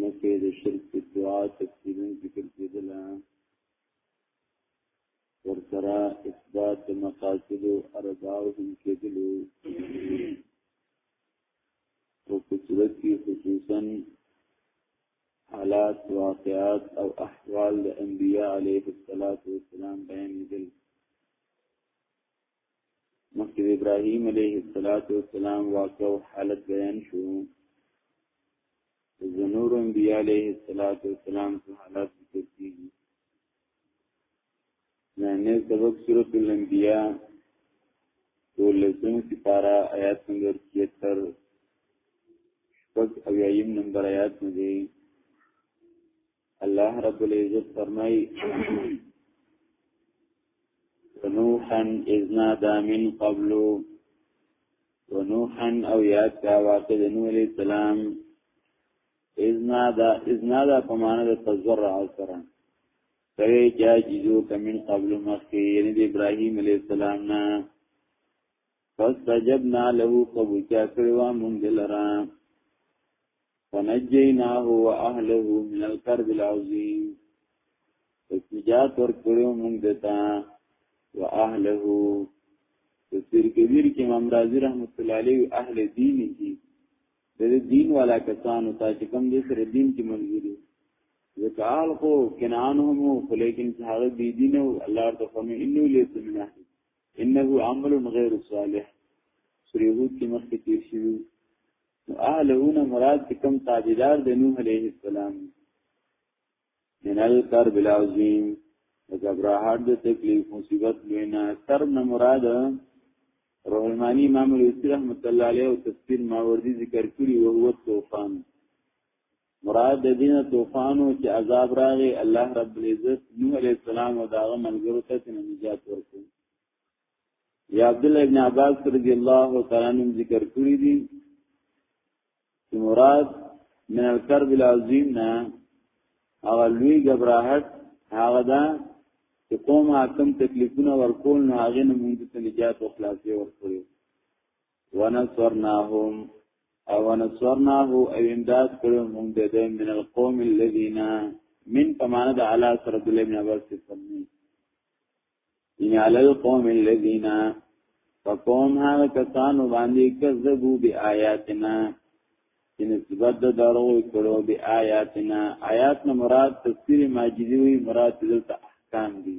مکه د شرک فتوا تفسیرن ذکر کېدل ورسره اثبات د مقاصد او ارباو هم کېدل او په صورت کې خصوصا حالات واقعات او احوال د انبیاء علیه الصلاۃ والسلام بیان دي مخکې ابراهيم عليه السلام واقعو حالت بیان شو زنور انبیاء عليه السلام څخه حالات ذکر کیږي نه نه سبق سورۃ الانبیاء ولسم سپارا آیات نمبر 73 شپږ اویایم نمبر آیات نه دی الله رب العزت فرمای ونوحا اذ نادى من قبل ونوحا او یاد کا واقع د نوح علیہ السلام اذ نادى اذ نادى په معنا د تزرع او سره کوي جا جزو کمن قبل مخکې یعنی د ابراهیم علیہ السلام نه فاستجبنا له قبول چا کړو مونږ دلرا فنجيناه واهله من الكرب العظيم نجات ور کړو مونږ دتا واهله تفسیر کبیر کې امام رازی رحمت الله علیه اهل دین دي د دین والا کسانو ته چې کوم دې سره دین کې منځوري وکال کو کنان هم خو لیکن هغه بی دین او الله تعالی فرمایي انه لیس من اهل انه عمل غیر صالح سوره هود کې مخکې تیر شوی نو اهلهونه مراد کوم تابعدار د نوح علیه السلام من الکرب العظیم زبراحت د تکلیف مصیبت لوینا کرب نه مراد روح المانی امام الوسی رحمت الله علیه او تفسیر ماوردی ذکر کړی او هو طوفان مراد د دین طوفانو چې عذاب راغی الله رب العزت نوح علیہ السلام او داغه ملګرو ته نجات ورکړ یا عبد الله ابن عباس رضی الله تعالی عنہ ذکر کړی دی چې مراد من الکرب العظیم نه هغه لوی غبرهټ هغه دا چې قوم حاکم تکلیفونه ورکول نه هغه نه موږ ته نجات او خلاصي ورکړي ونصرناهم او ونصرناه او امداد کړو موږ د دې من القوم الذين من پمانه د اعلی سره د لمن عباس سمي ان على القوم الذين فقوم هغه کسانو باندې کذبوا بیااتنا چې نسبت د درو کړو بیااتنا آیات نه مراد تفسیر ماجدی وی مراد دلته احکام دي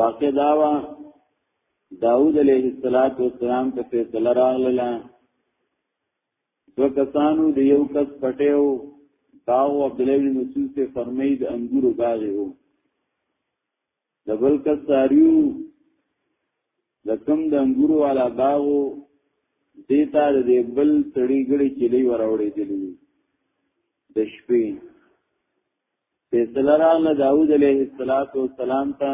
واقع داوا داود علیه السلام ته فیصله راغله دو کسانو د یو کس پټیو باغ عبد الله بن مسعود ته فرمای د انګورو باغ یو د بل کس ساریو د کم د انګورو والا باغو دیتا د بل سړی ګړي چلی وراوړې دي د شپې فیصله راغله داود علیه السلام ته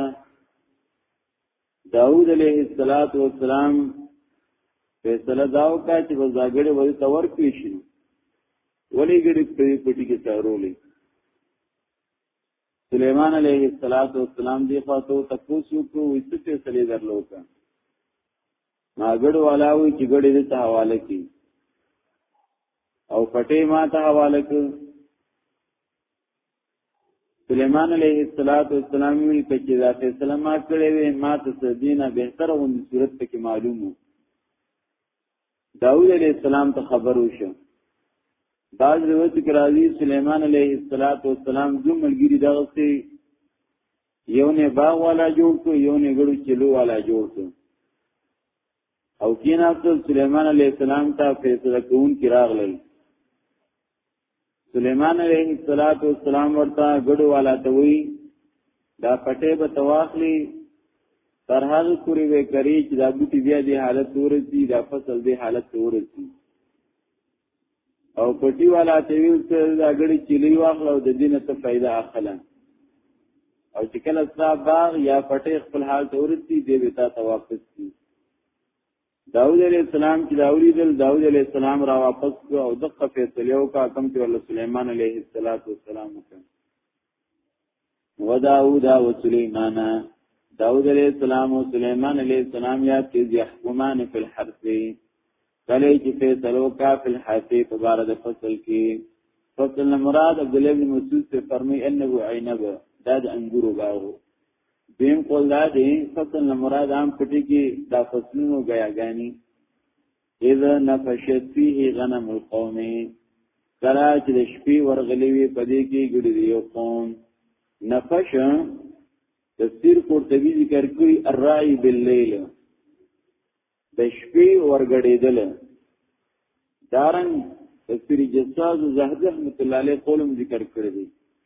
داود علیه السلام فیصله داو کا چې بزاګړې وځي تور کې شي ولې ګړې په پټي کې تارولې سليمان عليه السلام دی خواته تکوسو کو وڅ فیصله درلوکا ما ګړو علاوه چې ګړې ته حواله کی او پټې ما ته حواله کړ سليمان عليه السلام وی کچې دا فیصله ما کړې وې ما ته سدینه بهتر غوندي صورت پکې معلومو داوود عليه السلام ته خبر وشو بعض روایت کراوی سليمان عليه السلام دو ملګری دغه سي یو نه باغ والا جوړ کو یو نه ګړو چلو والا جوړ کو او کیناستو سليمان عليه السلام ته فیصله کوون کی راغلل سليمان عليه السلام ورته ګډو والا ته وی دا پټه به تواخلی تر هغه پورې وکړي چې دا بوټي بیا د حالت ورسی دا فصل د حالت ورسی او پټي والا ته ویل چې دا غړي چلی واخل او د دین ته فائدہ اخلا او چې کله ستا باغ یا پټي خپل حال ته ورسي دی به تا ته واپس کی داود علیہ السلام چې داوری دل داود علیہ السلام را واپس کو او دغه فیصله وکړه کوم چې الله سليمان علیه السلام وکړ و داود او سلیمان داود علیہ السلام او سلیمان علیہ السلام یا چې یحکمان فی الحرث کله چې فیصلو کا فی الحرث په بار د فصل کې فصل مراد عبد الله بن مسعود سے فرمای انه عینب دا د انګورو باغو دیم قول دا دی فصل مراد عام پټی کې دا فصلونو بیاګانی اذا نفشت فيه غنم القوم کلا چې د شپې ورغلې وي په دې کې ګډي دی یو قوم نفش تفسیر قرطبي ذکر کوي الرای باللیل د شپې ورګړېدل دارن تفسیر جساز زهده رحمت الله علیه قولم ذکر کړی دی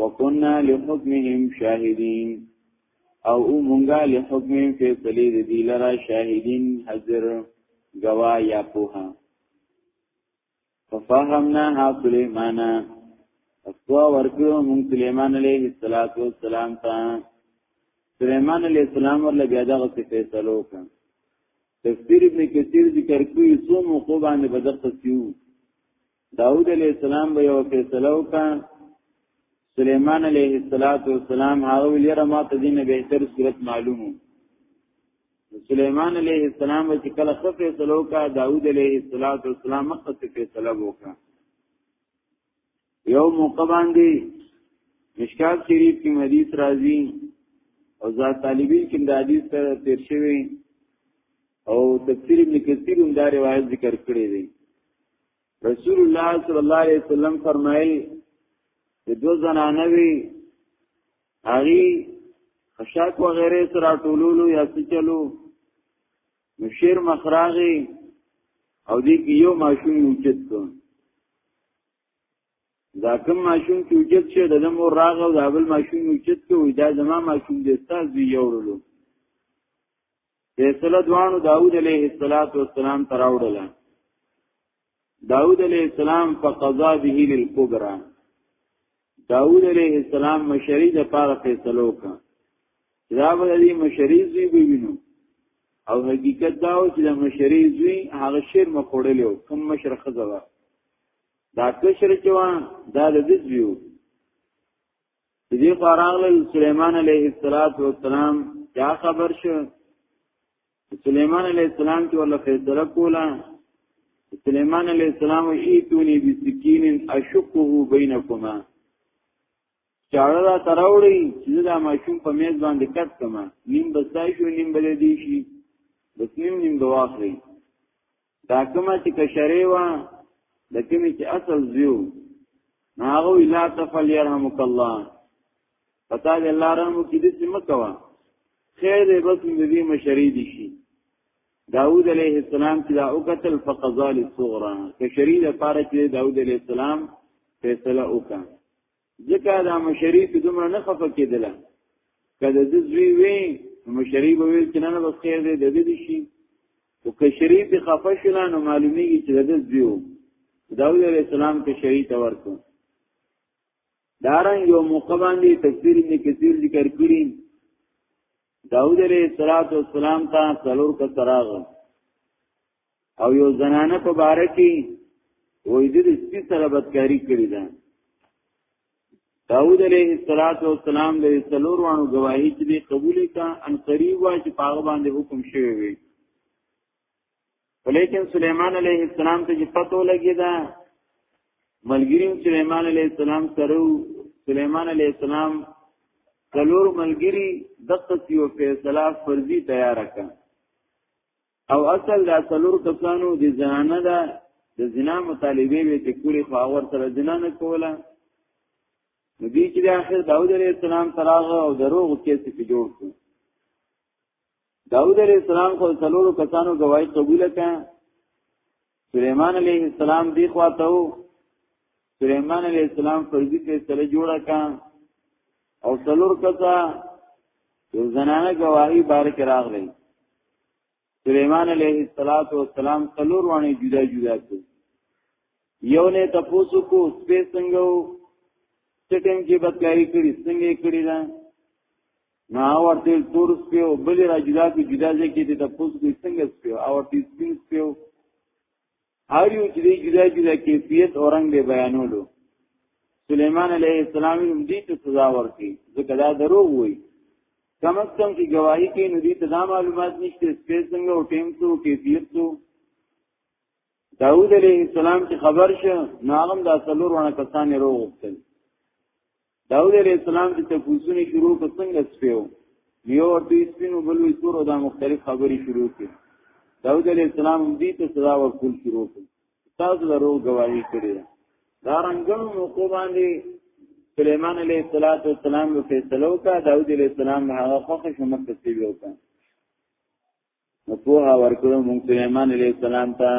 وکنا لحکمهم شاهدین او او مونږه لحکمهم فیصله د دی لرا شاهدین حاضر گوا یا پوها ففهمنا ها سلیمان اسوا ورکو مونږ سلیمان علیه السلام ته سلیمان علیه السلام ورله بیا دغه فیصلو کړ تفسیر ابن کثیر ذکر کوي څو موقع باندې بدقه سیو داود علیہ السلام به یو فیصله وکړه سلیمان علیہ السلام هغه ویره ما ته دینه بهتر صورت معلومو سلیمان علیہ السلام چې کله خو فیصله وکړه داود علیہ السلام مخه فیصله وکړه یو موقع باندې مشکات شریف کې حدیث راځي او ذات طالبین کې د حدیث سره تیر شوی او تفسیر ابن کثیر هم دا روایت ذکر کړی دی رسول الله صلی الله علیه وسلم فرمایل چې دو زنانه وی هغه خشاک و غیره سره ټولولو یا سچلو مشیر مخراغي او دې کې یو ماشوم وجود کو دا کوم ماشوم چې وجود شه د دمو راغ او دا بل ماشوم وجود کو دا زما ماشوم دې تاسو یوړلو فیصله دوانو داود علیه السلام تراوړل داود علیه السلام فقضا به للکبرى داود علیه السلام مشری د پاره فیصله وکړه دا به دې مشری زوی به وینو او حقیقت دا و چې د مشری زوی هغه شیر مخوړلی او کم مشر خزوا دا کشر چې وا دا د دې زوی دې خواراغل سليمان عليه السلام یا خبر شو سليمان عليه السلام چې ولا فیصله کوله سليمان عليه السلام ایتونی بسکین اشقه بینکما چاړه را تراوړي چې دا ماشوم په میز باندې کټ کما نیم بسای شو نیم بلې دی شي بس نیم نیم دواخلي دا کومه چې کشرې و د کومې چې اصل زیو ناغو الا تفل يرحمک الله پتا دې الله رحم کې دې سم کوا خیر دې بس دې مشری دي شي داوود علیه السلام چې دا او قتل فقضا للصغرى کشری د پاره چې داوود علیه السلام فیصله وکړه ځکه دا مشری په دومره نه خفه کېدل کله د زوی وی مشری به ویل چې نه بس خیر دی د دې شي او که شری په خفه شول نو معلومیږي چې د زوی وو داوود علیہ السلام کې شری ته ورکو دارن یو موقع باندې تفسیر ابن کثیر ذکر کړی داوود علیہ السلام ته څلور کسراغ او یو زنانه په باره کې وې د سپي سره بدکاری کړی ده داود علیه السلام د څلور وانو گواهی چې دی قبول کا ان قریب وا چې پاغه باندې حکم شوی وي ولیکن سلیمان علیه السلام ته چې پتو لګی دا ملګری سلیمان علیه السلام سره سلیمان علیه السلام څلور ملګری دغه یو فیصله فرضي تیار کړ او اصل دا څلور کسانو د زنانه دا د زنا مطالبه وی چې کولی خو اور سره زنا نه کوله نو دې کې د اخر داوود علیه السلام تراغ او دروغ کې څه په جوړ کړ داوود علیه السلام خو څلورو کسانو گواہی قبول کړه سليمان عليه السلام دی خواته وو سليمان عليه السلام فرضي فیصله جوړه کا او څلور کسا یو زنانه گواہی بار کې راغلی سليمان عليه السلام څلور وانه جدا جدا کړ یو نه تاسو کو سپې څنګه ټټم کې بدکاری کړی څنګه کړی دا نو اور تیل تور سپیو بلی را جدا کی جدا جا کی دیتا پوز کوئی سنگ سپیو اور تیل سپین سپیو هر یو چې جدا جدا کیفیت او رنگ دی بیانولو سلیمان علیه السلام هم دې ته سزا ورکړي ځکه دا دروغ وایي کم از کم کی گواہی کې نو دې ته دا معلومات نشته سپیس څنګه او ټیم څو کیفیت څو داود علیه السلام چې خبر شه ناغم دا څلور ونه کسان وروغتل داود علیہ السلام چې تفوسونه شروع کړ څنګه سپیو یو دوی سپینو بل وی تور دا مختلف خبرې شروع کړ داود علیہ السلام دې ته صدا ورکول شروع کړ تاسو درو گواہی کړی دا رنګم موقو باندې سليمان عليه السلام په فیصلو کا داود عليه السلام هغه خوښ شمت تسبیح وکړ نو پوه ورکړو موږ سليمان عليه السلام ته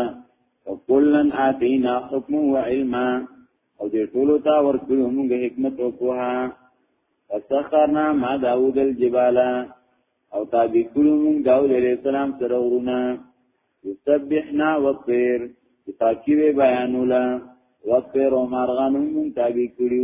وکلن آتینا حکم و علما او دې ټولو ته ورکړو موږ حکمت او پوه فسخرنا ما داود الجبال او تابع کړو موږ داود عليه السلام سره ورونه یسبحنا وقیر تاکیوی بیانولا وقیر و مارغانو موږ تابع کړو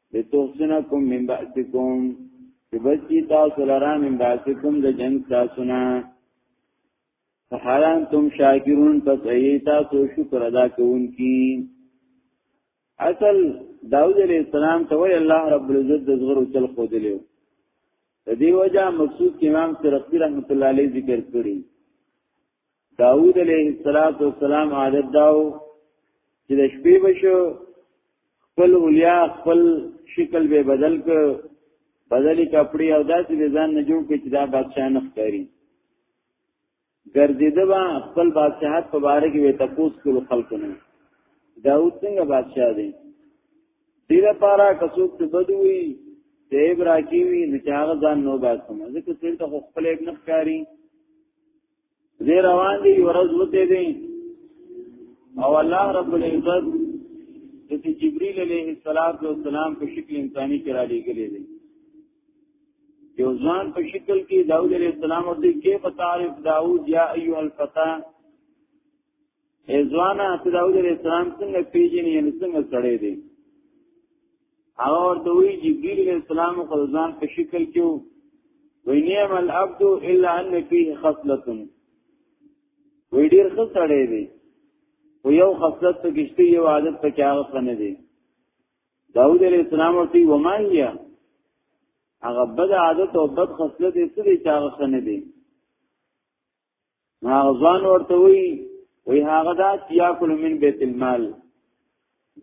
لتوسنکم من بعثکم چې بچی تاسو لرا من بعثکم د جنگ تاسو نه فحالان تم شاکرون پس ای تاسو شکر ادا کوونکی اصل داود علیہ السلام ته وی الله رب العزت د زغر او چل خو دلیو د دې وجہ مقصود امام سرخی رحمت الله علیه ذکر کړی داوود علیه السلام عادت داو چې د شپې بشو خپل اولیا خپل شکل به بدل ک بدلی کپڑے او داسې به ځان نه جوړ کړي چې دا بادشاہ نه ښکاري ګرځیده با خپل بادشاہت په باره کې وې تپوس کول خلکو نه داوود څنګه بادشاہ دی دې لپاره کڅوک ته بدوي دې براکی وی نه چاغه ځان نو باسم ځکه چې ته خپل ابن ښکاری دې روان دي ورځ وته دي او الله رب العزت چې جبريل عليه السلام په شکل انساني کې را لېږلې دي یو ځان په شکل کې داوود عليه السلام ورته کې په تعریف داوود یا ایو الفتا اے ځوانا ته داوود علیہ السلام څنګه پیژنې یعنی څنګه سړی دی او ورته وی جبرئیل علیہ السلام خو ځان په شکل کې وی نعم العبد الا ان فيه خصله وی ډیر ښه سړی دی و یو خصلت ته کشته یو عادت په کې هغه څنګه دی داوود علیہ السلام ورته و ما هي هغه بد عادت او بد خصلت یې څه دی چې هغه څنګه دی ما غزوان ورته وی وی هغه دا چې یاکل من بیت المال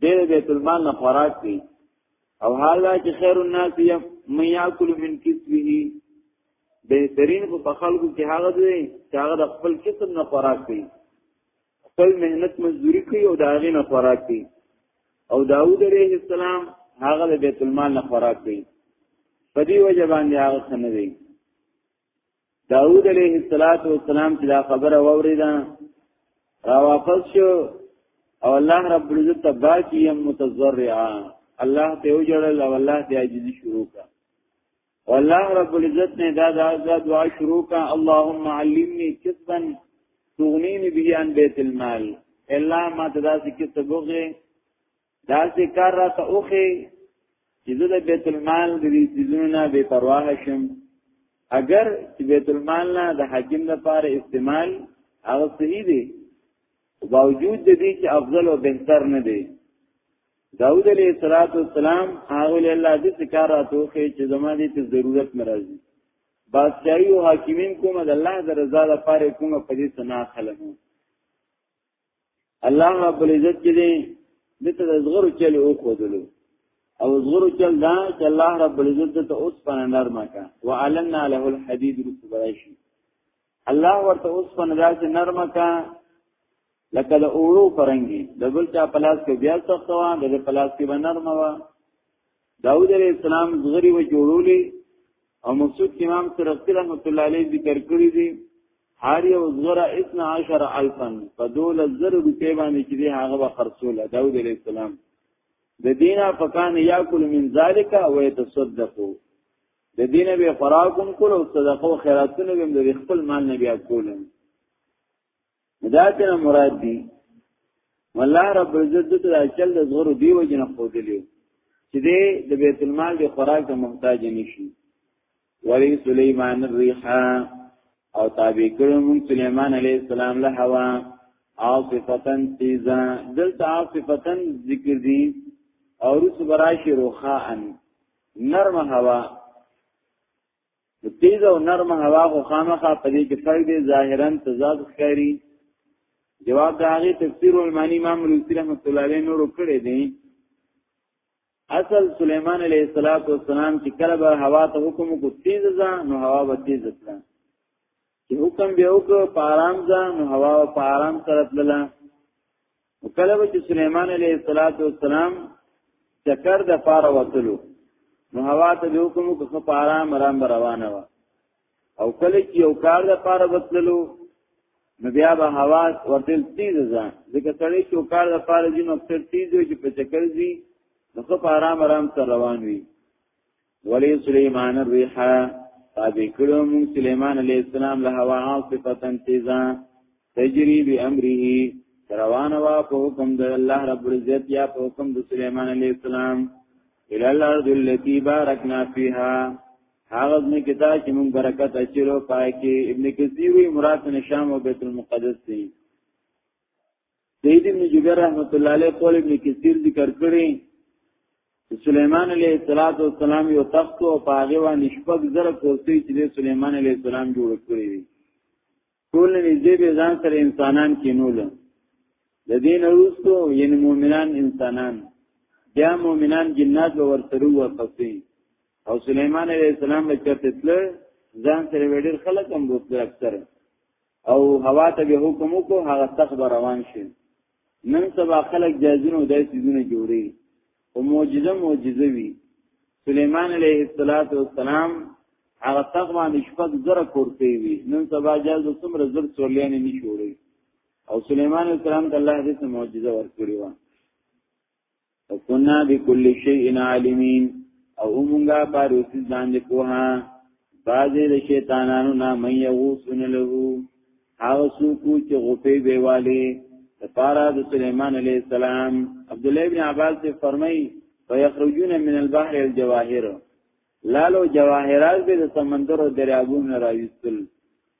دې بیت المال نه خوراک کوي او حال دا چې خیر الناس یم من یاکل من کسبه بهترین خو په خلکو کې هغه دی چې هغه د خپل کسب نه خوراک کوي خپل مهنت مزدوری کوي او د هغې نه خوراک کوي او داود علیه السلام هغه د بیت المال نه خوراک کوي په دې وجه باندې هغه څنګه دی داود علیه السلام چې دا خبره ووریده را واپس شو او الله رب العزت تبا کیم متضرعا الله ته وجړل او الله ته عاجزي شروع کړه والله رب العزت نے دا دا دعا شروع کا اللهم علمني كسبا تغنيني به عن بيت المال الا ما تدا سے کسب وغه دا سې کار را ته اوخه چې زه د بیت المال د دې سيزونو نه بے پروايي شم اگر چې بیت المال نه د حاکم لپاره استعمال هغه صحیح دی باوجود د دې چې افضل او بهتر نه دی داود علیہ الصلات والسلام هغه له الله دې ذکر راتو کې چې زما دې ته ضرورت مرضی بادشاہي او حاکمین کومه د الله د رضا لپاره کومه په دې سنا خلمو الله رب العزت چې دې دته د زغرو چل او خودلو او زغرو چل دا چې الله رب العزت ته اوس په نرمه کا وعلنا له الحديد رسبراشي الله ورته اوس په نرمه نرمه کا لکه د اورو پرنګي د بل چا پلاس کې بیا سختوا د پلاس کې بنرمه وا داود علیہ السلام زغری و جوړولې او مقصود امام سرقتی رحمت الله علیه ذکر کړی دی هر یو زغره 12000 په 12000 روپے باندې چې دی هغه به خرڅوله داود علیہ السلام د دینه فکان یاکل من ذالک و یتصدقوا د دینه به فراقم کول او صدقه او خیراتونه به د خپل مال نه بیا کولم دا ته مراد دی والله رب عزت دې ته چل د زغرو دی وجنه خو دلیو چې دې د بیت المال د خوراک ته محتاج نشي ولی سلیمان الريحا او تابع کړو مون سلیمان علیه السلام له هوا عاصفتن تیزا دلته عاصفتن ذکر دی او رس براشی روخاءن نرم هوا تیز او نرم هوا خو خامخا په دې کې فرق دی ظاهرا تضاد ښکاري جواب د هغه تفسیر المانی امام لوسی رحمت الله علیه نور کړی دی اصل سلیمان علیه السلام چې کله به هوا ته حکم کو تیز ځه نو هوا به تیز ځه چې حکم به وکړ په آرام ځان نو هوا او په آرام سره تلله وکړه چې سليمان عليه السلام چکر د فار وتلو نو هوا ته به حکم وکړ په آرام آرام روانه و او کله چې یو کار د فار وتلو نو بیا به هوا ورتل تیز ځان ځکه سړی چې کار د فار دي نو اکثر تیز وي چې په چکر ځي نو په آرام آرام سره روان وي ولی سلیمان الريح تابع کړو موږ سلیمان علیه السلام له هوا عاصفه تیزا تجری بامره روانه وا په حکم د الله رب العزت یا په حکم د سلیمان علیه السلام الى الارض التي باركنا فيها هغه ځنه کتا چې موږ برکت اچلو پای کې ابن کثیر وی مراد نشام او بیت المقدس دی سید ابن جبیر رحمت الله علیه قول ابن کثیر ذکر کړی سليمان عليه الصلاه والسلام یو تخت او پاغه و نشپک زره کوسي چې سليمان عليه السلام جوړ کړی وي ټول نږدې به ځان سره انسانان کینول د دین وروسته ین مؤمنان انسانان بیا مؤمنان جنات به ورسره وقفي او سليمان عليه السلام به چرته تل ځان سره وړل خلک هم بوتل اکثر او هوا ته به حکم وکړو هغه سخت روان شي نن سبا خلک جازونه دای سيزونه جوړي او معجزه معجزه وي سليمان عليه السلام هغه سخت باندې شپږ زره کورته وي نن سبا جاز څومره زر څوليانې نشوري او سليمان عليه السلام د الله دې معجزه ورکړي و او كنا بكل شيء عالمين او موږ باروسی ځان دې کوه بعضې د شیطانانو نه مې یغوسن له هغه څوک چې غوپې بیواله لپاره د سليمان عليه السلام عبد الله بن عباس ته فرمای فيخرجون من البحر الجواهر لالو جواهرات به د سمندر او دریابونو راويستل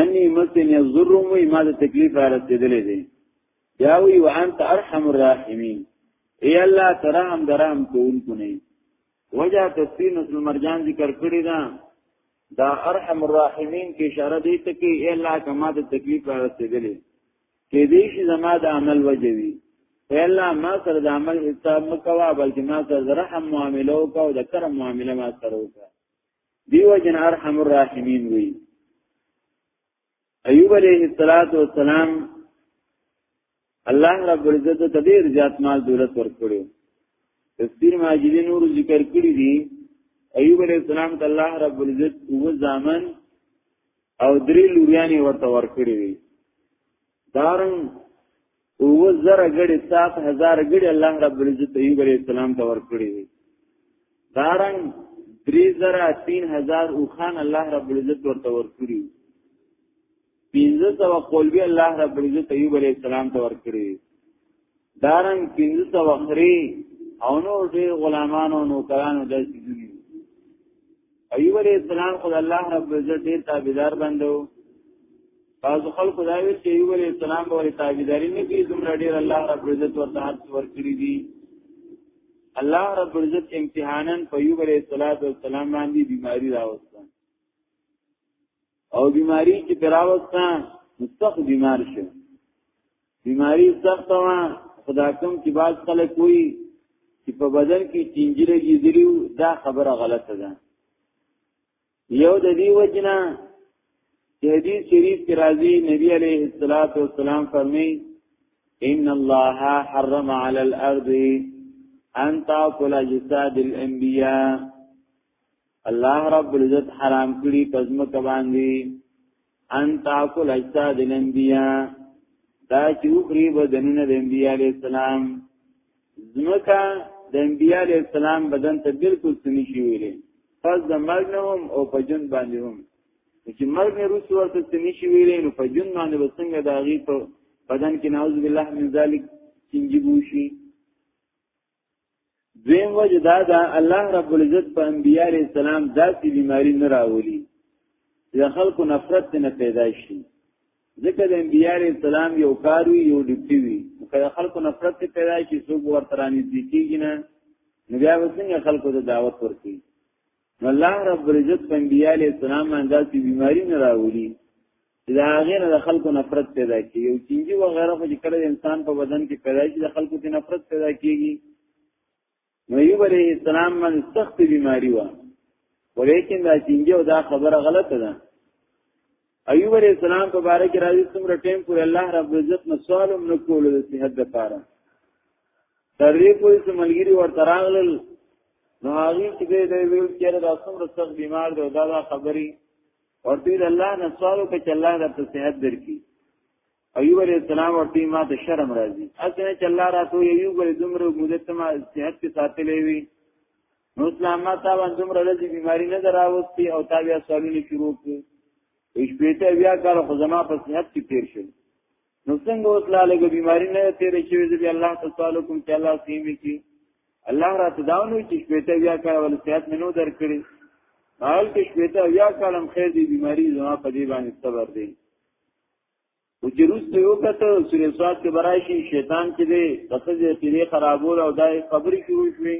انی مسن یزرم وی ما د تکلیف را رسیدلې دي یا وی وانت ارحم الراحمین ای الله ترحم درهم کون کو نه وجه تفسیر نسل مرجان ذکر کړی دا دا ارحم الراحمین کې اشاره دی ته کې ای الله کما د تکلیف را رسیدلې کې دې شي زما د عمل وجوي ای الله ما سره د عمل حساب مکوا بلکې ما سره رحم معاملو کا او د کرم معاملې ما سره وکړه دیو جن ارحم الراحمین وی ایوب علیہ الصلات والسلام الله رب العزت ته ډیر زیات مال دولت ورکړو تفسیر ماجدی نور ذکر کړی دی ایوب علیہ السلام ته الله رب العزت و زامن او درې لوریانی ورته ورکړي وی دارن او زره غړي 7000 غړي الله رب العزت ایوب علیہ السلام ته ورکړي دي دارن 3000 3000 او خان الله رب العزت ورته ورکړي 1500 قلبي الله رب العزت ایوب علیہ السلام ته ورکړي دارن پینځه سو وخري او نو ډېر غلامانو نو کرانو د سيدونی ایوب علیہ السلام خو الله رب عزت ډېر تابعدار بندو بعض خلکو دا ویل چې ایوب علیہ السلام به ولې تابعداري نه کوي دومره ډېر الله رب عزت ورته حق ورکړي دي الله رب عزت امتحانن په ایوب علیہ السلام باندې بیماری راوست او بیماری چې پراوستا مستخ بیمار شو بیماری سخت و خدا کوم چې باز خلک وي چې په بدن کې چینجره ګیدریو دا خبره غلطه ده یو د دې وجنه چې حدیث شریف کې راځي نبی عليه الصلاة والسلام فرمایي ان الله حرم على الارض ان تاكل جساد الانبياء الله رب العزت حرام کړی پزمک باندې ان تاکل اجساد الانبیاء دا چې وخري بدنونه د انبیاء علی السلام زمکا د انبیاء علی السلام بدن ته بالکل سني شي ویلې پس د مرګ نه هم او په جون باندې هم چې مرګ نه روس ورته سني شي ویلې نو په جون باندې وسنګ د هغه په بدن کې نعوذ بالله من ذلک چنجي بوشي دویم وجه دا دا الله رب العزت په انبیاء علیہ السلام داسې بیماری نه راولي د خلکو نفرت نه پیدا شي ځکه د انبیاء علیہ السلام یو کار وی یو ډیوټي وی که خلکو نفرت پیدا شي څوک ورته رانی دي کیږي نه نو بیا وسنګ خلکو ته دعوت ورکړي نو الله رب العزت په انبیاء علیہ السلام باندې داسې بیماری نه راولي دا غیر د خلکو نفرت پیدا کیږي یو چینجی و غیره خو چې کله انسان په بدن کې پیدا شي د خلکو ته نفرت پیدا کیږي نو یو بری اسلام من سخت بیماری و ولیکن دا چینجی او دا خبره غلطه ده ایوب علیہ السلام په باره کې راځي څومره ټیم پورې الله رب عزت نو سوال هم نکول د صحت لپاره تر دې پورې چې ملګری ورته راغلل نو هغه چې دې ویل چې دا څومره سخت بیمار دی دا خبري ورته د الله نه سوال وکړه چې الله راته صحت درکړي ایوب علیہ السلام ورته ما ته شرم راځي اسنه چې الله راته ایوب علیہ دومره مدته ما صحت کې ساتلې وي نو اسلام ما تا باندې دومره لږه بیماری نه دراوستي او تا بیا سوالونه شروع کړ هیڅ پیته بیا کار خو زما په صحت کې تیر شو نو څنګه اوس لا لګ بیماری نه تیرې شوې دې الله تعالی کوم چې الله سیمه کی الله را تداونو چې شپته بیا کار ول صحت منو درکړي حال کې شپته بیا کارم خیر دې بیماری زما په دې باندې صبر دې او چې روس ته یو کته سورې سات کې برایشي شیطان کې دې دغه دې تیرې خرابول او دای خبرې شروع شوې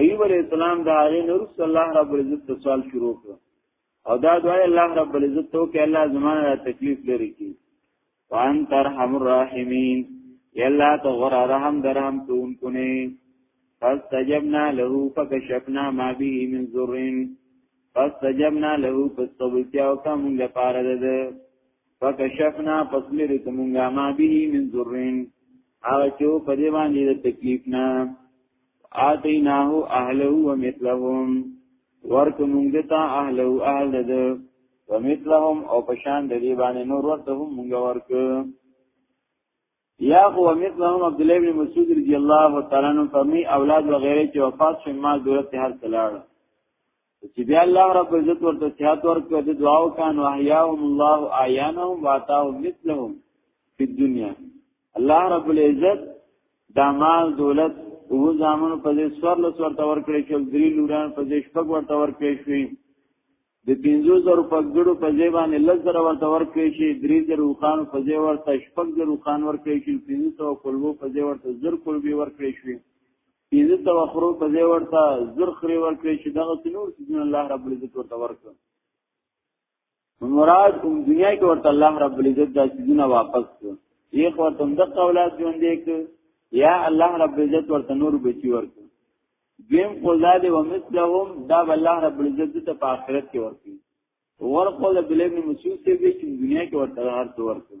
ایوب علیہ السلام دا هغه نور صلی الله رب العزت سوال شروع کړ او دا دوی الله رب العزت تو کې الله زمانه را تکلیف لري کی وان ترحم الراحمین یلا تو غر رحم درهم تون کونه فاستجبنا له فكشفنا ما به من ذر فاستجبنا له فاستوبتیا او کوم د پاره ده فكشفنا فصمر کوم ما به من ذر او چې په دې باندې د تکلیف نه آتیناه اهله ومثلهم ورک مونږ ته اهله اهل ده ومثلهم او پشان د دې باندې نور ورته هم مونږ ورک یا هو مثلهم عبد الله بن مسعود رضی الله تعالی عنہ فرمی اولاد وغیرہ چې وفات شوه ما دولت هر تلاړ چې بیا الله رب عزت ورته صحت ورکړ د دعاو کان واحیاهم الله اعیانهم واتاهم مثلهم فی الدنیا الله رب العزت دا مال دولت او زامن په دې سور لس ورته ورکړي چې درې لوران په دې شپږ ورته ورکړي شي د 15000 پګړو په ځای باندې لزر ورته ورکړي شي درې زرو خان په ځای ورته شپږ زرو خان ورکړي شي 300 کلبو په ځای ورته زر کلبي ورکړي شي پینځه سو خرو په ځای ورته زر خري ورکړي چې دغه نور سيدنا الله رب العزت ورته ورکړ مراد کوم دنیا کې ورته الله رب العزت دا سيدنا واپس کړ یې خو تم د قولات ژوندې ک یا الله رب العزت ورته نور بچي ورکړ دیم قولاد و مثلهم دا الله رب العزت ته په آخرت کې ورکړي ور قول د لبن مسعود ته چې دنیا کې ورته هر څه ورکړي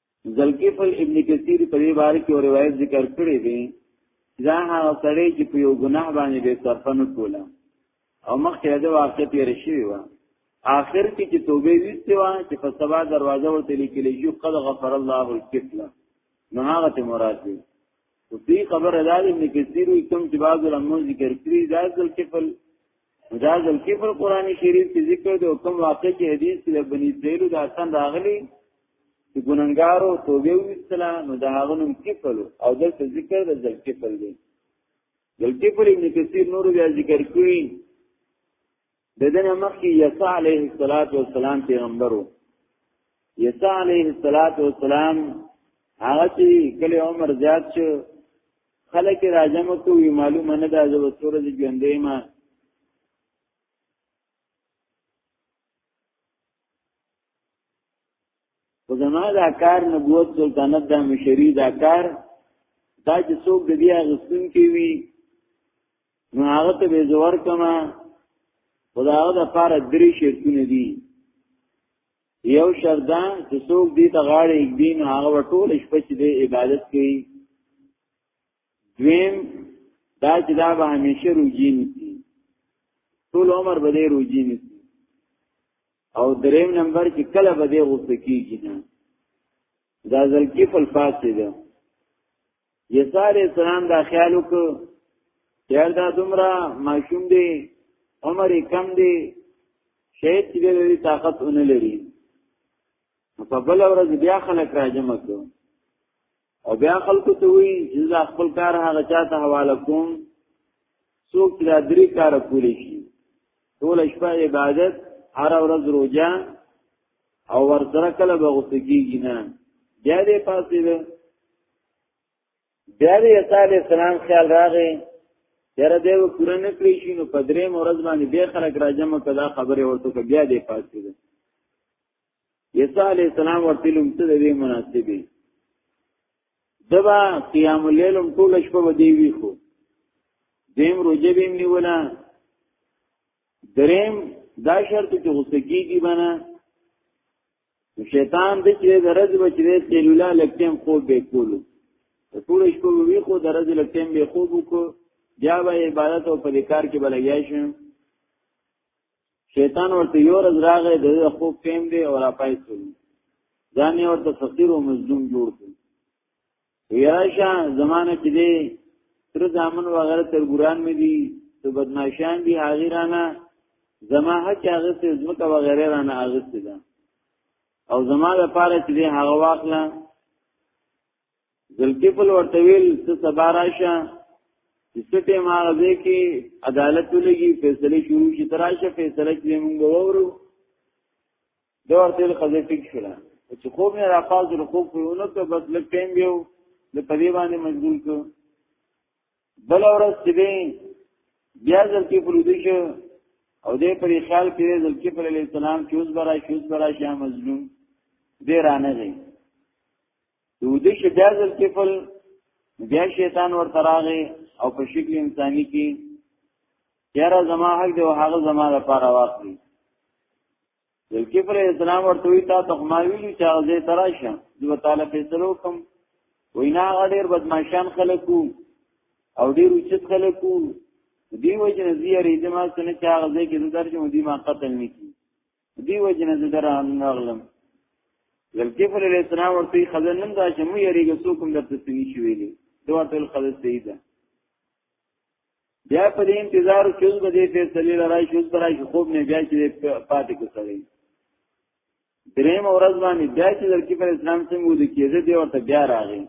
ذلکفل ابن کثیر په دې باره کې روایت ذکر کړی دی دا هغه سړی چې په یو ګناه باندې به صرفه نه کوله او مخکې دا واقع تیر شوی و آخر کې چې توبه ویسته و چې په سبا دروازه ورته لیکل شي قد غفر الله الکفله نو هغه ته مراد دی او دې خبر ادا ابن کثیر کوم چې بعض علماء ذکر کړی دا ذلکفل دا ذلکی پر قران شریف کې ذکر دی او کوم واقع کې حدیث کې د بنی اسرائیل د اصل راغلی چې ګننګارو توبه وستلا نو د هغه نوم کفل او د ذکر د ذلکی پر دی ذلکی پر ابن کثیر نور بیا ذکر کړی د دنه مخکې یسع علیه الصلاۃ والسلام پیغمبرو یسع علیه الصلاۃ والسلام هغه چې کله عمر زیات شو خلک راجم کوي معلومه نه ده زه وسوره دي ژوندې ما خو زما دا کار نبوت سلطنت دا مشری دا کار دا چې څوک د بیا غسن کې وي نو هغه ته به زور کما خدای د پاره درې شرطونه دي یو شرط دا چې څوک دې ته غاړه یک دین هغه ټول شپه چې د عبادت کوي دویم دا چې دا به همیشه روجی نسی ټول عمر به دې روجی نسی او دریم نمبر چې کله به دې غوسه کیږي نه دا ځل کې فلفاس دی یسا علیہ السلام دا خیال وکړ چیر دا دومره ماشوم دی عمر کم دی شهید چې لري طاقت اونه لري په بل ورځ بیا خلک راجم کړو او بیا خلکو ته وی چې دا خپل کار هغه چاته حواله کوم څوک چې دا درې کار کولی شي ټول شپه عبادت هر ورځ روزه او ور سره کله به غوسه کیږي نه بیا دې پاسې ده بیا دې تعالی سلام خیال راغې یاره دې وکړه نه کړی شي نو په درې مورز باندې به خلک راځم کدا خبره ورته کې بیا دې پاسې ده یسا علی السلام ورته لوم ته دې مناسبې دبا قیام الليل هم ټول شپه ودی وی خو دیم روزه بیم نیولا دریم دا شرط چې غصه کیږي بنا شیطان د چې درځ بچره سیلولا لکتم خوب به کولو ټول شپه وی خو درځ لکتم به خوب وکړو بیا به عبادت او په کار کې بلګیا شي شیطان ورته یو ورځ راغی د خوب ټیم دی او را پای شو ځان یې ورته فقیر او مظلوم جوړ کړ ویراشه زمانه کې دی تر ځامن وغیرہ تر ګوران مې دي ته بدمعشان دي هغه رانه زما حق هغه څه زمکه وغیرہ رانه هغه څه ده او زما د پاره چې دی هغه واخلا ځلکې په ورته ویل څه سبا راشه چې څه ټیم هغه ځای کې عدالت ولګي فیصله شروع شي تراشه فیصله چې موږ وورو دا ورته قضې ټیک شولا چې خوب نه راپاز د خوب په یو نوته بس لږ ټیم دیو د پدی باندې مشغول کو بل ورځ چې دی بیا ځل کې پلوډی شو او دې پرې خیال کې ځل کې پر علی السلام چې اوس برا شي اوس برا شي مظلوم دې رانه دی دوی دې چې بیا ځل کې پر بیا شیطان ور تراغه او په شکل انساني کې یاره زما حق دی او هغه زما لپاره واخلي ذوالکفل اسلام ورته وی تا ته ما ویلو چې هغه زه تراشه دوه تعالی فیصلو کوم وینا غډیر بدمعشان خلکو او ډیر اوچت خلکو دی وجه نه زی ری دما سن چا غزه کې درجه دی ما قتل نکی دی وجه نه در انغلم ذلکفر علیہ السلام ورته خزنن دا چې مو یریږي څوک هم درته سنی شویلی دوه تل خزه سیدا بیا په دې انتظار کې اوس به دې فیصله لرای شو تر راځي خوب نه بیا چې پاتې کوي دریم ورځ باندې بیا چې درکې پر اسلام څنګه ودی کېده دی ورته بیا راغی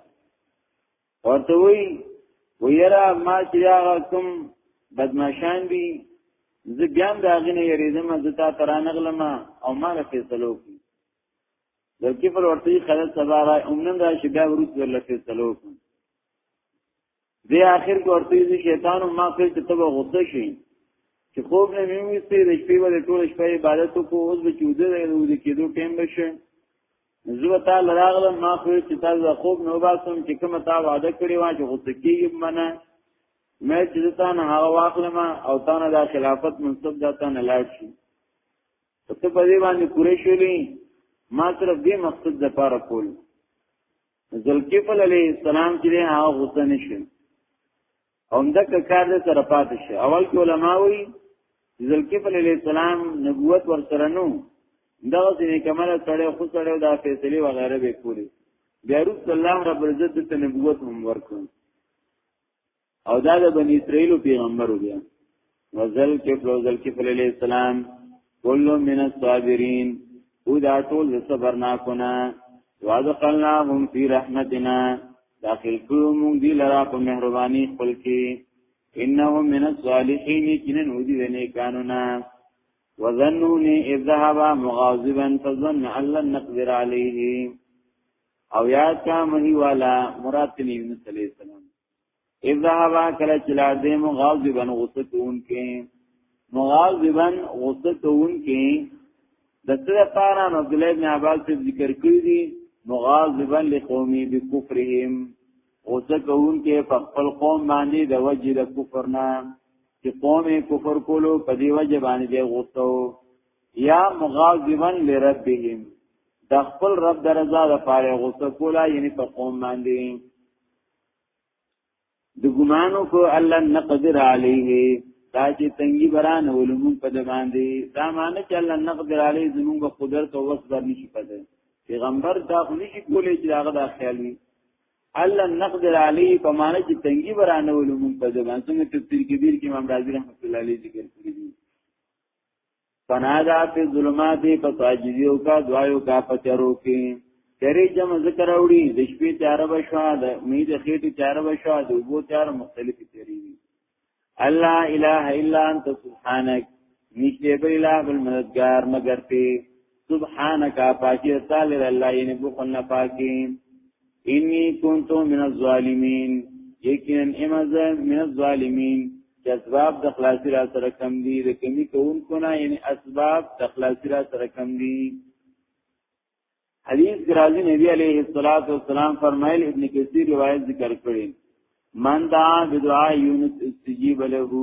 ورته وی ویرا ما چې هغه کوم بدمعشان دي زه بیا هم دا غنه یریدم زه تا ترانغلم او ما له فیصلو کی د کفر ورته خلل سبا را امنن را شي بیا ورس ورل فیصلو کی دی آخر کې ورته یې شیطان ما خپل ته تبه غوسه شي چې خوب نه مې وستې د شپې ولې ټول شپه عبادت کو اوس به چې وځي نو د کېدو ټیم بشه زه تا لراغلم ما خو چې تا د خوب نو باسم چې کوم تا وعده کړی و چې غوسه کېږي منه مې چې تا نه هغه واخلم او تا نه د خلافت منصب ځاته نه لاړ شي ته په دې باندې کورې شولې ما صرف دې مقصد د پاره کول ذوالکفل علیه السلام چې هغه غوسه نشي اومده کار دې سره پاتې شي اول کې علما وایي ذوالکفل علیه السلام نبوت ورسره نو دا ځینې کمال سره خو سره دا فیصله وغیره به کولی بیا رسول الله رب عزت ته نبوت هم ورکړ او دا د بنی اسرائیل پیغمبر بیا وزل کې فلوزل کې فل علیہ السلام کل من الصابرین او دا ټول صبر نا کنا وادخلناهم فی رحمتنا داخل کړو موږ دی لرا په مهرباني خپل کې انهم من الصالحین کینن ودی ونه قانونا وظنون اذ ذهب مغاضبا فظن ان لن نقدر عليه او یاد کا مهی والا مراد تنی یونس علیہ السلام اذا هوا کله چې لازم مغاظبن غصه کوونکې مغاظبن غصه کوونکې د څه لپاره نو عبد الله بن عباس ذکر کړی دی مغاظبن لقومي بكفرهم غصه کوونکې په خپل قوم باندې د وجه د کفر نه چې قوم کفر کولو په دی وجه باندې دی غصه یا مغاظبن لربهم د خپل رب درزا د پاره غصه کولا یعنی په قوم باندې د ګمانو کو الله نقدر علیه دا چې تنګي بران علوم په د باندې دا معنی چې الله نقدر علیه زموږ په قدرت او وس بر نشي پته پیغمبر دا خو نشي کولای چې هغه دا خیال وي الله نقدر علیه په معنی چې تنګي بران علوم په د باندې څنګه تفسیر کبیر کې امام رازی رحمت الله علیه ذکر کړی فنادا فی الظلمات فساجدیو کا دعایو کا پتیارو کې تیرې جمع ذکر اوړي د شپې تیار بشوا د امید خېټې تیار بشوا د وګو تیار مختلفې تیرې وي الله اله الا انت سبحانك نشته بل اله بل مددگار مگر ته سبحانك پاکي تعالی الله یې نه بخل نه پاکي انی كنت من الظالمین یقینا امزه من الظالمین چې اسباب د خلاصي را سره کم دي د کمی کوونکو نه یعنی اسباب د خلاصي را سره کم دي حدیث درازی نبی علیه الصلاۃ والسلام فرمایل ابن کثیر روایت ذکر کړی من دعا بدعاء یونس استجیب له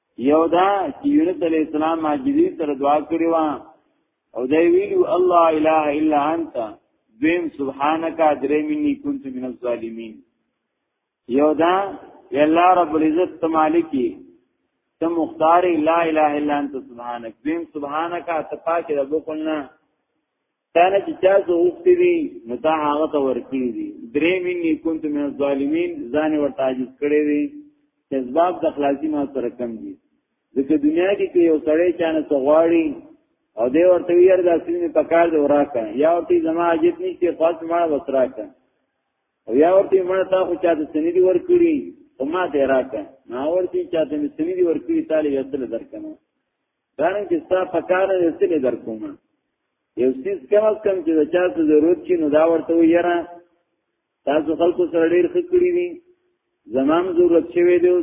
یو دا چې یونس علی السلام عاجزی سره دعا کړې و او دا ویلو الله اله الا انت دیم سبحانك درې مني كنت من الظالمين یو دا یا الله رب العزت ته مالکی ته مختار لا اله الا انت سبحانك دیم سبحانك ته پاک د بوکلنا تانه چې چا زه وختي دي نو تا هغه ته ورکړي دي درې مینې كنت من الظالمین ځان ورته عاجز کړي دي اسباب د خلاصي ما سره کم دي ځکه دنیا کې کې یو سړی چانه سغواړي او دې ورته ویل د سینې په کار دی وراکه یا ورته زما عجیب نشته خاص ما وسراکه او یا ورته مړه تا خو چاته سنې دي ورکړي او ما دې راکه ما ورته چاته سنې دي ورکړي تعالی یې سره درکنه دانن چې ستا په کار نه سلی در کوم یو سیس کم از کم چې د چا څه ضرورت شي نو دا ورته ویره تاسو خلکو سره ډیر ښه کړی دي زمام ضرورت شوی دی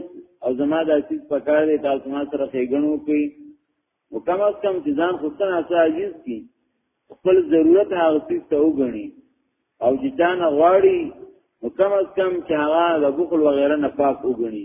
او زما د سیس په کار دی تاسو ما سره ښېګڼو کوي نو کم از کم چې ځان خودتن اسه عاجز کی خپل ضرورت هغه سیس ته وګڼي او چې چا نه غواړي نو کم از کم چې هغه د بخل وغیره نه پاک وګڼي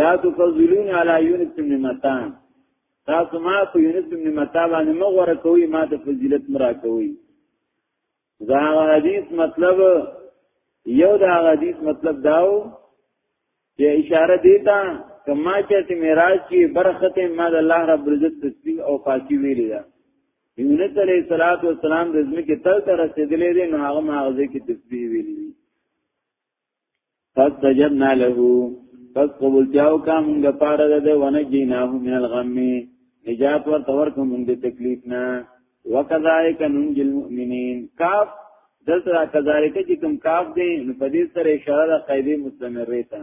لا تفضلون علی یونس بن متان تاسو ما په یونس بن متان باندې مغوره کوي ما ته فضیلت مرا کوي دا حدیث مطلب یو دا حدیث مطلب داو چې اشاره دیتا کما چې معراج کې برخته ما د الله رب العزت تسبیح او پاکي ویلې ده یونس علیہ الصلات والسلام د ځمکې تل تر رسیدلې دي نو هغه ماغزه کې تسبیح ویلې فاستجبنا له پس قبول تیاو کا مونږ پاره ده ونه جیناه من الغم نجات ور تور کوم د تکلیف نه وکذالک ننجی المؤمنین کاف دلته کذالک چې کوم کاف دی نو په دې سره اشاره د قیدی مستمره ته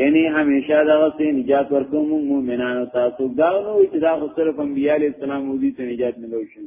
یعنی همیشه دا غسی نجات ورکوم مؤمنانو تاسو دا نو چې دا خو صرف انبیاء علی السلام او دې ته نجات ملو شي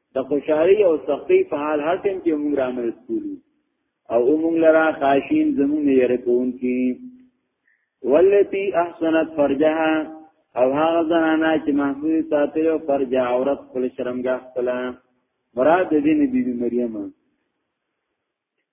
د خوشحالي او سختي په حال هر ټیم کې موږ را مل سکولو او موږ لرا خاشین زموږ یې رکون کې ولتی احسنت فرجها او هغه زنانا چې محفوظ ساتل او فرج عورت خپل شرمګاه خپل مراد دې نبی مریم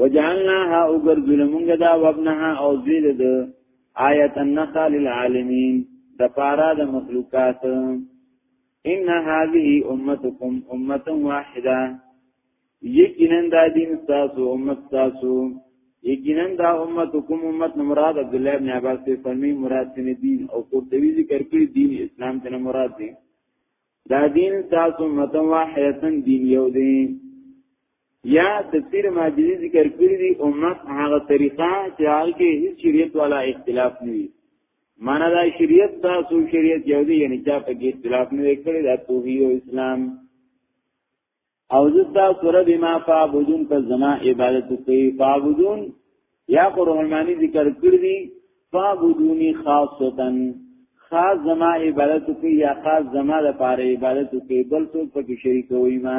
وجعلناها وګرځول مونږ دا وابنها او زوی د آیت النخا للعالمین د پارا د مخلوقات ان هذه امتکم امه واحده یقینا دا دین تاسو امت تاسو یقینا دا امتکم امت مراد عبد الله بن عباس سے فرمی مراد سے دین او قرطبی ذکر کړی دین اسلام ته مراد دی دا دین تاسو امت واحده دین یو دی یا تفسیر ماجدی ذکر کړی دی امت هغه طریقه چې هغه کې هیڅ شریعت والا اختلاف نه وي معنا دا شریعت تاسو شریعت یو دی یعنی چا په کې اختلاف نه کړی دا توحید او اسلام او زتا سره بما فعبدون په زما عبادت کوي فعبدون یا قرآنانی ذکر کړی دی فعبدونی خاصتا خاص زما عبادت کوي یا خاص زما د پاره عبادت کوي بل څوک په کې شریک وي ما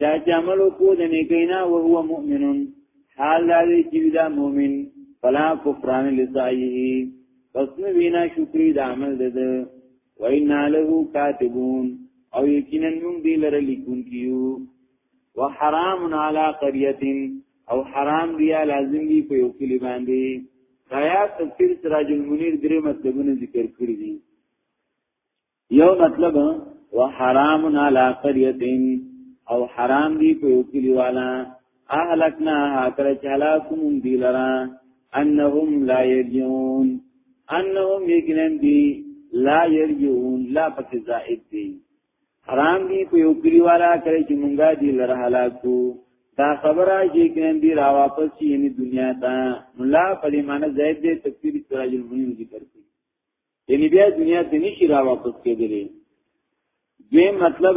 چا چې عمل وکړو د نیکینا او هو مؤمنون حال دا دی چې دا مؤمن فلا کفران لسعیه پس نو وینا شکری د عمل ده ده و اینا له کاتبون او یقینا موږ دې لره لیکون کیو وحرام علی قريه او حرام دی لازم دی په یو کلی باندې آیات تفسیر سراج المنیر درې مطلبونه ذکر کړی دي یو مطلب وحرام علی قريه او حرام دی په یو کلی والا اهلکنا هکره چلاکم دی لرا انهم لا یرجون انهم یکنن دی لا یرجون لا پک زائد دی حرام دی په یو کلی والا کړي چې مونږه دی لرا هلاکو دا خبره چې کین دی را واپس شي یعنی دنیا ته مولا په دې معنی زائد دی تفسیر سراج المنیر ذکر کړي یعنی بیا دنیا ته نشي را واپس کېدلی دویم مطلب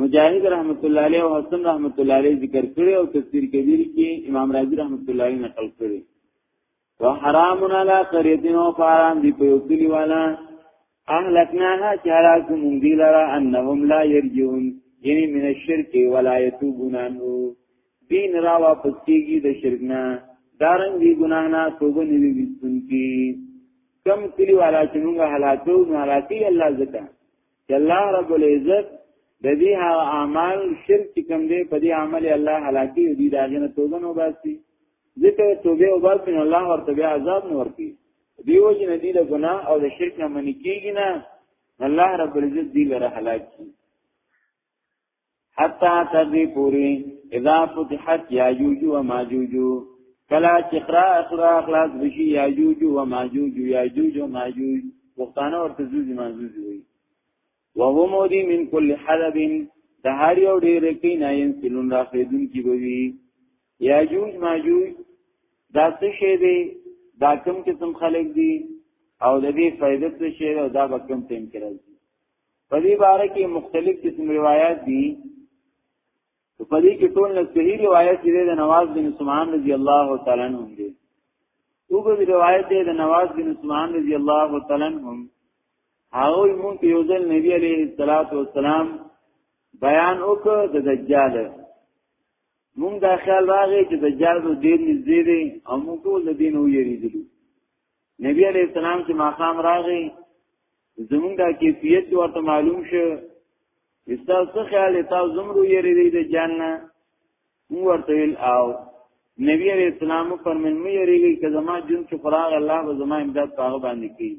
مجاهد رحمت الله علیه او حسن رحمت الله علیه ذکر کړی او تفسیر کبیر کې امام رازی رحمت الله علیه نقل کړی وحرام علی قریتنا فارام دی په یو کلی والا اهلکناها چې هلاک مونږ دی لره انهم لا يرجون یعنی من الشرك ولا يتوبون عنه دین را واپس کیږي د شرک نه دارنګ دی ګناه نه توبه نیوي وستون کی کم کلی والا چې موږ هلاکو نو هلاکی الله زکه چې الله رب العزت د دې هغه اعمال شرک چې کوم دی په دې عمل الله هلاکی دی دا غنه توبه نو باسي ځکه توبه او باسي نو الله ورته بیا عذاب نه ورکي دیو جن دی له ګناه او د شرک نه منی کیږي نه الله رب العزت دی لره هلاکی حتا تدی پوری اذا فتحت یاجوج و ماجوج کلا چې خرا اخرا خلاص بشي یاجوج و ماجوج یاجوج و ماجوج وختانه ورته زوزي ماجوج وي وهم دی من کل حدب د هر یو ډیر کې نه انسلون را فیدون کی بوي یاجوج ماجوج دا څه شی دی دا کوم قسم خلق دی او د دې فائدې څه شی او دا به کوم تیم کړی په دې باره کې مختلف قسم روایت دي په دې کې ټول نه صحیح روایت دی د نواز بن سمعان رضی الله تعالی عنہ دی وګورئ روایت دی د نواز بن سمعان رضی الله تعالی عنہ هغه مونږ ته یو ځل نبی علیه الصلاۃ والسلام بیان وکړ د دجال مونږ دا خیال راغی چې دجال د دین نږدې دی او موږ ټول د دین ویریدلو نبی علیہ السلام چې ماقام راغی زمونږ دا کیفیت ورته معلوم شو استاد څه خیال تاسو زمرو یې ری د جننه موږ ورته ویل او نبی علیہ السلام فرمایل مې یریږي چې زما جون چې فراغ الله به زما امداد پاغه باندې کوي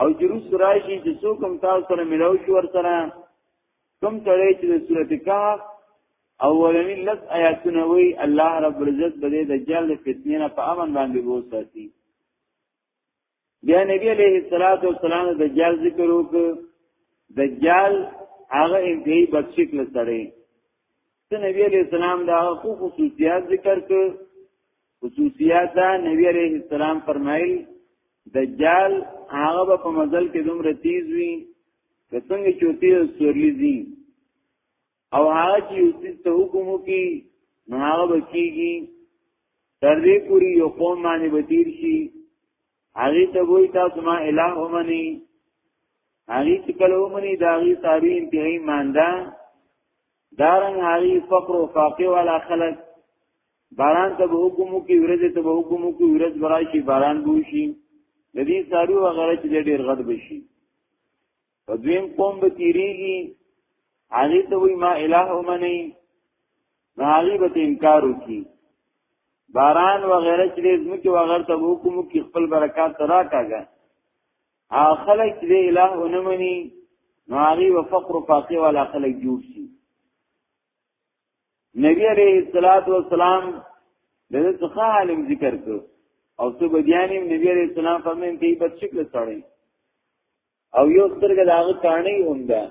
او جروس راشي چې څوک هم تاسو سره ملو شي ورسره کوم سره چې د سورته کهف اولنی لس آیاتونه وی الله رب العزت بده دجال فتنه نه په امن باندې وساتي بیا نبی علیہ الصلوۃ والسلام د دجال ذکر وک دجال هغه انتهایی بد شکل سره ته نبی علیہ السلام دا خو خصوصیات ذکر ک خصوصیات دا نبی علیہ السلام فرمایل دجال هغه په مزل کې دومره تیز وي که څنګه چې وتی سورلی دي او هغه چې وتی ته حکم وکي نو هغه بکیږي تر دې پوری یو قوم باندې بتیر شي هغه ته وای تاسو ما الہ ومني هغه چې کله ومني دا غي تابع انتهایی مانده دارن هغه فقر او فاقه والا خلک باران ته به حکم کوي ورځ ته به حکم کوي ورځ برای شي باران بوشي د دې سارو وغیرہ چې ډیر غد بشي په دویم قوم به تیریږي هغه ته وی ما الہ ومني هغه به انکار وکي باران وغیرہ چې زمکه وغیرہ ته حکم کوي خپل برکات ترا کاږي ها خلق دې الہ ونمني نو هغه و فقر فاقه ولا خلق جوړ شي نبی عليه الصلاه والسلام دغه څخه عالم ذکر کو او څو بدیانی نبی عليه السلام فرمایي ته بد شکل سره او یو سترګه داغه کانه هم ده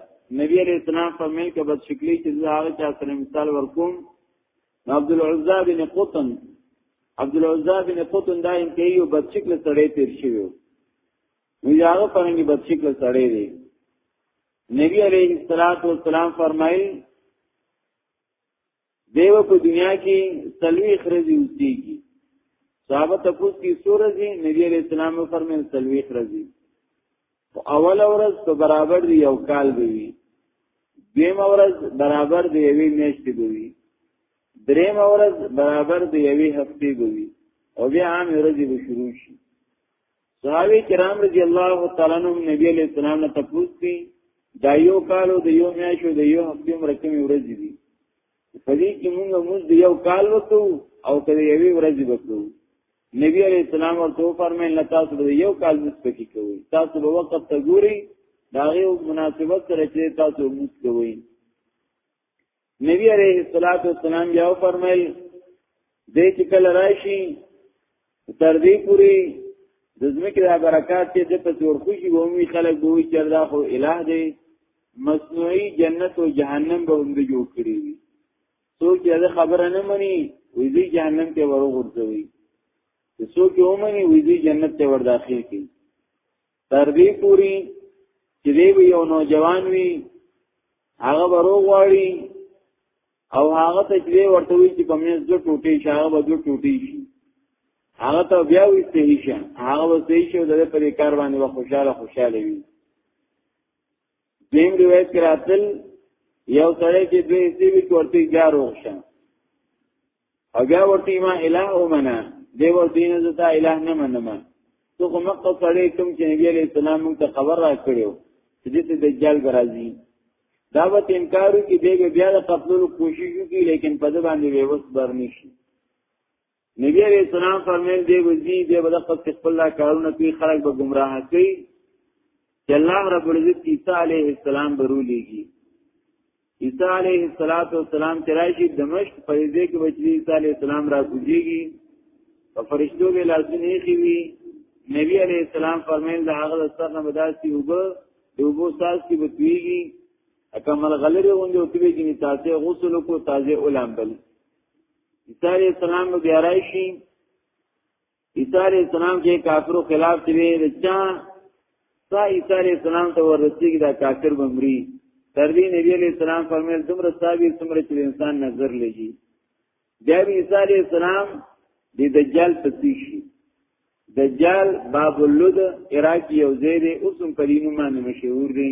نبی عليه السلام فرمایي کبه شکلی چې زه هغه چا سره مثال ورکوم عبد العزا بن قطن عبد العزا بن قطن دا انتهي یو بچکل سړی تیر شوی نو یاغه پرنګي بچکل سړی دی نبی علیہ الصلات والسلام فرمایي دیو په دنیا کې سلوي خرزي اوسېږي صحابه تاسو کې سورځي نبی علیہ السلام فرمایي سلوي خرزي په اول ورځ په برابر دی یو کال به وي دویم ورځ برابر دی یوې میاشتې به وي دریم ورځ برابر دی یوې هفتې به وي او بیا عام ورځې به شروع شي صحابه کرام رضی الله تعالی عنهم نبی علیہ السلام نه تپوس دي دا یو کالو د یو میاشو د یو هفتې مرکمې ورځې دي په دې کې موږ موږ د یو کال وکړو او کله یوې ورځې وکړو نبی علیہ السلام ورته فرمایل نه تاسو به یو کال موږ پکې کوی تاسو به وخت ته ګوري دا یو مناسبت سره چې تاسو موږ کوی نبی علیہ الصلوۃ والسلام یو فرمایل دې چې کله راشي تر دې پوري د زمکه د برکات چې د پسور خوشي به وي خلک به وي چې دا خو الٰه دی مصنوعي جنت او جهنم به هم جوړ کړی وي څوک یې دا خبره نه مني وي دې جهنم ته ورغورځوي څوک یې ومني وي دې جنت ته ور داخل کی تر دې پوري چې دی یو نوجوان وي هغه وروغواړي او هغه ته چې ورته وی چې په مېز دوه ټوټې شي هغه به دوه ټوټې شي هغه ته بیا وی صحیح شه هغه به صحیح شه د پر کار باندې و خوشاله خوشاله وي دیم روایت کې راتل یو سره چې دوی سیوی کوړتي ګارو شه او بیا ورته ما الہ ومنه دی ورته نه زتا الہ نه منم تو خو مکه سره کوم چې نبی علیہ السلام موږ ته خبر را کړو چې دې دجال برازي دا وت انکار کی دی بیا د قتلولو کوشش وکړي لیکن په ځبان دی وس برنشي نبی علیہ السلام فرمایل دی وزي دی بل قصد خپل کارونه کوي خلک به گمراه کوي چې الله رب العزت عیسی علیہ السلام برولېږي عیسی علیه السلام چې راشي د مشق په دې کې بچی عیسی علیه السلام را کوجيږي په فرشتو به لازمي خوي نبی علیه السلام فرمایل د هغه سره نه بداسي وګه د وبو ساز کې بتويږي اکمل غلره غونډه وتوي کې تاسو غسل کو تازه اولام بل عیسی علیه السلام بیا راشي عیسی علیہ السلام کې کافرو خلاف دی رچا تا عیسی علیہ السلام ته ورسیږي دا کافر بمری تر دې نبی علیہ السلام فرمایل دومره صاحب څومره چې انسان نظر لږي بیا عیسی علیہ السلام د دجال پتی شي دجال باب اللد عراق یو ځای دی اوس هم په دینو باندې مشهور دی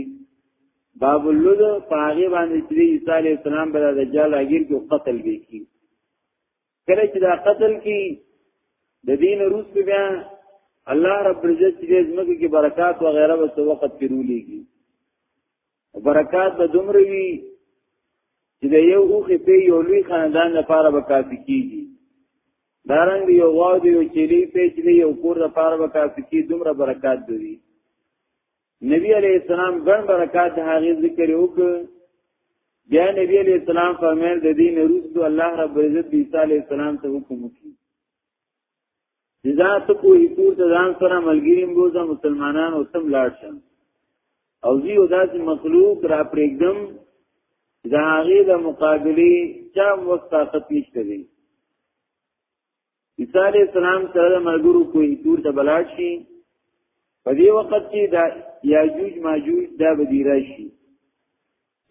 باب اللد په هغه باندې چې عیسی علیہ السلام بل دجال اگیر کو قتل وکړي کله چې دا قتل کی د دین روس په بیا الله رب عزت چې زمګي کې برکات و غیره وسو وخت کې رولېږي برکات به دومره وي چې د یو اوخې په یو لوی خاندان لپاره به کافي کیږي دارنګ یو واو دی یو چيلي په چې یو کور لپاره به کافي کیږي دومره برکات دوی نبی علیہ السلام ګڼ برکات د هغه ذکر وکړ بیا نبی علیہ السلام فرمایل د دین روستو الله رب عزت عیسی علیہ السلام ته حکم وکړي ذات کو هیتور ته ځان سره ملګری موزه مسلمانان او تم لاړ شم او زی او داس مخلوق را پرېږدم دا هغه د مقابله چا وخت طاقت نشته دی عیسی علی السلام سره د ملګرو کوی تور ته بلاړ شي په دې وخت کې دا یاجوج ماجوج دا بدی راشي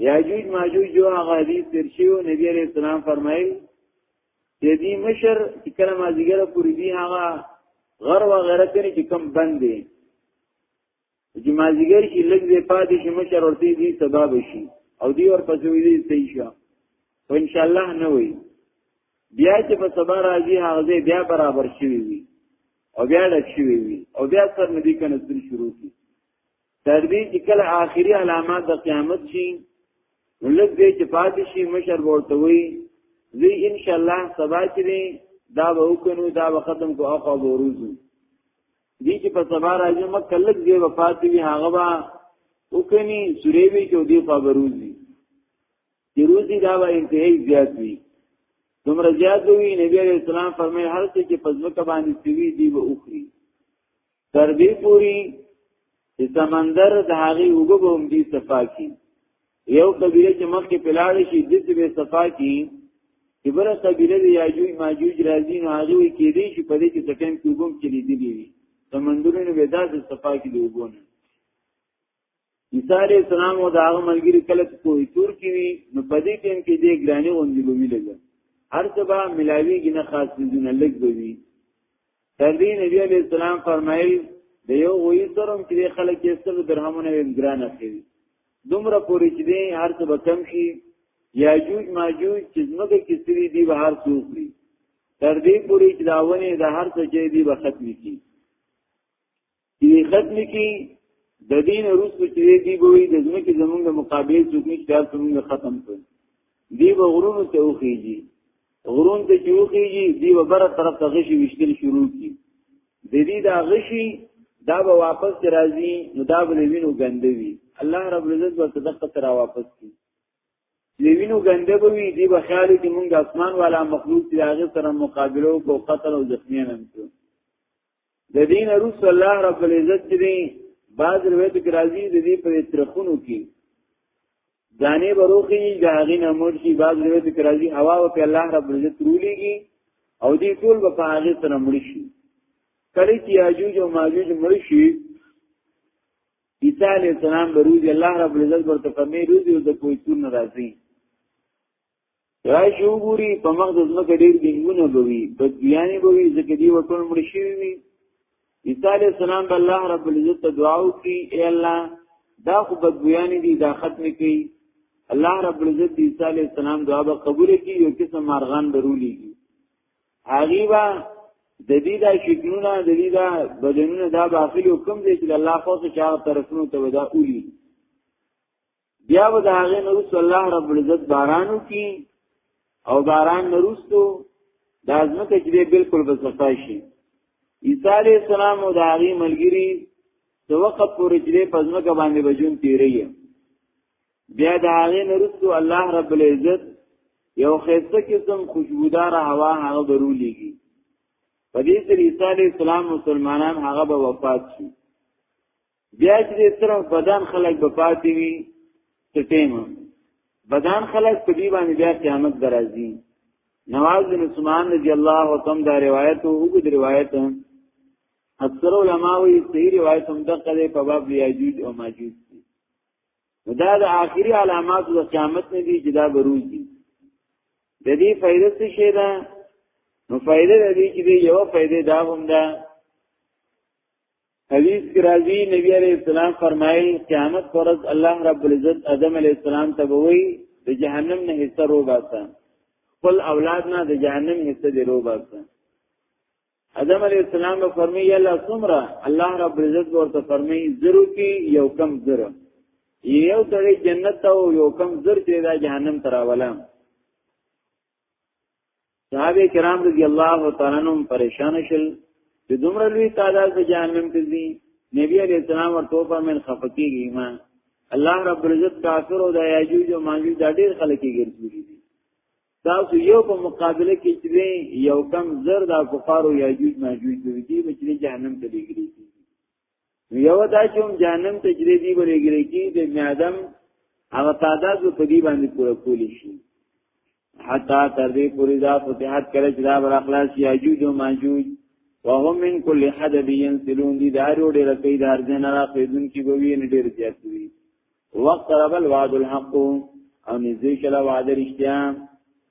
یاجوج ماجوج جو هغه حدیث تر شیو نبی علیہ السلام فرمایل چې دې مشر چې کله ما زیګره پوری دی هغه غر و غیره کوي چې کم بند دی چې مازیګر کې لږ دې پاتې شي مشر ورته دي سبا بشي او دی ورپسې وي دې صحیح شو او ان شاء الله نه وي بیا چې په سبا راځي هغه بیا برابر شي وي او بیا ډک شي وي او بیا سر نه دي کنه سن شروع کی تر دې چې کله آخري علامات د قیامت شي لږ دې چې پاتې شي مشر ورته وي زی ان شاء الله سبا چې دا به وکړو دا به ختم کو اخو وروزو دي چې په سبا راځي مکه لږ دی وفات وی هغه با وکني سورې وی چې دی په بروزي چې روزي دا به انتهایی زیات وي دومره زیات وی نبی عليه السلام فرمایي هر څه چې پزمکه باندې سوي دی به اوخري تر دې پوری چې سمندر د هغه وګبوم دي صفا کی یو قبیله چې مخکې پلاړ شي د دې به صفا کی چې بل قبیله دی یاجوج ماجوج راځي نو هغه وی کې دي چې په دې کې د ټیم کې وګم چلی دی دی سمندرونو به داس صفا کی دی وګونه عیسی علیہ السلام او داغه ملګری کله کوی تور کی وی نو په دې ټیم کې دې ګرانی غوندې بوي لګا هر څه به ملاویږي نه خاص دي نه لګ بوي تر دې نبی علی السلام فرمایل د یو وی سرم چې خلک یې ستل درهمونه ویم ګران اخلي دومره پوری چې دې هر څه به کم شي یاجوج ماجوج چې زمګه کې سری دی به هر څوک دی تر دې پوری چې داونه د هر څه چې دی به ختم کی چې ختم کی د دین روس چې دی به د زمکه زمونږ د مقابله څوک نشي دا څنګه ختم کړي دی به غرونو ته وخیږي غرون ته چې وخیږي دی به بره طرف ته غشي وشتل شروع کی د دې دا غشي دا به واپس راځي نو دا به وینو ګندوي الله رب العزت ورته دغه تر واپس کی لوینو ګنده به وي دی به خیال کې مونږ اسمان والا مخلوق چې هغه سره مقابله او قتل او زخمیان هم کړو د دین روس الله رب العزت دې بعض روایت کې راځي د دې پر ترخونو کې دانه بروخي غاغې نه مور شي بعض روایت کې راځي هوا او په الله رب العزت رولېږي او دې ټول په هغه سره مړ شي کله چې یاجوج او ماجوج مړ شي عیسی علی السلام بروز الله رب العزت ورته فرمایي روزي او د کوی تون راځي راي شو ګوري په مخ د زمکه ډیر دینونه بوي بدیانی بوي ځکه دی وټول مړ شي وي عیسی علی السلام به الله رب العزت دعا وکي اے الله دا خو بدیانی دي دا ختم کړي الله رب العزت دی عیسی علی السلام دعا به قبول کړي یو قسم مارغان درولېږي هغه با د دې دا شکلونه د دې دا بدنونه دا باخلي حکم دی چې الله خاصه چا طرفونو ته ودا اولي بیا به د هغې نه وروسته الله رب العزت باران وکړي او باران نه وروسته دا ځمکه چې دی بلکل به صفا شي عیسی علیه السلام او د هغې ملګري د وخت پورې چې دی په ځمکه باندې به ژوند تېروي بیا د هغې نه وروسته الله رب العزت یو ښایسته قسم خوشبوداره هوا هغه به رولیږي په دې سره عیسی علیه السلام مسلمانان هغه به وفات شي بیا چې صرف بدن خلق به پاتې وي ټیم بدن خلق په دی باندې بیا قیامت درازي نواز بن عثمان رضی الله عنه دا روایت او وګد روایت اکثر علما وی صحیح روایت هم دغه په باب یاجوج او ماجوج دا د آخري علامات د قیامت نه دي چې دا بروز دي د دې فائدې څه شي ده نو فائدې د دې چې یو فائدې دا هم ده حدیث کی راضی نبی علیہ السلام فرمایل قیامت پرز الله رب العزت آدم علیہ السلام ته وی د جهنم نه حصہ رو باسه خپل اولاد نه د جهنم حصہ دی رو باسه آدم علیہ السلام به فرمی یلا سمرا الله رب العزت ورته فرمی زرو کی یو کم زر یو تړي جنت او یو کم زر چې دا جهنم تراولا صحابه کرام رضی الله تعالی عنهم پریشان شول چې دومره لوی تعداد د جهنم کې دي نبی علی السلام ورته په من خفقېږي ما الله رب العزت کافر او د یاجوج او ماجوج د ډېر خلک یې ګرځولي دي تاسو یو په مقابله کې چې یو کم زر د کفارو یاجوج ماجوج دوی دي چې جهنم ته لګري یو دا چې هم جهنم ته جری دی ورګری کی د میادم هغه تعداد په دې باندې پوره کولی شي حتا تر دې پوری دا فتحات کړي چې دا بر اخلاص یاجوج او ماجوج وهم من کل حدب ينسلون دي دارو ډېر کوي دار جن را فیدون کی بوي نه ډېر زیات وي وقت رب الوعد الحق او نزدې شلا وعده رښتیا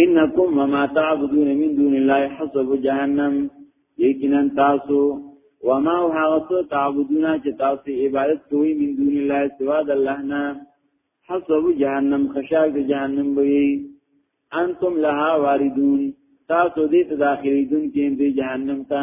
انکم وما تعبدون من دون الله حسب جهنم یقینا تاسو وما هغه تعبدون چې تاسو عبادت کوئ من دون الله سوا د الله نه حسب جهنم خشاک د جهنم وي انتم لها واردون تاسو دې ته داخلي دن کې دې جهنم ته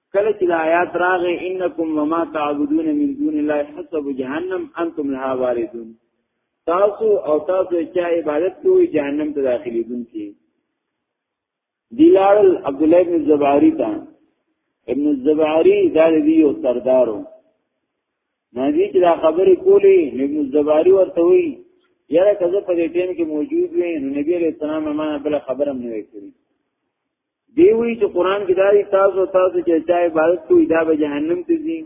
کله چې آیات راغې انکم وما تعبدون من دون الله حسب جهنم انتم لها واردون تاسو او تاسو چې عبادت کوئ جهنم ته داخلي دن کې دلال عبد الله بن زباری تا ابن الزباری دا دی یو سردارو نازی چې دا خبرې کولې ابن الزباری ورته وی یاره کزه په دې ټیم کې موجود وې نو نبی علیہ السلام ما بل خبرم نه وکړي دی وی چې قران کې دای تاسو تاسو چې چا عبادت کوی دا به جهنم ته ځي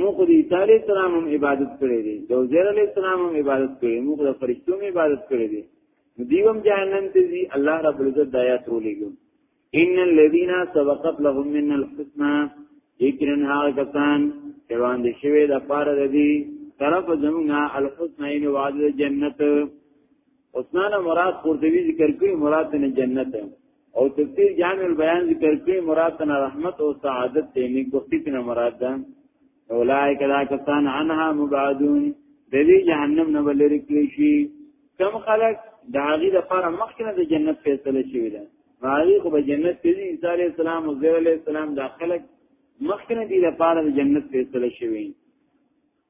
نو خو د عیسی علی السلام هم عبادت کړی دی د عزیر علی السلام هم عبادت کړی موږ د فرشتو هم عبادت کړی دی نو دیوم جهنم ته ځي الله رب العزت دایا ترولېږي ان الذين سبقت لهم من الحسنى یقینا هغه کسان چې وړاندې شوی د پاره د دې طرف زمونږه الحسنین وعده جنت حسنان مراد قرطبی ذکر کوي مراد نه جنت او تفسیر جامع البیان ذکر کوي مراد نه رحمت او سعادت دی نه کوفتی نه مراد ده اولائک لا کسان عنها مبعدون د دې جهنم نه ولری کړی شي کم خلق د هغه د فار مخکنه د جنت فیصله شوی ده هغه خو به جنت ته دي عیسی علی السلام او زیر علی السلام د خلق مخکنه دي د فار د جنت فیصله شوی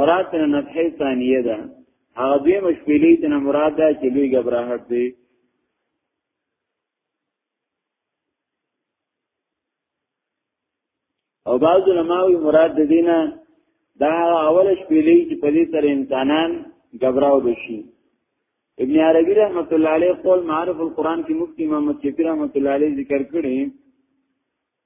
مراد تن نفحه ثانیه ده هغه دوی مشپیلی تن مراد ده چې لوی غبرهټ دی او بعض علماوی مراد د دینه دا اول شپیلی چې په دې سره انسانان غبراو بشي ابن عربی رحمت الله علیه قول معرف القرآن کې مفتی محمد شفیع رحمت الله علیه ذکر کړی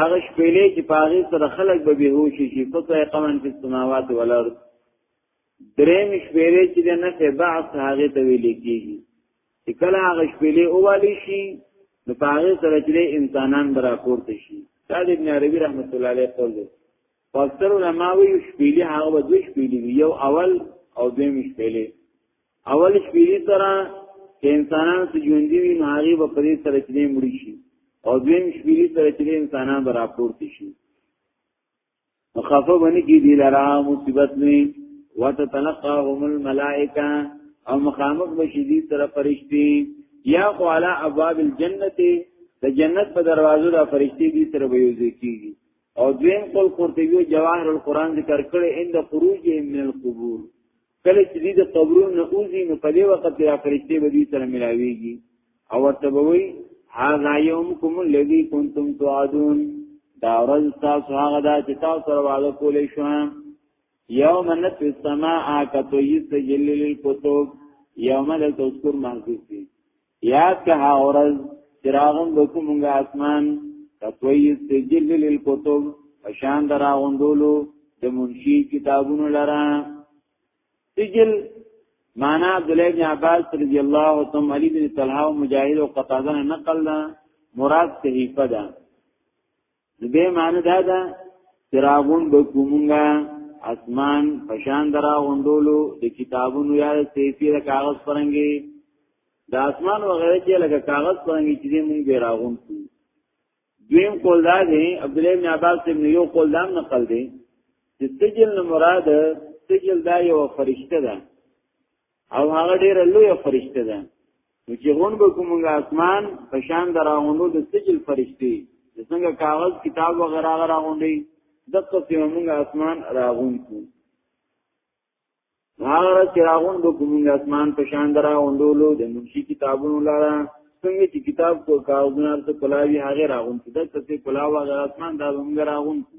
هغه شپېلې چې پاغي سره خلک به بهوش شي فصه قمن فی السماوات والارض دریم شپېلې چې د نفع بعض هغه ته ویل کیږي چې کله هغه شپېلې اووالي شي نو پاغي سره چې انسانان برا پورته شي دا د ابن عربي رحمت الله علیه قول دی پاکستان علماء وی شپېلې هغه به دوه شپېلې وي یو اول او دویم شپېلې اول شپېلې سره چې انسانان سره ژوند دي نو هغه به په دې سره چې مړي شي او دویم شپېلې سره چې انسانان به راپورته شي نو خفه باندې کې دي لرا مصیبت نه وتتلقاهم الملائکه او مخامخ بشي دي تر فرشتي یا خو علی ابواب الجنه د جنت په دروازو د فرشتي دي تر ویوځي کیږي او دویم قول قرطبی جواهر القرآن ذکر کړي اند خروج من القبور کله چې دې د قبرونو نه اوزي نو په دې وخت کې اخرتي به دې سره ملاويږي او ورته وي هاذا يومكم الذي كنتم توعدون دا ورځ تاسو هغه دا چې تاسو سره وعده کولې شو یوم نت السماء کتوی سجل للکتب یوم دلتذکر محذوب دی یاد که ها ورځ چراغون بکو مونږه اسمان کتوی سجل للکتب پشان دراغون دولو د منشی کتابونو لرا سجل معنا عبد الله بن عباس رضی الله عنه علی بن طلحه او مجاهد او قتاده نقل ده مراد صحیفه ده نو به معنی دا ده چې راغون به کومونګه اسمان پشان درا غوندولو د کتابونو یا سیفی د کاغذ پرنګي د اسمان وغیرہ چې لکه کاغذ پرنګي چې موږ به راغون کو دویم قول دا دی عبد الله بن عباس ابن یو قول دا نقل دی چې سجل مراد سجل دا یو فرشته ده او هغه ډیره لوی فرشته ده نو چې غون به کومه اسمان په شان دراغوندو د سجل فرشتي د څنګه کاغذ کتاب وغیرہ راغوندي دغه په موږ اسمان راغون کو هغه چې راغون به کومه اسمان په شان دراغوندو لو د منشي کتابونو لاره څنګه چې کتاب کو کاغذونه ته کلاوی هغه راغون کده څه کلاوه غیر اسمان دا موږ راغون کو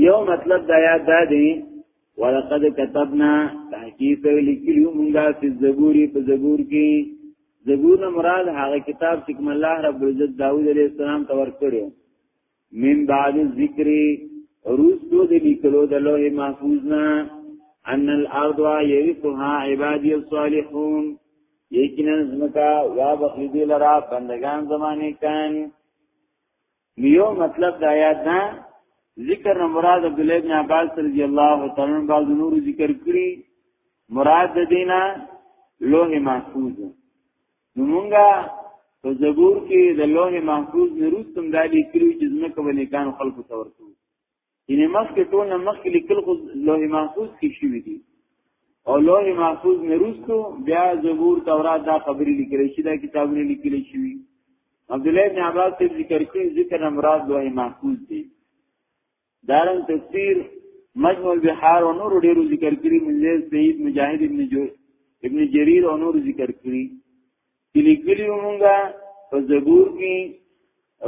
یو مطلب دا یاد دا دی ولقد كتبنا تحقیق لیکلو مونږه په زبور په زبور کې زبور نه مراد هغه کتاب چې کوم الله رب العزت داوود علیه السلام ته ورکړو من بعد ذکر روستو د لیکلو د لوح محفوظ نه ان الارض يرثها عبادي الصالحون یقینا زمکا یا بخیدی لرا بندگان زمانه کان نیو مطلب د آیات نه ذکر نه مراد عبد الله بن عباس رضی الله تعالی عنہ بعض نور ذکر کړی مراد د دینه لوح محفوظ نو مونږه په زبور کې د لوح محفوظ نروستم دالی کړی چې زمکه باندې کان خلق تورته یعنی مخکې ټول نه مخکې لیکل خو لوح محفوظ کې شوی دي او لوح محفوظ نه روستو بیا زبور تورات دا خبرې لیکل شي دا کتابونه لیکل شي عبد الله بن عباس ته ذکر کړی ذکر مراد لوح محفوظ دي دارن تفسیر مجموع البحار او نور ډیرو ذکر کړی مجلس سید مجاهد ابن جو ابن جریر او نور ذکر کړی کلیګلی مونږه په زبور کې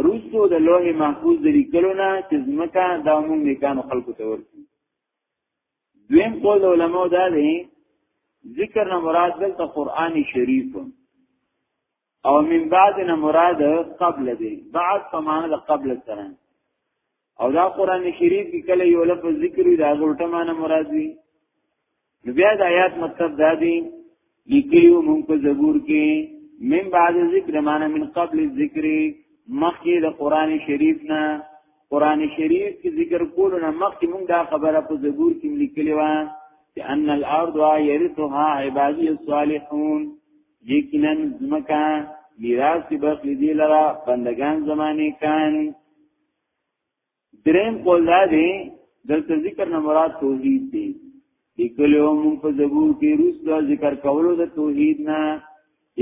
روسو د لوح محفوظ د لیکلو نه چې ځمکه دا مونږ نیکانو خلکو ته ورکړي دویم قول علماء دا دی ذکر نه مراد دلته قران شریف او من بعد نه مراد قبل دی بعد په معنا د قبل سره او دا قران شریف کې کله یو لفظ ذکر وي دا غلطه معنی مراد وي نو بیا د آیات مطلب دا دی لیکلو مونږ په زبور کې من بعد ذکر معنی من قبل الذکر مخکې د قران شریف نه قران شریف کې ذکر کولو نه مخکې مونږ دا خبره په زبور کې لیکلې و چې ان الارض يرثها عبادي الصالحون یقینا زمکا میراث به دې لرا بندگان زمانه کان دریم قول دا دی دلته ذکر نه مراد توحید دی لیکلو مون په زبور کې روس دا ذکر کولو د توحید نه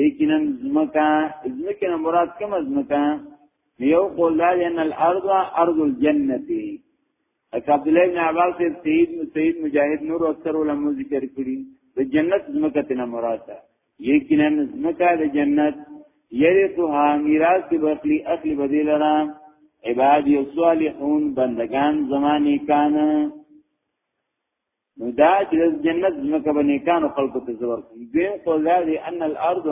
یقینا زمکا زمکه نه مراد کوم زمکا یو قول دا ان الارض ارض الجنه اک عبد الله بن عباس سید سید مجاهد نور اکثر علماء ذکر کړی د جنت زمکه نه مراد ده یقینا زمکا د جنت یرثها میراث دی بخلی اخلی بدی لرا عباد یو صالحون بندگان زمانی کان نو دا چې جنت زمکا بنی کان خلق ته زور دین قول دی ان الارض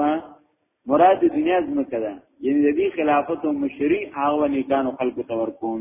مراد دنیا زمکا ده یعنی د دې خلافت او مشری هغه نیکانو خلق ته ورکون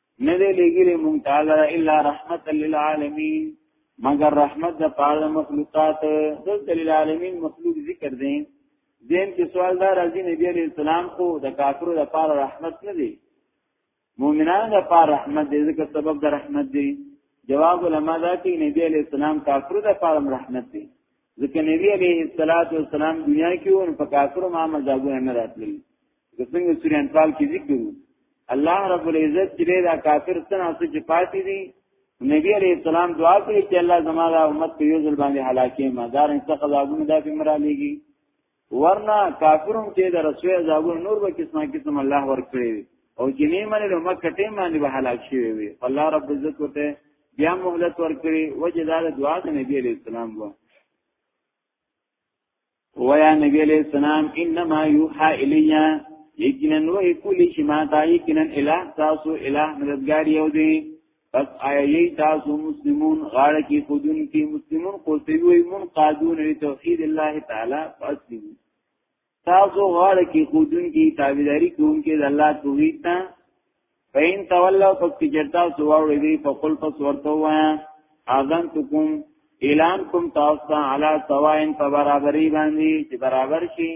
نه دی لګیلی مونږ تعالی الا رحمت للعالمین مگر رحمت د پاره مخلوقات دلته للعالمین مخلوق ذکر دی دین کې سوال دار ازي نبی علیہ السلام خو د کافرو د پاره رحمت نه دی مؤمنان د پاره رحمت دی ځکه سبب د رحمت دی جواب علما دا کوي نبی علیہ السلام کافرو د پاره رحمت دی ځکه نبی علیہ الصلوۃ والسلام دنیا کې ور په کافرو ما مزاګونه نه راتلی څنګه سورې انفال کې ذکر الله رب العزت چې دا کافر څنګه څه چې پاتې دي نبی علیہ السلام دعا کوي چې الله زما د امت په یو ځل باندې هلاکې ما دار ان څخه عذابونه دافې مرا لېږي ورنا کافرون چې د رسول عذابونه نور به قسمه قسم الله ورکړي او چې نه منل مکه ټیم باندې به هلاک شي وي الله رب عزت ورته بیا مهلت ورکړي وجه دا دعا د نبی علیہ السلام وو ویا نبی علیہ السلام انما یوحا الیا یقینا وه کولی چې ما ته یقینا الہ تاسو الہ مددگار یو دی پس آیی تاسو مسلمون غاړه کې خودون کې مسلمون قوسی وی من قادون لتوحید الله تعالی فاسلمون تاسو غاړه کې خودون کې تابعداري کوونکې د الله توحید ته فین تولوا پس کجرتا سواوړي دی فقل پس ورته وایا اذن تکم اعلان کوم تاسو علی سواین په برابرۍ باندې چې برابر شي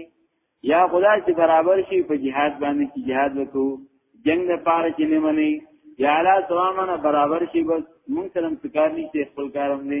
یا خدا چې برابر شي په jihad باندې چې jihad وکړو جنگ نه پاره چې نه مني یا علی سوامنه برابر شي بس مونږ سره کار نشته خپل کارم نه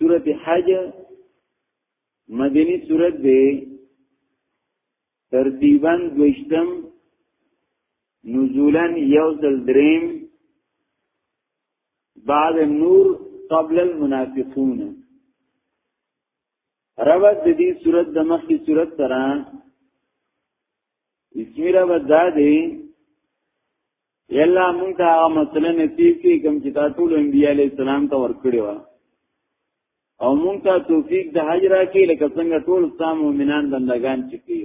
سورت حج مدنی سورت دی ترتیبا دوشتم نزولا یوزل دریم بعد النور قبل المنافقون ربط د دې صورت د مخکې صورت سره اسمیره ودا دی یلا مونږ ته هغه مسله نصیب کی کوم چې تاسو ټول انبیاء علی السلام ته ورکړی و او مونږ ته توفیق د حج راکې لکه څنګه ټول سام مؤمنان بندگان چې کی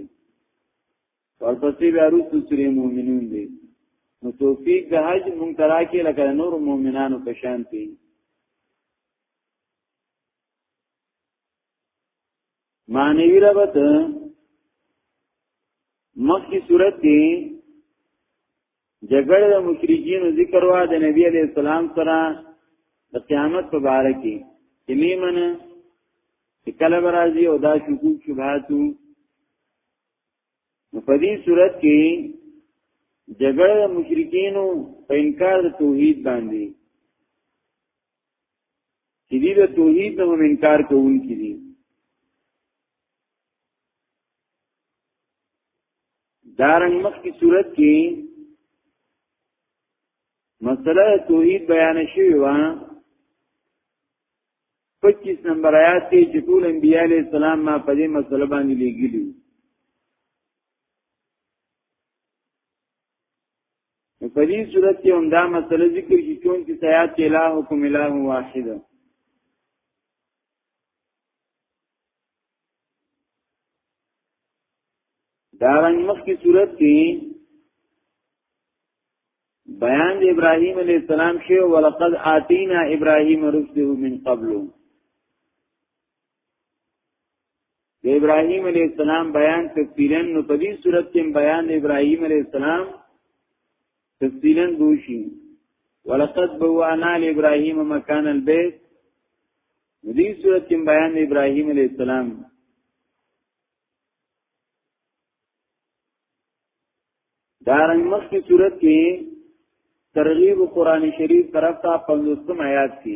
ورپسې بیا روسو سری مؤمنون دي نو توفیق د حج مونږ ته راکې لکه نور مؤمنانو په شان دي معنی ربط مخی صورت کې جګړه د مشرکین ذکر وا د نبی علی السلام سره د قیامت په اړه کې چې میمن چې کله راځي او دا شکوک شبهاتو نو په دې صورت کې جګړه د مشرکین په انکار د توحید باندې چې دې د توحید نه هم انکار کوونکي دي دارنګ مخ کی صورت کې مسله توحید بیان شوی و 25 نمبر آیات کې چې ټول انبیاء علیه السلام ما په دې مسله باندې لګیلي په دې صورت کې هم دا مسله ذکر کی چون چې سیاد کې الہکم الہ واحد دا رنګ مخ کی صورت کې بیان د ابراهیم علی السلام شی ولقد اتینا ابراهیم رشده من قبل د ابراهیم علی السلام بیان تفصیلا نو په دې صورت کې بیان د ابراهیم علی السلام تفصیلا دوشي ولقد بوانا لابراهیم مکان البيت دې صورت کې بیان د ابراهیم علی السلام دارنګ مخ کی صورت کې ترغیب قران شریف طرف ته 50 آیات کې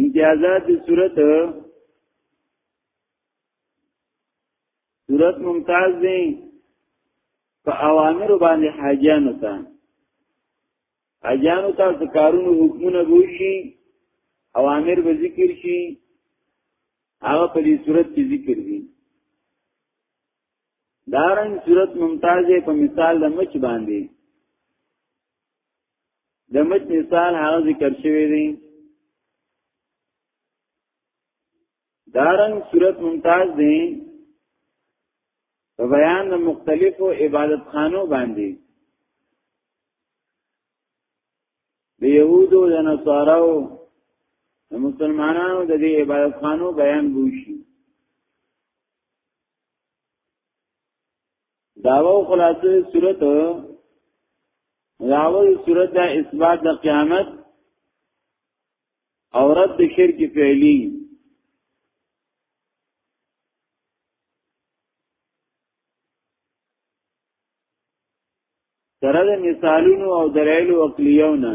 امتیازات د صورت صورت ممتاز دی په اوامر باندې حاجانو ته حاجانو ته د کارونو حکمونه وشي اوامر به ذکر شي هغه په دې صورت کې ذکر دي دارن صورت ممتاز په مثال د مچ باندې د مت مثال هغه ذکر شوی دی دارنګ صورت ممتاز دی په بیان د مختلفو عبادت خانو باندې د يهودو د نصاراو د مسلمانانو د دې عبادت خانو بیان بوشي داو خلاصه صورت راول صورت دا اثبات د قیامت او رد شرک فعلی سره د مثالونو او دلایل او عقلیونه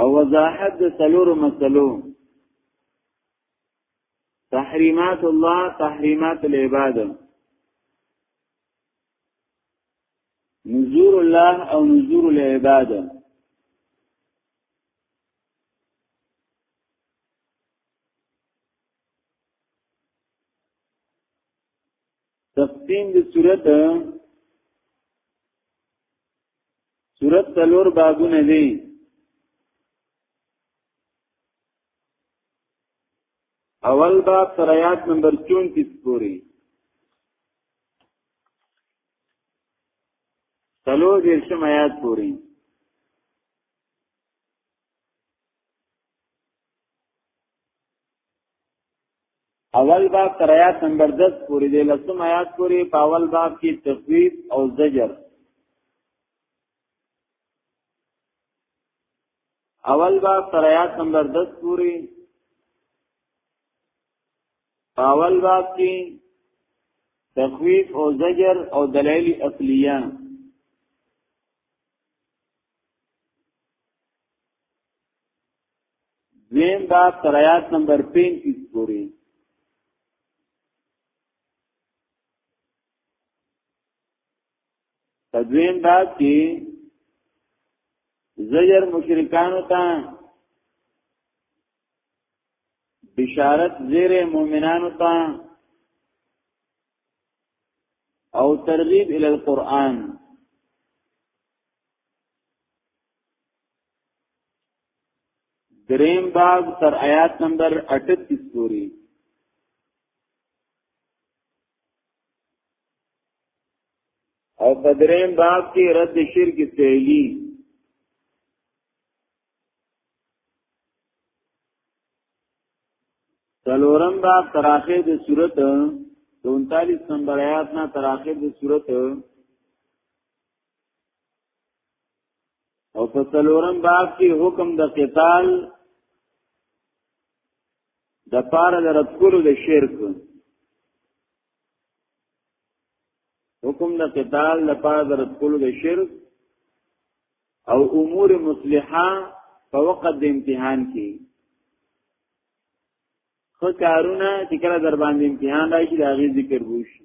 او وضاحت د سلور مسلو تحریمات الله تحریمات العباد نزور الله او نزور العباد تقسیم د صورت صورت تلور بابونه دی اول باب تر آیات نمبر 34 پوری تلو دیرشم آیات پوری اول باب تر آیات نمبر 10 پورې دی لسم آیات پورې په اول باب کې تخویف او زجر اول باب تر آیات نمبر 10 پورې په اول باب کې تخویف او زجر او دلایل اصلیه دویم باب تر آیات نمبر 35 پورې په دویم باب کې زجر مشرکانو ته بشارت زیر مومنانو ته او ترغیب ال القرآن دریم باب تر آیات نمبر 38 پورې او په دریم باب کې رد شرک فعلی سلورم باب تراخیر د صورت 39 نمبر آیات نه تراخیر د صورت او په څلورم باب کې حکم د قتال د پاره د رتکولو د شرک حکم د قتال د پاره د رتکولو د شرک او امور مصلحه په وخت د امتحان کې خو کارونه چې کله در باندې امتحان راشي دا غي ذکر وشي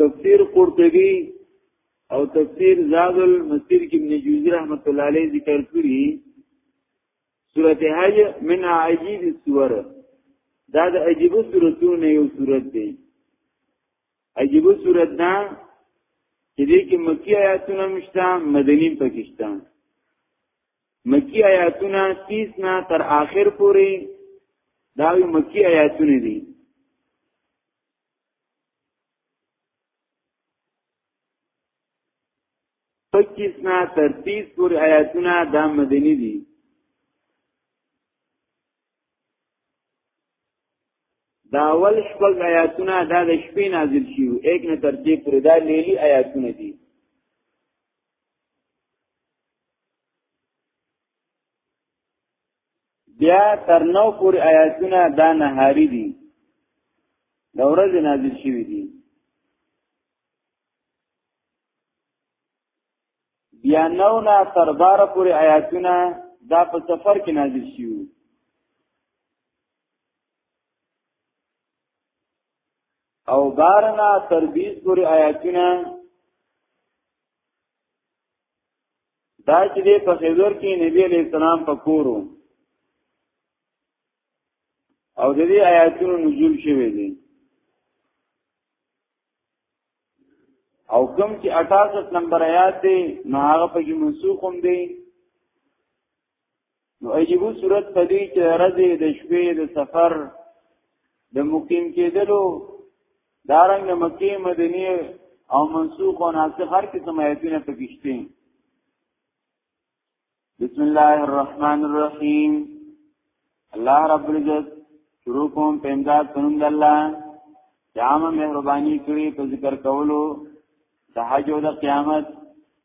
تفسیر قرطبی او تفسیر زاد المسیر کې ابن جوزی رحمت الله علیه ذکر کړی سورته حج من عجیب السور دا د عجیب سورتونو یو سورت دی عجیب سورت دا چې دې کې مکی آیاتونه مشته مدنی پاکستان مکی آیاتونه 30 نه تر آخر پورې دا مکی آیاتونه دي پچیس نا تر تیس پوری آیاتونا دا مدنی دی دا اول شپږ آیاتونه دا د شپې نازل شیو ایک نه تر دې پورې دا لیلی آیاتونه دي بیا تر نو پورې آیاتونه دا نهاري دي د ورځې نازل شوي دي بیا نو نه تر بار پورې آیاتونه دا په سفر کې نازل شوي او بارنا تر 20 پورې آیاتونه دا چې دې په خیبر کې نبی علیہ السلام په کورو او د دې آیاتونو نزول شوی دی او کوم چې 68 نمبر آیات دی نو هغه په کې منسوخ هم دی نو عجیبو صورت په دې چې رضې د شپې د سفر د مقیم کېدلو دارنګ مکه مدینه او منسوخ او ناسخ هر قسم آیتونه پکې شته بسم الله الرحمن الرحیم الله رب العزت شروع کوم په امداد پنوند الله جام مهرباني کړی په ذکر کولو د حج او د قیامت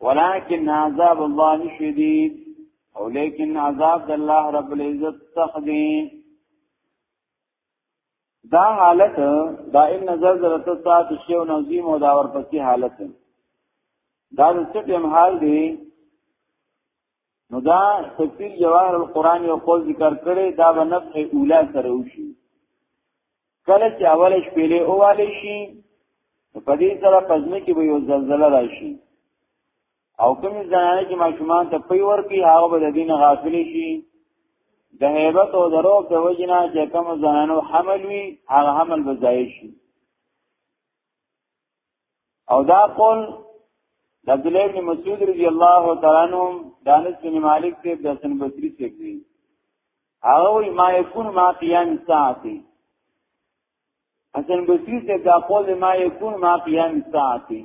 ولكن عذاب الله شديد او لیکن عذاب د الله رب العزت سخت دی دا حالت دا ان نظر درت سات شی او نظیم او دا ورپسې حالت دا د څه ټیم حال دی نو دا تفسیر جواهر القرآن یو قول ذکر کړي دا به نفع اولا سره وشي کله چې اول شپېلې اووالی شي په دې سره پزمه کې به یو زلزلہ راشي او کوم ځانانه چې ماشومان ته پي ورکی هغه به د دین غافل شي د هیبت او درو په وجنا چې کوم ځانانو حمل وي هغه حمل به ضایع شي او دا قول د عبد الله بن مسعود رضی الله تعالی عنہ دانس بن مالک ته د حسن بصری څخه دی هغه وی ما یکون ما قیام ساعتی حسن بصری ته دا قول ما یکون ما قیام ساعتی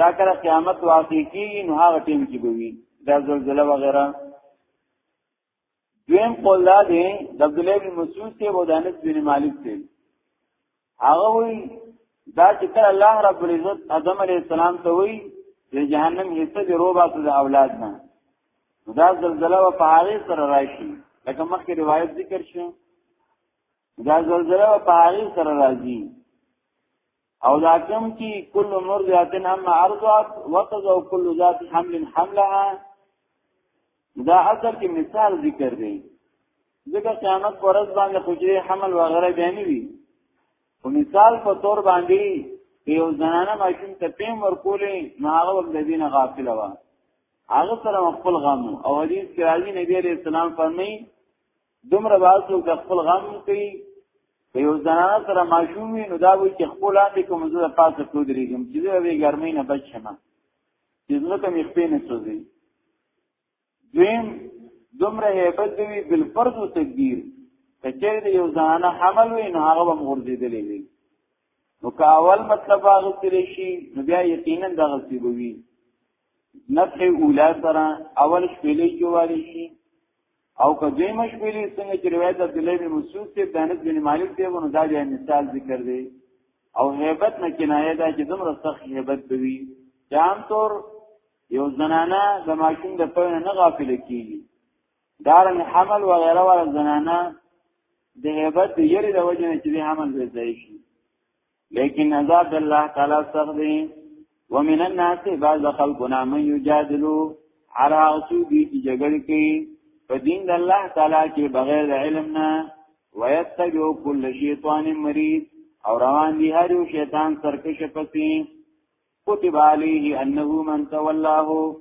دا کله قیامت واقع کیږي نو هغه ټیم کې بوي دا زلزلہ وغیرہ دویم قول دا دی د عبد الله بن مسعود ته او د انس بن مالک ته هغه وی دا چې کله الله رب العزت ادم علی السلام ته وی د جهنم حصہ دی روبا ته د اولاد نه دا زلزلہ و پهاري سره راشي لکه مخکې روایت ذکر شو دا زلزلہ و پهاري سره راځي او دا کم کی کل مرضعت اما ارضعت وتضع کل ذات حمل حملها دا اصل کې مثال ذکر دی ځکه قیامت پر ورځ باندې خجری حمل وغیرہ بیا نه وي په مثال په تور باندې یو زنانه ماشوم ته پیم ورکولې نو هغه هم د دین غافل و هغه سره خپل غم او حدیث کې راځي نبی عليه السلام فرمایي دومره باسو د خپل غم کوي په یو ځان سره ماشوم وي نو دا وي چې خپل اندې کوم زړه پاسه کو درېږم چې زه به ګرمۍ نه بچ شم چې زه کوم خپې نه سوځي دویم دومره هیبت دی بل فرض او تقدیر کچې د یو ځان حمل وي نو هغه به مغرزیدلې وي نو کاول مطلب هغه ترې شي نو بیا یقینا دغه سی بوي نفع اولا سره اول شپېلې جوړې شي او که دوی مشغولی څنګه چې روایت عبد الله بن مسعود ته دانت بن مالک دی ونه دا بیا مثال ذکر دی او hebat نه کنایه دا چې دومره سخت hebat دوی جام طور یو زنانه د ماشوم د پوی نه غافل کیږي دارن حمل و غیره و زنانه د hebat د یری د وجه نه چې حمل به ځای شي لیکن عذاب الله تعالی سخت دی ومن الناس بعض خلقنا من یجادلو علا اغسو دی چی جگل کی پا دین دا اللہ تعالی کی بغیر دا علمنا ویتجو کل شیطان مرید او روان دی هر یو شیطان سرکش پسی كتب عليه انه من تولاه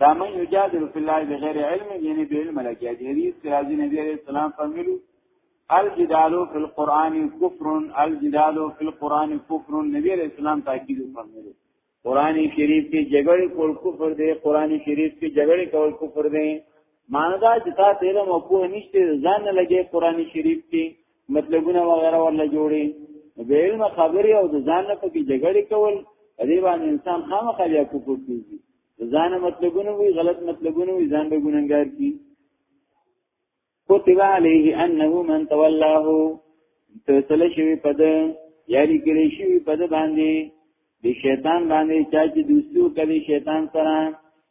دا من یجادل فی الله بغیر علم یعنی به علم لګیا دی حدیث کې راځي نبی علیہ السلام فرمایلی الجدال فی القرآن کفر الجدال فی القرآن کفر نبی علیہ السلام تاکید فرمایلی قرآن شریف کې جګړې کول کفر دی قرآن شریف کې جګړې کول کفر دی ماندا چې تاسو علم او پوهه نشته ځان نه لګي قرآن شریف کې مطلبونه وغیرہ ورله جوړي به علم خبري او د ځان نه پکې جګړه کول دې باندې انسان خامخا بیا کوپر کیږي ځان مطلبونه وي غلط مطلبونه وي ځان به ګننګار کی کتب علیه انه من تولاه فیصله شوی پد یاری کړی شوی پد باندې د شیطان باندې چا چې دوستو کوي شیطان سره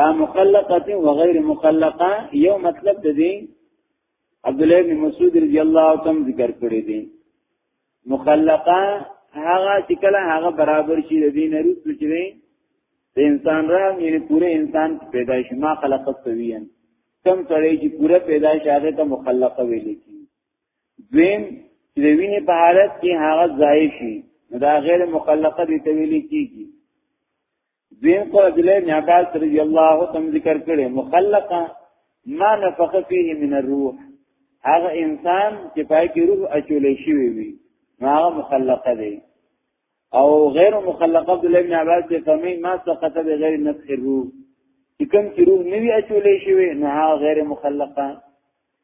دا مخلقه و غیر مخلقه یو مطلب د دې عبد الله بن مسعود رضی الله تعالی ذکر کړی دی مخلقه هغه چې کله هغه برابر شي د دین روز چې دی د انسان را یعنی پوره انسان پیدا شي ما خلقت سویان کم سره چې پوره پیدا شي هغه ته مخلقه ویل کی دویم چې د وینې په حالت کې هغه ضایع شي دا غیر مخلقه دي ته ویل کیږي دین کو عبد الله بن عباس رضی الله تم ذکر کړي مخلقا ما نفخ فيه من الروح هغه انسان چې پای کې روح اچولې شي وي هغه مخلقه دی او غیر مخلقه عبد الله بن عباس ته فرمایي ما سقط بغیر نفخ الروح چې کوم چې روح نه وی اچولې شي وي نه هغه غیر مخلقه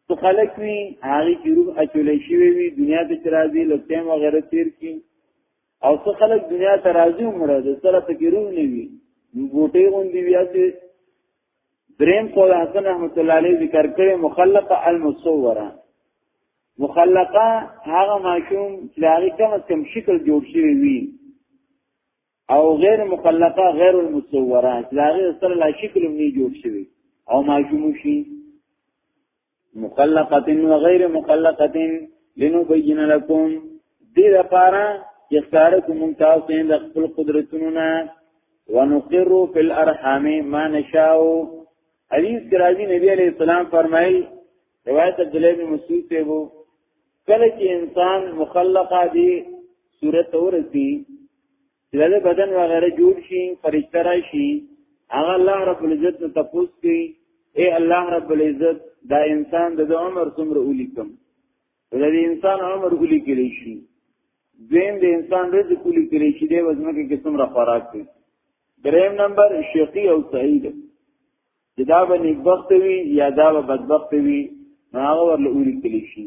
تو خلق وی هغه چې روح اچولې شي وي دنیا ته ترازی لکه وغیرہ تیر کی او څه خلک دنیا ته راځي مړه د سره پکې روح نه وي بوټي غوندي بیا چې دریم قول حسن رحمت الله علیه ذکر کړي مخلقه المصوره مخلقه هغه ماشوم چې هغه کم از کم شکل جوړ شوی وي او غیر مخلقه غیر المصوره چې هغه سره لا شکل نه جوړ شوی او ماشوم شي مخلقتن و غیر مخلقتن لنو بین لکم دی دا پارا یختار کمون تاسو اند خپل قدرتونونا ونقرو فی الارحام ما نشاو حدیث کرازی نبی علیہ السلام فرمائی روایت عبداللہ بن مسعود سے وہ کله چې انسان مخلقه دی صورت ورسی چې د بدن وغیره جوړ شي فرشتہ راشي هغه الله رب العزت نو تاسو کې اے الله رب العزت دا انسان د عمر څومره ولیکم د دې انسان عمر ولي کړی شي دویم د انسان رزق ولي کړی شي د وزنکه کې څومره خوراک کوي دریم نمبر شقی او سعید چې دا به نیکبخت وي یا دا به بدبخت وي نو هغه ورله ولي کړی شي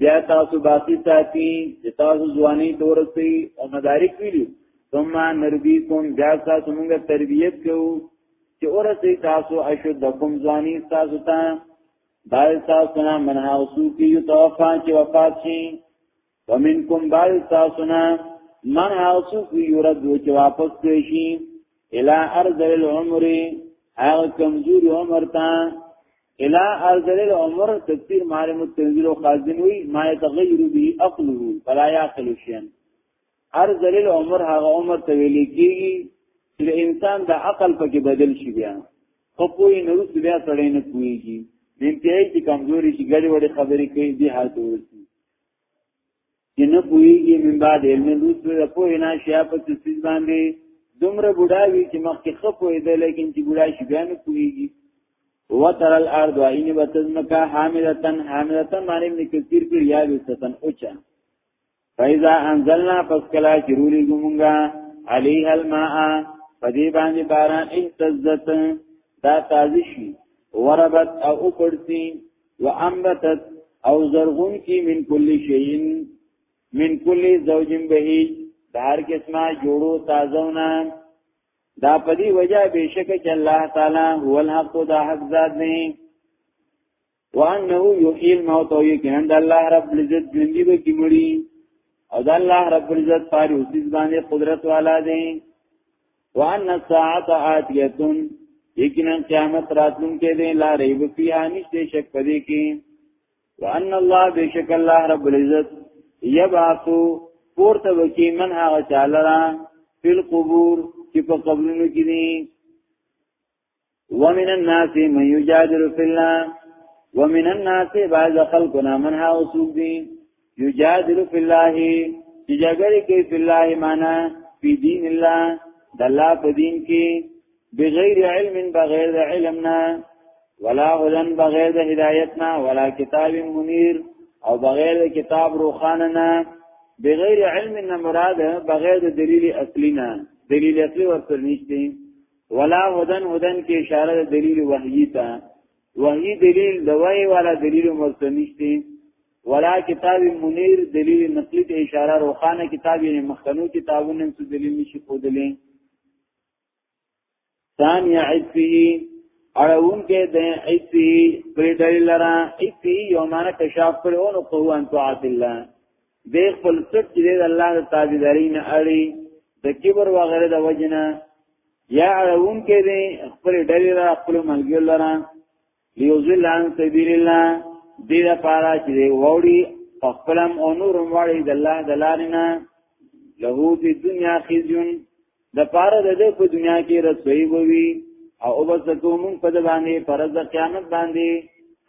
بیا تاسو باقی ساتي چې تاسو ځواني تورسي او مدارک ویلو ثم نربيكم بیا تاسو موږ تربيت کوو چې اورسي تاسو اشدکم ځواني تاسو ته بل تاسو نه منها اوسو کې یو توفا چې وفات شي ومنکم بل تاسو نه منها اوسو کې یو رد چې واپس کوي شي الى ارض العمر هغه کمزور عمر تا الى ارض العمر تفسیر معلم التنزيل او قاضي وی ما يتغير به عقله فلا يعقل شيئا ارض العمر هغه عمر ته ویل کیږي چې انسان د عقل پکې بدل شي بیا خو پوی نه روس بیا سړی نه پويږي دین ته چې کمزوري شي ګړې وړې خبرې کوي به حالت ورسي چې نه پوهیږي من بعد علم روس د پوه نه شیا په تسیز باندې دومره بوډا وی چې مخکې خپو دی لیکن چې بوډا شي بیا نه پوهیږي وتر الارض عین وتزمکا حاملتن حاملتن معنی ابن کثیر پر یا وستن اوچا فاذا انزلنا پس کلا چرولی گمونگا علیها الماء پدی باندې باران اهتزت دا تازه شي وربت او اوپړسي وانبتت او زرغون کی من کل شیئن من کل زوج بهیج د هر قسمه جوړو تازونه دا پدی وجہ بیشک چې الله تعالی هو الحق دا حق ذات دی وانه یحیی الموت او یقینا د الله رب العزت ژوندۍ به کی مړی او د الله رب العزت پاره اوسیز باندې قدرت والا دی وان الساعه اتیتون یقینا قیامت راتلون کې دی لا ریب فیها نشته شک پدې کې وان الله بشک الله رب العزت یبعثو پورته وکي من هغه چاله را فل قبور چې په قبرونو کې دي ومن الناس من يجادل في الله ومن الناس بعض خلقنا من ها وسوق دي يجادل في الله چې جګړه کوي په الله معنا په دین الله د الله په دین کې بغیر علم بغیر علمنا ولا هدن بغیر د هدایتنا ولا کتاب منیر او بغیر د کتاب روخاننا بغیر علم نه مراد بغیر د دلیل اصلی نه دلیل اصلی ورته نشته ولا هدن هدن کې اشاره د دلیل وحیی ته وحیی دلیل د وحی والا دلیل مرتنشتي ولا کتاب منیر دلیل نقلی ته اشاره روخانه کتاب یې مخکنو کتابونو څخه دلیل نشي خودلې ثانی عفی اړون کې د عفی پر دلیل را عفی یو معنی کشاف پر اون قوان طاعت الله دې خپل څټ چې د الله د تابعداري نه اړي د کبر وغیره د وجنه یا اړون کې دې خپل ډلې را خپل ملګر لره لیوزل عن سبیل الله دې لپاره چې ووري خپلم او نور مواړي د الله د لارې نه له دې دنیا خزيون د پاره د دې په دنیا کې رسوي وي او وبسکو مون په د باندې پرز قیامت باندې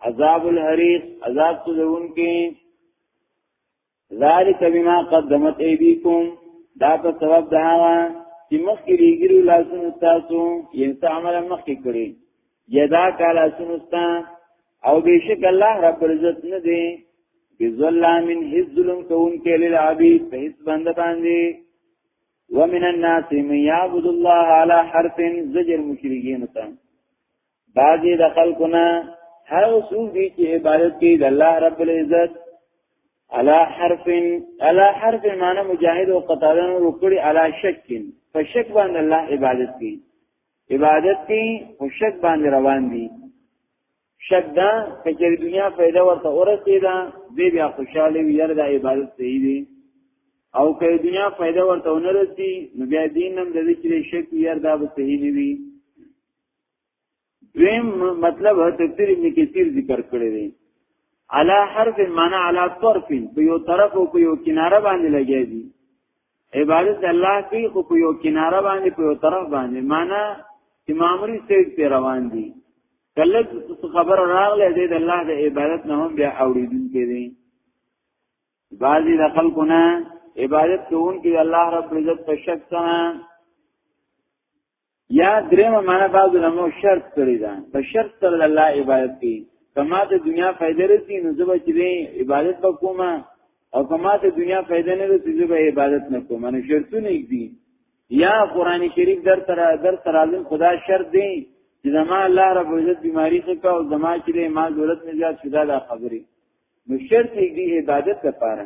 عذاب الحریق عذاب تذون کې ذالک بما قدمت ایدیکم دا په سبب دا چې مخکې لري لاسونو تاسو یې تعامل مخکې کړی یدا کالا سنستا او بیشک الله رب العزت نه دی بظلام هیڅ ظلم کوونکی للعبید په هیڅ بنده باندې ومن الناس من يعبد الله على حرف زجر مشرکین ته بعضی د خلقنا هر څوک دی چې عبادت کوي د الله رب العزت علا حرف علا حرف معنی مجاهد او قتاده نو وکړي علا شک په شک باندې الله عبادت کوي عبادت کوي او شک باندې روان دي شک دا چې د دنیا فائدہ ورته ورسېدا دې بیا خوشاله وي یره د عبادت صحیح دي او که دنیا فائدہ ورته ونرسي نو بیا دین هم د دې چې شک یره دا به صحیح نه وي دویم مطلب تفسیر ابن کثیر ذکر کړی دی علا حرف معنی علا طرف په یو طرف او په یو کناره باندې لګی دی عبادت الله کوي خو په یو کناره باندې په یو طرف باندې معنی چې ماموري سید په روان دي کله خبر راغله د الله د عبادت نه هم بیا اوریدونکې دي بعضی د خلکونه عبادت کوونکې الله رب عزت په شک سره یا درېمه معنا بعض علماء شرط کړی دا په شرط سره الله عبادت کوي کما ته دنیا فائدې رسي نو زه به چې عبادت وکوم او کما ته دنیا فائدې نه رسي زه به عبادت نه کوم نو شرطونه دي یا قران شریف در تر در تر عالم خدا شرط دی چې زما الله رب عزت بیماری څخه او زما چې ما ضرورت نه زیات شوه دا خبره نو شرط دی عبادت لپاره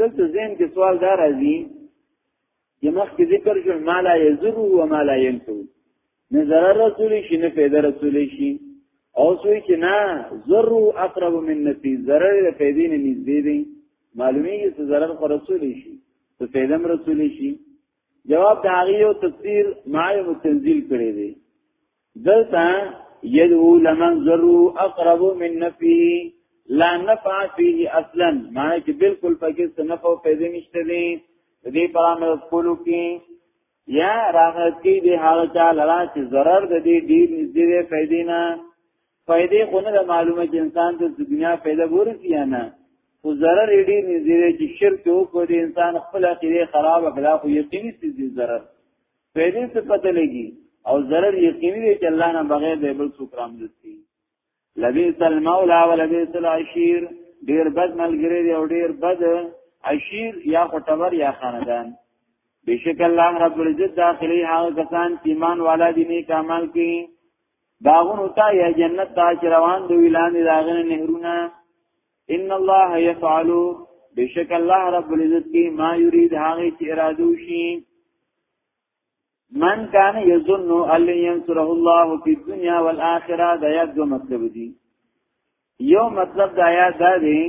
دلته ذهن کې سوال دا راځي چې مخکې ذکر شو ما لا یزر و ما لا ينفع نه ضرر رسول شي نه فایده رسول شي او سوی چې نه ضرر اقرب من نفي ضرر له فایدې نه نږدې دي معلومي چې ضرر خو رسول شي ته فایده هم رسول شي جواب د هغه یو تفسیر ما یو تنزیل کړی دی دلته يدعو لمن ضرو اقرب من نفيه لا نفع فيه اصلا معنی چې بالکل پکې څه نفع او فائدې نشته دي د دې پر امر کولو کې یا راغت کې د هغه چا لرا چې zarar د دې ډیر نږدې دی فائدې نه فائدې خو نه معلومه چې انسان د دنیا فائدہ ګوري یا نه خو zarar ډیر نږدې دی چې شرک وکړي انسان خپل عقیده خراب کړه خو یقیني چې zarar پیدې څه پته لګي او ضرر یقیني دی چې الله نه بغیر دی بل څوک رامدستي لبیس المولا و لبیس العشیر ډیر بد ملګری دی او ډیر بد عشیر یا خطبر یا خاندان بشک الله رب العزت داخلي هغه کسان چې ایمان والا دي نیک عمل کوي باغونو ته یا جنت ته روان دوی لاندې داغنه نهرونه ان الله يفعل بشک الله رب العزت کی ما یرید هغه چې اراده وشي من کان یظن ان ينصره الله فی الدنيا والآخرة دا یاد دو مطلب دی یو مطلب دا یاد دا دی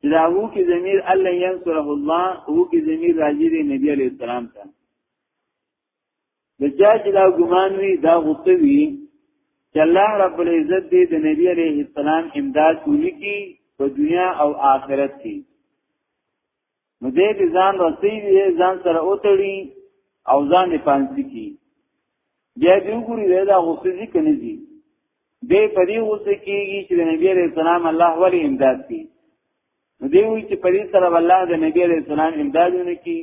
چې دا هو کې ضمیر الله ينصره الله هو کې ضمیر راځي دی نبی علیہ السلام ته د چا چې دا ګمان وي دا غوته وي چې الله رب العزت دې د نبی عليه السلام امداد کولی کی په دنیا او آخرت کې نو دې دې ځان رسي دې ځان سره اوتړي او ځان یې پانسي کی بیا دې وګوري دا غوسه دي کنه دي دې په دې غوسه کېږي چې د نبی عليه السلام الله ولي امداد کوي نو دی وی چې پرې سره الله د نبی عليه السلام امدادونه کی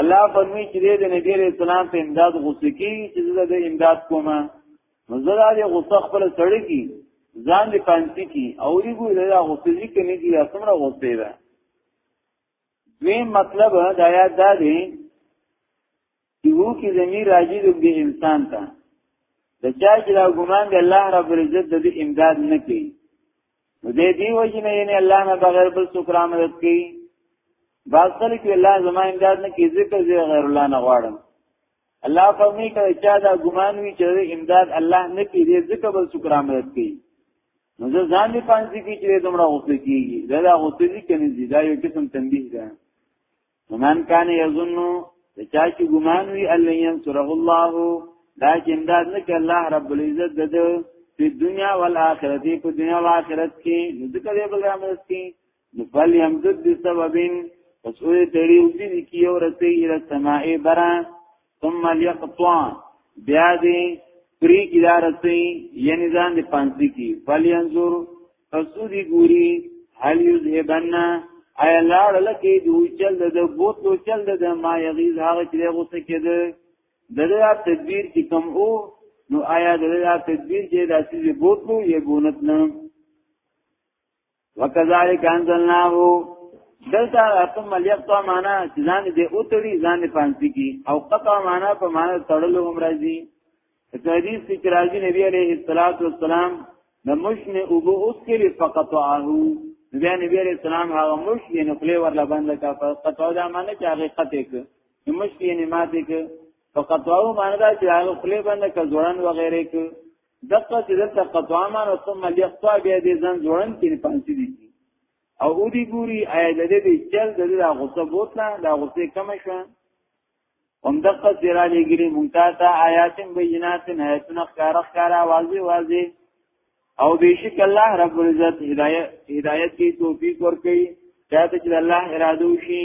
الله فرمایي چې د نبی عليه السلام په امداد غوسه کی چې زه د امداد کوم نو زه د غوسه خپل سړی کی ځان دې پانتی کی او دی ګو له غوسه دي کې نه دي اسمره غوسه ده دوی مطلب دا یا دا دی چې هو کې زمير راځي د دې انسان ته د چا چې دا ګمان دی الله رب العزت د دې امداد نه کوي نو دې دی وجه نه یې الله نه بغیر بل څوک را مدد کوي بعض خلک الله زما امداد نه کوي ذکر زی غیر الله نه غواړم الله فرمی کړه چې دا ګمان وی چې امداد الله نه کوي دې ذکر بل څوک را مدد کوي نو زه ځان دې پانځي کې چې دومره غوسه کیږي دا غوسه دي کني دا یو قسم تنبیه ده ومن کان یظن د چا چې ګمان وي الله ينصره الله دا چې امداد نه کوي الله رب العزت د دې په دنیا او آخرت په دنیا او آخرت کې نو ځکه دې بل رحمت کې نو فل يمدد بسببین پس اوی تیری اوزی دی کیو رسی ایل سمائی برا ثم ليقطع بیا دې پری کی دارسي یعنی ځان دې پانسی کی فلینظر فسودی ګوري هل یذهبن ای لاړ لکه دو چل د بوتلو چل د ما یغیز هغه چې غوسه کېده دغه تدبیر چې کم او نو آیا دغه تدبیر چې داسې بوتلو یې بونت نه وکذالک انزلناه دلته اتم یقطع معنا چې ځان دې اوتړي ځان دې پانسی کی او قطع معنا په معنا تړلو هم راځي په حدیث کې راځي نبی عليه الصلاه والسلام د مشن او بو اوس کې فقط اهو بیا نبی عليه السلام هغه مش یې نو خپل ورلا بند کا فقط دا معنا چې هغه قطع ک مش یې نه ماته ک فقط اهو معنا دا چې هغه خپل بند کا ځوان وغیرہ ک دغه چې دلته قطعا مان او ثم ليقطع بیا دې ځان جوړن کې پانسي دي او او دې ګوري آیا د دې چل د دې غصه بوتله دا غصه کم شوه هم دغه چې را لګري مونږ ته آیات بینات آیاتونه ښکار ښکار واضح واضح او بیشک الله رب العزت هدایت هدایت کی توفیق ورکړي چاته چې الله اراده وشي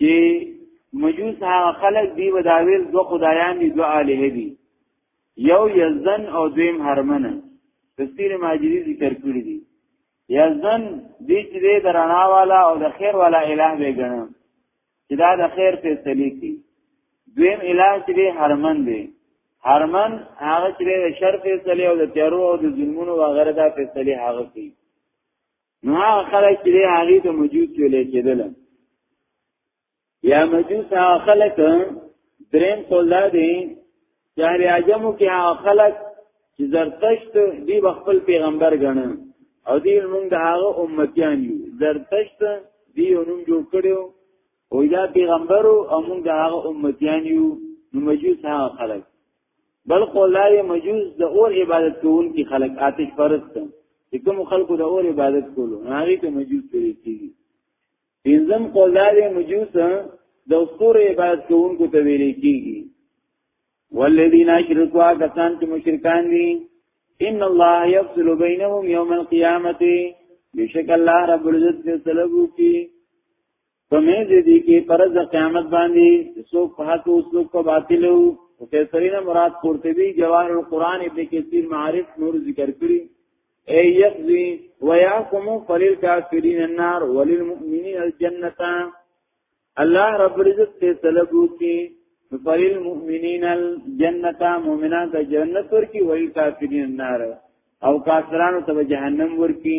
چې مجوس هغه خلق دی وداویل دو خدایان دی دو آلیه دی یو یزدن او دویم هرمن تفسیر ماجری ذکر کړی دی یزدن دی چې دی درنا والا او د خیر والا الہ به ګڼه چې دا د خیر په سلی کی دویم الہ چې دی هرمن دی هرمن هغه چې د شر په سلی او د تیرو او د ظلمونو وغیرہ دا په سلی هغه کی نو هغه خلک چې هغه ته موجود ویل کېدل یا مجوس هغه خلک دریم قولا دي چې هغه عجمو کې هغه خلک چې زرتشت دی خپل پیغمبر ګڼه او دی موږ د هغه امتیان یو زرتشت دی نوم جوړ کړو او دا پیغمبرو او موږ د هغه امتیان یو نو مجوس هغه خلک بل قولای مجوز د اور عبادت کوون کی خلق آتش پرست چې کوم خلقو د اور عبادت کولو هغه ته مجوز ویل کیږي پنځم قولای مجوز د اسطور عبادت کوون کو ته ویل کیږي والذین اشرکوا کسان چې مشرکان دي ان الله یفصل بینهم یوم القیامت بشک الله رب العزت فیصله کوي په مې دې دي کې پرز قیامت باندې څوک په حق او څوک په باطل او فیصلین مراد قرطبی جواهر القرآن ابن کثیر معارف نور ذکر کړی اے یقضی ویاکم فللکافرین النار وللمؤمنین الجنه الله رب العزت فیصله وکړي فلیل مؤمنین الجنت مؤمنان ته جنت ورکی ویل کافرین النار او کافرانو ته جهنم ورکی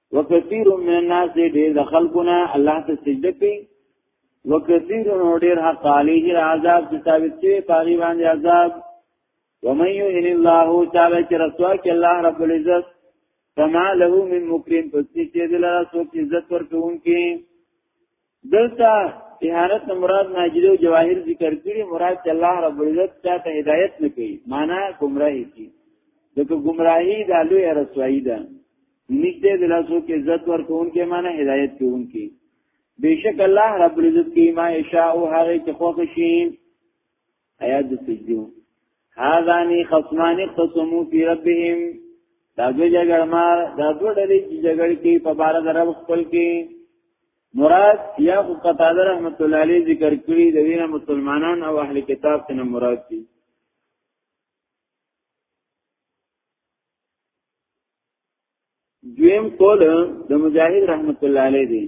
وکثیر من الناس دې د خلقنا الله ته سجده کوي وکثیر نو ډیر حق علیه العذاب چې ثابت شي پاغي باندې عذاب ومن یهن الله تعالی چې رسوا کې الله رب العزت فما له من مکرم پس چې دل رسو کې عزت ورکون کې دلته اهانت نه مراد ناجیده او جواهر ذکر کړي مراد چې الله رب العزت چاته هدایت نه کوي معنا گمراهي کی دغه گمراهي د لوی رسوایی ده نشته د لاسو کې عزت ورکون کې معنا هدایت کوون کې بیشک الله رب العزت کی ما اشاء او هغه چې خوښ شي آیات د سجدو هاذانی خصمان اختصمو فی ربهم دا دوی جګړه مار دا دوی ډلې چې جګړه کوي په بار د رب خپل کې مراد یا خو قتاده رحمت الله علیه ذکر کړی د دینه مسلمانان او اهل کتاب څخه مراد دي دویم قول د مجاهد رحمت الله علیه دی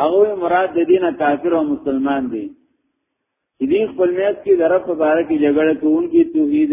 هغه مراد د دینه کافر او مسلمان دی چې دین خپل میاس کې د رب مبارک جګړه کوونکی توحید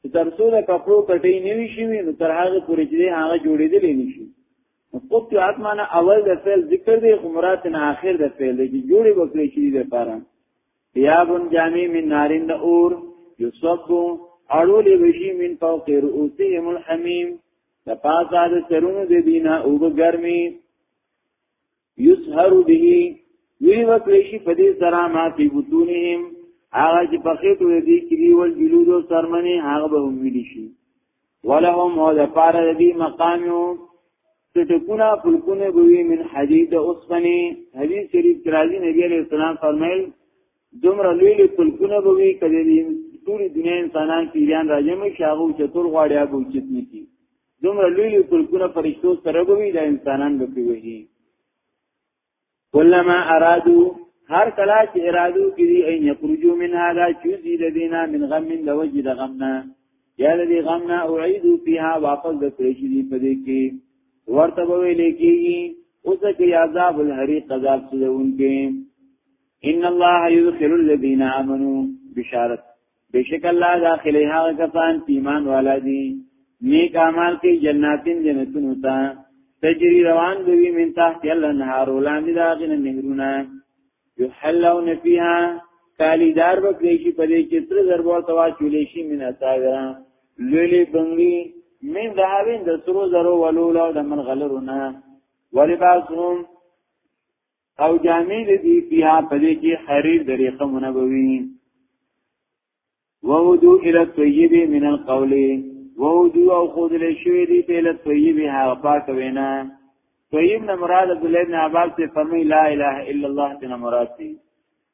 چې تر څو د کپړو کټې نه وي شي نو تر هغه پورې چې هغه جوړېدل نه شي قط اتمانه اول د فعل ذکر دی خو مراد نه اخر د فعل دی جوړې وکړي چې د پاره یابن جامع من نارین د اور یصب اړول وشي من فوق رؤسهم الحمیم د پاسه د سرونو د دینه او ګرمي یسهر به وی وکړي شي په دې سره ما په بطونهم هغه چې په خېټو دې کې دی ول جلود او سرمنه هغه به هم ویل شي ولهم هو د پاره دې مقامو ټټکونه فلکونه بوي من حدید اوسفنی حدیث شریف ترازی نبی علیہ السلام فرمایل دومره لوی لوی فلکونه بوي کله دې ټول دنیا انسانان پیران راځي مې شاغو چتور غواړي ابو چتنی کی دومره لوی لوی پلکونه فرشتو سره بوي دا انسانان به کوي کلمہ ارادو هر کلا چې ارادو کړي ان یخرجو من هذا چوزی لدینا من غم من لوجد غمنا یا لدی غمنا اعیدو فیها واپس د پریشی دی پدې کې ورته ویل کېږي اوس کې عذاب الحریق عذاب سوزونکې ان الله یدخل الذین آمنو بشارت بشک الله داخله هغه کسان ایمان والا دي نیک اعمال کې جناتین جنتونو ته تجری روان دوی من تحت الانهار ولاندې دا غنه نهرونه یحلون فیها کالی دار وکړي چې په دې کې تر ضربو توا چولې شي من اساغرا لولې بنګي من ذهبین د سرو زرو ولولا د من غلرونه ولباسهم او جامع دی بیا پدې کې حریر دریقه منبوی وودو الى طیب من القول وودو او خود له شوی دی په الى طیب هغه پاک وینا طیب نه مراد عبد الله بن عباس ته فرمی لا اله الا الله ته مراد دی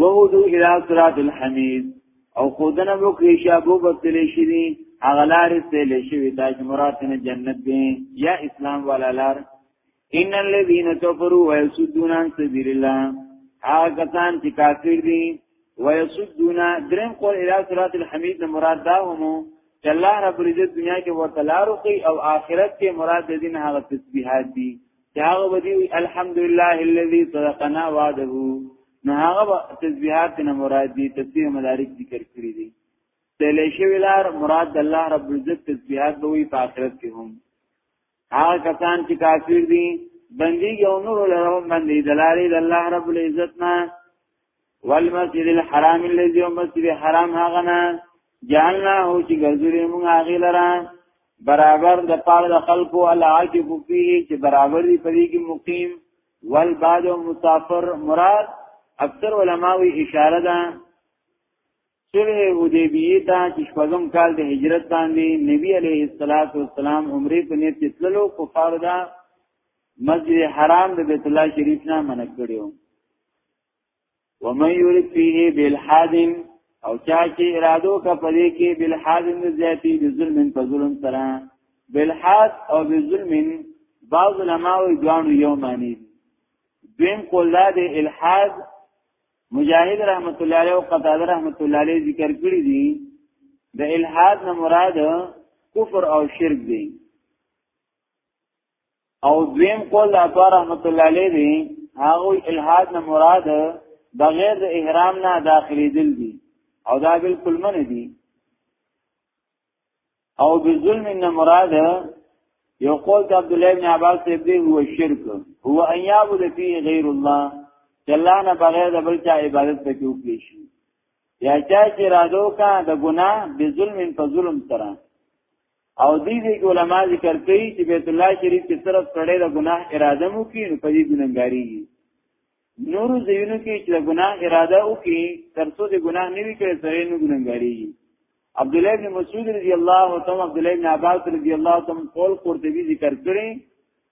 وهدو الى صراط الحمید او خودنه مو کې شابو بتلې شری اغلار سیلې شوی تاج مراد نه جنت دی یا اسلام والا لار ان الذين كفروا ويسدون عن سبيل الله هغه کسان چې کافر دي ويسدون درم قول الى صراط الحمید نه مراد دا همو چې الله رب العزت دنیا کې ورته لارو کوي او آخرت کې مراد دین هغه تسبیحات دي دا ودی الحمدلله الذي صدقنا وعده نه هغه تسبیحات نه مراد دي تسبیح مدارک ذکر کړی دي تلې شوی لار مراد الله رب العزت تسبیحات به وي په آخرت کې هم هغه کسان چې کافر دي بندي یو نور لرهم باندې دلالي د الله رب العزت نه والمسجد الحرام الذي مسجد حرام هغه نه جعلنا هو چې ګرځولې موږ هغه لره برابر د پاره د خلقو العاجب فيه چې برابر دي پرې کې مقیم والباد مسافر مراد اکثر علماوی اشاره ده صلح حدیبیه ته چې شپږم کال د هجرت باندې نبی علیه الصلاۃ والسلام عمره په نیت تللو کفار دا مسجد حرام د بیت الله شریف نه منع کړیو ومن یرید فیه بالحادم او چا چې ارادو کا پدې کې بالحادم زیاتی د ظلم په ظلم سره بالحاد او بظلم بعض علماء دوانو یو معنی دي دویم قول دا دی الحاد مجاهد رحمت الله علیه او قتاده رحمت الله علیه ذکر کړی دي د الحاد نه مراد کفر او شرک دی او دویم قول عطا رحمت الله علیه دی هغه الحاد نه مراد بغیر د احرام نه داخلي دل دي او دا بالکل من دي او بظلم نه مراد یو قول د عبد الله بن عباس ته دی هو شرک هو ان یعبد فی غیر الله الله نه بغیر د بل چا عبادت پکې وکړي شي یا چا چې رادو کا د ګناه به ظلم په ظلم سره او دې دې علماء ذکر کوي چې بیت الله شریف کې صرف سړی د ګناه اراده مو کوي په دې ګناګاری نورو ځایونو کې چې ګناه اراده وکړي ترڅو د ګناه نه وي کړي سره نه ګناګاری عبد الله بن مسعود رضی الله تعالی عبد الله بن عباس رضی الله تعالی قول قرطبي ذکر کړي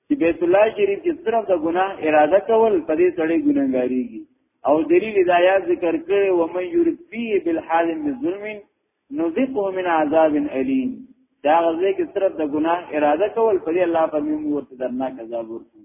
چې بیت الله شریف کې صرف د ګناه اراده کول په دې سره ګناګاریږي او دلیل هدایت ذکر کړي و من یرید فی بالحال من ظلم نذقه من عذاب الیم دا غزه کې صرف د ګناه اراده کول په دې الله په موږ ورته درناک عذاب ورکړي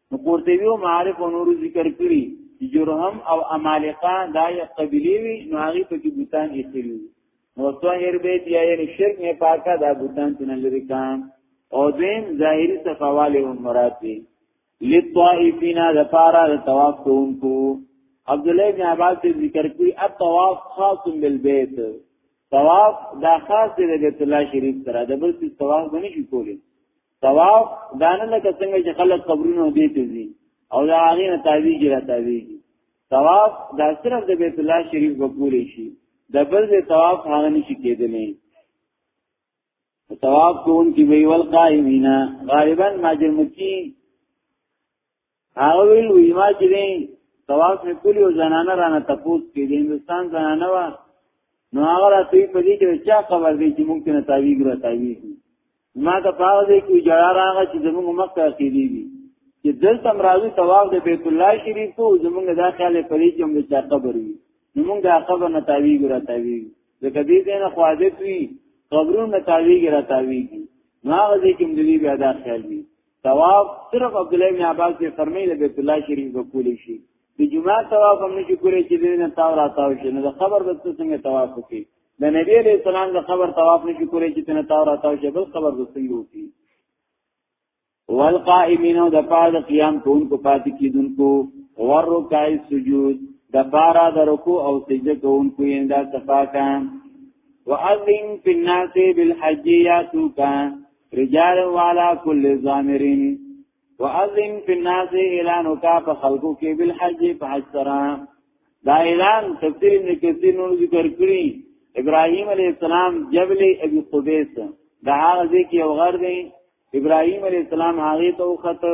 نو قرطبي او معارف او نور ذکر کړي جرهم او امالقه دا یو قبيله وي نو هغه په کې بوتان ایستلي نو طاهر بیت یا یعنی شرک نه پاکه دا بوتان تنه لري کام او دین ظاهری صفواله هم مراد دي للطائفین د پارا د طواف کوونکو عبد الله بن عباس ذکر کړي الطواف خاص بالبيت طواف دا خاص دی د بیت الله شریف سره د بل څه طواف باندې شي کولی ثواب دانه لکه څنګه چې خلک قبرونو دې ته ځي او دا هغه نه تعویږي را تعویږي ثواب دا صرف د بیت الله شریف په پوری شي د بل د ثواب هغه نشي کېدلی ثواب کوون کی وی ول قائمینا غالبا ماجر مکی هغه ویل وی ما چې دی طواف می کولی او زنانه رانه تپوس کې د هندستان زنانه وا نو هغه راته په دې کې چا خبر دی چې ممکن تعویګ را تعویګ ما ته پاو دی کې جړا راغی چې زموږ مخ ته کېدی دي چې دلته مرادو طواف د بیت الله شریف کو زموږ دا خیال په دې کې موږ چا خبر وي نو موږ دا خبر نه تعویګ را تعویګ ځکه دې دې نه خواجه وی قبرون نه تعویګ را تعویګ ما غزه کې مدلی بیا دا خیال وي ثواب صرف عبد الله بن عباس نے فرمایله بیت الله شریف به کول شي د جمعه ثواب هم نشي کولای چې دینه تاو را تاو شي نو د خبر به څنګه ثواب وکړي د نبی علیہ السلام د خبر ثواب نشي کولای چې دینه تاو را تاو شي بل خبر به څنګه وکړي والقائمین د پاره قیام کوونکو پاتې کیدونکو ورکای سجود د پاره د رکوع او سجده کوونکو یې دا صفاکان واذن فی الناس بالحج یاتوکا رجال والا کل زامرین وعظم فی الناس اعلان کا په خلقو کې بل حج په حج سره دا اعلان تفسیر ابن کثیر نور ذکر کړی ابراهیم علی السلام جبل ابي قبیس دا هغه ځکه یو غر دی ابراهیم علی السلام هغه ته وخته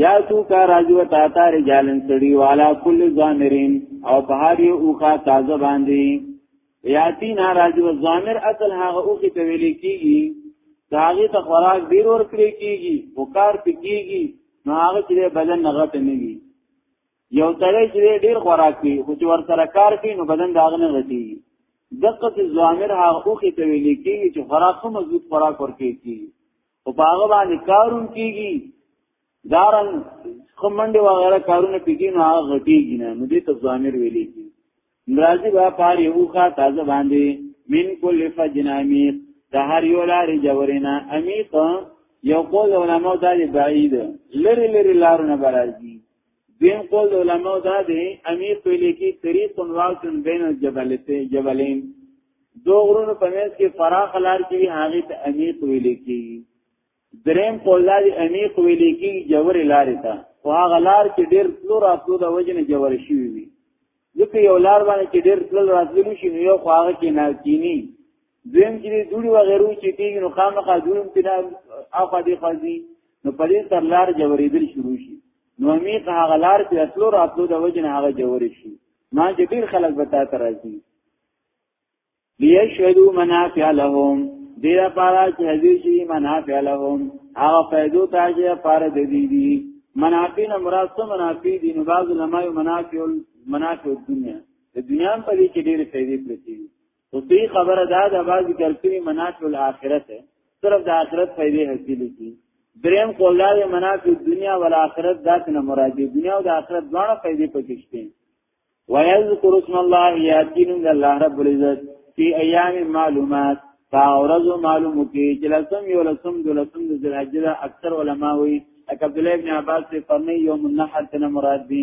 یا تو کا راجو تا تا رجالن سړی والا کل زامرین او په هر یو اوخه تازه باندې یاتی نه راجو زامر اصل هغه اوخه ته ویل کیږي داغه ته خوراک ډیر ور کړی کیږي وکار پکېږي نو هغه چې بدن نغته نه وي یو تړی چې ډیر خوراک کوي خو چې ور سره کار کوي نو بدن داغه نه غټي دقه زامر هغه اوخه ته ویل کیږي چې خوراک هم مضبوط خوراک ورکړي کیږي او په هغه باندې کارون کیږي دارن خمنډي وغیرہ کارونه پیږي نو هغه غټیږي نه نو دې ته ضامر ویلې کی ناراضي با پار یو ښه تازه باندې من کل فجنامی د هر یو لارې جوړینا امیق یو قول علماء دا دی بعید لری لری لارونه برازي دین قول علماء دا دی امیر په لیکي طریق واقعن بین الجبلتین جبلین دو غرونو په منځ کې فراخ لار کې هغه ته امیر په لیکي دریم قول دا دی امیر په لیکي جوور لار ته خو هغه لار کې ډیر تلو راتلو د وجنه جوور شي وي ځکه یو لار باندې چې ډیر تلل راتلل شي نو یو خو هغه کې ناکینی دویم چې دوړي و غیرو چې کېږي نو خامخا دوړي په دا اخا دی خازي نو په دې سر لار جوړېدل شروع شي نو می په هغه لار چې اتلو راتلو د وجنه هغه جوړې شي ما چې ډیر خلک به تا ته راځي ليشهدوا منافع لهم دې لپاره چې حاضر شي منافع لهم هغه فائدو ته چې لپاره د دې دي منافع نه مراد څه منافع دي نو بعض علماء منافع منافع دنیا د دنیا په دې کې ډېر فائدې پرتې دي خو دې خبره دا د باز ذکر کړي مناط الاخرت صرف د آخرت فائدې حاصل کی دریم قول دا مناط دنیا او آخرت ذات نه مراد دی دنیا او د آخرت دواړه فائدې پکې شته ويذكر اسم الله ياتين الله رب العزت في ايام معلومات فاورز معلوم کی چې لسم یو لسم دو لسم د ذلحجه اکثر علما وي عبد الله ابن عباس سے فرمی یوم النحر تن مراد دی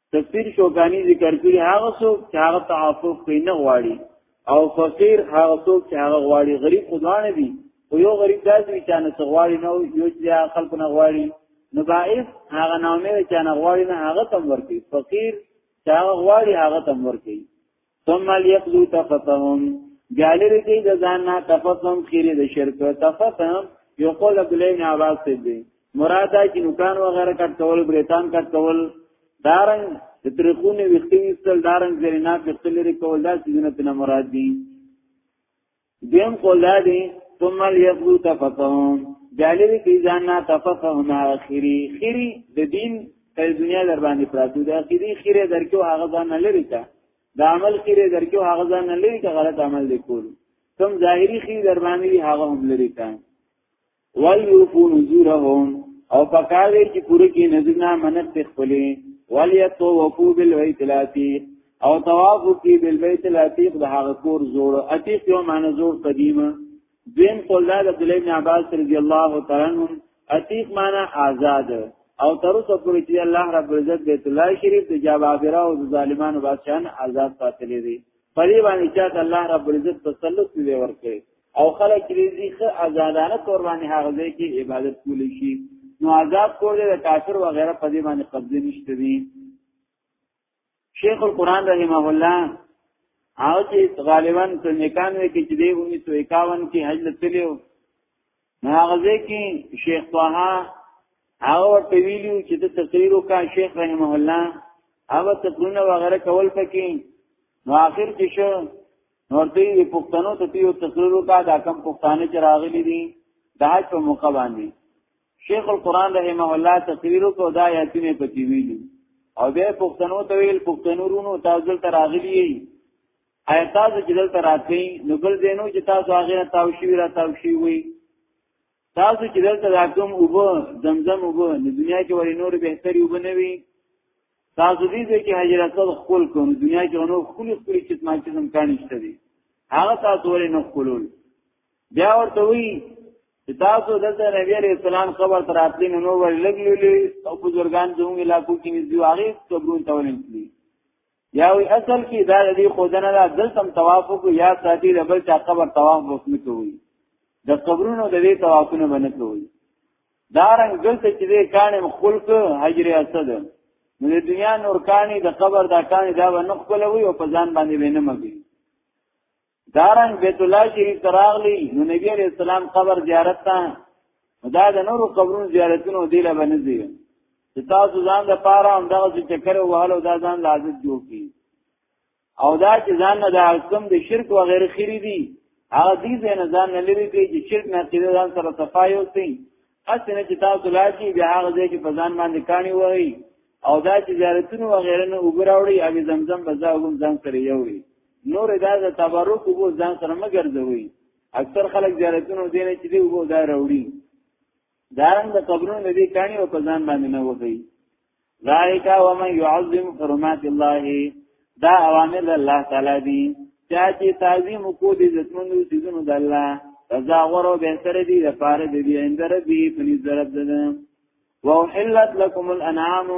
تفسیر شوکانی ذکر کړي هغه څوک چې هغه تعفف کوي نه غواړي او فقیر هغه څوک چې هغه غواړي غریب خدانه دي خو یو غریب داسې وي چې نه څه غواړي نه یو چې خلکو نه غواړي نو باعث هغه نامې چې نه غواړي نه هغه تم ورکي فقیر چې هغه غواړي هغه تم ورکي ثم ليقضوا تفتهم بیا لري کې د ځان نه تفتهم خيري د شرک تفتهم یو قول عبد الله بن عباس ته دی مراده چې نوکان وغیرہ کټ کول بریتان کټ کول دارنګ د ترخونه وختي وستل دارنګ زرینات وختل لري کول دا سيزونه تنه مراد دي دیم قول دا دی ثم ليقضوا تفقهم جالب کی ځانا تفقهم اخری خری د دین په دنیا در باندې پراتو د اخری خری درکو هغه ځان نه لري تا د عمل خری درکو هغه ځان نه لري که غلط عمل وکول کوم ظاهری خری در باندې هغه هم لري تا ولیوفو نذورهم او پکاوی چې پوره کې نذرنا منت تخپلې ولیتوفو بالبیت العتیق او طواف کې بالبیت العتیق د هغه کور زوړ عتیق یو معنی زوړ قدیمه دین قول دا عبد الله بن عباس رضی الله تعالی عنہ عتیق معنی آزاد او تر اوسه پورې چې الله رب عزت بیت الله شریف د جابابرا او ظالمانو بادشاہان آزاد ساتلې دي پرې باندې چې الله رب عزت تسلط دی ورکړي او خلک چې دې ښه آزادانه تور باندې هغه ځای کې عبادت کولی شي نو آزاد کور دې د کافر و غیره په دې باندې قبضه نشته دي شیخ القرآن رحمه الله او چې غالبا په نکان وی کې چې دې 1951 کې حج لتلیو نو هغه ځای کې شیخ طه او ورته ویلو چې د تقریر وکا شیخ رحمه الله او تقرونه وغیره کول پکې نو آخر کې شو نور دی پښتنو ته یو تقریر وکړه دا کم پښتانه چې راغلي دي د حج په موقع باندې شیخ القران رحمه الله تقریر کو دا یاتینه پکې ویلي او به پښتنو ته ویل پښتنو رونو تاسو تر راغلي یي آیا تاسو چې دلته راځئ نو بل دینو چې تاسو هغه تاوشي را تاوشي وي تاسو چې دلته دا کوم اوبه زمزم اوبه د دنیا کې ورې نور بهتري اوبه نه وي تاسو دې چې حجر اسود خپل کوم دنیا کې نور خپل خپل چې ما چې هم کار نشته دي هغه تاسو ورې نه خپلول بیا ورته وی چې تاسو دلته نبی عليه السلام خبر تر اتلې نو ور لګلې او بزرګان زموږ علاقو کې نږدې واغې قبرون تولین کړی یا وی اصل کې دا د دې خودنه دا دلتم طواف کو یا ساتي د بل چا قبر طواف وکړي کوي د قبرونو د دې طوافونه باندې کوي دارنګ دلته چې دې کانم خلق حجر اسد نو د دنیا نور کانی د قبر دا کانی دا ونه خپلوي او په ځان باندې وینه مګي دارنګ بیت الله شریف تراغلی نو نبی علیہ السلام قبر زیارت تا دا د نورو قبرونو زیارتونو دی له باندې دی چې تاسو ځان د پاره هم دغه چې چکر وهلو دا ځان لازم جوړ کی او دا چې ځان نه د حکم د شرک و غیر خیری دی هغه دې نه ځان نه لري چې شرک نه تیر ځان سره صفای اوسي اسنه چې تاسو لاشي بیا هغه ځای کې پزان باندې کانی وای او دا چې زیارتونو وغیرہ نه وګراوړي او زمزم بزا وګم ځان سره یوي نور دا د تبرک وو ځان سره مګرځوي اکثر خلک زیارتونو دینه چې دی وو دا راوړي دارنګ د قبرونو دې کانی او پزان باندې نه وځي ذالک ومن يعظم حرمات الله دا اوامر الله تعالی دی چا چې تعظیم کو دي عزتمنو سيزونو د الله فزا غورو به تر دي د پاره دي دي اندر دي په نظر ده وحلت لكم الانعام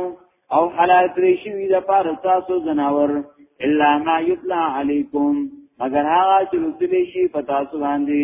او حلال کړی شوی د پاره تاسو زناور الا ما يطلع عليكم مگر هغه چې لوتلی شي په تاسو باندې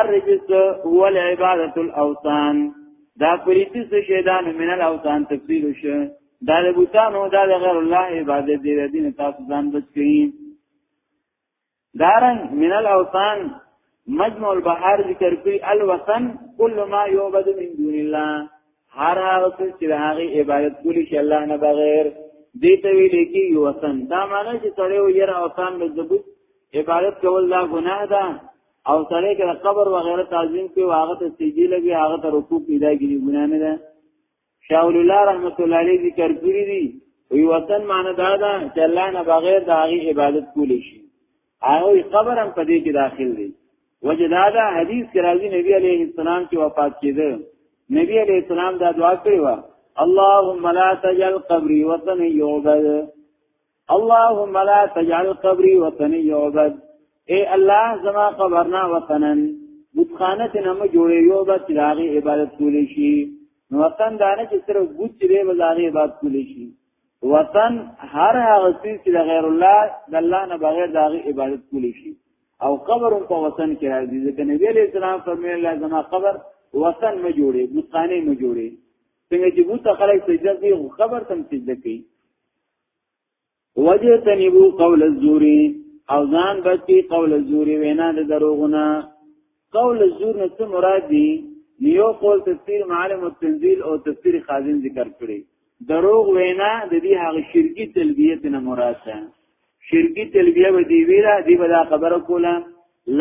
الرجس هو العبادت الاوثان دا پریتی سو شیدان من الاوثان تفسیر شو دا د بوتانو دا د غیر الله عبادت دی دین تاسو ځان بچ کړئ دارن من الاوثان مجمع البحر ذکر کوي الوثن كل ما يعبد من دون الله هر هغه څه چې هغه عبادت کولی شي الله نه بغیر دې ته ویل کی یو وسن دا معنی چې سړیو یره اوسان د زبوت عبادت کول لا ګناه ده او سړی که قبر وغیرہ تعظیم کوي هغه ته سجدي لګي هغه ته رکوع پیدا کیږي ګناه نه ده شاول الله رحمت الله علیه ذکر کړی دی وی وطن معنی دا ده چې الله نه بغیر د هغه عبادت کول شي هغه قبر هم پدې کې داخل دی وجدا دا حدیث کې راځي نبی علیه السلام چې وفات کیده نبی علیه السلام دا دعا کړې و اللهم لا تجعل قبري وطن يعبد اللهم لا تجعل قبري وطني يعبد اے الله زما قبرنا وطنن بتخانه ته نه جوړې یو بس داغي عبادت کولې شي نو وطن دانه چې صرف بوت چې به داغي عبادت کولې شي وطن هر هغه څه چې غیر الله د الله نه بغیر داغي عبادت کولې شي او قبر په وطن کې راځي ځکه نبی علیہ السلام فرمایلی لازم قبر وطن نه جوړي بوتانه نه جوړي څنګه چې بوت خلک سجده کوي قبر تم سجده کوي وجه تنبو قول الزوری او ځان بچی قول الزوری وینا د دروغونه قول الزور نه څه مراد دی نیو قول تفسیر معلم التنزیل او تفسیر خازن ذکر کړی دروغ وینا د دې هغه شرکی تلبیه نه مراد ده شرکی تلبیه به دی ویرا دی به دا خبره کوله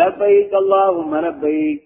لبیک اللهم لبیک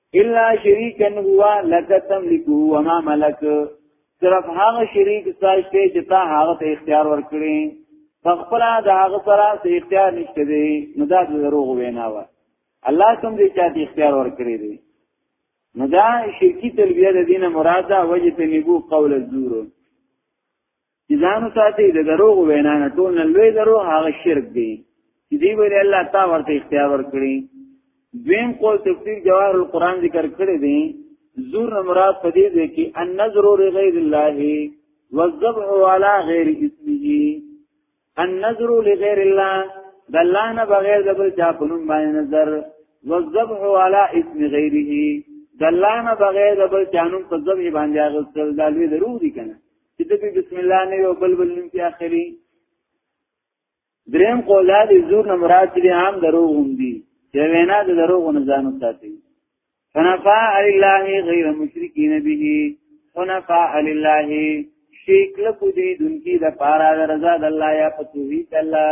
الا شریکا هو لک تملکو وما ملک صرف هغه شریک ساشته چې تا هغه ته اختیار ورکړي فخپل دا هغه سره څه اختیار نشته دی نو دا دروغ وینا و الله کوم دې چاته اختیار ورکړي دی نو دا شرکی تلبیه د دینه مراد ده وجه تنبو قول الزور چې ځان ساتي د دروغ وینا نه ټول نه لوی درو هغه شرک دی چې دی ویل الله تا ورته اختیار ورکړي دویم قول تفسیر جواهر القرآن ذکر کړی دی زور مراد په دې دی کې ان نظر لغیر الله والذبح على غیر اسمه ان نظر لغیر الله د الله نه بغیر د بل چا په نوم باندې نظر والذبح على اسم غیره د الله نه بغیر د بل چا نوم په ذبح باندې اغوستل دا لوی درو دی کنه چې د بسم الله نه یو بل بل نوم کې اخلي دریم قولا دې زور نه مراد دې عام درو هم دي چې وینا د درو غو نه ځانو ساتي فنفاء لله غیر مشرکین به فنفاء لله شیک لکو دې دونکي د پارا د رضا د الله یا پتوحید الله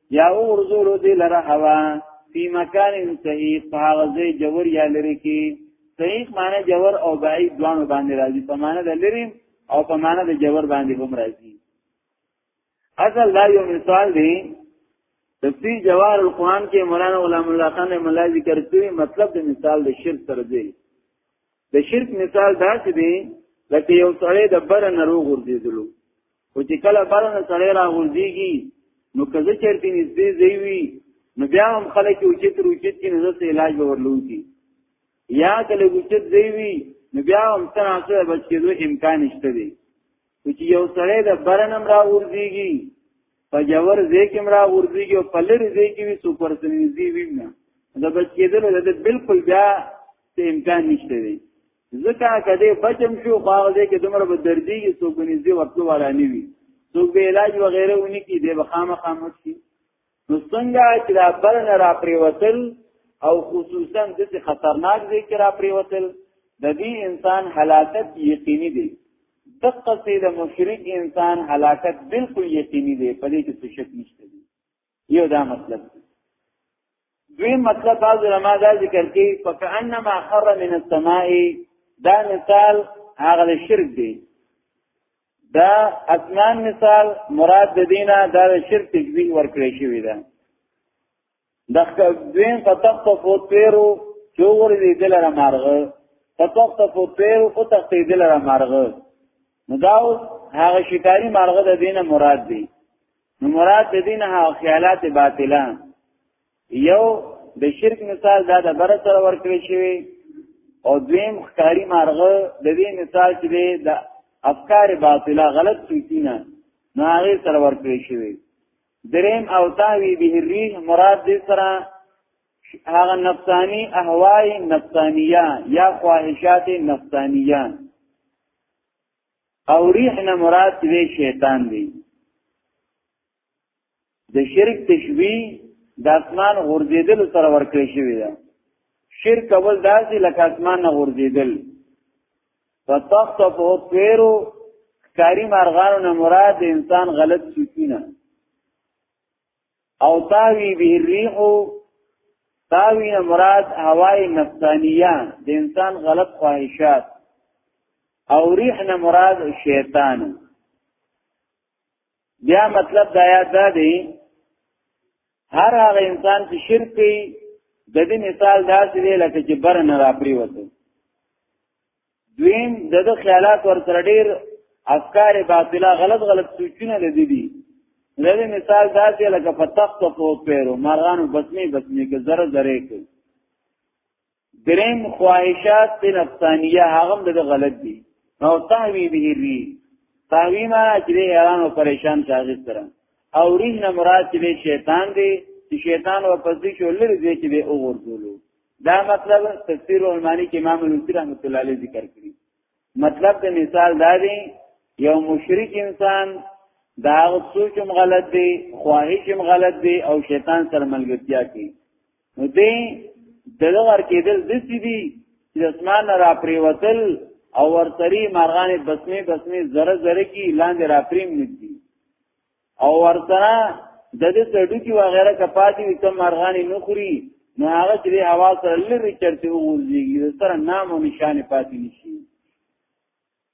یا ورزولو دی لره هوا فی مکان صحیح په هغه ځای جوور یا لري کې صحیح معنی جوور او بعید دوانو باندې راځي په معنی د لري او په معنی د جوور باندې هم راځي اصل دا یو مثال دی تفسیر جوار القرآن کې مولانا غلام الله خان مولا ذکر کوي مطلب د مثال د شرک تر دی د شرک مثال دا چې دی لکه یو سړی د بره نه روغ ورځېدلو خو چې کله بره نه سړی را ورځېږي نو که زه چېرته نږدې ځای وي نو بیا هم خلک یې اوچت روچت کړي نو زه څه علاج به ورلون کړي یا که لږ اوچت ځای وي نو بیا هم څه ناڅه بچ کېدو امکان شته دی خو چې یو سړی د بره نه را ورځېږي په جوور ځای کې مرا ورځيږي او په لری ځای کې وي سپر سنځي وینه دا بچ کېدل دا بالکل بیا ته امکان نشته دی ځکه کده بچم شو باغ دې کې دمر به دردي کې څوک نږدې ورتلو والا نه وي څوک به علاج و غیره ونی کې دې بخامه خاموش شي نو څنګه چې دا برن را پریوتل او خصوصا د خطرناک ذکر را پریوتل د دې انسان حالات یقیني دي دقه سي د مشرک انسان هلاکت بالکل یقیني دی په دې کې څه شک نشته دی یو دا مطلب دی دوی مطلب بعض علما دا ذکر کوي فکانما خر من السماء دا مثال هغه شرک دی دا اسمان مثال مراد د دینه دا شرک تشبیه ورکړی شوی دی دغه دویم فتقطف طیرو چوغور دی دلاره مارغه فتقطف طیرو او تختی دلاره مارغه نو دا هغه شکاری مارغه د دینه مراد دی نو مراد د دینه هغه خیالات باطله یو د شرک مثال دا د بر سره ورکړی شوی او دویم خکاری مارغه د دې مثال چې د افکار باطله غلط سوچینه نو هغه سره ورکړی شوی دریم او تاوی به الريح مراد دې سره هغه نفسانی احوای نفسانیه یا خواهشات نفسانیه او ریح نه مراد دې شیطان دی د شرک تشبیه د اسمان غورځیدل سره ورکړی شوی دی شرک اول داسې لکه اسمان نه غورځیدل فتخطفه الطير کاری مارغانو نه مراد انسان غلط سوچونه او تاوی به الريح تاوی نه مراد هوای نفسانیه د انسان غلط خواهشات او ریح نه مراد شیطان بیا مطلب دا یاد دا دی هر هغه انسان چې شرک کوي د دې مثال داسې دی لکه چې بر نه راپری وته دویم د د خیالات ور سره ډیر افکار باطله غلط غلط سوچونه د دې دي د دې مثال داسې لکه په تخت په پیرو مارغانو بسمه بسمه کې زره زره کوي دریم خواهشات د نفسانیه هغه د غلط دي نو تهوی به ری تهوی ما چې ایران او پریشان شاغل سره او رین نه مراد چې شیطان دی چې شیطان او پسې شو لري دې چې به وګورځولو دا مطلب تفسیر علمانی کې امام نوسی رحمت الله علیه ذکر کړی مطلب د مثال دا دی یو مشرک انسان دا سوچم غلط دی خواهشم غلط دی او شیطان سره ملګرتیا کوي نو دې دغه ور کېدل د سې دي چې اسمان را پریوتل او ورتری مارغان بسمه بسمه زره زره کی لاندې را پریم ندي او ورتره د دې سړو کی وغیرہ کپاتی وي کوم مارغان نه خوري نو هغه چې هوا سره لری چرته وغورځيږي سره نام او نشان پاتې نشي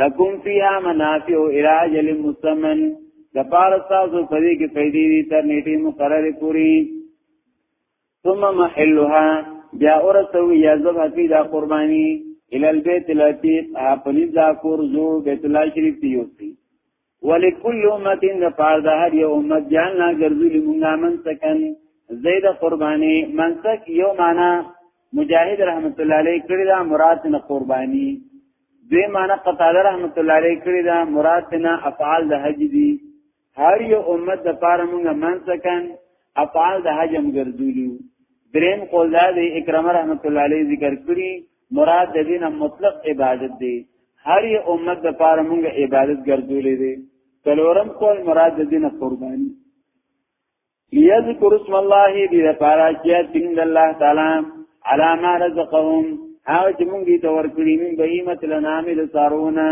لکم فیها منافع الى اجل مسمن د پاره تاسو په دې کې پیدا دي تر نیټه مقرره پوری ثم محلها بیا اورته یا زب حتی دا قربانی الى البيت العتيق په نزا کور زو بیت الله شریف دی یوسی ولکل امت ان پار د هر یو امت جاننا ګرځولي مونږه من سکن زید قربانی منسک یو معنا مجاهد رحمت الله علیه کړی دا مراد نه قربانی دوی معنا قتاده رحمت الله علیه کړی دا مراد نه افعال د حج دی هر یو امت د پار مونږه من سکن افعال د حج هم ګرځولي دریم قول دا دی اکرام رحمت الله علیه ذکر کړی مراد د دین مطلق عبادت دی هر یو امت د پاره موږ عبادت ګرځولې دي څلورم کول مراد د دین قرباني یذکر اسم الله دې لپاره چې دین د الله تعالی علامه رزقهم هغه چې موږ دې تور کړی من بهیمت لنامه د سارونه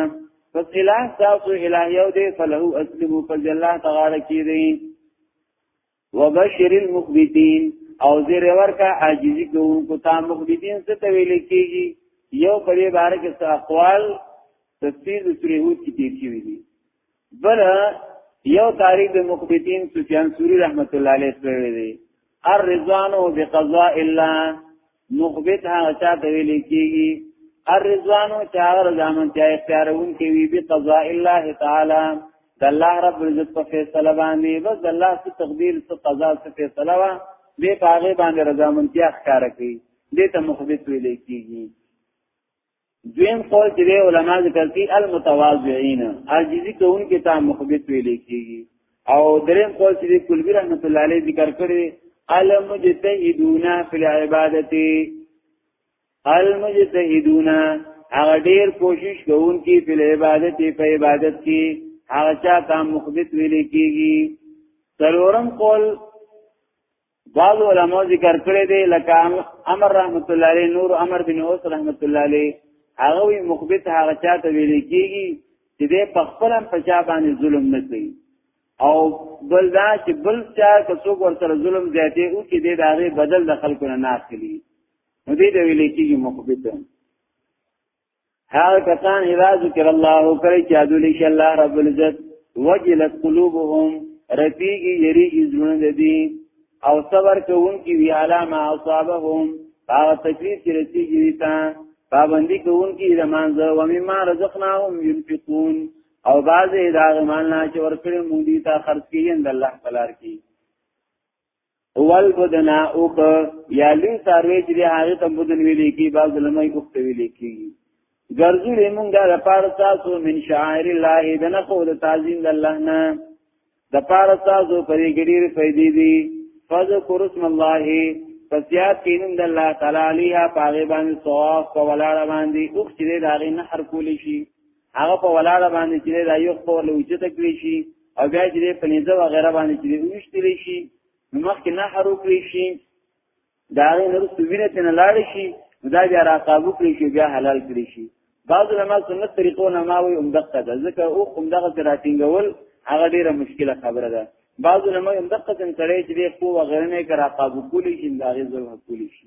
پس الہ تاسو الہ یو دې فلهو اسلمو فضل الله تعالی کیږي وبشر المخبتين او زیر ورکا عاجزی کوونکو ته مخبتين څه ته ویل کیږي یو په دې باره کې څه اقوال تفسیر د سورې هود کې تیر شوی دي بل یو تاریخ د مخبتين سفیان سوری رحمت الله علیه کړی دی الرضوان بقضاء الله مخبت هغه چاته ویل کیږي الرضوانو چې هغه رضامن چې اختیارون کوي به قضاء الله تعالی د الله رب العزت په فیصله باندې بس د الله څخه تقدیر څخه قضا څخه فیصله وا به پاغه باندې رضامندیا ښکار کوي دې ته مخبت ویل کیږي دویم قول چې علماء ذکر کوي المتواضعين عاجزي کوونکي ته مخبت ویل کیږي او دریم قول چې کلبی رحمت الله علیه ذکر کړی المجتهدون فی العبادت المجتهدون هغه ډیر کوشش کوونکي په عبادت په عبادت کې هغه چا ته مخبت ویل کیږي څلورم قول بعض علماء ذکر کړی دی لکه امر رحمت الله علیه نور امر بن اوس رحمت الله علیه هغه وی مخبت هغه چاته ویل کیږي چې دې په خپل په چا باندې ظلم نه کوي او بل دا چې بل چا که څوک ورته ظلم زیاتې او کې دې داغه بدل د خلکو نه ناخلی نو دې دې ویل کیږي مخبت هغه کسان اذا ذکر الله کوي چې ادول شي الله رب العزت وجلت قلوبهم رفیقی یری ازونه د دې او صبر کوونکی وی علامه اصابهم هغه تکلیف چې رسیږي تا پابندی کوونکی د مانزه و مما رزقناهم ينفقون او بعضې دا غمان نه چې ورکړې مونږ دي تا خرج کیږي د الله پلار کې اول بدنا او که یا لوی ساروی چې هغه ته بدن ویل کی بعض علماء کوفته ویل کی ګرځو لمونګه د پاره تاسو من شاعر الله دنه خو د تعظیم د الله نه د پاره تاسو پرې ګډیر فائدې دي فذكر اسم الله فسیات کینم د الله تعالی علیها پاغه باندې صواف په ولاړه باندې اوخ چې داغه نه هر کول شي هغه په ولاړه باندې چې دا یو خو له وجته کړی شي او بیا چې په نيزه و غیره باندې چې وشتل شي نو مخکې نه هرو کړی شي دا غي نور سوینه تن لاړ شي دا بیا را قابو کړی شي بیا حلال کړی شي بعض علماء سنت طریقو نه ماوي اومدقه ده ځکه او اومدغه تراتینګول هغه ډیره مشکله خبره ده بعض علماء اومدقه څنګه کړی چې خو وغیره نه کرا قابو کولی شي دا غي ضرورت کولی شي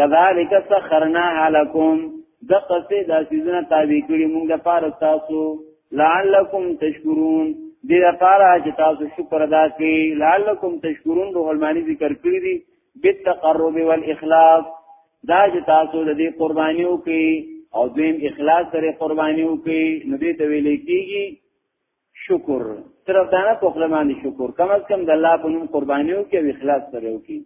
کذالک سخرناها لكم د قصې د سيزونه تابع کړي موږ د پاره تاسو لعلکم تشکرون دې لپاره چې تاسو شکر ادا کړئ لعلکم تشکرون روح المانی ذکر کړی دي بالتقرب والاخلاص دا چې تاسو د دې قرباني وکړي او دیم اخلاص سره قرباني وکړي نو دې ته ویل کېږي شکر صرف دا نه په خپل باندې شکر کم از کم د الله په نوم قرباني وکړي او اخلاص سره وکړي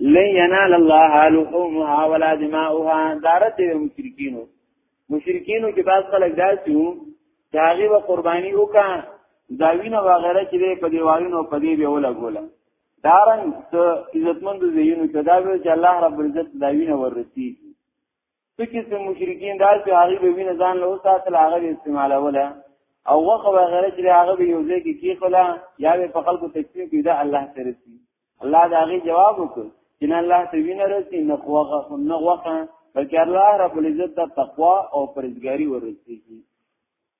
لن ينال الله لحومها ولا دماؤها دارت دی مشرکینو مشرکینو کې بعض خلک داسي وو چې هغه به قرباني وکا داوینه وغیرہ چې په دیوالونو په دی به ولګولا دارن ته عزتمند زینو چې دا وی چې الله رب عزت داوینه ورسیږي څه قسم مشرکین دا چې هغه به وینې ځان له ساتل هغه استعمالوله او وخه وغیره چې هغه به یو ځای کې کیخلا یا به په خلکو تقسیم کړي دا الله سره سي الله دا غي جواب وکړ چې نه الله ته وینې رسي نه خوغه نه وخه بلکې الله رب العزت ته تقوا او پرهیزګاری ورسیږي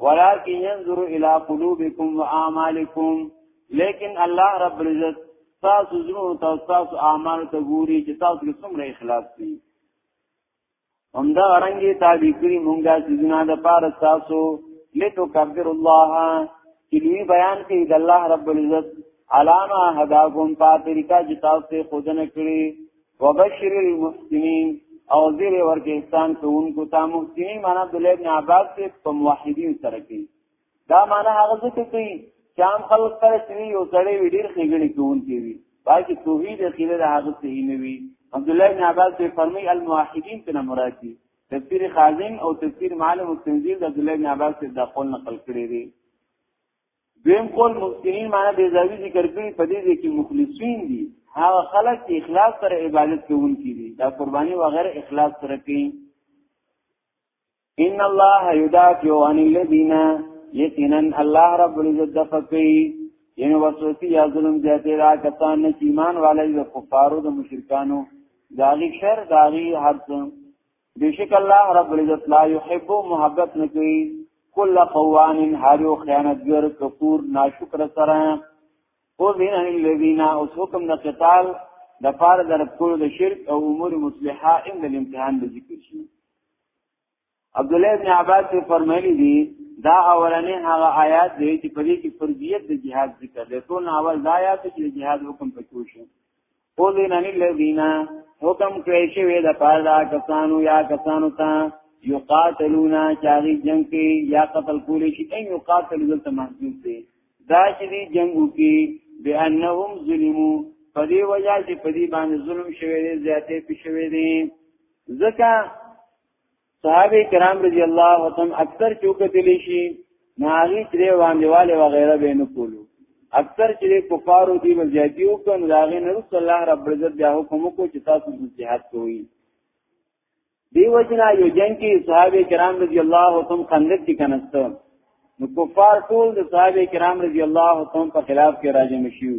ولكن ينظر الى قلوبكم واعمالكم لیکن الله رب العزت تاسو زړونو ته تاسو اعمال ته ګوري چې تاسو کې څومره اخلاص دي همدا رنګي تابع کړی مونږه سيزونه د پار تاسو لتو کبر الله چې لوی بیان کوي د الله رب العزت علامه هداکم په طریقه چې تاسو خودنه کړی وبشر المحسنین او زیر ورکه انسان کوونکو ته محسنین معنا عبد الله بن عباس ته په موحدین سره کوي دا معنا هغه څه کوي چې عام خلک سره چې یو سړی ویډیر خېګړي کوونکی وي باقي توحید عقیده د هغه څه نه وي عبد الله بن عباس ته فرمي الموحدین ته مراد دي تفسیر خازن او تفسیر معلم التنزیل د عبد الله بن عباس ته د قول نقل کړی دی دویم قول مخکینین معنی بیزاوی ذکر کړی په دې کې مخلصین دي هغه خلک چې اخلاص سره عبادت کوونکي دي دا قرباني و غیر اخلاص سره کوي ان الله یدافع عن الذین یقینا الله رب العزت دفقی یعنی وسوسی یا ظلم زیاته را کسان چې ایمان والي د کفارو د مشرکانو داغي شر داغي حد بیشک الله رب العزت لا يحب محبت نکوي کل خوان هر یو خیانتګر کفور ناشکر سره او دین الذین اوس حکم د قتال د پار در کول د شرک او امور مصلحه ان د امتحان د ذکر شي عبد الله بن عباس فرمایلی دی دا اولنې هغه آیات دی چې په دې کې فرضیت د جهاد ذکر دی ټول اول دا آیات چې د جهاد حکم پکې شو او دین ان الذین حکم کړی شوی د پاره دا کسانو یا کسانو ته یقاتلون چاغي جنگ کې یا قتل کولی شي ان یقاتل دلته محدود دی دا چې دی جنگ وکي بانهم ظلمو په دې وجہ چې په دې باندې ظلم شوی دی زیاتې پښوی دی ځکه صحابه کرام رضی الله عنهم اکثر چوکتلی شي ناغي ترې واندېواله وغیرہ به نه کولو اکثر چې کفارو دی مزیاتی او کن راغې نه رسول الله رب عزت بیا حکم کو چې تاسو جهاد کوئ دی وجنا یو جنگ کې صحابه کرام رضی الله عنهم خندق کې کنهسته نو کفار ټول د صحابه کرام رضی الله عنهم په خلاف کې راځي مشیو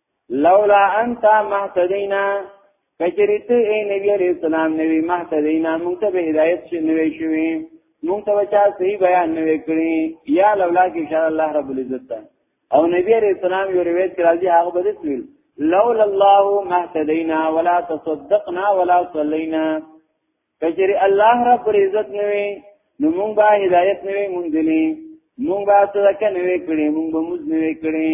لولا انت مهتدینا کچری ته ای نبی علیہ السلام نبی مهتدینا مونږ ته به هدایت شې نوې شوې مونږ ته چا صحیح بیان نوې کړی یا لولا کې شاء الله رب العزت او نبی علیہ السلام یو روایت کې راځي هغه به تسویل لولا الله مهتدینا ولا تصدقنا ولا صلینا کچری الله رب العزت نوې نو مونږ به هدایت نوې مونږ دلی مونږ به صدقه نوې کړې مونږ به موږ نوې کړې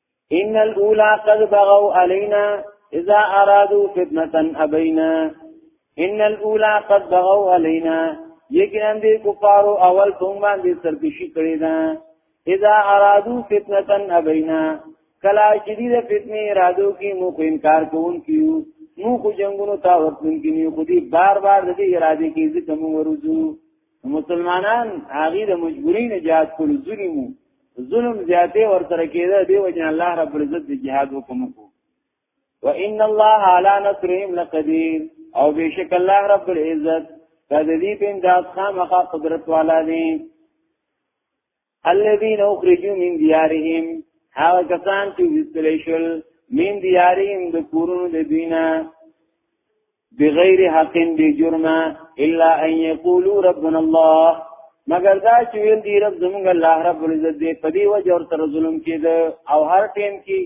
ان الاولى قد بغوا علينا اذا ارادوا فتنه ابينا ان الاولى قد بغوا علينا یقینا دې کفارو اول څنګه باندې سرکشي کړی دا اذا ارادو فتنتن ابینا کلا چې دې فتنې ارادو کې مو کو انکار کوون کیو مو کو جنگونو تا ورتون کې نیو خو دې بار بار دې ارادې کې ځکه مو ورزو مسلمانان هغه د مجبورین جهاد کول ظلم ظلم زیاته ورته کېده دی وجه الله رب العزت د جهاد حکم کو وان الله علی نصرهم لقدیر او بیشک الله رب العزت کدی په امداد خامخا قدرت والا دی الذين اخرجوا من ديارهم هغه کسان چې وستل شول من ديارهم د کورونو د دینه بغیر حق بی جرمه الا ان یقولوا ربنا الله مگر دا چې ویل دی رب زمونږ الله رب العزت دې په دې وجه ور تر ظلم کېد او هر ټیم کې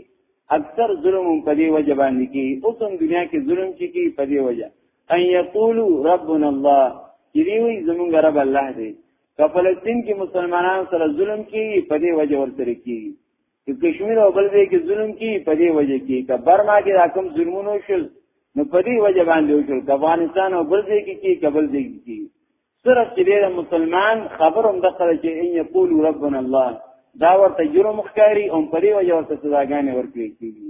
اکثر ظلم په دې وجه باندې کې اوس هم دنیا کې ظلم چې کې په دې وجه ان یقولوا ربنا الله چې دی وی زمونږ رب الله دې که فلسطین کې مسلمانان سره ظلم کیږي په دې وجه ورته کیږي چې کشمیر او بل ځای کې ظلم کیږي په دې وجه کیږي که برما کې راکم ظلمونه وشل نو په دې وجه باندې وشل که افغانستان او بل ځای کې کیږي که بل ځای کې کیږي صرف چې ډېر مسلمان خبروم د خره چې ان یقول ربنا الله دا ورته جرم ښکاری او په دې وجه ورته سزاګانې ورکړي کیږي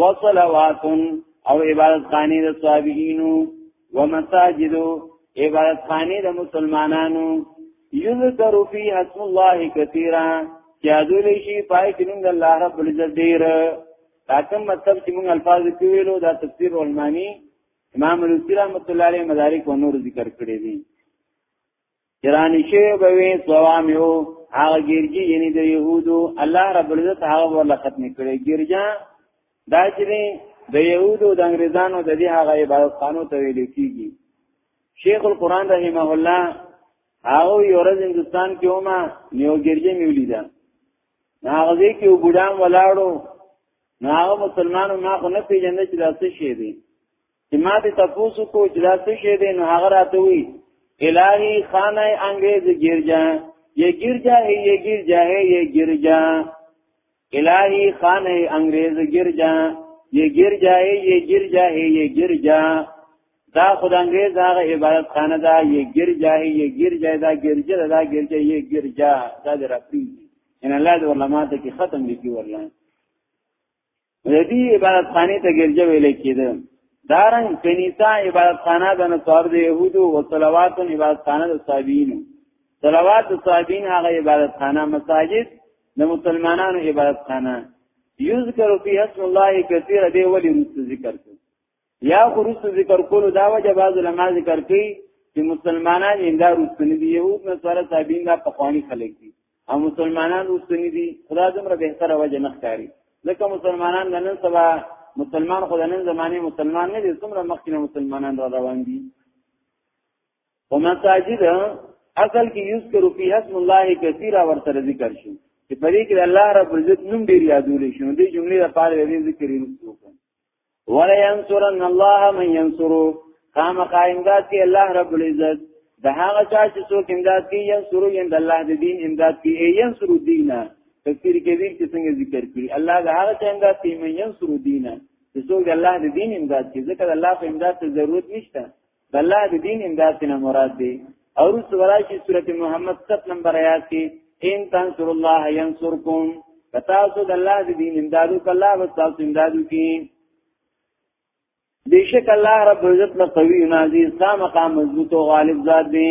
وصلوات او عبادت خانی د صابینو ومساجدو عبادت خانی د مسلمانانو یذکر فی اسم الله کثیرا چې اذول شي پای کې موږ الله رب العزت ډیر دا کوم مطلب چې موږ الفاظ کې ویلو دا تفسیر علمانی امام الوسی رحمت الله علیه مدارک و نور ذکر کړی دي ایرانی چې به وي سوامیو هغه ګرځي یعنی د يهودو الله رب العزت هغه ورله ختم کړي ګرځا دا چې د يهودو د انګريزانو د دې هغه عبادت خانو ته ویل کیږي شیخ القران رحمه الله هغه یورز هندستان کې ومه نیو ګرځي میولې ده هغه دې کې وګړام ولاړو نو هغه مسلمانو ما خو نه پیژندل چې دا څه شی دی چې ما دې تاسو کو چې دا څه شی دی نو هغه راته وی الہی خانه انګريز ګرجا یہ ګرجا ہے یہ ګرجا ہے یہ ګرجا الہی خانه انګريز ګرجا یہ ګرجا ہے یہ ګرجا ہے یہ ګرجا دا خود انګريز هغه عبادت خانه دا یہ ګرجا ہے یہ ګرجا دا ګرجا دا ګرجا یہ ګرجا دا درپی ان الله دې علماء ته ختم لیکي ورلان ندی عبادت خانه ته ګرځي ویل کېده دارن کنيسا عبادت خانه د نصار د يهودو او صلوات او عبادت خانه د صابینو صلوات د صابین هغه عبادت خانه مساجد د مسلمانانو عبادت خانه یذکر فی اسم الله کثیر دی ولی رس ذکر کو یا خروس ذکر کولو دا وجه باز علماء ذکر کوي چې مسلمانان انده روستنی دي یهود نصارا صابین دا پخوانی خلک دي او مسلمانان روستنی دي خدا دمره بهتره وجه نه ښکاري ځکه مسلمانان نن سبا مسلمان خو نن زمانه مسلمان نه دي څومره مخکې مسلمانان را روان دي او مساجد اصل کې یوز کرو په حسم الله کثیره ورته ذکر شي چې په دې کې الله رب عزت نوم ډیر یادول شي نو دې جملې لپاره دې ذکر یې وکړو ولا ينصرن الله من ينصره قام قائم ذات کې الله رب العزت د هغه چا چې څوک امداد کوي ينصر يند الله د دین امداد کوي ينصر دینه تفسیر کې ویل چې څنګه ذکر کړي الله د هغه چا امداد کوي من ينصر دینه چې څوک د الله د دین امداد کوي ځکه الله په امداد ته ضرورت نشته د الله د دین امداد نه مراد دی او سورا کې سورته محمد 7 نمبر آیات کې ان تنصر الله ينصركم تاسو د الله د دین امدادو کله و تاسو امدادو کې بیشک الله رب عزت نه قوی عزیز سا مقام مضبوط او غالب ذات دی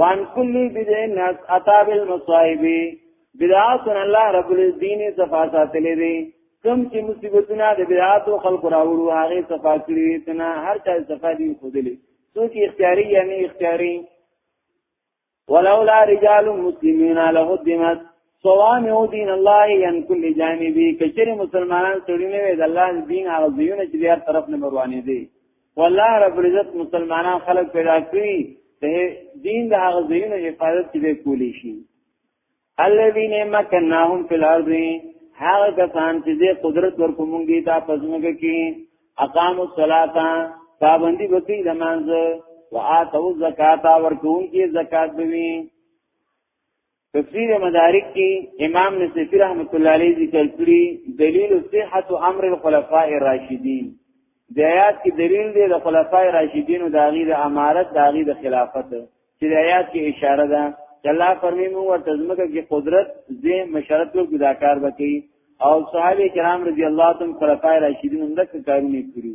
وان کلی بدین ناس اتاب المصائبی بدعاتن الله رب الدین صفا ساتلی دی کم چې مصیبتونه د بدعاتو خلق راوړو هغه صفا کړی تنا هر چا صفا دین خودلی څوک اختیاری یا نه اختیاری ولولا رجال مسلمین له دمت صوامع دین الله ان کل جانبی کچری مسلمانان سړی نه وي د الله دین هغه دیونه چې هر طرف نه مروانې دي والله رب العزت مسلمانان خلق پیدا کړی ته دین د هغه زینو حفاظت کې کولی شي الذين مكناهم في الارض هغه کسان چې دې قدرت ورکو مونږ دې ته پزموږه کې اقام الصلاه پابندي وکړي د مانځه واتو زکات ورکون کې زکات دوی تفسیر مدارک کې امام نصفی رحمت الله علیه ذکر کړی دلیل صحت امر الخلفاء الراشدین د آیات کې دلیل دی د خلفای راشدینو د هغې د امارت د هغې د خلافت چې د آیات کې اشاره ده چې الله فرمي موږ ورته ځمکه کې قدرت زه مشرت له ګداکار وکړي او صحابه کرام رضی الله تعالی خلفای راشدین هم دغه کارونه کړی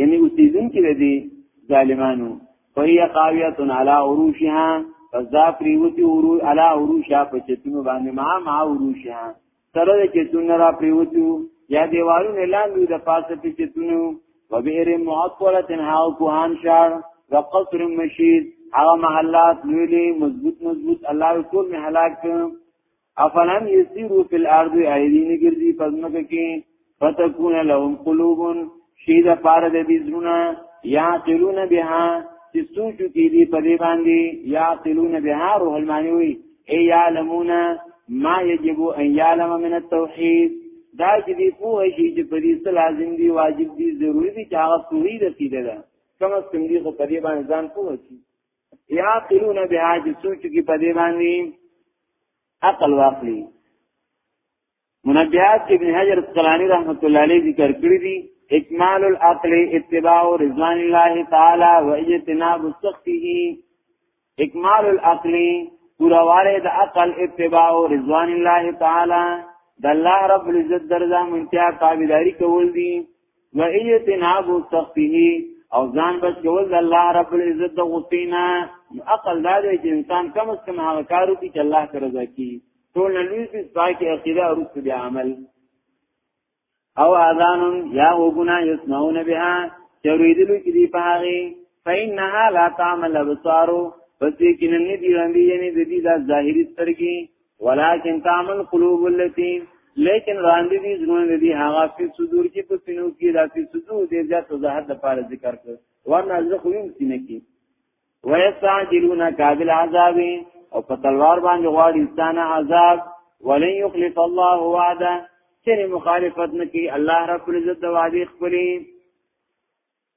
یعنی اوسیدون کې ردی ظالمانو فهي قاویه علی عروشها فذا پریوتی ورو علی عروشها په چتونو باندې ما ما عروشها سره د چتونو را پریوتو یا دیوالونه لاندې د پاسه په چتونو وبئر معطلت هاو کوهان شار وقصر مشید هغه محلات لوی مضبوط مضبوط الله ټول می هلاک افلم یسیرو فی الارض ایدین ګرځي پزمکه کې فتكون لهم قلوب شیدا پار د دې زونه یا قلون بها چې سوچ کې دې په دې باندې یا قلون بها روح المانی وی ای یعلمون ما یجب ان یعلم من التوحید دا چې دې پوه شي چې په دې څه لازم دي واجب دي ضروری دي چې هغه توحید رسیدل کم از کم دې په دې باندې ځان پوه شي یا قلون بها چې سوچ کی په دې باندې عقل واخلي منبیات ابن حجر اسقلانی رحمت الله علیه ذکر کړی دی اکمال العقل اتباع رضوان الله تعالی و اجتناب سخطه اکمال العقل پورواله د عقل اتباع رضوان الله تعالی د الله رب العزت درځه منتیا تابعداري کول دي و اجتناب سخطه او ځان بچ کول د الله رب العزت د غصینا عقل دا دی چې انسان کم از کم هغه کارو کوي چې الله سره ځکي ټول نلوي چې پاکي عقیده او رسول دی عمل او اذان یا وګنا یسمعون بها چوریدلو کې دی په هغه فإنها لا تعمل الابصار پس یقینا دې باندې یعنی د دې د ظاهري سترګې ولكن تعمل قلوب التي لیکن راندې دي زمونږ دي هغه په صدور کې په سینو کې دا په صدور دې ځات وضاحت د پاره ذکر کړ ورنه زه خو یم سینې کې ويستعجلون كابل عذاب او په تلوار باندې غواړي انسان عذاب ولن يخلف الله وعده چې مخالفت نکي الله رب العزت د وعده خپلې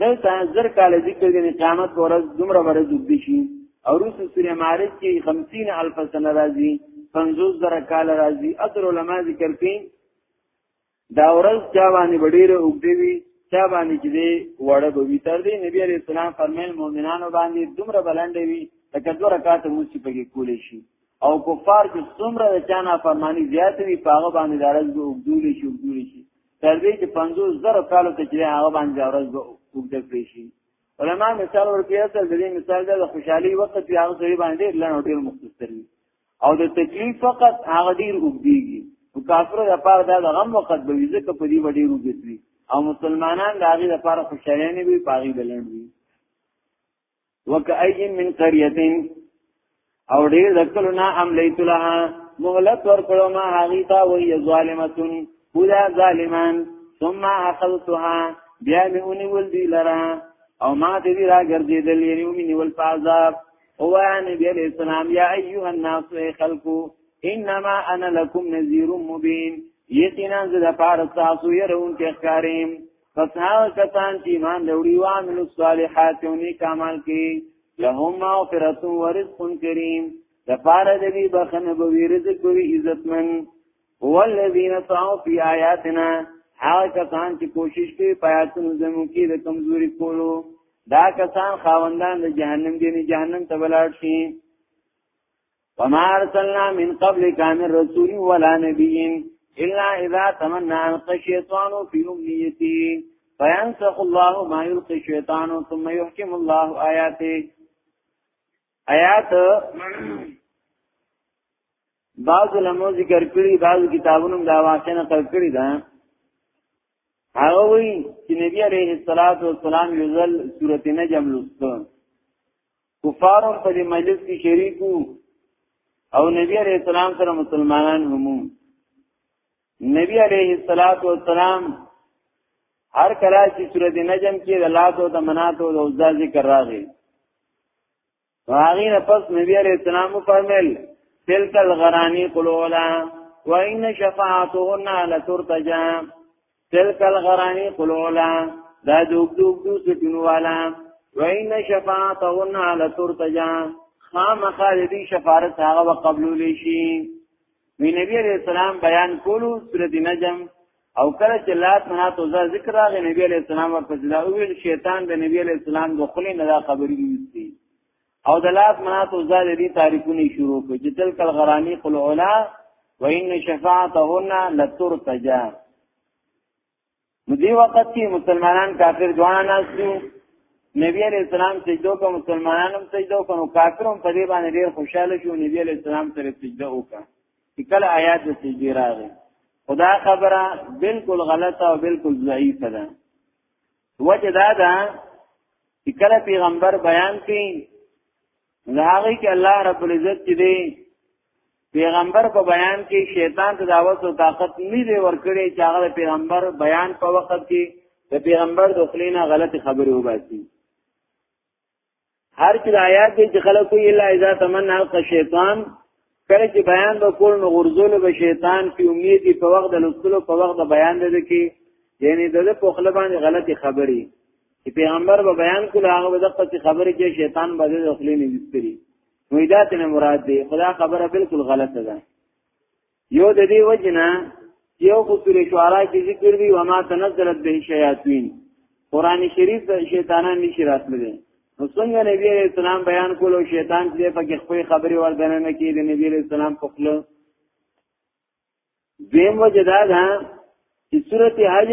دلته زر کال ذکر دی قیامت ورځ دومره ورځ وګدي شي او روس سوره معارج کې 50 الف سنه راځي 50 زر کال راځي اثر علما ذکر کوي دا ورځ چا باندې وړيره وګدي وي چا باندې چې دی وړه به وي تر دې نبی عليه السلام فرمایل مؤمنانو باندې دومره بلندې وي لکه دوه رکعات موږ چې پکې کولې شي او کفار چې څومره د چانه فرمانی زیات وي پاغه باندې دارز به وګدول شي وګدول شي تر دې چې 50 زره کالو ته چې هغه باندې اورز به وګد کړی شي علما مثال ورکړي اصل د دې مثال د خوشحالي وخت په هغه ځای باندې لنډ ډیر مختصر وي او د تکلیف فقط هغه ډیر وګديږي او کافر د پاره د غم وخت به ویزه په دې وړي وګدوي او مسلمانان د هغه لپاره خوشاله نه وي پاغي بلند وي وکای من قريه او ډیر دکلنا املیت لها مهلت ورکړو ما هغه تا وهي ظالمتون بودا ظالمان ثم اخذتها بیا می اونی ول دی لرا او ما دې را ګرځیدل یعنی می نیول په عذاب او نبی علیہ السلام یا ایها الناس خلقو انما انا لكم نذير مبين یقینا زه د پاره تاسو يرون کې ښکاریم پس هغه کسان چې ایمان لري او عمل صالحات او نیک عمل کوي لهم مغفرت و رزق کریم د پاره د دې بخنه به رزق وي عزتمن هو الذين سعوا في آياتنا هغه کسان چې کوشش کوي پیاتونو زمو کې د کمزوري کولو دا کسان خاوندان د جهنم دی نه جهنم ته ولاړ شي وما ارسلنا من قبلك من رسول ولا نبي الا اذا تمنى القى الشيطان في امنيته فينسخ الله ما يلقي الشيطان ثم يحكم الله آياته آیات بعض علماء ذکر کړی بعض کتابونو دا واقعا نقل کړی دا هغه وی چې نبی عليه الصلاه والسلام یو ځل سورته نجم لوسته کفار په دې مجلس کې شریک او نبی عليه السلام سره مسلمانان هم نبی عليه الصلاه والسلام هر کله چې سورۃ نجم کې د لات او د منات او د عزا ذکر راغی هغه نه پس نبی عليه السلام فرمایل تلک الغرانی قلولا وان شفاعتهن لترتجى تلک الغرانی قلولا دا دوک دوک دو سکنوالا وین شفاعتهن علی ترتجا خامخا دې شفاعت هغه وقبلو لشي وی نبی علیہ السلام بیان کولو سورۃ نجم او کله چې لات نه تو ذکر راغی نبی علیہ السلام ورته دا ویل شیطان د نبی علیہ السلام د خلی نه دا خبرې ویستي او د لات منات او زال دي تاریخونه شروع کړي چې تل کل غرانی قل علا وان شفاعتهن لترتجا نو دی وخت کې مسلمانان کافر دوانه ناسو نبی علیہ السلام سجدو کو مسلمانان هم سجدو کو نو کافر هم په دې باندې ډیر خوشاله شو نبی علیہ السلام سره سجده وکړه چې کله آیات د سجدي راغی خدا خبره بالکل غلطه او بالکل ضعیفه ده وجه دا ده چې کله پیغمبر بیان کړي نو هغه کې الله رب العزت چې دی پیغمبر په بیان کې شیطان ته دعوت او طاقت نه دی ورکړي چې هغه پیغمبر بیان په وخت کې د پیغمبر د خلینا غلط خبرې وباسي هر چې آیات دې چې خلکو یې لا اذا تمنا الق شیطان کله چې بیان وکول نو غرزول به شیطان په امید په وخت د لوستلو په وخت د بیان دې کې یعنی د په خپل باندې غلطي خبري چې پیغمبر به بیان کول هغه به دغه خبرې کې شیطان به د خپل نه وستري نو دا تنه مراد دی خدا خبره بالکل غلطه ده یو د دې وجنه یو خو سورې شعرا کې ذکر دی و ما تنزلت به شیاطین قران شریف ته شیطانان نشي راتللی نو څنګه نبی علیہ السلام بیان کولو شیطان چې په کې خپل خبرې وردنه نه کړي د نبی علیہ السلام په خپل دیم وجدا ده چې سورته حج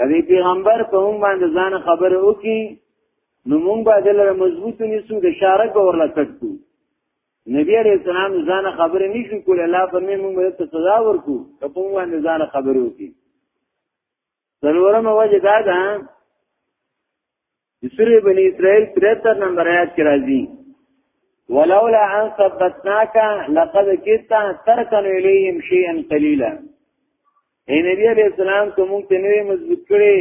کله پیغمبر په موږ باندې ځان خبره وکي نو موږ به دلته مضبوط نیسو د شارک به ورلا کټو نبی علیہ السلام ځان خبره نشو کول الله په موږ ته سزا ورکو په موږ باندې ځان خبره وکي ضرورم وجه دا ده د سوره بنی اسرائیل 73 نمبر آیات کې راځي ولولا ان ثبتناک لقد كنت تركن اليهم شيئا قليلا اے نبی علیہ السلام کوم ته نوې مضبوط کړي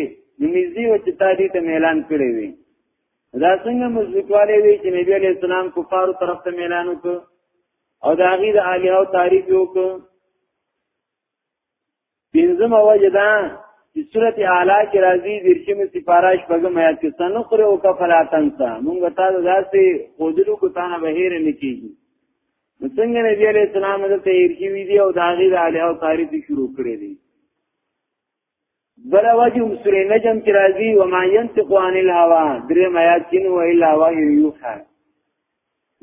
نميزي او چې تا دې ته اعلان کړی وي دا څنګه مضبوطواله وي چې نبی علیہ السلام کفارو طرف ته اعلان وکړ او دا غي د الہو تعریف وکړ پنځمه وجه دا چې سورت اعلی کې راځي د رښمې سپاراش بګم آیات کې سنقره او کفلا تنسا مونږ ته داسې خودلو کو تانه بهیر نه کیږي څنګه نبی علیہ السلام د تیر کې وی دی او دا غي د علی او تاریخ شروع کړی دی بل وجه سورې نجم کې راځي و ما ينطق عن الهوا درې آیات کې نو الا وحی یوحى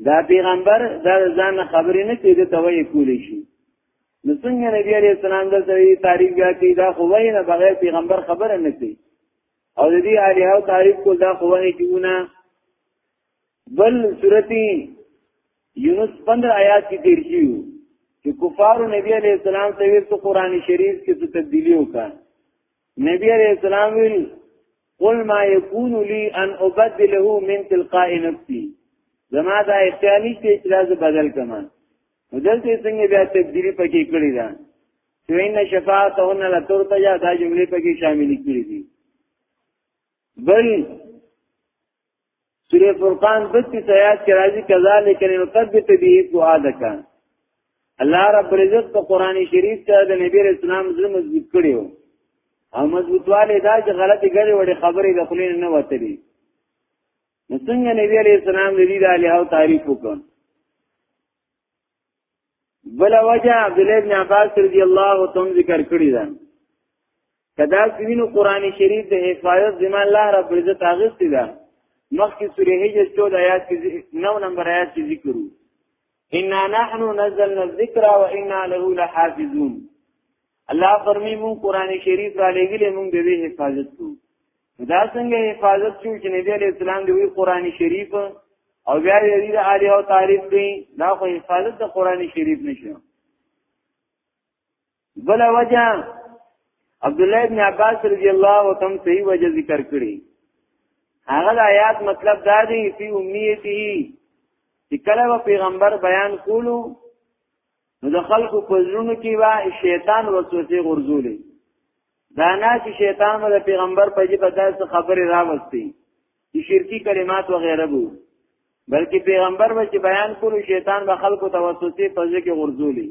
دا پیغمبر دا ځان خبرې نه کوي د توي کولی شي نو څنګه نبی عليه السلام د سړي تعریف بیا کوي دا خو وینه بغیر پیغمبر خبره نه کوي او د دې اړه او تعریف کول دا خو وایي کیونه بل سورتي یونس 15 آیات کې تیر شي چې کفار نبی عليه السلام ته ویل ته قران شریف کې څه تبدیلی وکړه نبی عليه السلام ویل قل ما يكون لي ان ابدله من تلقاء نفسي زما دا اختیار نشته چې دا بدل کما دلته څنګه بیا تبدیلی پکې کړی دا چې ان شفاعتهن لا ترتجا دا جملې پکې شامل کړې دي بل سورہ فرقان 32 آیات کې راځي کذالک نثبت به فؤادک الله رب عزت په قران شریف ته د نبی رسول الله زړه مضبوط کړی وو او مضبوطواله دا چې غلطي ګړې وړې خبرې د خلینو نه وتلې نو څنګه نبی علیہ السلام دې د علیه تعریف وکړ بل وجه عبد الله بن عباس رضی الله تم ذکر کړی ده کدا سینو قران شریف د حفاظت ذمہ الله رب عزت اغستی ده مخکې سورې هجر 14 آیات کې 9 نمبر آیات کې ذکر وو انا نحن نزلنا الذکر وانا له لحافظون الله فرمی مون قران شریف را لګلې مون به حفاظت کوو دا څنګه حفاظت شو چې نبی علی اسلام دی وی قران شریف او بیا یې د عالی او تعریف دی دا خو حفاظت د قران شریف نشو بل وجه عبد الله ابن عباس رضی الله او تم صحیح وجه ذکر کړی هغه آیات مطلب دا دی چې امیته چې کله پیغمبر بیان کولو نو د خلکو په زړونو کې وا شیطان وسوسه غرزولې دا نه چې شیطان مله پیغمبر په دې بدل څه خبره راوستي چې شرکی کلمات و غیره وو بلکې پیغمبر و چې بیان کولو شیطان به خلکو ته وسوسه په ځکه غرزولې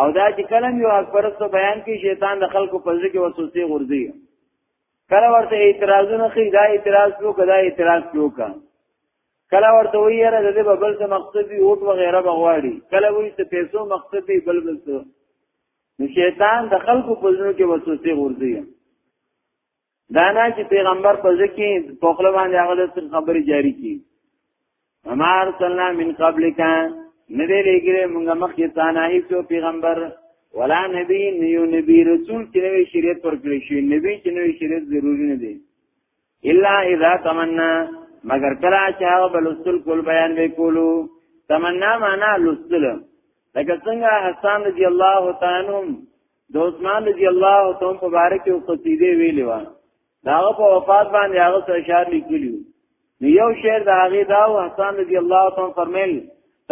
او دا چې کلم یو اکبرستو بیان کې شیطان د خلکو په ځکه وسوسه غرزي کله ورته اعتراضونه خې دا اعتراض وکړه دا اعتراض وکړه کله ورته وی یاره د دې په بل څه مقصد دی اوټ وغیرہ بغواړي کله وی ته پیسو مقصد دی بل بل څه نو شیطان د خلکو په ځینو کې وسوسه ورځي دانا چې پیغمبر په ځکه په خپل باندې هغه د خبرې جاری کی امر صلی من قبل کا نه دی لګره مونږه مخکې تانه هیڅ پیغمبر ولا نبی نیو نبی رسول چې نوې شریعت پر کړی شي نبی چې نوې شریعت ضروری نه دی الا اذا تمنا مگر کلا چاو بلستل کول بیان به کولو تمنا معنا لستل لکه څنګه حسان رضی الله تعالی عنہ د عثمان رضی الله تعالی په باره کې قصیده ویلې و دا په وفات باندې هغه سره شعر لیکلیو نو یو شعر د هغه دا او حسان رضی الله تعالی فرمایل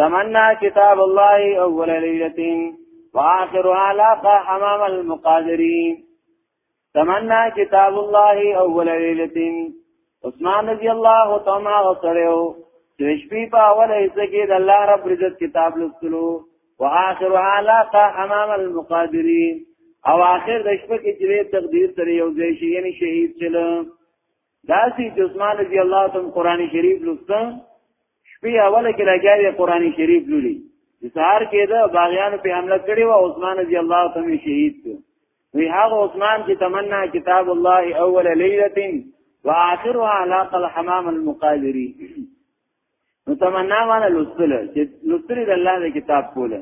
تمنا کتاب الله اول ليله واخرها لاقى حمام المقادرين تمنا کتاب الله اول ليله عثمان رضی الله تعالی عنہ سره د شپې په اول حصہ کې د الله رب عزت کتاب لوستلو واخر علاقه امام المقادرین او اخر د شپې کې چې تقدیر سره یو ځای شي یعنی شهید چل داسې چې عثمان رضی الله تعالی قرآن شریف لوستل شپې اوله کې راګاوي قران شریف لولي سهار کې دا باغیانو په حمله کړې و عثمان رضی الله تعالی شهید شو وی هغه عثمان چې تمنا کتاب الله اول ليله واخرها علاق الحمام المقادري نو تمنا وانا لستل چې لستل د الله د کتاب کوله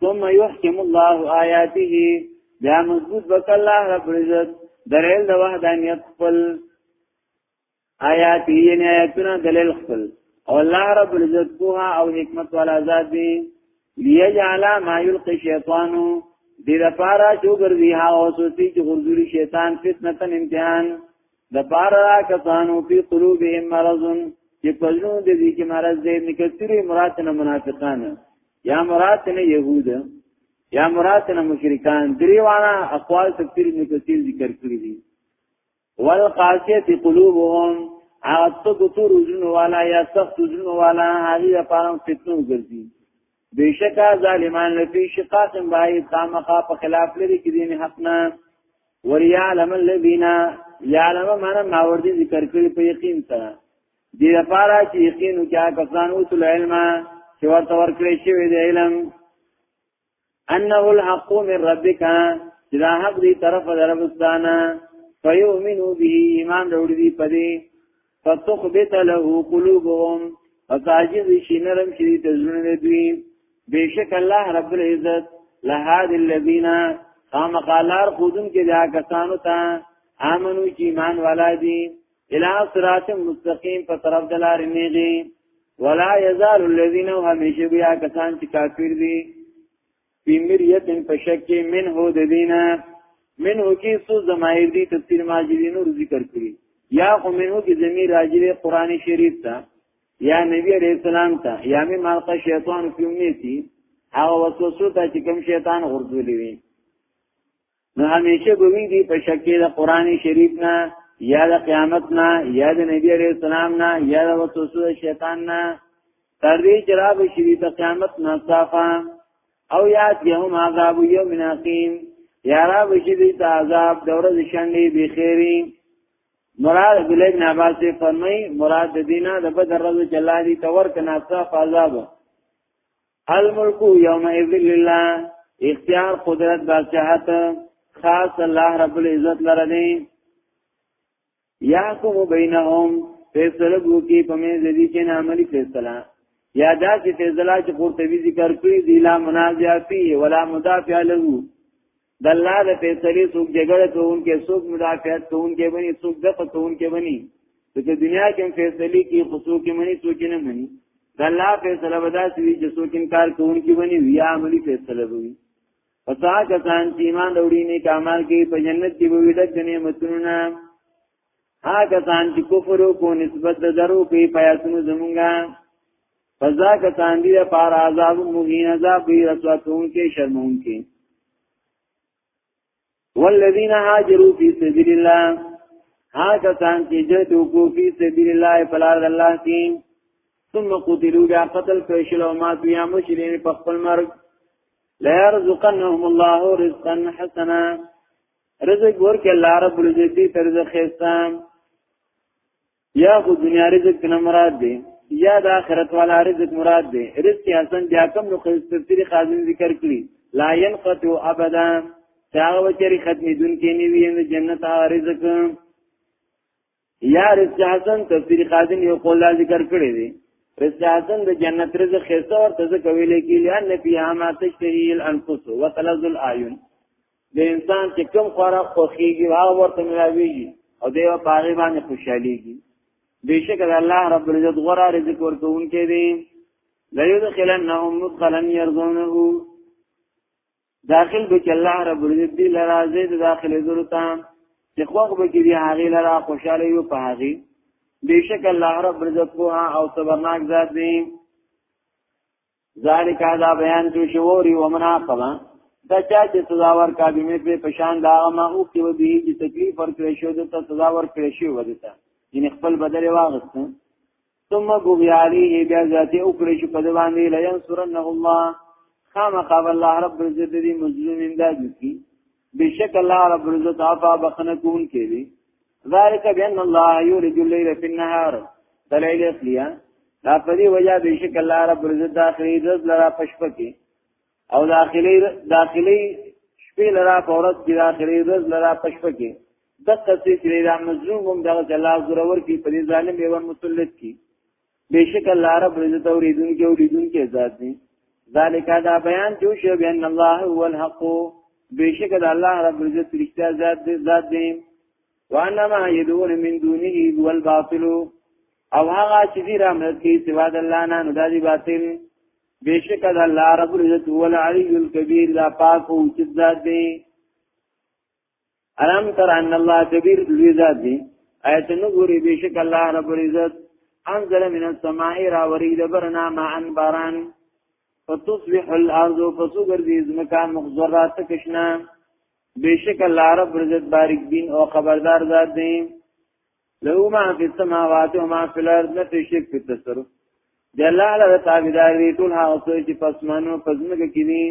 ثم يحكم الله آياته بیا مضبوط بک الله رب عزت دلیل د وحدانیت خپل آیات یې نه آیاتونه دلیل خپل او الله رب عزت کوه او حکمت والا ذات دی ليجعل ما يلقي شیطان دې لپاره چې ګرځي ها او سوسي چې ګرځي شیطان فتنه تن امتحان د پاره کسانو په قلوبهم مرض چې پزنو دې کې مرض دې نکثري مراد نه منافقان یا مراد نه يهود یا مراد نه مشرکان دریوانا اقوال تفسیر ابن کثیر ذکر کړی دي والقاسیت قلوبهم اعتق تور وزن والا یا سخت وزن والا هغه لپاره فتنه وګرځي بشکا ظالمان لفی شقاق بای خامخا په خلاف لري کې دین حق نه وریعلم الذین یعلم من ماوردی ذکر کړی په یقین سره دې لپاره چې یقین وکړه کسان اوتل علم چې ورته ورکړې شوی دی علم انه الحق من ربک چې دا حق دی طرف دربستانه فیؤمنو به ایمان وروړي دی پدې فتخبت له قلوبهم فتعجز شي نرم شي تزونه دوی بیشک الله رب العزت لهاد الذین قام قالار خودن کې دا کسانو ته امنو چې ایمان والا دي الى صراط مستقيم په طرف د لارې میږي ولا يزال الذين هميشه بیا کسان چې کافر دي په مریت په شک کې منه د دینه منه کې سو زمایر دي تفسیر ماجدین نور ذکر کړی یا خو منه کې زمي راجل قران شریف ته یا نبی عليه السلام ته یا می مالقه شیطان په امنیتی هغه وسوسه ته چې کوم شیطان غرزولې وي نو همیشه به وی دی په شک کې د قران شریف نه یا د قیامت نه یا د نبی علیہ السلام نه یا د وسوسه شیطان نه تر دې چې را به شي د قیامت نه صافا او یاد یوم عذاب یوم نقیم یا را به شي د عذاب د ورځ شنډې به خیری مراد عبدالله بن عباس فرمای مراد د دینه د بدر ورځ چې الله دې تور کنا صاف عذاب الملک یومئذ لله اختیار قدرت بادشاہت خاص الله رب العزت لره دی یحکم بینهم فیصله بو کی پمه زدی چې عملی فیصله یا دا چې فیصله چې قرطبی ذکر کړی دی لا منازع فی ولا مدافع له د الله د فیصلې څوک جګړه کوونکې څوک مدافعت کوونکې بني څوک دفع کوونکې بني د دنیا کې فیصلې کې خصوص کې مني څوک نه مني د الله فیصله ودا سوي چې څوک انکار کوونکې بني یا عملی فیصله وي پتا کسان چې ایمان وروړي نه کمال کې په جنت کې وي د جنې متونه ها کسان چې کفر کو نسبت د درو کې پیاسونو زمونږه فضا کسان دی پار عذاب مهین عذاب بی رسوا کون کې شرمون کې والذین هاجروا فی سبیل الله ها کسان چې جهاد وکړو فی سبیل الله فلار الله کې ثم قتلوا بیا قتل کړي او ما بیا مشرین په خپل مرګ لا يرزقنهم الله رزقا حسنا رزق ورکه الله رب العزت ترزق خستان یا خو دنیا رزق نه مراد دی یا د آخرت والا رزق مراد دی رزق حسن بیا کوم نو خستری خازن ذکر کړی لا ينقطع ابدا چاو چری ختمی دن کې نیوی ان جنت ها رزق یا رزق حسن تفسیر خازن یو قول ذکر کړی دی رزق حسن د جنت رزق خسته ورته ځکه ویل کېږي ان فیها ما تشتهی الانفس وتلذ الاعین د انسان چې کوم خوراک خوخيږي هغه ورته ملاويږي او دی په هغه باندې خوشاليږي بشک الله رب العزت غره رزق ورکوونکی دی لا يدخلنهم مدخلا يرضونه داخل بك الله رب العزت دی لرا زید داخل ذرتا چې خوغ به کې دی هغه لرا خوشاله یو په هغه بشک الله رب العزت په او صبرناک ذات دی ذالک دا بیان چې شووري ومنا قبا دا چا چې سزا ورکا به مې په پشان دا ما او کې ودی چې تکلیف ورکړې شو د ته سزا ورکړې شو ودته یعنی خپل بدل واغست ثم بغیالی بیا ذاتی او کړې شو په دی باندې لئن سرنه الله خامخ الله رب عزت دې مظلوم امداد کی بشک الله رب العزت عفا بخنه کون کې دي ذالک بان الله یولج الليل فی النهار دلیل اصلیا دا په دې وجہ بشک الله رب العزت داخلي رز لرا پشپ کې او داخلي داخلي شپې لرا فورت کې داخلي رز لرا پشپ کې دغه څه چې دا مظلوم هم دغه الله زورور کې په دې ظالم یو مسلط کې بشک الله رب عزت اوریدون کې اوریدون کې ذات دی ذالک دا بیان جو شو بین الله هو الحق بشک دا الله رب عزت رښتیا ذات دی ذات دی وانا ما یدون من دونه هو الباطل او هغه چې دی رحمت کې سوا د الله نه نو دا دی باطل بشک دا الله رب عزت هو العلی الکبیر دا پاک او چې ذات دی الم تر ان الله کبیر لوی ذات دی ایت نو ګوري بشک الله رب العزت انزل من السماء را ورید برنا ما ان باران فتصبح الارض فسغر ذی زمکان مخزرات کشنا بشک الله رب العزت بارک دین او خبردار ذات دی له ما فی السماوات و ما فی الارض نه فی شرک فی تصرف د الله له تابعدار دی ټول هغه څه چې پسمنو پزمګه کې دي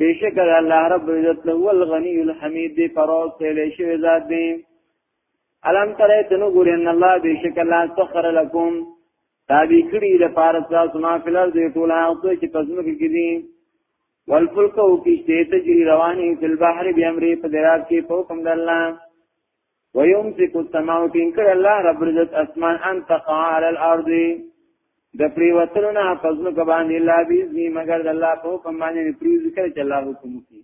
بشک الله رب عزت له الغنی الحمید دی پروز ته شی ذات دی الم ترى تنو ګور ان الله بشک الله سخر لكم تابع کړي د پارس تاسو ما فلر دی ټول هغه څه چې پزمګه کې دي والفلک او کشته تجری رواني فی البحر بامر په دراب کې په حکم د الله ويمسك السماء تنكر الله رب العزت اسمان ان تقع على الارض د پریوتلونه فضلو کبان الا بیزنی مگر د الله په حکم باندې پریوز کړ چې الله حکم کوي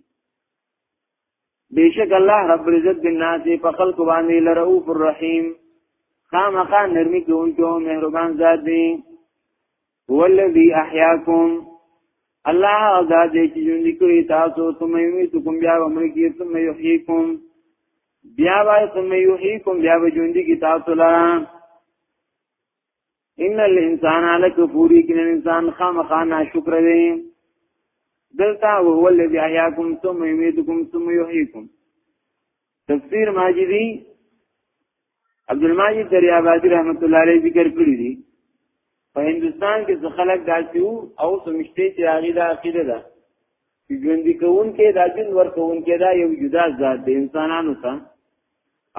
بیشک الله رب العزت بالناس په خلق باندې لرؤوف الرحیم خامخا نرمی کوونکی او مهربان ذات دی هو الذی احیاکم الله او دا دې چې ژوند کړی تاسو ثم یمیتکم بیا عمر کې ثم یحییکم بیا وای ثم یحییکم بیا به ژوند کې تاسو لا ان الانسان علی کفوری کین انسان خامخا ناشکر دی دلتا وهو الذی احیاکم ثم یمیتکم ثم یحییکم تفسیر ماجدی عبد المجید دریابادی رحمت الله علیه ذکر کړی دی په هندستان کې څه خلک داسې وو او سمشته چې هغه د عقیده ده چې ژوند کوون کې د جن ور کوون کې دا یو جدا ذات دی انسانانو ته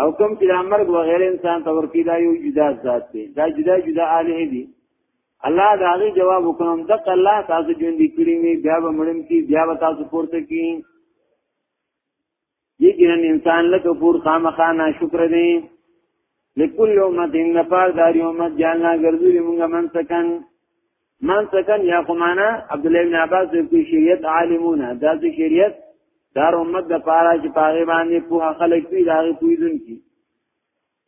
او کوم چې د مرګ وغیر انسان ته ورکی دا یو جدا ذات دی دا جدا جدا الہ دی الله دا غي جواب وکړم د الله تاسو ژوند کړی می بیا به مړم کی بیا به تاسو پورته کی یقینا انسان له کفور خامخا ناشکر دی لکل امت ان پار داری امت جاننا ګرځولې موږ من سکن من سکن یا قمانا عبد الله بن عباس د شریعت عالمونه دا د شریعت دار امت د پاره چې پاغه باندې په خلک پی داغه پویدون کی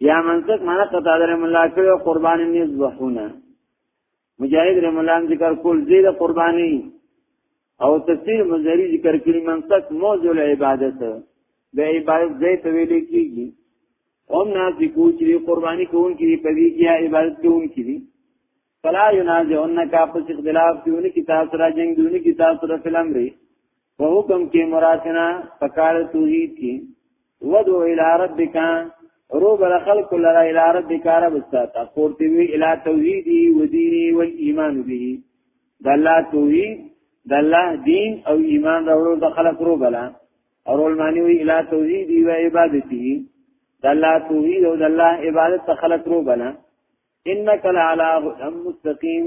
یا منسک معنا قطادر ملاکه او قربان نیز وحونه مجاهد رحم الله ذکر کول زید قربانی او تفسیر مزری ذکر کړي منطق موضوع عبادت د عبادت زې ته ویل کیږي هم نازکو چې قرباني کوون کې پدې کې عبادت کوون کې دي فلا ينازعنك پس اختلاف کیون کی تاسو را جنگ دیون کی تاسو را فلم ری په حکم کې مراتنا پکار توحید کې ودو الى ربک رو بر خلق لرا الى ربک رب استاتا پورتی وی الى توحیدی و دینی و ایمان به د الله توحید د الله دین او ایمان راوړو د خلق رو بلا اور علمانی وی الى توحیدی و عبادتی د الله توحید او د الله عبادت خلق رو بلا انک لعلى مستقیم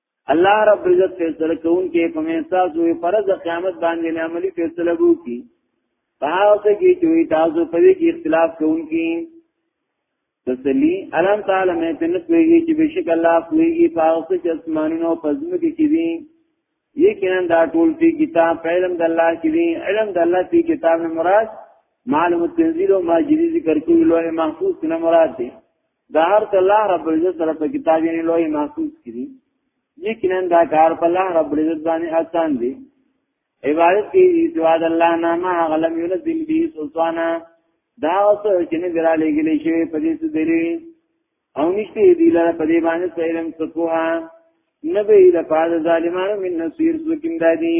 الله رب عزت فیصله کوون کې په مېستا زو فرض قیامت باندې عملی فیصله وو کی په هغه کې چې تاسو په دې کې اختلاف کوون کې تسلی علم تعالی مې په نسوي چې بشک الله کوي په هغه کې اسمانونو او پزمو کې کې دي یقینا دا ټول په کتاب په علم د الله کې دي علم د الله په کتاب نه مراد معلومات تنزیل او ماجری ذکر کوي لوح محفوظ نه مراد دي دا هر څه الله رب العزت سره په کتاب یې لوی محسوس کړي یقینا دا کار په الله رب العزت باندې آسان دی عبادت کې سوا د الله نه ما غلم ينزل به سلطانا دا اوس چې نه درا لګلې شي په دې څه دلی او نشته دی لاره په دې باندې سیرم سکوها نبی د پاد ظالمانو من نصير سکیم دادی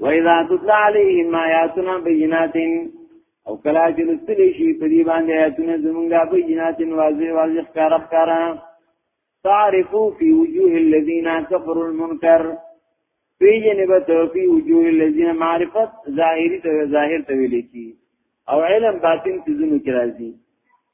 وَإِذَا تُتْلَى عَلَيْهِمْ آيَاتُنَا بَيِّنَاتٍ او کلا چې لستل شي په دې باندې آیاتونه زمونږه بینات واضح واضح ښکار ښکار تعرفو فی وجوه الذین کفروا المنکر پیجنې به ته فی وجوه الذین معرفت ظاهری ته ظاهر ته ویل کی او علم باطن ته زمو کې راځي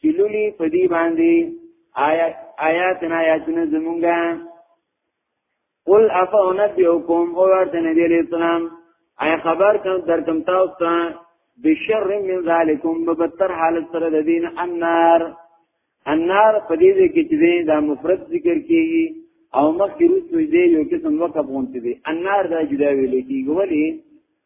چې لولي په دې باندې آیات آیاتنا آیاتنا زمونږه قل افا انبئکم او ورته نبی علیہ السلام آیا خبر کوم در کوم تاسو ته بشر من ذالکم ببتر حالت سره د دین النار النار په دې کې چې دا مفرد ذکر کیږي او مخکې روز دې یو قسم وقف غونډې دي النار دا جدا ویل کیږي ولی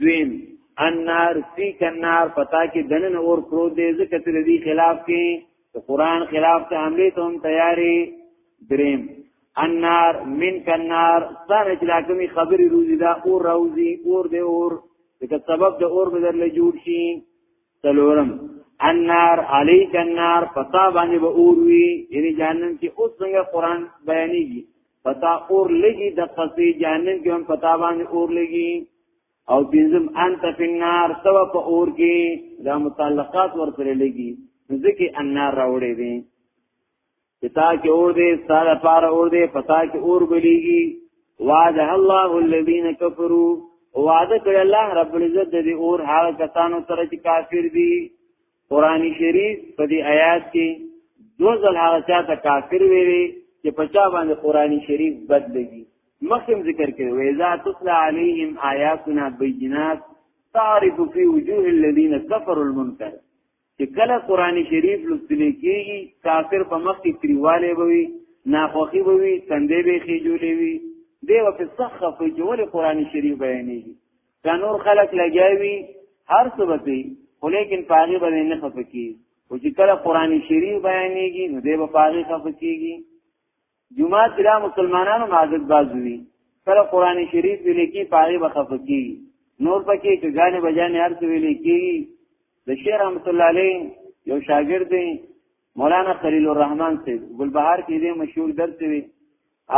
دویم النار فی کنار پتا کې دنن اور پرو دې ځکه چې دې خلاف کې ته قران خلاف ته حمله ته هم تیاری دریم النار من کنار ستاره چې راکمي خبري روزي دا اور روزي اور دې اور دغه سبب د اور بدل له جوړ شي تلورم النار علیک النار پتا باندې به اور وی یعنی جهنم کې اوس څنګه قران بیانېږي پتا اور لګي د قصې جهنم کې هم پتا باندې اور لګي او بنزم انت فی النار تو په اور کې دا متعلقات ورته لګي ځکه النار راوړې دي پتا کې اور دې ساده پار اور دې پتا کې اور بلیږي وعده الله الذين كفروا وعده کړ الله رب العزت دې اور هغه کسانو سره چې کافر دي قران شریف په دې آیات کې دو ځل هغه چاته کافر ویلي چې پچا باندې قران شریف بد لګي مخکم ذکر کړي ویزا تطلع عليهم آیاتنا بینات تعرف فی وجوه الذين كفروا المنکر چې کله قران شریف لوستل کیږي کافر په مخ کې تریواله وي ناخوخي وي تندې به خېجولې وي دی په سخه په جوړ قران شریف بیانېږي دا نور خلق لګیاوي هر څه وتی خو لیکن پاغي باندې نه خفقي او چې کله قران شریف بیانېږي نو دی په پاغي خفقيږي جمعه تیرا مسلمانانو معذب بازوي کله قران شریف ویل کی پاره بخفقي نور پکې کګانې بجانې هر څه ویل کی د شیخ رحمت الله علیه یو شاګرد دی مولانا خلیل الرحمن سي ګلبهار کې دی مشهور درس وی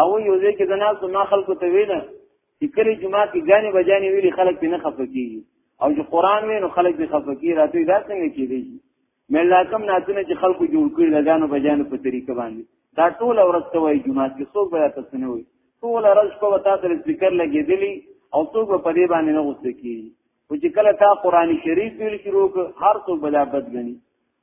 او یو ځای کې دنا سما خلکو ته ویل چې کله جمعه کې ګانې بجانې ویلي خلک په نه خفقي او چې قران وینو خلک به خفقي راته دا څنګه کېږي مله کوم ناتونه چې خلکو جوړ کړی لګانو بجانو په طریقه باندې دا ټول ورځ ته وای جمعه کې څوک به تاسو نه وي ټول ورځ په وتا سره ذکر لګېدلی او څوک په دې باندې نه غوسه کیږي او چې کله تا قران شریف ویل شروع هر څوک بلا بد غني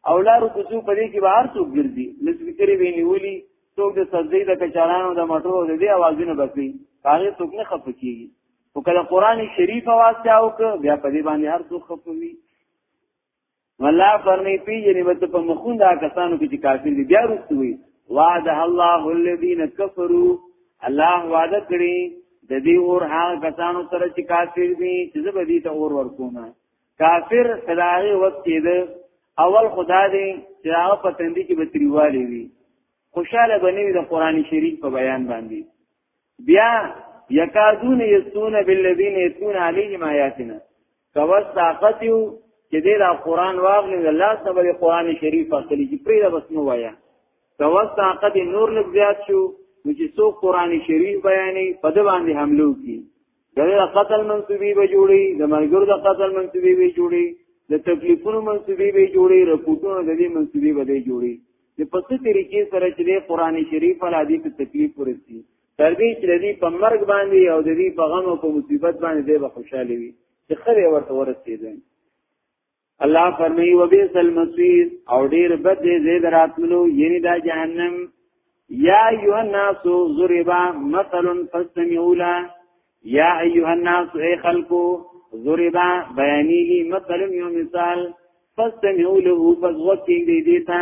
او لارو کوڅو په دې کې به هر څوک ګرځي لسکري ویني ولي څوک د سبزی د کچارانو د مټرو د دې اوازونه بسي هغه څوک نه خفه کیږي او کله قران شریف واستاو ک بیا په دې باندې هر څوک خفوي ولا فرمی پی یعنی وت په مخون دا کسانو کې چې کافر دي بیا رسوي وعده الله الذين كفروا الله وعده کړی د دې اور هغه کسانو سره چې کافر دي چې زه به دې ته اور ورکوم کافر خدای وخت کې ده اول خدا دې چې هغه پتندې کې به تریوالي وي خوشاله بنوي د قران شریف په بیان باندې بیا یکادون یسون بالذین یتون علیهم آیاتنا کوس طاقت یو چې دې دا قران واغلی د الله سبحانه قران شریف اخلي چې پرې دا بس نو وایا کوس طاقت نور لږ زیات شو چې څو قران شریف بیانې په د باندې حملو کی دغه قتل منسوبي به جوړي د مرګرو د قتل منسوبي به جوړي د تکلیفونو منسوبي به جوړي رپورټونو د دې منسوبي به جوړي د پسې طریقې سره چې د قران شریف ول حدیث تکلیف ورسي تر دې چې د دې په مرګ باندې او د دې په غم او په مصیبت باندې به خوشاله وي چې خره ورته ورسېږي الله فرمایي وبئس المصير او ډیر بد دی زید راتلو یعنی دا جهنم یا ایها الناس ضربا مثل فاستمعوا له یا ایها الناس ای خلقو ضربا بیانیږي مثل یو مثال فاستمعوا له فزغت کې دی دیتا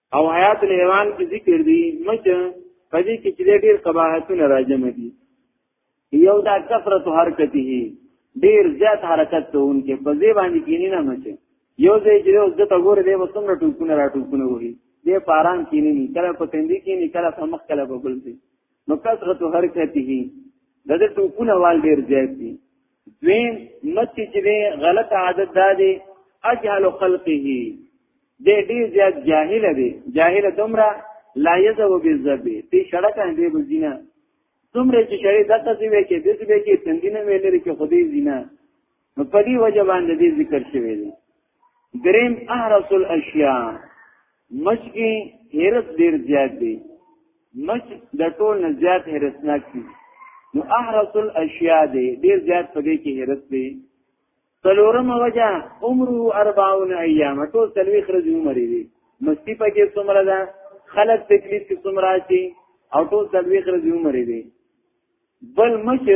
او حیات الحیوان کې ذکر دي مچ په دې کې چې ډېر قباحتونه راجم دي یو دا کثرت حرکته ډېر زیات حرکت کوونکې په دې باندې کینی نه مچ یو ځای چې اوس د تګور دی وسم را ټوکونه را ټوکونه وهي دې پاران کینی نه کله په تندې کینی کله په مخ کله په بل دي نو کثرت حرکته د دې ټوکونه وال ډېر زیات دي دویم مکه چې دی غلط عادت دا دی اجهل خلقه دی ډیر زیات جاهل دی جاهل دومره لا یذو بالذبی تی شړکه دی بزینه دومره چې شری دته دی وی کې دته به کې تندینه ویلې کې خودی زینه نو په دې وجه باندې ذکر شوی دی دریم احرس الاشیاء مچ کې هرس ډیر زیات دی مچ د ټول نه زیات هرسناک دی نو احرس الاشیاء دی ډیر زیات په دې کې هرس دی څلورم وجه عمره 40 ایام ټول تلوي خرج عمر دی مستی پکې څومره ده خلک تکلیف کې څومره شي او ټول تلوي خرج عمر دی بل مچ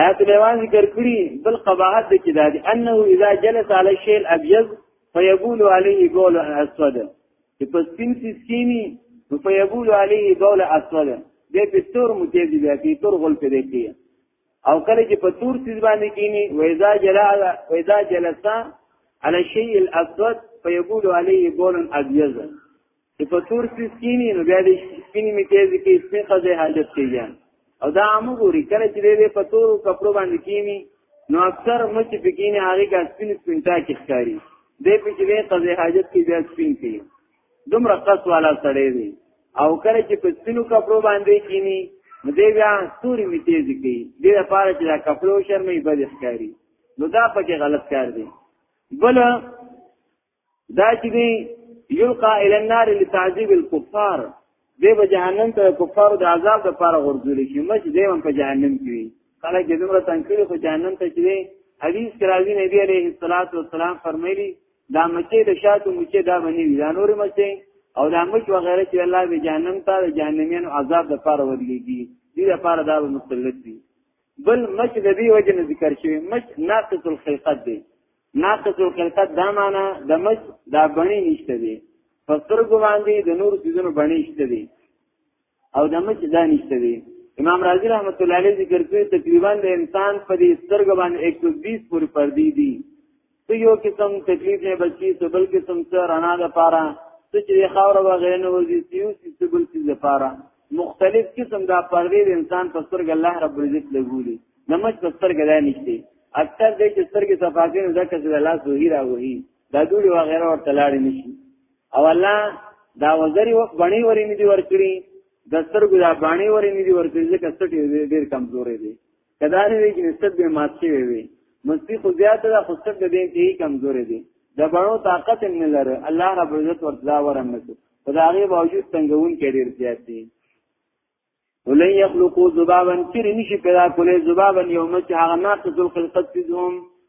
آیات لیوان ذکر کړی بل قباحت د کې دادي انه اذا جلس علی الشیء الابيض فيبول عليه بول اسود چې په سپین سکینی نو فيبول عليه بول اسود دې په تور متیز بیا کې تور غل په دې کې او کله چې په تور سیز باندې کینی وایذا جلا وایذا جلسا علی الشیء الاسود فيبول عليه بول ابيض چې په تور کې سپینی نو بیا دې سپینی می تیزی کې سپین خزه حاجت کیږي او دا عامو ګوري کله چې دې په تور کپړو باندې کیمی نو اکثر مچ پکینه هغه کا سپین سپین تا کې ښکاری دې په چې دې قضې حاجت کې بیا سپین کې دومره قص والا سړی دی او کله چې په سپینو کپړو باندې کینی نو دې بیا ستوري می تیزی کې دې لپاره چې دا کپړو شرمې بد ښکاری نو دا پکې غلط کار دی بل دا چې دی یلقا الی النار لتعذيب الكفار دی به جهنم ته کفار د عذاب لپاره ورځول شي مچ دی هم په جهنم کې وي کله چې دومره تنکړي خو جهنم ته چې دی حدیث کراوی نبی علیه الصلاۃ والسلام فرمایلی دا مچې د شاتو مچې دا باندې وي دا نور مچې او دا مچ وغیرہ چې الله به جهنم ته د جهنمین عذاب لپاره ورګيږي دې لپاره دا مسلط دي بل مچ د دې وجه ذکر شوی مچ ناقص الخلقت دی ناقص الخلقت دا معنا د مس دا بڼي نشته دي په سترګو باندې د نور سيزونو بڼي نشته دي او د مس دا نشته دي امام رازي رحمت الله علیه ذکر کوي تقریبا د انسان په دې سترګو باندې 120 پورې پردي دي څه یو قسم تکلیف نه بچي څه بل قسم څه رڼا ده پاره څه چې خاور وغیره نه وځي سیو سیبل سیز لپاره مختلف قسم دا پردې د انسان په سترګ الله رب العزت لګولي نمج په سترګ دا نشته اکثر دې چې سترګې صفاګین ځکه چې الله زوهی را وهي دا دوی و غیره ورته لاړ نشي او الله دا وزري وخت باندې ورې نه دی ورکړي د سترګو دا باندې ورې نه دی ورکړي ځکه ستټي ډېر کمزورې دي کدا نه وی چې نسبت به مات شي وي مستی خو زیات ده خو څه د دې کې کمزورې دي د بڼو طاقت نه لره الله رب عزت ورته ورمته په دا غي باوجود څنګهون کې ډیر زیات دي ولن يخلقوا ذبابا چیرې نشي پیدا کولای ذبابا یوم چې هغه ناقص الخلقت فيهم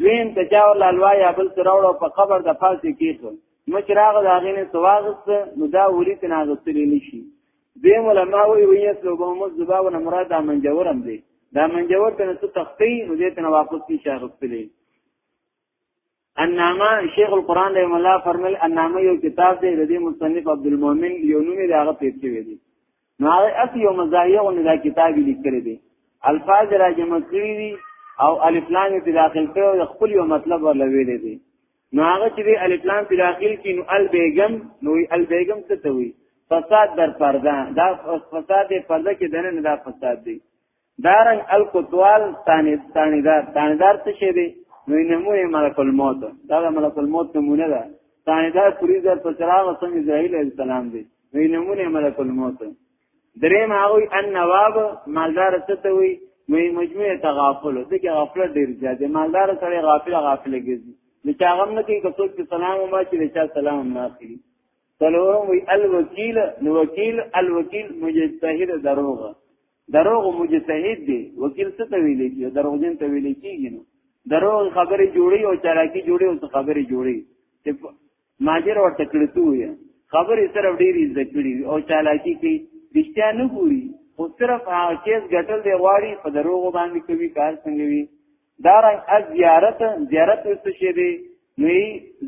دویم ته چا ورله الوا یا بل څه راوړو په قبر د پاسې کېښول مچ راغه د هغې نه څه واغسته نو دا وري ترې نه اغوستلی نه شي دویم علما وایي وایي اسلوبهم الزبا ونه مراد دا منجور هم دی دا منجور ته نه څه تختی نو دې ته نه واپس نه شي اغوستلی النامه شیخ القرآن رحم الله فرمل النامه یو کتاب دی د دې مصنف عبدالمؤمن یو نوم دی هغه پیښ شوی دی نو هغه اس یو مزاحیه غو نه دا کتاب لیکلی دی الفاظ را جمع کړی دي او الف لام په داخل کړو د خپل یو مطلب ورل ویل دي نو هغه چې الف لام په داخل کې نو ال بیگم نو ال بیگم څه ته وي فساد در پرده دا فساد پرده کې دنه نه دا فساد دی دارن الکتوال تانی تانیدار تانیدار څه شی دی نو نمونه ملک الموت دا ملک الموت نمونه ده تانیدار فریزر په چراغ سم اسرائیل علیہ السلام دی نو نمونه ملک الموت دریم هغه ان نواب مالدار څه ته وی نو مجموعه تغافل دغه غفلت ډیر زیات مالدار سره غافل غافل کیږي نو چا غم نه کوي کڅوک چې سلام ما چې چا سلام نه اخلي سلام وی الوکیل نو وکیل الوکیل مجتهد دروغه دروغ مجتهد دی وکیل څه ته ویل کیږي دروغجن ته ویل کیږي نو دروغ خبرې جوړي او چالاکی جوړي او خبرې جوړي چې ماجر ورته کړتو یا خبرې سره ډېری ذکرې او چالاکی کوي رښتیا نه ګوري خو صرف هغه کیس ګټل دی غواړي په دروغ باندې کوي کار څنګه وي دارنګ از زیارت زیارت څه شی دی نو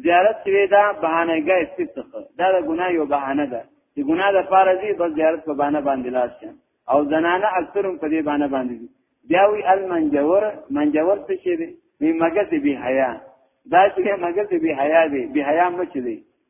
زیارت شوی دا بهانه ګه استفقه دا د ګناه یو بهانه ده چې ګناه د پاره دی بس زیارت په بهانه باندې لاړ شي او زنانه اکثرم په دې بهانه باندې دي بیا وی المنجور منجور څه شی دی وی مګه به حیا دا چې مګه به حیا دی به حیا مچ دی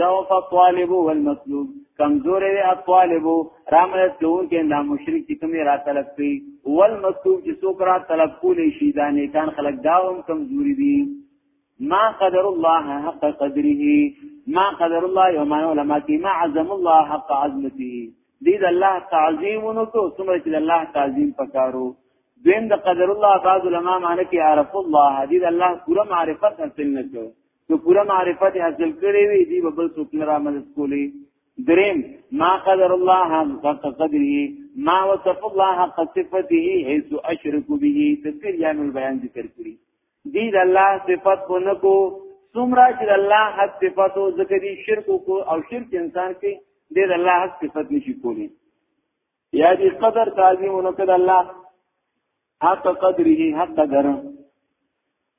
ضعف الطالب والمطلوب کمزور دی الطالب رامل تلون کې دا مشرک چې کومه را طلب کوي والمطلوب چې څوک را طلب کولی شي دا نیکان خلق داوم کمزوري دي ما قدر الله حق قدره ما قدر الله یوم علماء کی ما عظم الله حق عظمته دې د الله تعظیم ونکو څومره چې الله تعظیم پکارو دین د قدر الله بعض علماء معنی کې عارف الله دې الله پوره معرفت حاصل نکړو نو پوره معرفت حاصل کړی وي دی به بل څوک نه را مدد کولی دریم ما قدر الله هم قد قدره ما وصف الله حق صفته حيث اشرك به تفسیر جامع بیان ذکر کړی دی د الله صفات کو نه کو سمرا چې د الله حق صفاتو ذکر شرک کو او شرک انسان کې د الله حق صفات نشي کولی یا دې قدر تعظیم نو کړه الله حق قدره حق قدره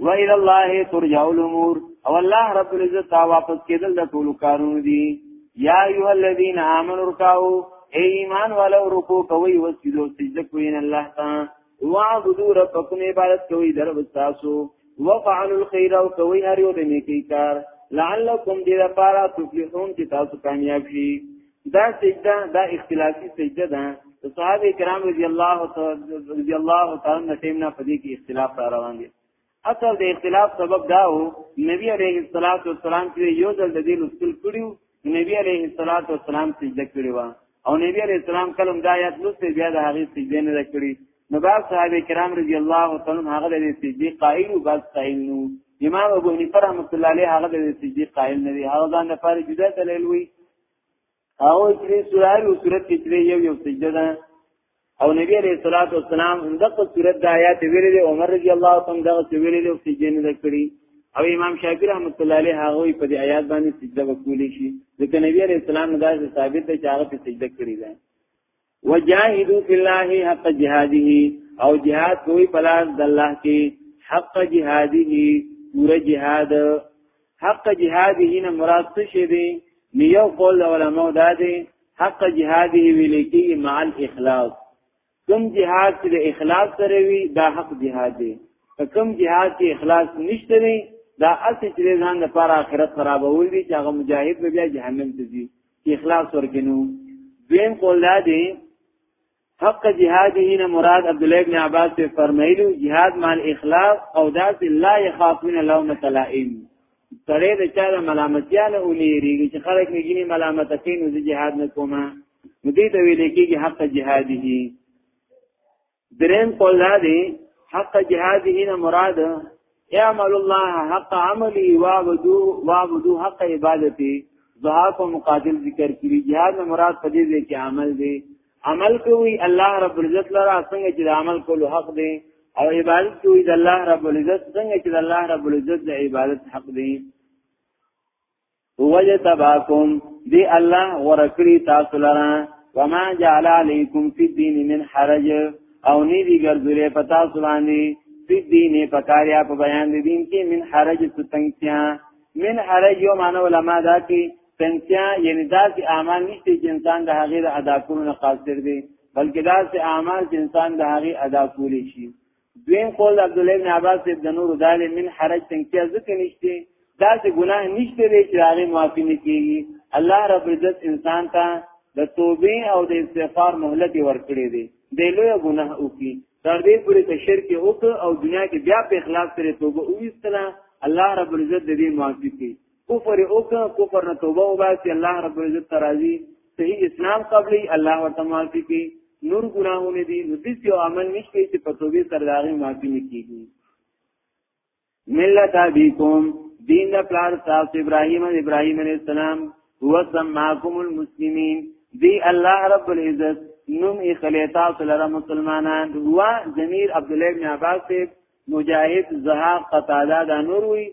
و الى الله ترجع الامور او الله رب العزت تا واپس کېدل د ټول کارونو دي یا ایه الذین آمنوا رکعوا ای ایمان والو رکوع کوي او سجده سجده کوي ان الله تعالی واعبدوا ربکم عبادت کوي در وساسو وفعلوا الخير او کوي هر یو د نیکی کار لعلکم دې لپاره تفلحون چې تاسو کامیاب شئ دا سجده دا اختلافي سجده ده صحابه کرام رضی الله رضی الله تعالی عنہ ټیم نه پدې کې اختلاف را روان دي اصل د اختلاف سبب دا و نبی عليه الصلاه والسلام چې یو ځل د دین اصول کړیو نبی عليه الصلاه والسلام سجده کړی و او نبی عليه السلام کلم دا یاد نو سي بیا د هغه سجده نه کړی نو بعض صحابه کرام رضی الله تعالی عنہ هغه د سجدي قائل او بعض قائل نو امام ابو حنیفه رحمۃ اللہ علیہ هغه د سجدي قائل نه دی هغه ځان لپاره جدا دلیل وی او چې سورای او صورت کې چې یو یو سجده ده او نبی عليه الصلاه والسلام دغه صورت د آیات ویلې دي عمر رضی الله تعالی عنہ دغه ویلې دي او سجده نه کړی او امام شافعي رحمت الله علیه هغه په دې آیات باندې سجده وکولې شي ځکه نبی عليه السلام دا ثابت دی چې هغه سجده کړی ده وجاهدوا فی الله حق جهاده او جهاد کوي په لار د الله کې حق جهاده پوره جهاد حق جهاده نه مراد څه شی دی نیو قول علماء دا دی حق جهاده ویل کی مع الاخلاص کوم جهاد چې د اخلاص سره وي دا حق جهاد دی کوم جهاد چې اخلاص نشته دی دا اصل چې ځان لپاره آخرت خرابول دي چې هغه مجاهد به بیا جهنم ته ځي اخلاص ورکنو دویم قول دا دی حق جهاد هنا مراد عبد الله ابن عباس سے فرمایلو جهاد مال اخلاص او ذات لا يخافون لومۃ لائم سره د چا د ملامتیا نه اونېریږي چې خلک نه ګینه ملامت کوي نو جهاد نه کومه مدې ته ویل کېږي حق جهاد دی دریم قول دا دی حق جهاده نه مراد اعمل الله حق عملی وعبدو وعبدو حق عبادتی زهاق و مقاتل ذکر کری جهاد نه مراد په دې ځای کې عمل دی عمل کوي الله رب العزت لرا څنګه چې عمل کولو حق دی او عبادت کوي د الله رب العزت څنګه چې د الله رب العزت د عبادت حق دی هو یتباکم دی الله ورکړي تاسو لرا وما جعل علیکم فی الدین من حرج او نی دی ګرځولې پتا سو باندې فی الدین پکاریا په بیان دی دین کې من حرج ستنګتیا من حرج یو معنی علما دا کې تنګتیا یعنی دا چې اعمال نشته چې انسان د هغه د ادا کولو نه قاصر دی بلکې دا چې اعمال چې انسان د هغه ادا کولی شي دویم قول عبد الله بن عباس د نور دال من حرج تنکیا ځکه نشته دا چې ګناه نشته لري چې هغه معافي نه کیږي الله رب عزت انسان ته د توبې او د استغفار مهلت ورکړي دي د لوی ګناه وکي تر دې پورې چې شرک وک او دنیا کې بیا په اخلاص سره توبه ویستله الله رب عزت دې معافي کړي کفر وکړه کفر نه توبه وباسي الله رب العزت ترازی صحیح اسلام قبلي الله ورته معافي کوي نور ګناهونه دي نو دې یو عمل نشته چې په توبه سره داغه معافي نه کیږي ملت ابيکم دین د پلار صاحب ابراهيم ابراهيم عليه السلام هو سماكم المسلمين دی الله رب العزت نوم ای خلیتا سره مسلمانان هو ضمیر عبد الله بن عباس مجاهد زهاق قتاده دا نور وی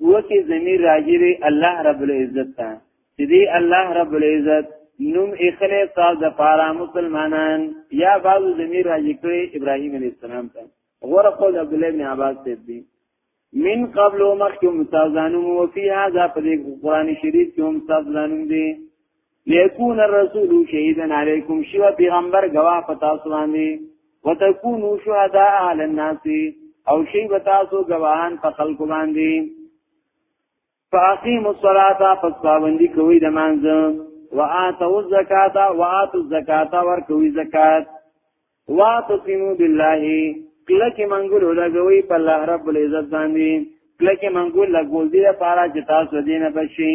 وکي زمير راجي دی الله رب العزت ته چې دی الله رب العزت نوم اخله تاسو د پاره مسلمانان یا بعض زمير راځي کړی ابراهيم عليه السلام ته غره قول عبد الله بن عباس ته دی من قبل مخکم تاسو ځانو مو فی هذا په قرآن شریف کې هم تاسو ځانو دی ليكون الرسول شهيدا عليكم شوا پیغمبر گواه پتا سو باندې وتكونوا شهداء على الناس او شی بتا سو گواهان په خلق باندې فاقيموا الصلاه پس پابندي کوي د مانځ واتو الزکات واتو الزکات ور کوي زکات واتقيموا بالله کله کې منګول لګوي په الله رب العزت باندې کله کې منګول لګول دي لپاره چې تاسو دینه بشي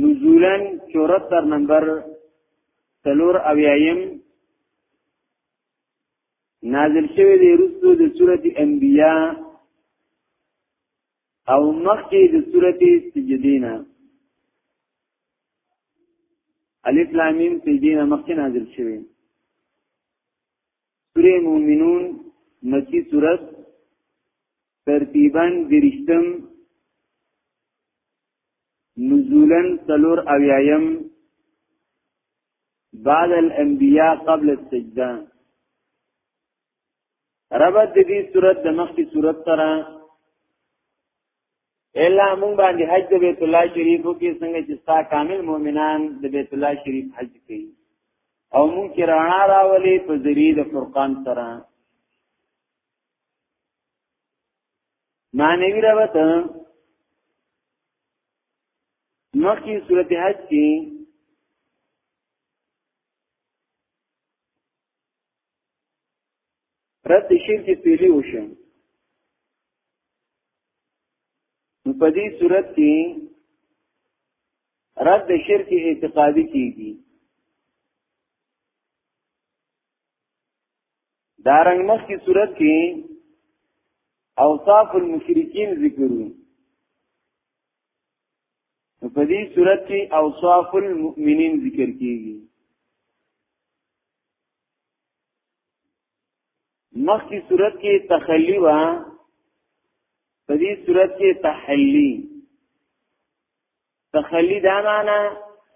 نزولا 74 نمبر تلور اویایم نازل شوی دی رسو د سورت انبیاء او مخی د سورت سجدینا علیف لامیم سجدینا مخی نازل شوی سوره مومنون مکی سورت ترتیبا درشتم نزولا سلور اویایم بعد الانبیاء قبل السجده ربط د دې صورت د مخکې صورت سره الا مونږ باندې حج د بیت الله شریف کې څنګه چې ستا کامل مؤمنان د بیت الله شریف حج کوي او مونږ کې رانا راولي په ذریعہ د فرقان سره معنوی ربط مخی صورت حج کی رد شرک پیلی وشم په دې صورت کې رد شرک اعتقادي کیږي دارنګ مخ کی صورت کې اوصاف المشرکین ذکرو په دې صورت کې اوصاف المؤمنین ذکر کیږي مخ کی صورت کې تخلی وا په دې صورت کې تحلی تخلی دا معنا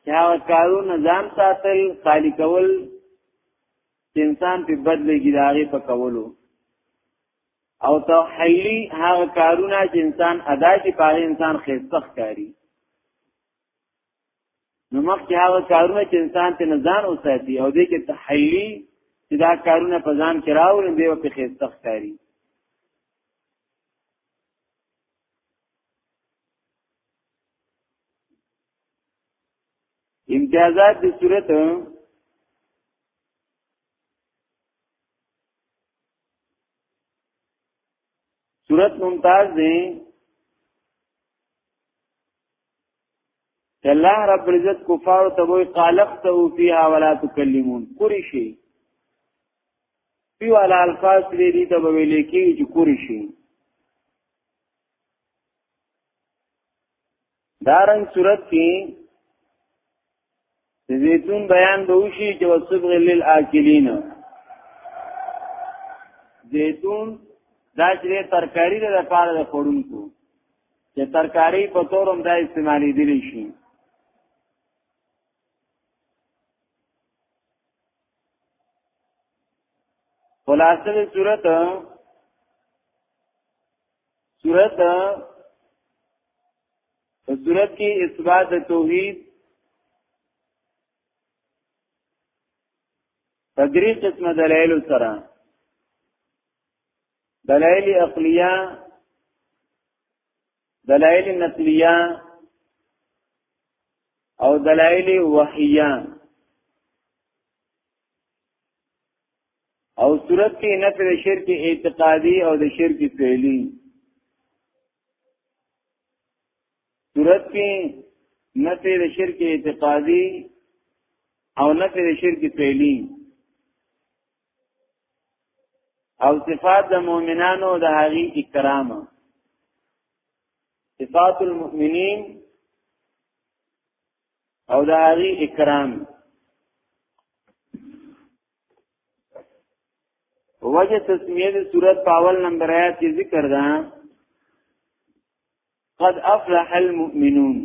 چې هغه کارونه ځان ساتل خالی کول چې انسان په بدلېږي د هغې په کولو او تحلی هغه کارونه چې انسان ادا کړي په هغې انسان ښایسته ښکاري نو مخکې هغه کارونه چې انسان ته نه ځان وساتي او دې کې تحلی چې دا کارونه په ځان کې راوړي دی په ښایسته ښکاري امتیازات د صورت صورت ممتاز دی الله رب العزت کفار ته وی قالقته فيها ولا تكلمون کوری شي پیو علی الفاظ لري ته ویل کی چې کوری شي دارن صورت کې زیتون بیان به وشي چې وصبغ للآکلین زیتون دا چې ترکاری ده لپاره د خورونکو چې ترکاری په تور هم دا استعمالي دي شي خلاصه صورت صورت په صورت کې اثبات توحید په درې قسمه دلایل سره دلایل عقلیه دلایل نقلیه او دلایل وحیه او صورت کې نفر شرک اعتقادي او د شرک فعلی صورت کې نفر شرک اعتقادي او نفر شرک فعلی او صفات د مؤمنانو د هغي اکرام صفات المؤمنین او د هغي اکرام وجه تسمیه د صورت په اول نمبر آیات کې ذکر ده قد افلح المؤمنون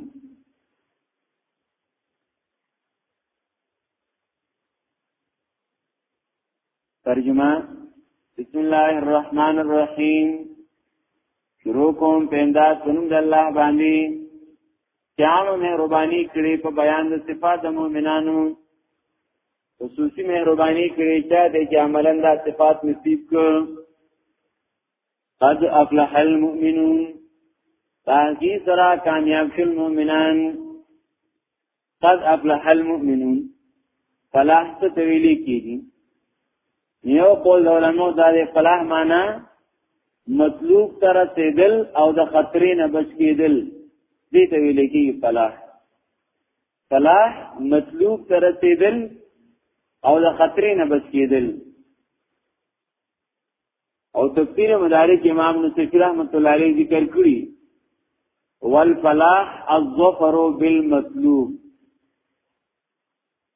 ترجمه بسم الله الرحمن الرحیم شروع کوم پینداز پنوم د الله باندې چانو مهرباني کړې په بیان د صفات د مؤمنانو خصوصي مهرباني کړې چا د جاملن د صفات نصیب ک قد افلح المؤمنون تاکی سرا کامیاب شل مؤمنان قد افلح المؤمنون فلاح ته تویلې کیږي یو قول علماء دا د فلاح معنا مطلوب تر رسیدل او د خطرې نه بچ کېدل دې ته ویل کېږي فلاح فلاح مطلوب تر رسیدل او د خطرې نه بچ کېدل او تفسیر مدارک امام نصفی رحمت الله علیه ذکر کړی والفلاح الظفر بالمطلوب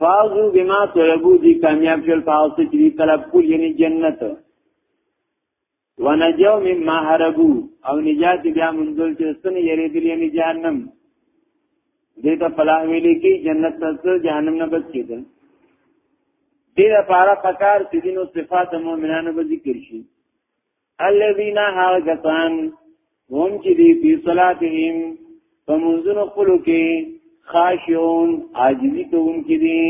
فازو بما طلبو دی کامیاب شل فاوس چی طلب کول یعنی جنت ونجو مما حربو او نجات بیا منزل چې سن یری دی یعنی جهنم دیتا فلاح ویلی کی جنت تسل جهنم نه بچ کېدل دې لپاره پکار چې دینو صفات مؤمنانو به ذکر شي الذين هاجسان هم چې دی په صلاتهم په منځونو خپل کې خاشعون عاجزي کوونکې دي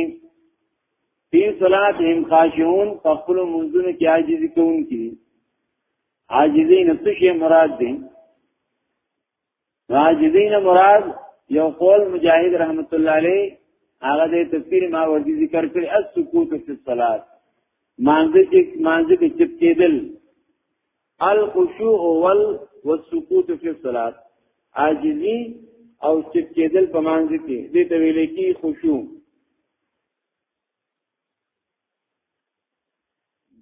په صلاتهم خاشعون په خپل منځونو کې عاجزي کوونکې دي عاجزي نفسه مراد دي راجدین مراد یو قول مجاهد رحمت الله علیه هغه د تفسیر ما ورته ذکر کړی اس سکوت فی الصلات مانځه چې مانځه کې چپ کېدل الخشوع وال والسکوت فی الصلات عاجزی او چپ کېدل په مانځه کې دې ته ویل کې خشوع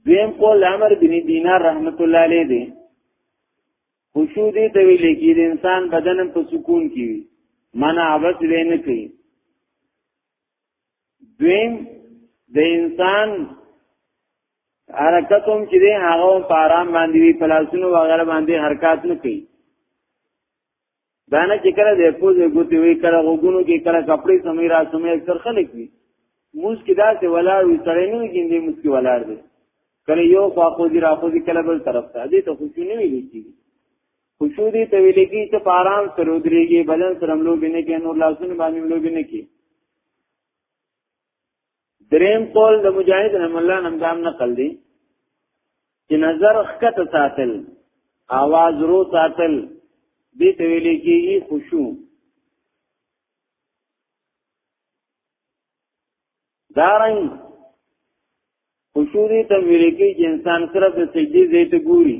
دویم قول عمر بن دینار رحمت الله علیه دی خشوع دې ته ویل کې د انسان بدن په سکون کې وي منا عبس وې نه کوي دویم د انسان حرکت هم چې دی هغه په آرام باندې وي پلاسونو وغیرہ باندې حرکت نه کوي دا نه چې کله د پوزې ګوتې وي کله غوګونو کې کله کپړې سمې را سمې اکثر خلک وي موږ کې دا چې ولاړ وي سړی نه وي ګیندې موږ کې ولاړ دی کله یو خوا خو دې را خو دې کله بل طرف ته دې ته خوشو نه ویل کېږي خوشو دې ته ویل کېږي چې په آرام سره ودرېږي بدن سره ملو بنه کې نور لاسونه باندې ملو بنه کې دریم قول د مجاهد رحم الله نمدام نقل دی چې نظر خکت ساتل آواز رو ساتل دې ته ویل کېږي خشوع دارنګ خشوع دې ته ویل کېږي چې انسان صرف د سجدي ځای ته ګوري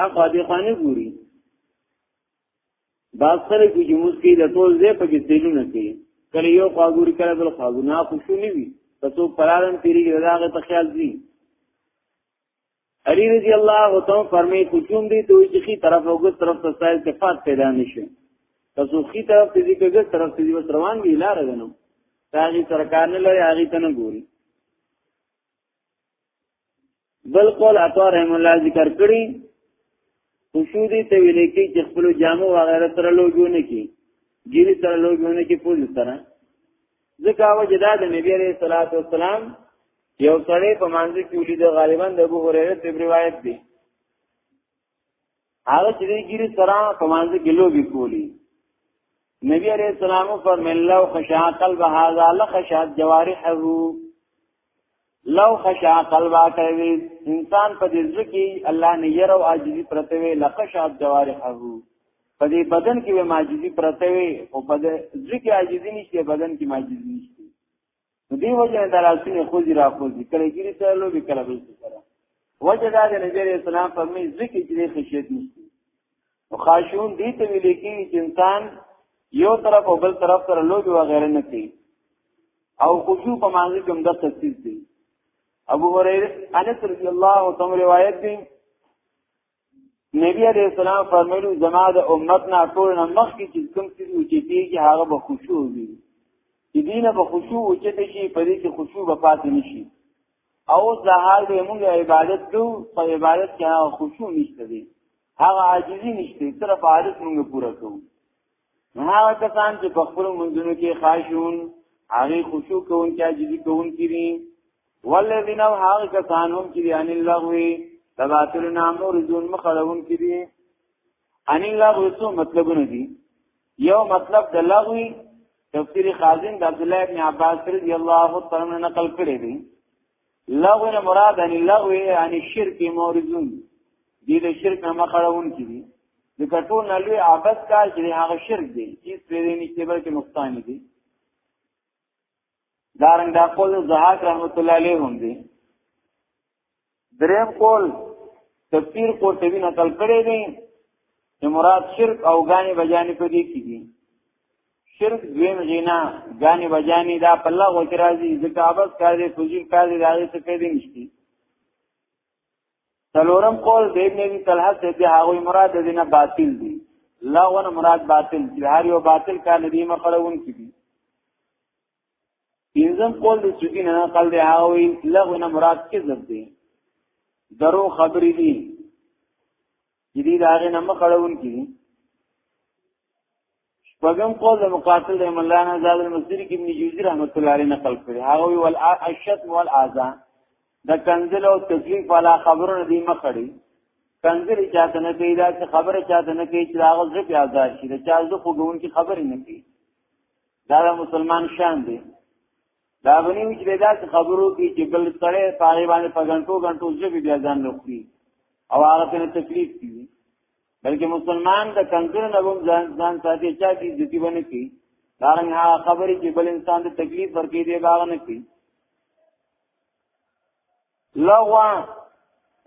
هغه دې خانه ګوري دا سره کې جموز کې د ټول ځای په کې تیلونه کوي کله یو خواګوري کله بل خواګو نه خوشو نه وي ته څو پرارن تیریږي دا هغه په خیال دي علی رضی الله تعالی فرمای کوچوم دی دوی چې خي طرف اوګه طرف ته سایل کې فات پیدا نشي تاسو خي طرف ته دي کېږي طرف ته دي وس روان دي لار غنو تاغي سرکار نه لري هغه ته نه ګوري بل قول عطا رحم الله ذکر کړی خشودی ته ویل کی چې خپل جامو وغیرہ سره لوګونه کی ګیری سره لوګونه کی پوز سره ځکه او جدا د نبی علیہ الصلوۃ والسلام یو سړی په مانځ کې ولید غالبا د ابو هريره په روایت دی هغه چې د ګیری سره په مانځ کې لوبي کولی نبی علیہ السلام فرمایل لو خشع قلب هذا لخشعت جوارحه لو خشع قلب کوي انسان په دې ځکه الله نه ير او عاجزي پرته وي لخشعت جوارحه په دې بدن کې به ماجزي پرته وي او په دې ځکه عاجزي نشته بدن کې ماجزي نشته دی وجه د لاسونو خوځي را خوځي کله ګری سره لوبي کله بل سره وجه دا د نبی رسول الله په می ذکر کې خشیت نشته او خاشون دې ته ویل کېږي چې انسان یو طرف او بل طرف سره لوبي وغیرہ نه کوي او خشوع په معنی کې هم د تفصیل دی ابو هريره انس رضی الله تعالی روایت دی نبی علیہ السلام فرمایلی زما د امت نه ټول نه مخ کې چې کوم څه او چې پیږي هغه به خشوع وي چې دینه به خشوع او چې شي په دې کې خشوع به پاتې نشي او زهال به موږ عبادت کو په عبادت کې هغه خشوع نشته دي هغه عاجزي نشته صرف عادت موږ پوره کوو ها کسان چې په خپل منځونو کې خاشون هغه خشوع کوون کې عاجزي کوون کړي والذین او هغه کسان هم چې ان الله وي تباتل نامو رجون مخړون کړي ان الله وسو مطلب نه دي یو مطلب د لغوي تفسیر خازن د عبد الله ابن عباس رضی الله تعالی عنہ نقل کړی دی لغو نه مراد ان لغو ان شرک مورزون دې د شرک نه مخړون کی دي د کټو نه لوی عبادت کار چې هغه شرک دی چې پرې نه کې بلکې نقصان دي دارنګ دا قول زهاک رحمت الله علیه هم دی دریم قول تفسیر قرطبی نقل کړی دی چې مراد شرک او غانې بجانې په دې کې دي شرک دویم غینا غانی بجانی دا په الله وکړه راځي ځکه ابس کار دی فزیل کار دی راځي څه کوي نشتی څلورم قول د ابن ابي طلحه ته د هغه مراد د نه باطل دي لا ونه مراد باطل چې هر یو باطل کار دی مخړون کی دي پنځم قول د سودی نه قال دی هغه لغونه مراد کذب دي درو خبرې دي چې دې دا غي نه مخ اړون کړي وګم قول د مقاتل د مولانا زاد المصری کې ابن جوزی رحمت الله علیه نقل کړی هغه وی ول اشد مول اذا د کنزل او تکلیف والا خبرونه دی مخړی کنزل چاته نه کوي دا چې خبره چاته نه کوي چې هغه زړه په آزاد شي دا چې زه خوګون کې خبرې نه کوي دا د مسلمان شان دی دا غنی چې به داس خبرو کې چې بل سره پاره باندې په غنټو غنټو ژبه بیا ځان نخري او هغه ته تکلیف کی بلکې مسلمان د کنګر نه هم ځان ځان ساتي چې دې ځتی باندې کی دا رنګ هغه خبرې چې بل انسان ته تکلیف ورکې دی باغ نه کی لغوا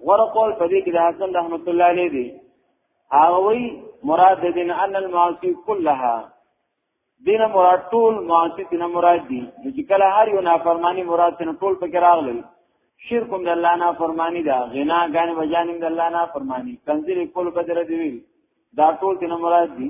ورقول په دې کې د حسن رحمت الله علیه دی هغه مراد دین ان المعاصی كلها دین مراد ټول معاصی دین مراد دی چې کله هر یو نافرمانی مراد تن ټول پکې راغلی شرک هم د الله نافرمانی ده غنا غان وجان هم د الله نافرمانی کنزل کول بدر دی دا ټول دین مراد دی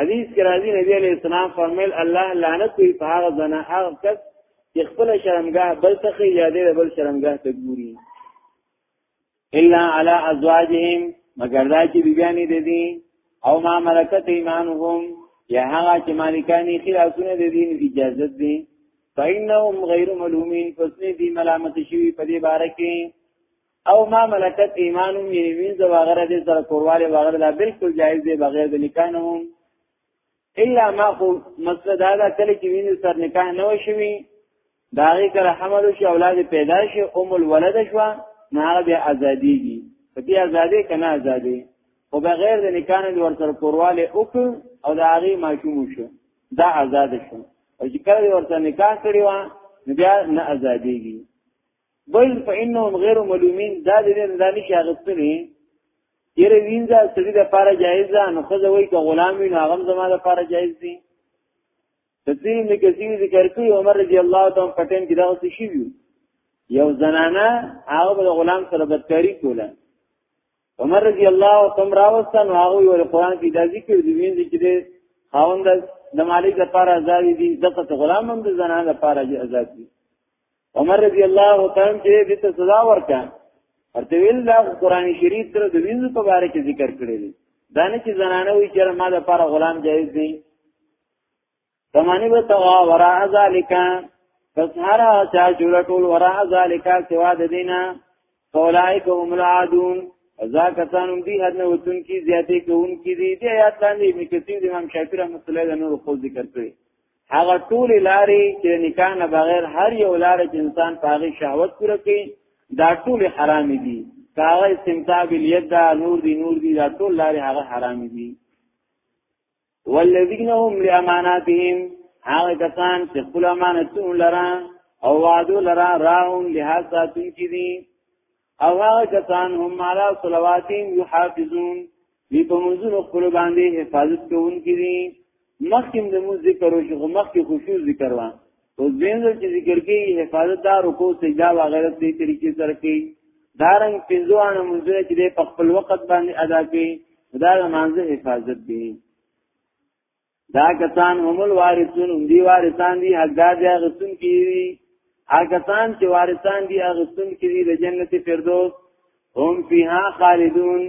حدیث کې راځي نبی علیہ السلام فرمایل الله لعنت کوي په هغه زنا هغه کس چې خپل شرمګاه بل څخه یادې بل شرمګاه ته ګوري الا علی ازواجهم مگر دا چې بیان دي دي او ما ملکت ایمانهم یا هغه چې مالکانی خلاصونه دي دي اجازه دي فإنهم غیر ملومین فسنی دی ملامت شوی په دې باره کې او ما ملکت ایمانم یعنی وینځ وغیره دې سره کورواله وغیره دا بالکل جایز دی بغیر د نکاح نه هم الا ما خو مسله دا ده کله چې وینځ سره نکاح نه وشوي دا غي کر حمل شي اولاد پیدا شي ام الولد شو نه هغه بیا ازاديږي په دې ازادي کنه ازادي او بغیر د نکاح نه ور سره کورواله او او دا غي ماشوم شو دا آزاد شو او چې کله ورته نکاح کړی و نو بیا نه ازاديږي بل فإنهم غیر ملومین دا دې نه دا نشي اغستنی یره وینځه سړي د پاره جایز ده نو خو زوی که غلام وي نو هغه زما د پاره جایز دي تفسیر ابن کثیر ذکر کوي عمر رضی الله تعالی په ټیم کې دا څه شي ویو یو زنانه هغه د غلام سره بدکاری کوله عمر رضی الله تعالی راوستن هغه یو قرآن کې دا ذکر دی وینځه چې خاوند د مالک لپاره آزاد دي دغه غلام هم د زنانه لپاره آزاد دي عمر رضی الله تعالی چې دې ته سزا ورکا ورته ویل دا قران شریف تر د وینځو په اړه کې ذکر کړی دی دا نه چې زنانه وی چې ما د پر غلام جایز دی تمانی به توا ورا ذالک پس هر چا جوړ ټول ورا ذالک سوا د دینه فولائک هم العادون ازا کسانم دی حد نه وتون کی زیاتې کوون کی دی دی آیات لاندې ابن کثیر د امام شافعی رحمۃ اللہ علیہ نور خو ذکر کړی هغه ټول لارې چې نکاح نه بغیر هر یو لار چې انسان پاغي شهوت پوره کوي دا ټول حرام دي کاغه استمتاع بالید دا نور دي نور دي دا ټول لارې هغه حرام دي والذین هم لاماناتهم هغه کسان چې خپل امانتونه لرا او وعده لرا راون لحاظ ساتون کی دي او هغه کسان هم علی صلواتهم یحافظون دی په منځونو خپل باندې حفاظت کوونکي دي مخکې د مو ذکر او شغه مخکې خشوع ذکر وا او زینځل چې ذکر کې حفاظت دار او کو سجدا و غیرت دې طریقې سره کې دارنګ پنځوان منځونه چې په خپل وخت باندې ادا کړي دا د مانزه حفاظت دي دا کسان هم الوارثون هم دی وارثان دی حقدار دی غسن کی دی آکسان چې وارثان دی غسن کی دی د جنت فردوس هم فیها خالدون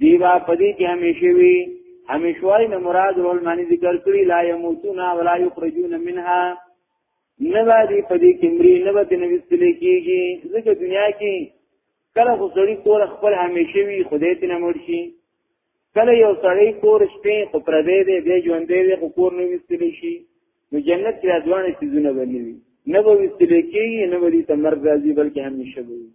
دی با پدی کې همیشه وی همیشوای نه مراد رول معنی ذکر کړی لا یموتون ولا یخرجون منها نه با دی پدی کې مری نه به نبی صلی کیږي ځکه دنیا کې کله خو سړی کور خپل همیشه وی خدای ته نه مرشي کله یو سړی کور شپې خو پردې دی بیا ژوندې دی خو کور نه وستل شي نو جنت کې ادوانه سيزونه باندې وي نه به وستل کېږي نه به دې تمر راځي بلکې همیشه به وي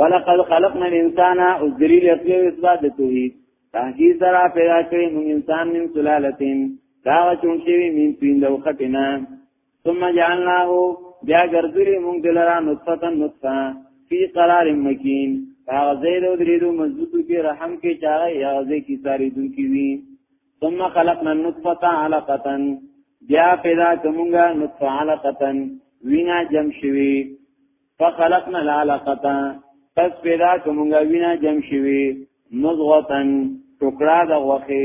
ولقد خلقنا الانسان ذلیل یقین اثبات د توحید تحقیق سره پیدا کړی موږ انسان من سلالتین دا چون شوی من پیند او خټینا ثم جعلناه بیا ګرځولې موږ دلرا نطفه نطفه فی قرار مکین هغه زید او دریدو مضبوطو کې رحم کې چاغه یا زې کې ساری دن کې وی ثم خلقنا النطفه علقه بیا پیدا کومګه نطفه علقه وینا جم شوی فخلقنا العلقه پس پیدا کومګه وینا جم شوی مضغه ټوکړه د غوخه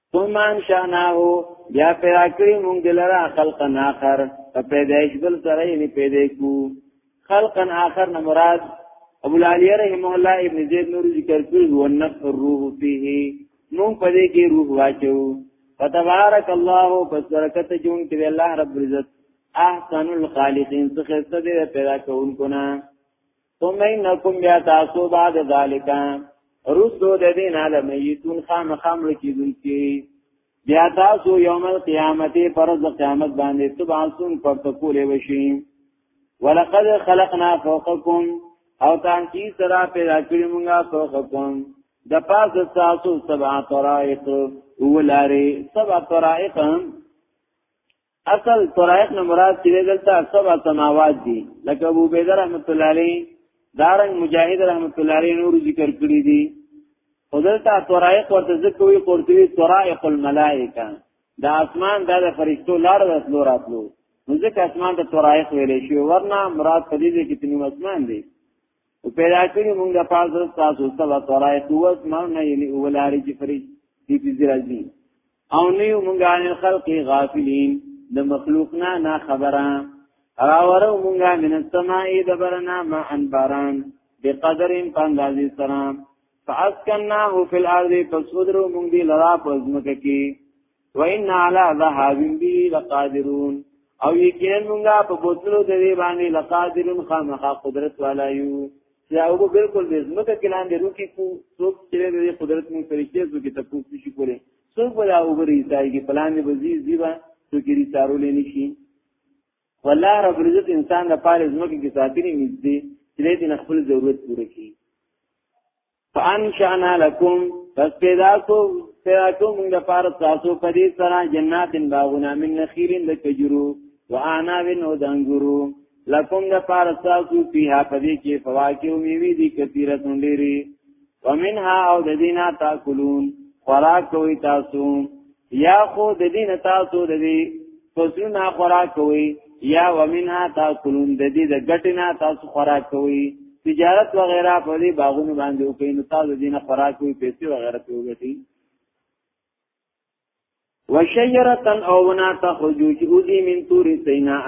ثم انشاناه بیا پیدا کړی مونږ دلرا خلقا آخر په پیدایش بل سره یې پیدا کو خلقا آخر نه مراد ابو العالی رحمه الله ابن زید نور ذکر کړی هو النفس الروح فيه مونږ په دې کې روح واچو فتبارك الله پس برکت جون کې الله رب عزت احسن الخالقین څخه ستاسو پیدا کوونکو نه ثم انکم بیا تاسو بعد ذالک رسو د دین عالم یتون خام خام رکیدون کی بیا تاسو یوم القیامت پر د قیامت باندې تبعثون پر تکول وشي ولقد خلقنا فوقکم او تانکی سرا پیدا کړی مونږه فوقکم د پاس تاسو سبع طرائق ولاری سبع طرائق اصل طرائق نه مراد چې دلته سبع سماوات دي لکه ابو بید رحمت الله علیه دارنګ مجاهد رحمت الله علیه نور ذکر کړی دي خدلته طرائق ورته ذکروي قرطبي طرائق الملائکه دا اسمان دا د فرشتو لار راتلو راتلو نو ځکه اسمان ته طرائق ویلې شو ورنه مراد په دې کې تنو اسمان دي پیدا کړی موږ د پاسه تاسو ته لا ترای قوت ما نه یلی ولاری چې فری دې دې راځي او نه یو موږ عن الخلق غافلین د مخلوق نه نه خبره راورو موږ من السماء دبرنا ما انباران بقدر پاندازي سره فاسکناه فی الارض فسودرو موږ دی لرا پزمکه کی وان علی ذهاب به لقادرون او یقینا موږ په بوتلو د دې باندې لقادرون خامخا قدرت والا یو چې او بالکل د زمکه کې لاندې روکي کو څوک چې د قدرت مون طریقې څو کې تاسو شي کولای څوک ولا وګوري ځای کې پلان دی وزي زیبا څو کې ریسارو لینی شي ولا رب عزت انسان د پاره زمکه کې ساتري نږدې چې دې خپل ضرورت پوره کړي فانشانا لکم پس پیدا کو پیدا کو موږ د پاره تاسو په دې سره جناتین باغونه من نخیلین د کجرو و اعنابن او د انګورو لکم د پاره تاسو پیه په دې کې فواکه او میوه دي کثیره ډېری ومنها او د دینا تاکلون خوراک کوي تاسو یا خو د دې نه تاسو د دې فصلونه خوراک کوي یا ومنها تاکلون د دې د ګټنا تاسو خوراک کوي تجارت وغیرہ په دې باغونو باندې او کینو تاسو دینه خوراک کوي پیسې وغیرہ په وګټي وشجرتن او ونا تخرجو چې اوزی من تور سینا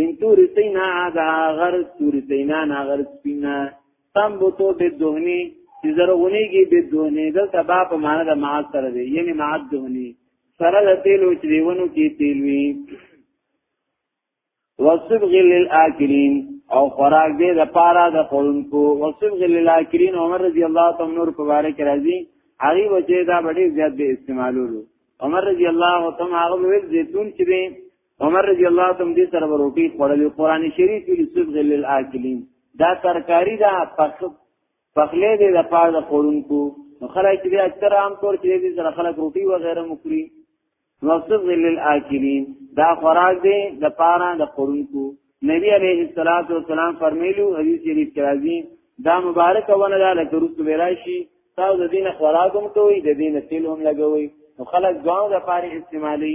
من تور سینا دا غر تور سینا نا غر سپینا تنبتو بالدهنی چې زرغونیږي بالدهنی دلته با په معنا د معاد سره دی یعنی معاد دهنی سره د تیلو چې دیونو کې تیل وي وصبغ للآکلین او خوراک دې د پارا د خورونکو وصبغ للآکلین عمر رضی الله تعالی نور مبارک راځي هغه وجه دا ډېر زیات به استعمالولو عمر رضی الله تعالی هغه ویل زيتون چې عمر رضی الله تعالی دې سره روټي خړلې قران شریف کې صبغ للآکلین دا ترکاری دا پخلې دې د پاره د خورونکو نو خلک دې اکثر عام طور چې دې سره خلک روټي و غیره مخري نو صبغ للآکلین دا خوراک دې د پاره د خورونکو نبی علیہ الصلوۃ والسلام فرمایلو حدیث شریف کې راځي دا مبارک ونه دا لکه رسول راشي تاسو د دین خوراکم کوي د دین تیل هم لګوي نو خلک ځوان د پاره استعمالي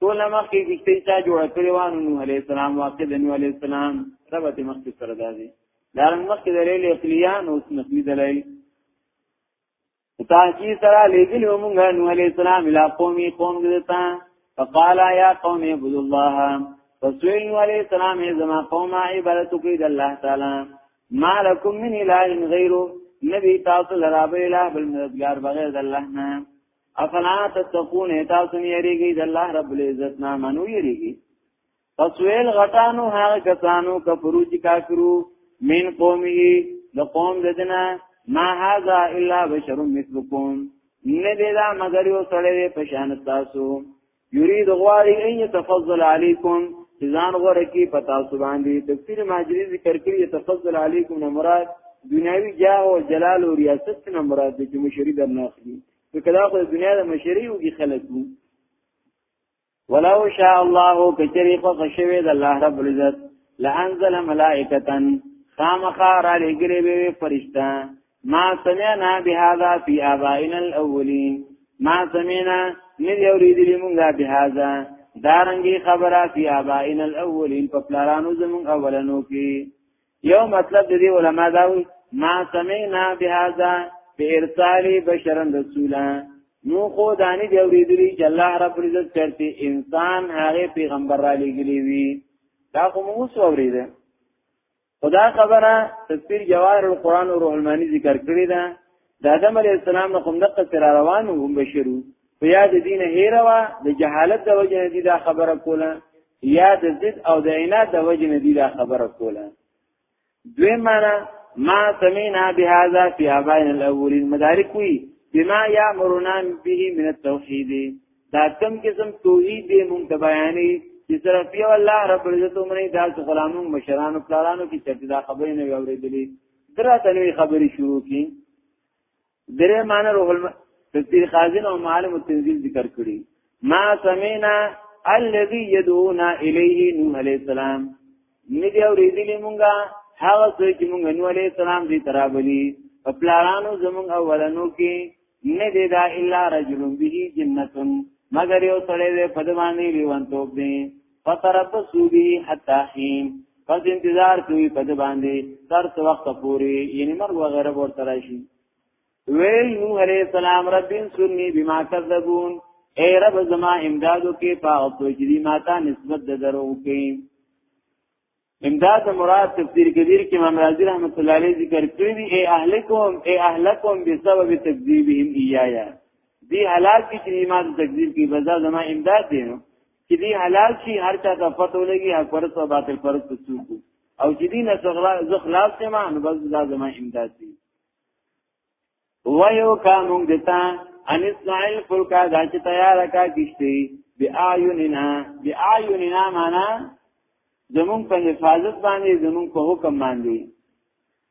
ټول مخکې کشته چا جوړ کړی و نوح علی السلام واقع د نوح علی السلام ربته مخکې سره دازي دا مخکې د لیل اقلیان او نقلی دلایل تاکی سره لیدل موږ نوح علی السلام اله قومي قوم دتا فقال یا قوم عبد الله فسوی نوح علی السلام زما قوم عبادت کوي د الله تعالی ما لكم من اله غیره نبی تاسو لرا به اله بل مددگار بغیر د الله نه افلا تتقون تاسو نه یریږي د الله رب العزت نه منو یریږي پس ویل غټانو هغه کسانو کفرو چې کافرو من قومه د قوم ددنه ما هذا الا بشر مثلكم نه دی دا مگر یو سړی په شان تاسو یرید غواړي ان يتفضل علیکم ځان غره کې پتا سو باندې تفسیر ماجری ذکر کړی يتفضل علیکم نه مراد دنیاوی جاه او جلال او ریاست نه مراد دي چې مشری در نه اخلي نو کله خو دنیا د مشری او کې خلک وو ولو شاء الله کچری خو خشوی د الله رب العزت لانزل ملائکتن خامخا را لګری به فرشتہ ما سمعنا بهذا في آبائنا الاولين ما سمعنا ندی اوریدلی مونږه بهذا دارنګي خبره فی آبائن الاولین په پلارانو زمون اولنو کې یو مطلب دی علما دا وی ما سمعنا بهذا بارسال بشر رسولا نو خو دانی دی اوریدلی چې الله رب عزت چرته انسان هغه پیغمبر را لګلی وی دا خو موږ اوریدل خدا خبره تفسیر جواهر القرآن او روح المانی ذکر کړی دا د آدم علی السلام نه کوم دقه سره روان او هم بشرو په یاد دین هیره وا د جهالت د وجه نه دا خبره کوله یا د ضد او د عینات د وجه نه دا خبره کوله دوی معنا ما سمینا بهذا فی ابائنا الاولین مدارک وی بما یامرنا به من التوحید دا کم قسم توحید دې مونږ ته بیانې چې صرف یو الله رب عزت ومني دا غلامو مشرانو پلانو کې چې دا خبرې نه اورېدلې دراته نوې خبرې شروع کړي درې معنی روح الم تفسیر خازن او معالم التنزیل ذکر کړی ما سمینا الذي يدعونا الیه نوح علیہ السلام ندی او ریدلی مونږه هغه څه چې مونږ نو علی السلام دې ترابلی په پلانانو زمونږ اولنو کې نه دی دا الا رجل به جنتن مگر یو سړی دې په دمانې لیوانتوب دی فتربصو به حتا حين پس انتظار کوي په دې باندې تر څو وخت پوري یعنی مرګ وغیرہ ورته راشي ویل نوح علیہ السلام رب انصرنی بما کذبون اے رب زما امدادو کې پاو کوي چې ما ته نسبت د درو کې امداد مراد تفسیر کبیر کې امام رازی رحمت الله علیه ذکر کړی دی اے اهلکم اے اهلکم بسبب تکذیبهم ایایا دی حلال کې چې ما د تکذیب کې بزا زما امداد دی نو چې دی حلال شي هر چا ته فتو لګي حق پرس او باطل پرس څوک او چې دی نه زغلا زخلاص ما نو بس دا زما امداد دی وایو کا مونږ دتا ان اسماعیل فلکا دا چې تیار کا کیشته بی آیوننا بی آیوننا معنا زمون په حفاظت باندې زمون په حکم باندې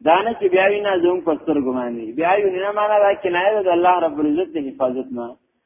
دانه چې بیا وینا زمون په سترګو باندې بی آیوننا معنا دا کنایه د الله رب العزت د حفاظت نه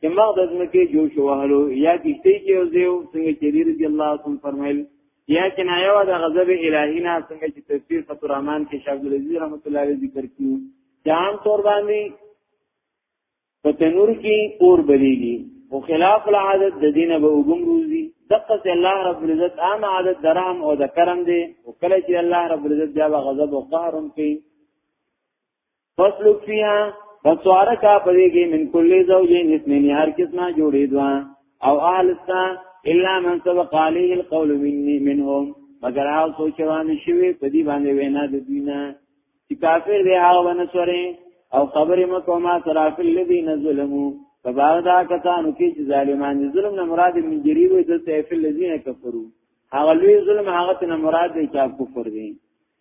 چې مغ د ځمکې جو شو وهلو یا کشتی کې او زیو څنګه چې دې رضی الله عنه فرمایل یا چې نه یو د غضب الهی نه څنګه چې تفسیر فتح الرحمن کې شیخ عبد العزيز رحمت الله علیه ذکر کیو چې عام طور باندې په تنور کې اور بلیږي او خلاف العادت د دینه به وګم روزي دقه چې الله رب العزت عام عادت درام او د کرم دی او کله چې الله رب العزت بیا غضب او قهر هم کوي فصلو فيها فسوار کا پدیگی من کل زوجین اثنین هر قسمه جوړی دوا او اهل ستا الا من سبق عليه القول مني منهم مگر هغه سوچ باندې شوی په دې باندې وینا د دینه چې کافر دی هغه ونه سره او خبرې مکو ما ترافل الذين ظلموا فبعد دا کسانو کې چې ظالمان دي ظلم نه مراد من جریب د سیف الذين كفروا هغه لوی ظلم هغه ته مراد دی چې کفر دي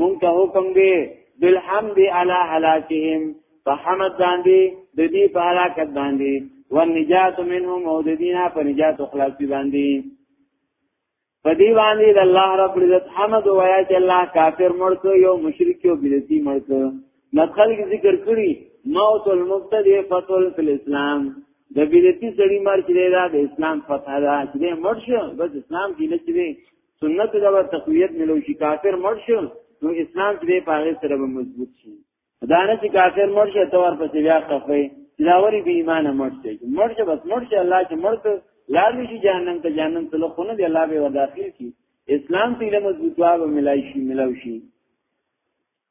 مونږ ته حکم دی بالحمد علی هلاکهم فحمد باندې د دې په هلاکت باندې والنجات منهم او د دینه په نجات او خلاصي باندې په دې باندې د الله رب عزت حمد وایا چې الله کافر مرته یو مشرک یو بدعتي مرته مدخل کې ذکر کړی موت المبتدی فتول فی الاسلام د بدعتي سړي مرګ دی دا د اسلام فتح ده چې مرشه بس اسلام کې نه چې سنت دا تقویت ملو شي کافر مرشو نو اسلام دې پاره سره مضبوط شي دا نه چې کافر مرشو ته ور پسې بیا خفه داوري به ایمان مرشي مرشي بس مرشي الله چې مرته لار نشي جهنم ته جهنم ته لخونه دی الله به وداخل کی اسلام دې مضبوطه ملای شي ملو شي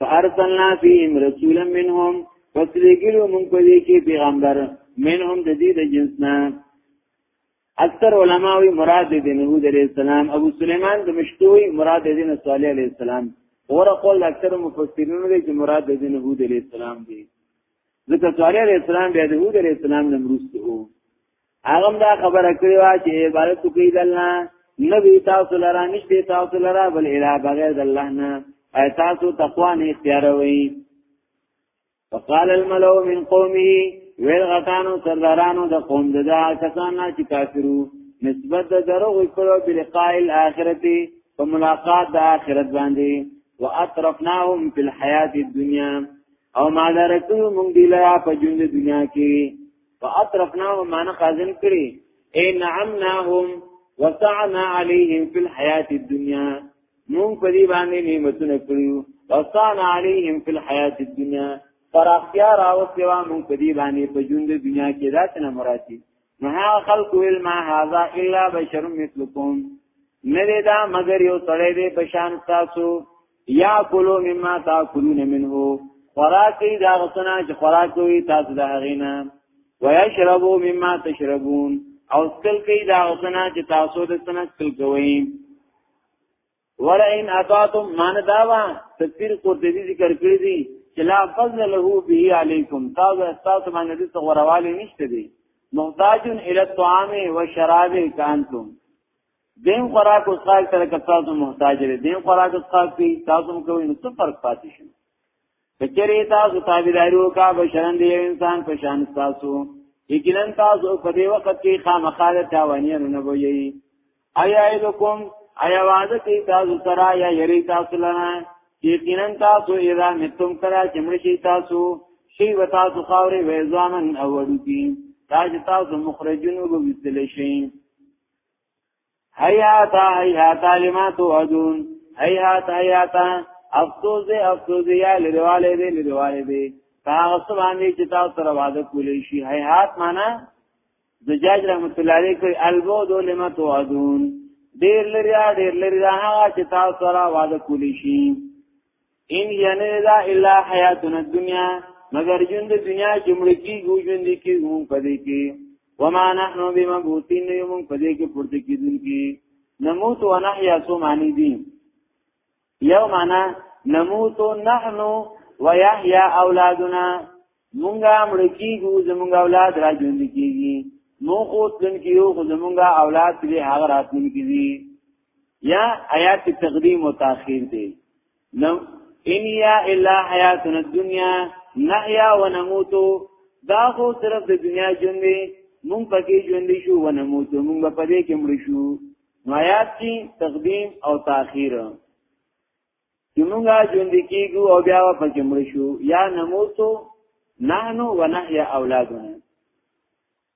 فارسلنا فيهم رسولا منهم پس لګلو مونږ په دې کې پیغمبر منهم د دې د جنسنا اکثر علما وی مراد دې نوح عليه السلام ابو سليمان د مشتوي مراد دې نه صالح عليه السلام اور قول اکثر مفسرین دې چې مراد دې نوح عليه السلام دی ځکه صالح عليه السلام بیا د نوح عليه السلام نه مرسته وو هغه دا خبره کړې و چې عبارت کوي د الله نبی تاسو لرا نشته تاسو لرا بل اله بغیر د الله نه اي تاسو تقوا نه اختیاروي فقال الملو من قومه ویل غتانو سردارانو د قوم د دا کسان چې کافرو نسبت د درو وکړو بلقاء الاخرته په ملاقات د اخرت باندې واطرفناهم في الحياه الدنيا او ما درکو مونږ دی لرا په ژوند دنیا کې فاطرفناه معنا قازم کړي اي نعمناهم وسعنا عليهم في الحياه الدنيا مون په دې باندې نعمتونه کړیو وسعنا عليهم في الحياه الدنيا پر اختیار او سوا مون په دې باندې په ژوند دنیا کې ذات نه مراتي نه خلق ویل ما هذا الا بشر مثلكم نه دا مگر یو سړی دی بشان تاسو یا کلو مما تاکلون منه خوراکی دا غسنا چې خوراک کوي تاسو د هغینا ويشربو مما تشربون او سکل کوي دا غسنا چې تاسو د سنا سکل کوي ولئن اتاتم مان داوا تفسیر قرطبی ذکر کړی دی چې لا فضل له به علیکم تاسو تاسو باندې د غوروالی نشته دی محتاجون الی الطعام و شراب کانتم دین خوراک او څښاک سره که تاسو محتاج دي دین خوراک او څښاک کوي تاسو کوي نو څه فرق پاتې شي کچری تاسو تابعداري وکا بشرن دی انسان په شان تاسو یقینا تاسو په دې وخت کې خامخاله تاوانیه نه وایي ایا ایلکم ایا وعده کوي تاسو سره یا یری تاسو لنا یقینا تاسو اذا متم کرا چې مرشي تاسو شی و تاسو خاورې وې ځامن اولو کې تاسو مخرجونو به وستل شئ حیاتا حیاتا لما توعدون حیاتا حیاتا افسوس دې افسوس دې یا لرواله دې لرواله دې هغه څه باندې چې تاسو سره وعده کولې شي حیات معنا زجاج رحمت الله علیه کوي البود لما توعدون ډیر لري ډیر لري هغه چې تاسو سره وعده کولې شي ان یعنی دا الا حیاتنا الدنیا مگر جون د دنیا جمړه کی ګو جون دی کی هم پدې کی وما نحن بمبوتین یوم پدې کی پورته کیدون کی نموت و نحیا سو معنی دی یو معنا نموت نحن و یحیا اولادنا مونږه مړ کیږو زمونږ اولاد را جون کیږي مو خو تن کیو خو زمونږ اولاد دې هغه راتلون کیږي یا آیات تقدیم و تاخیر دی نو ان یا الا حیاتنا الدنیا نحیا و نموت دا خو صرف د دنیا ژوند دی مونږ پکې ژوند شو و نموت مونږ په دې کې مړ شو نو آیات کی تقدیم او تاخیر چې مونږه ژوند کیږو او بیا په کې مړ شو یا نموتو نحنو ونحیا اولادنا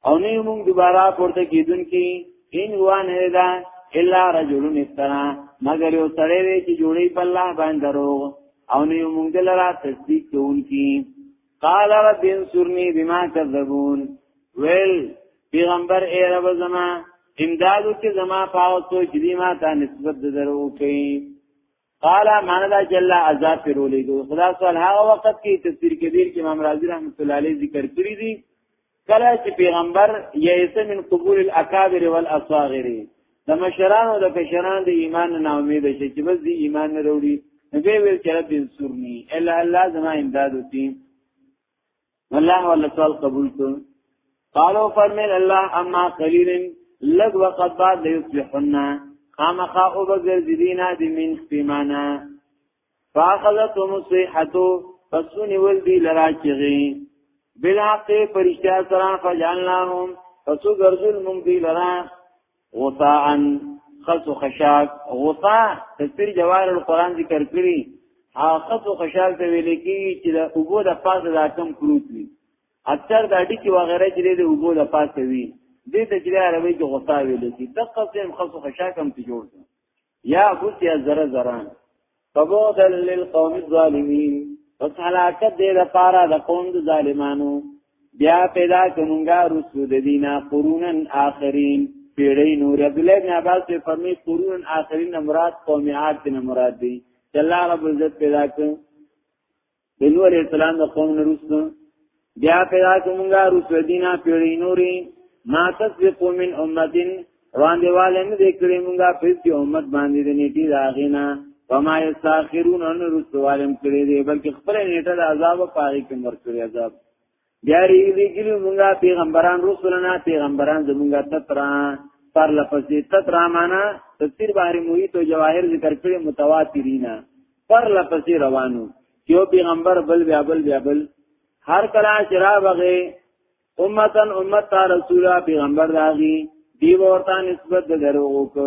او نه مونږ دوباره پورته کیدون کی ان هو نه دا الا رجل استنا مگر یو سره وی چې جوړی په الله باندې درو او نه مونږ دلرا تصدیق کوونکی قال رب انصرني بما كذبون ویل پیغمبر ای رب زما امدادو کې زما پاوتو چې دی ما ته نسبت د درو کوي قال معنا دا جل عذاب پر ولېګو خدا سوال هغه وخت کې تفسیر کبیر کې امام رازی رحمت الله علیه ذکر کړی دی کله چې پیغمبر یئس من قبول الاکابر والاصاغر د مشرانو د کشران د ایمان نه امید شي چې بس دی ایمان نه وروړي نبی ویل چې رب انصرني الا الله زما امداد وکي الله ولا سوال قبول کړ قالوا فرمل الله اما قليل لغ وقد بعد يصلحنا خامخا او بغیر دینا دی من سپیمانا فاخذتهم صيحتو پسونی ول دی لرا چغی بالحق پرشتیا سره فجعلناهم پسو ګرځول مونږ دی لرا غطاءن خصو خشاک غطا تفسیر جوار القرآن ذکر کری ها خصو خشاک ته ویل کی چې د اوبو د پاسه دا کم کروت وی اکثر د اډی کی وغیرہ چې د اوبو د پاسه وی دې ته چې عربی کې غطا ویل کی دقه سیم خصو خشاک هم ته جوړ یا بوت یا ذره ذره فبعدا للقوم الظالمین پس حلاکت دې د پاره د قوم د ظالمانو بیا پیدا کومګه رسو د دینه قرونن آخرین پیړی نور عبد الله بن عباس په فرمی قرونن آخرین مراد قوم عاد نه مراد دي الله رب عزت پیدا کړ د نوح علیہ السلام د قوم نرسو بیا پیدا کومګه رسو دینا پیړی نوري ما تسبق من امتن وړاندې والے نه دکړې مونږه په دې امت باندې د نیټي راغینا وما یستاخرون ان رسوالم کړې دې بلکې خپل نیټه د عذاب پاره کې مر کړې عذاب بیا ریلیګلی مونږه پیغمبران رسولنا پیغمبران زمونږه تترا پر لپسې تترا معنا تفسیر بحر محیط او جواهر ذکر کړي متواترینا پر لپسې روانو یو پیغمبر بل بیا بل بیا بل هر کله چې را وغه امتن امت تا رسولا پیغمبر داغي دی ورته نسبت د دروغو کو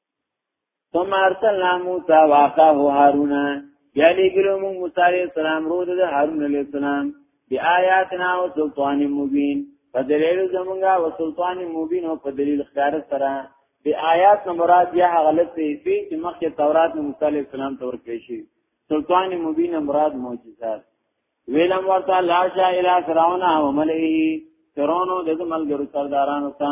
ثم ارسلنا موسى واخاه هارون بیا لګلو موږ موسی عليه السلام رو د هارون عليه السلام بیااتنا او سلطان مبین په دلیل زمونږه او سلطان مبین او په دلیل ښکار سره بی آیات نه مراد یا غلط دی چې مخکې تورات نو موسی عليه السلام تور کړی شي سلطان مبین مراد معجزات ویلم ورته لا شا الی فرعون او ملئه فرعون د ملګرو سردارانو ته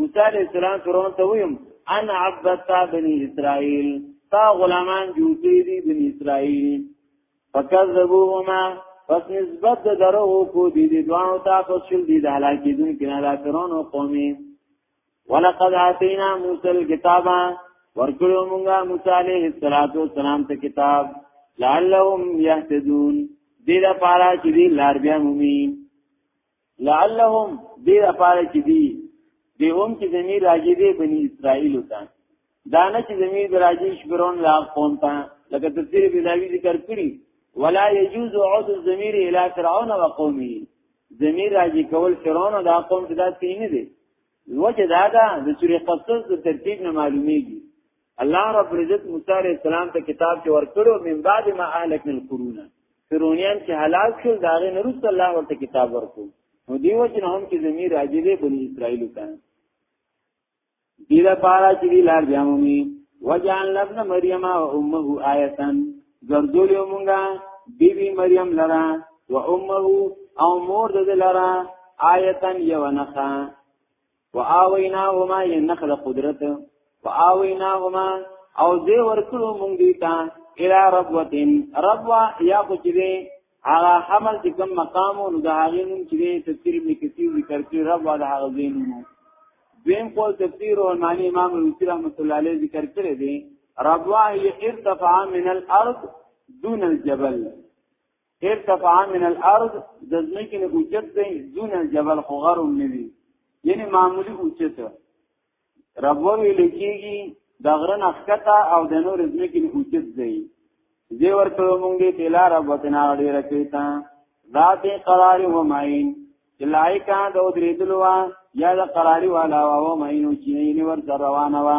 موسی علیہ السلام فرعون ته ویم ان عبدتا بنی اسرائیل تا غلامان جوړی دي بنی اسرائیل فکذبوهما پس نسبت د درو کو دي دي دوانو ته پس شل دي د هلاکی دن کنا دا فرعون او قومي ولقد اتینا موسی الكتاب ورکړو مونږه موسی علیہ السلام ته کتاب لعلهم يهتدون دې لپاره چې دې لار بیا مومي لعلهم دې لپاره چې دی دی هم چې زمير راځي دی بني اسرائيل ته دا نه چې زمير راځي شبرون لا قوم ته لکه تفسیر بلاوی ذکر کړی ولا يجوز عود الضمير الى فرعون وقومه زمير راځي کول فرعون او دا قوم ته دا سینې دي وجه دا ده د سورې قصص د ترتیب نه معلومیږي الله رب العزت موسی علیہ السلام ته کتاب کې ورکړو من بعد ما اهلکنا القرون فرعونیان چې هلاک شول دا غي نرس الله ورته کتاب ورکو نو دیو چې هم کې زمير راځي دې بنی اسرائیل ته دیره پارا چې دی لار بیامومي وجعل ابن مریم او امه آیتن ګرځولیو مونږه بیبي مریم لرا و امه او مور د لرا آیتن یو نخا واویناهما ينخل قدرت واویناهما او دې ورکړو مونږ دي تا الى ربوتين ربوا یا خو چې دې هغه حمل چې کوم مقام او د هغه نوم چې دې تفسیر می کثیر ذکر کړی ربوا د هغه دین نو دویم قول تفسیر او معنی امام رسول رحمت الله علیه ذکر کړی دی ربوا هي ارتفاع من الارض دون الجبل ارتفاع من الارض د ځمکې نه اوچت دی دون الجبل خو غرم نه وي یعنی معمولی اوچت رب وی لکیږي د غره نه ښکته او د نور ځمکې نه اوچت دی زی ورته مونږ دې تلا رب وتنا ډیر کیتا ذات قرار و ماین لایکا د درېدلو یا د قراری والا و ماینو چې نه ور روانه وه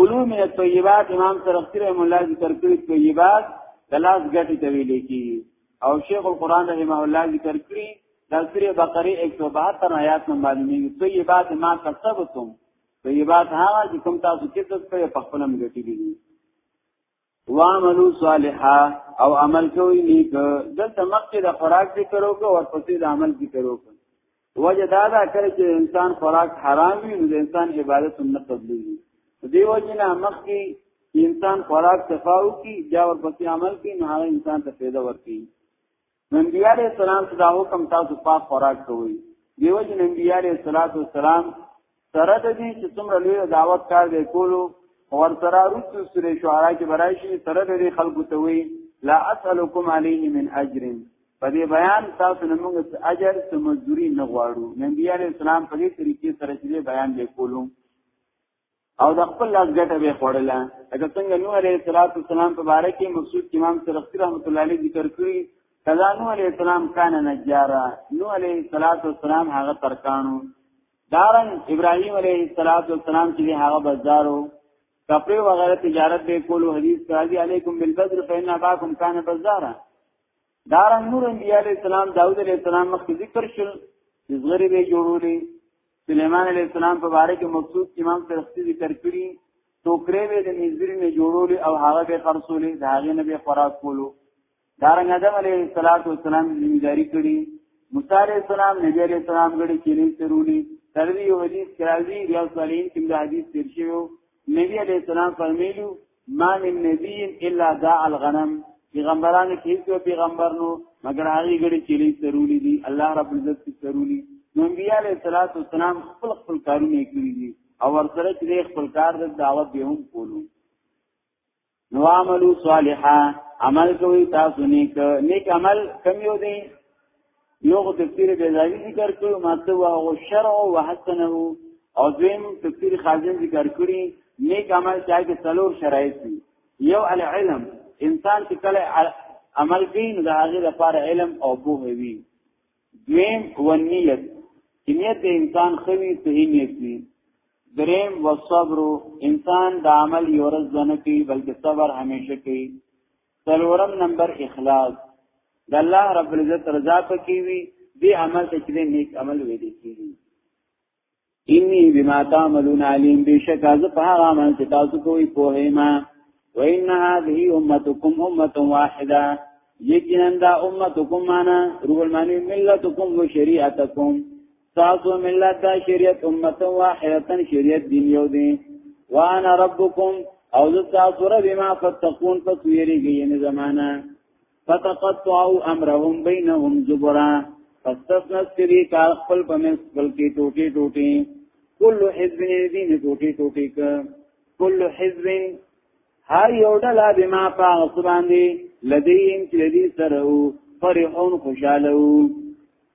کلو من الطیبات امام سرخسی رحم الله ذکر کړی طیبات دلاس ګټی ته ویل کی او شیخ القران رحمه الله ذکر کړی د سوره بقره 172 آیات نه معلومی طیبات ما کسبتم طیبات هغه چې کوم تاسو کسب کړی په خپلم ګټی دي وعملو صالحا او عمل کوي نیک دلته مخکې د خوراک ذکر وکړو او پسې د عمل ذکر وکړو وجه دا دا کړ چې انسان خوراک حرام وي نو انسان عبادت نه قبلوي دی وجه نه مخکې انسان خوراک صفاو کی بیا ورپسې عمل کوي نو هغه انسان ته فایده ورکوي نبی علیہ السلام ته دا حکم تاسو پاک خوراک کوئ دیو جن نبی علیہ الصلوۃ والسلام سره د دې چې څومره لوی دعوت کار دی کولو ور سره رسو سره شعرا کې برایشي سره د دې خلکو ته وی لا اسالکم علیه من اجر په دې بیان تاسو نه موږ اجر څه مزدوري نه غواړو نبی علیہ السلام په دې طریقې سره چې بیان لیکولو او د خپل لاس ګټه به خوړله اګه څنګه نوح علیه السلام په باره کې مقصود امام سرخسی رحمت الله علیه ذکر کړی کذا نوح علیه السلام کان نجارا نوح علیه السلام هغه ترکانو دارن ابراهیم علیه السلام چې هغه بازارو کپڑے وغیرہ تجارت به کولو حدیث راځي علیکم بالبذر فإن اباکم کان بازارا دارنګ نور انبیاء علیہ السلام داود علیہ السلام مخکې ذکر شل زغری به جوړولې سليمان علیہ السلام په باره کې مقصود امام ترختی ذکر کړی ټوکرې به د نذری نه جوړولې او هغه به خرصولې د هغه نه به خوراک کولو دارنګ آدم علیه السلام ذمہداری کړی موسی علیہ السلام نبی علیہ السلام غړي کې نه ترولي تر دې یو حدیث کرازي ریاض صالحین کې د حدیث تیر شوی نبی علیہ السلام فرمایلو ما من نبی الا داع الغنم پیغمبرانو کې هیڅ پیغمبر نو مگر هغه غړي چې لې سرولې دي الله رب عزت کې سرولې نو انبیاء علیه الصلاۃ والسلام خپل خپل کارونه کړی دي او ورسره چې خپل کار د دعوت به هم کولو نو عملو صالحا عمل کوي تاسو نیک نیک عمل کم یو دی یو خو تفسیر بیزاوی ذکر کړو ماته واغ شرع و حسنه او دویم تفسیر خازن ذکر کړی نیک عمل چای کې څلور شرایط دي یو العلم انسان چې کله عمل کوي نو د هغه لپاره علم او پوهه وي دویم ونیت چې نیت د انسان خوي صحیح نیت وي دریم و صبر انسان د عمل یو ورځ نه کوي بلکې صبر همیشه کوي څلورم نمبر اخلاص د الله رب العزت رضا پکې وي دې عمل ته چې نیک عمل ویل کیږي انی بما تعملون علیم بشک از په هغه عمل چې تاسو کوی په هما وان هذه امتکم امه واحده یقینا دا امتکم معنا روح المانی ملتکم و شریعتکم تاسو ملت دا شریعت امت واحدتن شریعت دین یو دی وانا ربکم او زه تاسو را بما فتقون پس ویریږي یعنی زمانہ فتقطعوا امرهم بینهم زبرا فاستثنت کری کار خپل پمس خپل کی ټوټي ټوټي کل حزب دین ټوټي ټوټي ک کل حزب هر یو ډله بما پاغ سبان دی لدیم چې لدی سره فرحون خوشاله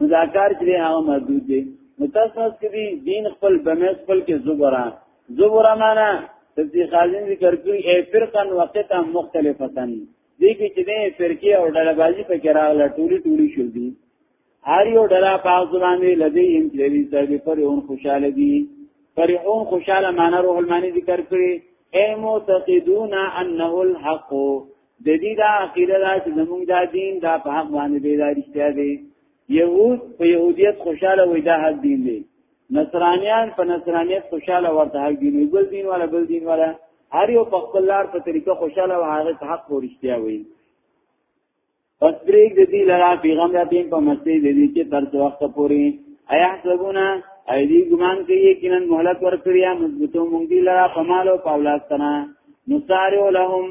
نو دا کار چې هغه محدود دی نو تاسو نس کې دی دین خپل بمس خپل کې زبرا زبرا معنا تفسیر خازن ذکر کوي اے فرقا وقتا مختلفا دې کې چې دې فرقه او ډله بازی په کې راغله ټولي ټولي شول دي هر یو ډله په ځوان دی لدی ان چې سره پر اون خوشاله دي پر اون خوشاله معنا روح المانی ذکر کړي اے معتقدون انه الحق د دې دا عقیده ده چې زمونږ دا دین دا په حق باندې دی دا رښتیا دی یهود په یهودیت خوشاله وي دا حق دین دی نصرانیان په نصرانیت خوشاله ورته حق دین وي بل دین ولا بل دین ولا هر یو په خپل لار په طریقه خوشاله او هغه حق او رښتیا وي پس پریک د دې لرا پیغام را دین په مستی د دې چې تر څو وخت پورې ایا حسابونه اې دې ګمان کوي یقینا مهلت ورکړیا مضبوطو مونږ دی لرا په مال او په اولاد تنا نصارو لهم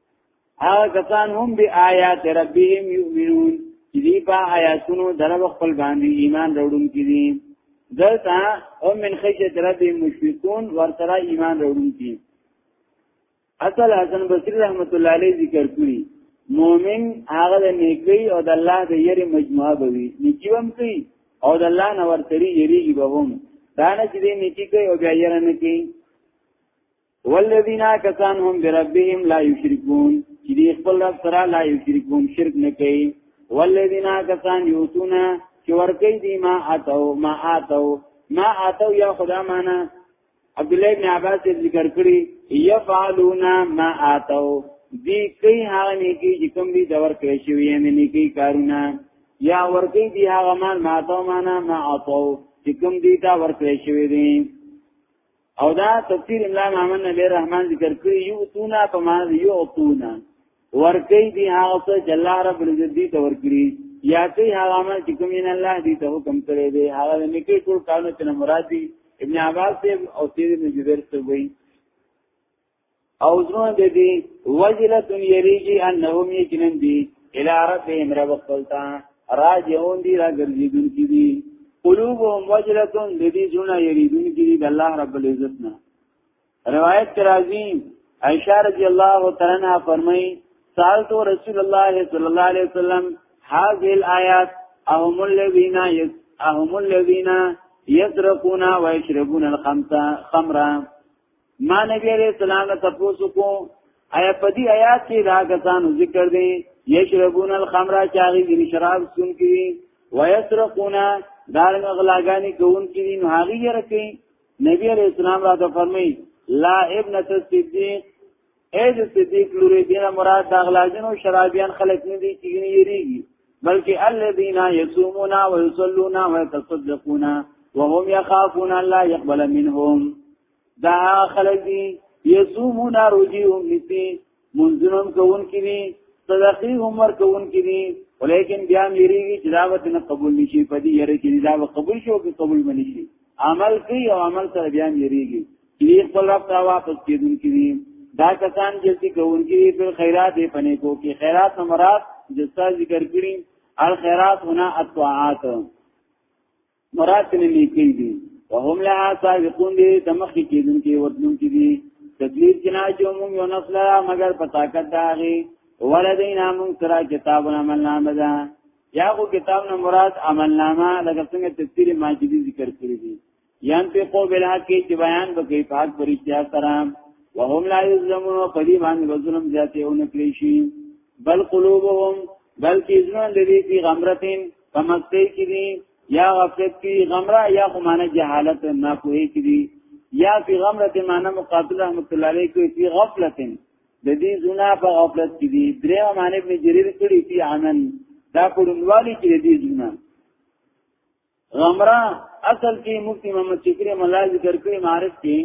هغه کسان هم به آیات ربهم یؤمنون چې دی په آیاتونو درو خپل باندې ایمان راوړونکي دي دلته هم من خشیت ربهم مشفقون ورسره ایمان راوړونکي اصل حسن بصری رحمت الله علیه ذکر کړی مؤمن هغه د نیکی او د الله د یری مجموعه بوي نیکی هم کوي او د الله نور تری یریږي به هم دا نه چې نیکی کوي او بیا یې نه کوي والذین کسان هم بربهم لا یشرکون چې دی خپل رب سره لا یشرکون شرک نه کوي والذین کسان یوتونا چې ورکی دی ما اتو ما اتو ما اتو یا خدا معنا عبد الله بن عباس ذکر کړی یفعلون ما اتو دی کوي هغه نیکی چې کوم دی دور کړی شوی یې نیکی کارونه یا ورکی دی هغه مان ما اتو معنا ما اتو چې کوم دی دا ور کړی شوی دی او دا تفسیر املا محمد نبی رحمان ذکر کړی یو تونا په معنی یو تونا ورکی دی هغه څه چې الله رب العزت دی ته ورکړي یا کوي هغه عمل چې کوم نه الله دی ته حکم کړی دی هغه نه کوي ټول کارونه چې مراد دی ابن عباس او سید ابن جبیر څه وایي او زړه د دې وجله تم یریږي انهم یقینا دي الی ربهم رب خپلتا راجعون دي را ګرځیدون کی دي قلوبهم وجله د دې زړه یریدون کی دي د الله رب العزت نه روایت راځي عائشہ رضی الله تعالی عنها فرمایي سالت رسول الله صلی الله علیه وسلم هذه الآیات اهم الذين اهم الذين يسرقون ويشربون الخمر ما نبی علیہ السلام نه تاسو کو آیا په دې آیات کې دا غزان ذکر دي یشربون الخمر چاغي دي شراب سن کی ويسرقون دارنګ غلاګانی کوون کی نو هغه یې رکی نبی علیہ السلام را ته فرمای لا ابن الصدیق اې د صدیق لوري دینه مراد د غلاګینو شرابیان خلک نه دي چې نه یریږي بلکې الذين يصومون ويصلون ويتصدقون وهم يخافون الله يقبل منهم دا خلک دي یصومون روزي هم نسی منځونم کوون کړي صدقې هم ور کوون کړي ولیکن بیا میریږي چې دا وته نه قبول نشي په دې یره کې دا قبول شو که قبول منی شي عمل کوي او عمل سره بیا میریږي چې خپل رب ته واپس کیدون کړي دا کسان چې کوون کړي په خیرات یې پنه کو کې خیرات مراد جستا ذکر کړي الخيرات هنا الطاعات مراد نه لیکي دي وهم لا سابقون دي تمخي کېدون کې ورتلون کې دي تکلیف جنا چې موږ یو نسل مگر په طاقت داغي ولدینا موږ سره کتاب عمل نامه ده یا خو کتاب نه مراد عمل نامه لکه څنګه تفسیر ماجدی ذکر کړی دي یان په قو بلا کې چې بیان وکي پاک پرشتیا سره وهم لا یظلمون او پدی باندې ظلم زیاته اون کړی شي بل قلوبهم بلکې ځنه لري په غمرتين په مستی کې دي یا غفلت کې غمره یا خو معنی جهالت نه کوي کې دي یا فی غمرت معنی مقابل رحمت الله علیه کوي فی غفلت د دې زنا په غفلت کې دي درې معنی ابن جریر کړي فی عمل دا کوډنوالي کې دي زنا غمره اصل کې مفتی محمد شکری ملال ذکر کړی معرفت کې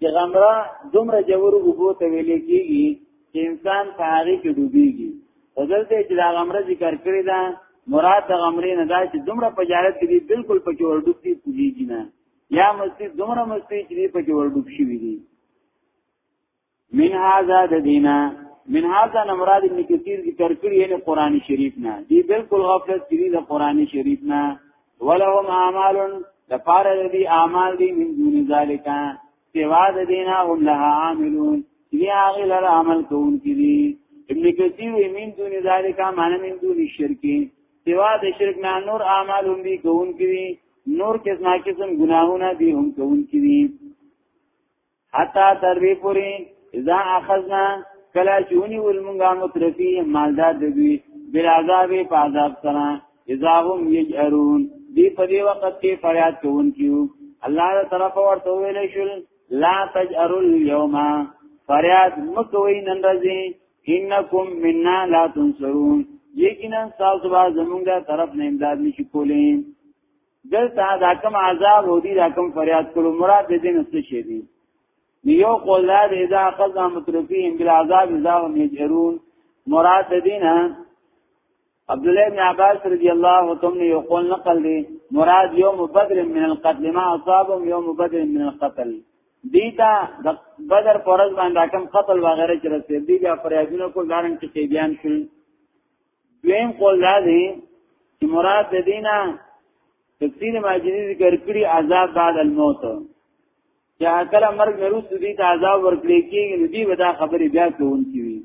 چې غمره دومره جوړ وګو ته ویل کېږي چې انسان په هغه کې ډوبېږي دلته چې دا غمره ذکر کړی دا مراد د غمرې نه دا چې دومره په جارت کې بالکل په کې ورډوب دي پوهیږي نه یا مستی دومره مستی چې په کې ورډوب شي وي من هاذا د دینا من هاذا نمراد ابن کثیر ذکر کړی یعنی قران شریف نه دی بالکل غفلت کړی د قران شریف نه ولهم اعمال لپار دې اعمال دې من دون ذالک سوا د دینه هم لها عاملون دې هغه لر عمل کوون کړي ابن کثیر وی من دون ذالک معنی من دون شرک سوا د شرک نه نور اعمال هم دې کوون کړي نور کس نا قسم گناهونه دې هم کوون کړي حتا تر دې پوري اذا اخذنا کلا چونی ولمنګا مترفی مالدار د دوی بالعذاب په عذاب سره اذا هم یجرون دی په دې وخت کې فریاد کوونکیو الله تعالی طرف ورته ویل شول لا تجروا اليوم فریاد مکوئ نن راځي انکم منا لا تنصرون یقینا تاسو به زمونږه طرف نه امداد نشي کولای دلته دا کوم عذاب او دې دا کوم فریاد کولو مراد دې نه څه شي دي یو قول دا دې دا قضا مترفین بلا عذاب اذا هم یجرون مراد دې نه عبد الله بن عباس رضی الله تعالی یو قول نقل دي مراد یوم بدر من القتل ما اصابهم یوم بدر من القتل دیتا د بدر پرز باندې کوم قتل وغیرہ چې رسېدي بیا فریادونه کول دارن چې بیان کړي دویم قول دا دی چې مراد د دینه تفسیر ماجدی ذکر کړی عذاب بعد الموت چې کله مرګ نروس دي ته عذاب ورکړي کېږي نو دی ودا خبرې بیا کوونکی وي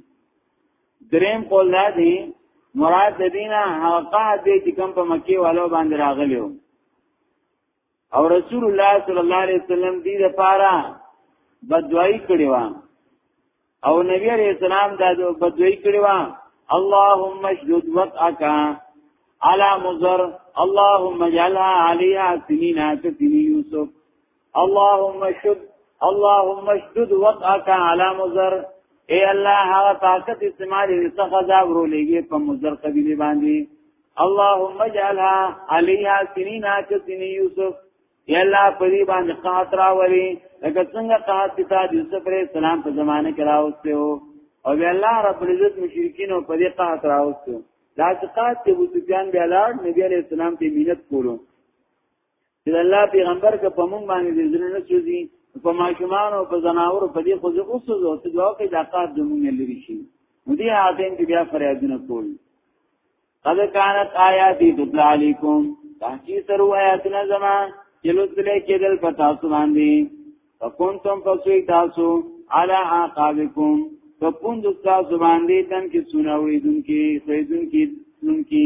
دریم قول دا دی مراد د دینه هغه دې چې کوم په مکه والو باندې راغلیو او رسول الله صلی الله علیه وسلم دې لپاره بدوای کړی و او نبی علیہ السلام دا بدوی کړی و اللهم اشدد وطئك على مزر اللهم اجعلها عليها سنين كسن يوسف اللهم اشد اللهم اشدد وطئك على مزر اے الله هغه طاقت استعمال څخه دا ورولېږي په مزر قبيله باندې اللهم اجعلها عليها سنين كسن يوسف یا الله په دې باندې قحط راولي لکه څنګه قحط چې تا یوسف علیه السلام په زمانه کې راوسته او او بیا الله رب العزت مشرکین او په دې قحط راوسته دا چې قحط کې ابو سفیان بیا لاړ نبی علیه السلام ته مینت کولو چې الله پیغمبر که په مونږ باندې دې زړه نه سوزي په ماشومان او په زناور په دې خو زه اوس زه ته دعا کوي دا کار د مونږ لري شي نو دې حاتم کې بیا فریادونه کول قد كانت آیاتی تطلع علیکم تحقیق سرو آیاتنا زما چلو تلے کدل پتاسو باندی فکنتم فسوی تاسو علا آقابکم فکون دستاسو باندی تن کی سنویدن کی خیدن کی سنن کی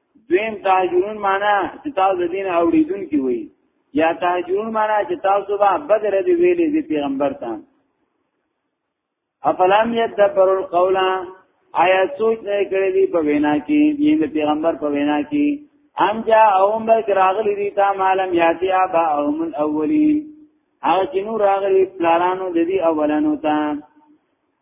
دویم تهجرون معنا چې تاسو د دین اوریدون کی وي یا تهجرون معنا چې تاسو به بدر دی ویلې دی پیغمبر ته افلام یدبر القول آیا سوچ نه کړی دی په وینا کې یین د پیغمبر په وینا کې ام جا اوم بل راغلی دی تا معلوم یاتی ابا اوم الاولین هغه چې نو راغلی پلانانو د دې اولانو ته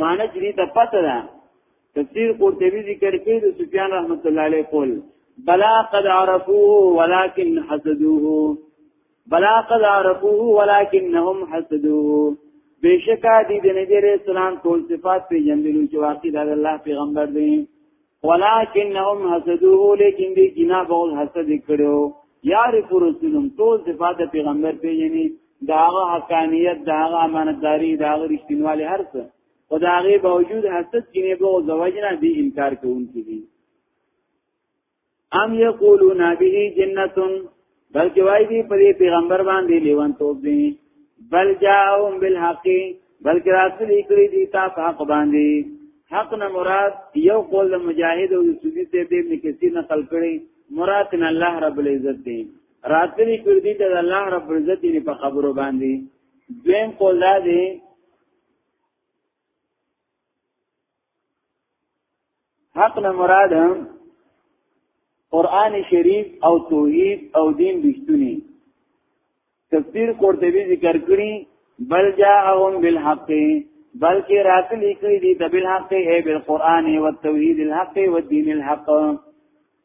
معنی چې دې ته پته ده تفسیر قرطبی ذکر کوي د سفیان رحمت الله علیه قول بلا قد عرفوه ولكن حسدوه بلا قد عرفوه ولكنهم حسدوه بشکا دی د نبی رسول الله ټول صفات په جندلو چې واقع د الله پیغمبر دی ولکنهم حسدوه لیکن دی کینا بغض حسد کړو یار رسولم ټول صفات پیغمبر پیژني داغه حقانیت داغه امانتداری داغه رښتینوالی هر څه او داغه باوجود حسد کینه بغض وجنه دی انکار کوونکی دی ام یقولون به جنتون بلکې وای دی په پیغمبر باندې لیوان توپ دی بل جاءهم بالحق بلکې راتل کړي دي تا په حق باندې حق نه مراد یو قول د مجاهد او سودی ته به ابن کثیر نقل کړي مراد نه الله رب العزت دی راتل کړي دي ته الله رب العزت دی په خبرو باندې دویم قول دا دی حق نه مراد قران شریف او توحید او دین دشتونی تفسیر قرطبی ذکر کړی بل جاءهم بالحق بلکې راتلی کړی دی د بالحق ای بالقران او توحید الحق او دین الحق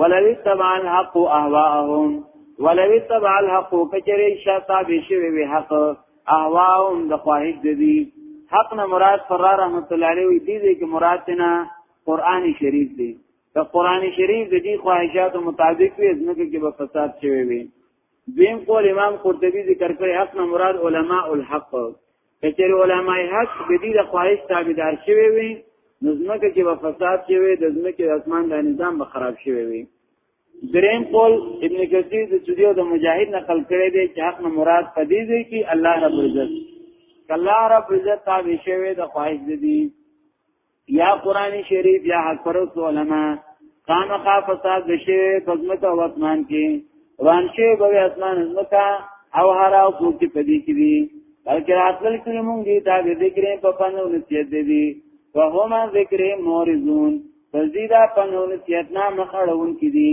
ولو اتبع الحق اهواهم ولو اتبع الحق کچری شتا بشوی وی حق اهواهم د خواهش دی حق نه مراد فر رحمت الله علیه وی دی چې مراد نه قران شریف دی د قران شریف د دې خواهشاتو مطابق وی ځنکه کې به فساد شوی وی دیم قول امام قرطبی ذکر کړی حق نه مراد علماء الحق کچر علماء حق د دې د خواهش تابعدار شوی وي نو ځمکه کې به فساد شوی د ځمکې د اسمان د نظام به خراب شوی وي دریم قول ابن کثیر د سودی او د مجاهد نقل کړی دی چې حق نه مراد پدې دی کې الله رب عزت کله رب عزت تابع شوی د خواهش دي یا قران شریف یا حق پرست علما قام خا فساد بشه بزمکا او اسمان کې روان شي به اسمان زمکا او هرا او څوک په دې کې دي بلکې راتل کړي مونږ دې دا ذکر په پنو نصیحت دي وهم ذکر مورزون تزیدا پنو نصیحت نه مخړون کې دي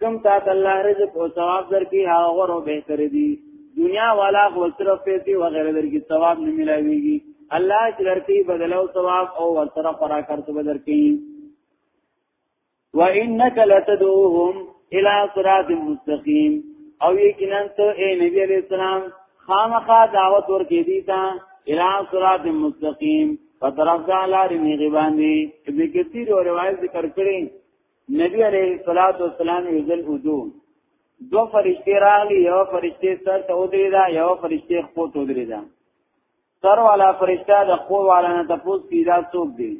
کم تا ته الله رزق او ثواب درکې هغه غوړ او بهتر دي دنیا والا خو صرف پیسې و غیره درکې ثواب نه ملاويږي الله چې درکې بدل او ثواب او ورسره فرا کړت بدر کې وانک لتدوهم الى صراط مستقيم او یقینا ته اے نبی علیہ السلام خامخا دعوت ورکې دي تا الى صراط مستقيم فطرف دا لارې نیغي باندې ابن کثیر او روایت ذکر کړي نبی علیہ الصلوۃ والسلام یذل ودو دو فرشتي راغلي یو فرشتي سر ته ودرې دا یو فرشتي خپل ته ودرې دا سر والا فرشتہ د خپل والا نه تپوس پیدا څوک دی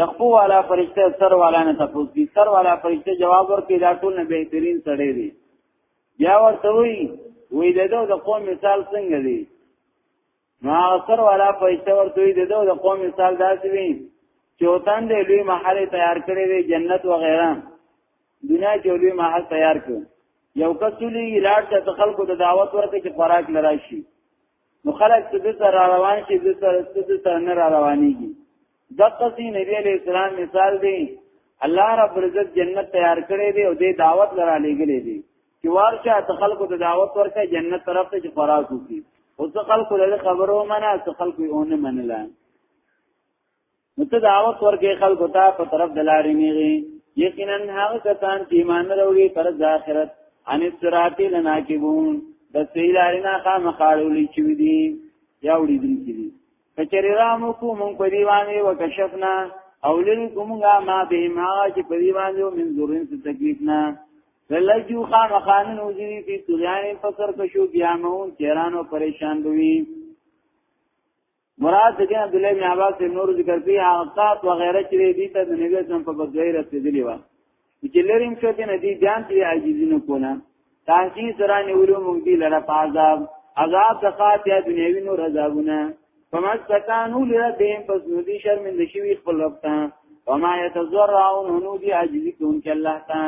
د خپل والا فرشتہ سر والا نه تپوس دی سر والا فرشتہ جواب ورکړي دا ټول نه بهترین سړی دی بیا ورته وی وی دغه د قوم مثال څنګه دی نو اکثر والا پیسې ورته دی دو د قوم مثال داسې وي چې وطن دې لوی محل تیار کړی وي جنت و غیره دنیا کې لوی محل تیار کړ یو کسولی لاړ ته خلکو د دعوت ورکړي چې خوراک لراشي نو خلک چې د سره روان شي د سره ست سره نه روانيږي د قصي نبی عليه السلام مثال دی الله رب عزت جنت تیار کړی دی او د دعوت لرا لګلې دی چې ورشه ته خلکو ته دعوت ورکړي جنت طرف ته چې خوراک وکړي او څه خلکو له خبرو منه څه خلکو یې ونه منله نو ته دعوت ورکړي خلکو ته په طرف د لارې نیږي یقینا هغه کسان چې ایمان وروړي پر د آخرت ان الصراط لناکبون د سیلارنا خامخالولې چوي دي یا وړي دي کچری رامو کو مونږ په دی باندې وکشفنا او لری کومګه ما به ما چې په دی باندې من زورین څخه تکلیف نه للجو خام خانن وزی فی طغیان فسر کشو بیامون تیران و پریشان بوی مراد دې عبد الله بن عباس نور ذکر کوي حقات و غیره چې دې ته د نبی اسلام په بدوی رسیدلی و چې لریم شته نه دي ځان ته عاجزي نه کوله تاکي سره نیولو موږ دي لره عذاب عذاب د خاطیا دنیوي نور عذابونه فما استکانو لربهم پس نو دي شرمند شوی خپل رب ته وما يتزرعون نو دي عاجزي کوونکي الله ته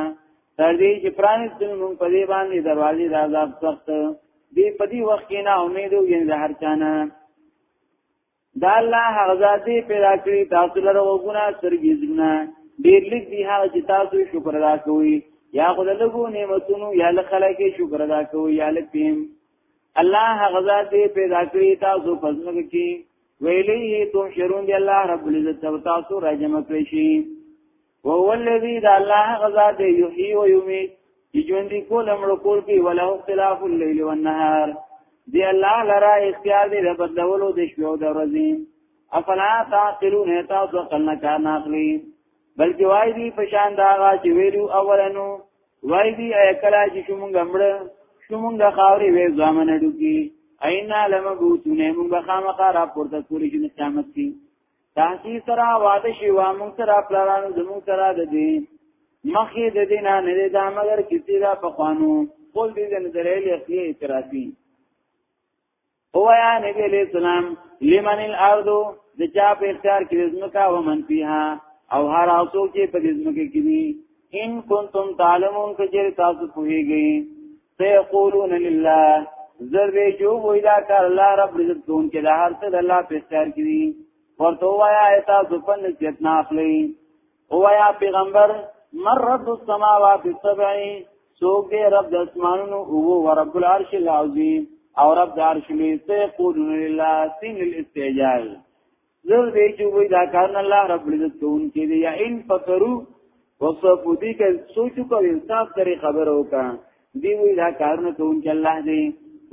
تر دې چې پرانستل موږ په دې باندې دروازې د عذاب سخت دې په دې وخت کې نه امید او یې د هر چانه دا الله هغه ذات دی پیدا کړی تاسو لره وګونه سرګی زونه ډیر لیک دی هغه چې تاسو شکر ادا کوئ یا خدای له نعمتونو یا له خلکه شکر ادا کوئ یا له پیم الله هغه ذات دی پیدا کړی تاسو پزنه کې ویلیه تم شرون دی الله رب العزت تاسو راجم کړی شي وهو الذي دا الله غزا دی یحیی و یمیت چې ژوند دی کول امر کول کی ولا اختلاف الليل والنهار دی الله لرا اختیار دی د بدلولو د شپې او د ورځې افلا تعقلون تاسو قلنا کار ناخلی بلکې وای دی په شان دا غا چې ویلو اولنو وای دی اکلا چې شومږ امر شومږ خاوري وې ځامن ډوکی اینا لمبوتونه موږ خامخا را پورته کولی چې قیامت کې تاسو سره واده شي وا مون سره پلانانو زمون سره د دې مخې د دې نه نه دا مگر کسی دا په قانو خپل دې نه درېل اصلي اعتراضي هو یا نبی علیہ السلام لمن الارض د چا په اختیار کې زمکا و من فيها او هر اوسو کې په زمکه کې دي ان کنتم تعلمون کجر تاسو پوهیږئ سيقولون لله زر دې چې وای دا کار الله رب عزت دون کې دا هر څه د الله په اختیار کې دي ورته وایا ایت ځپن نصیحت نه اخلي وایا پیغمبر مر رب السماوات السبع سوګ دې رب د اسمانونو او رب العرش العظیم او رب د عرش لوی سيقولون لله سین الاستعجال زر دې چې وې دا کار نه الله رب العزت کوون کې دی یا ان فکرو وصف دې کې سوچ کو انصاف کرے خبر وکا دی وې دا کار نه کوون کې الله دې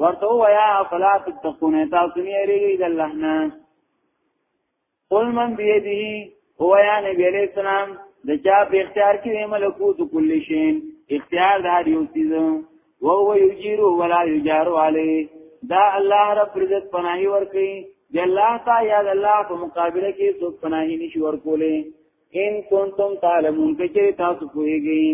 ورته ویا فلا تتقون تاسو نه یریږي د الله نه قل من بيدی هو یا نبی علیہ السلام د چا په اختیار کې ملکوت کل شین اختیار د هر یو چیز وهو یجیر ولا یجار علی دا الله رب عزت پناهي ورکي د الله تا یا د الله په مقابله کې څوک پناهي نشي ورکولې ان کنتم تعلمون کچې تاسو پوهیږئ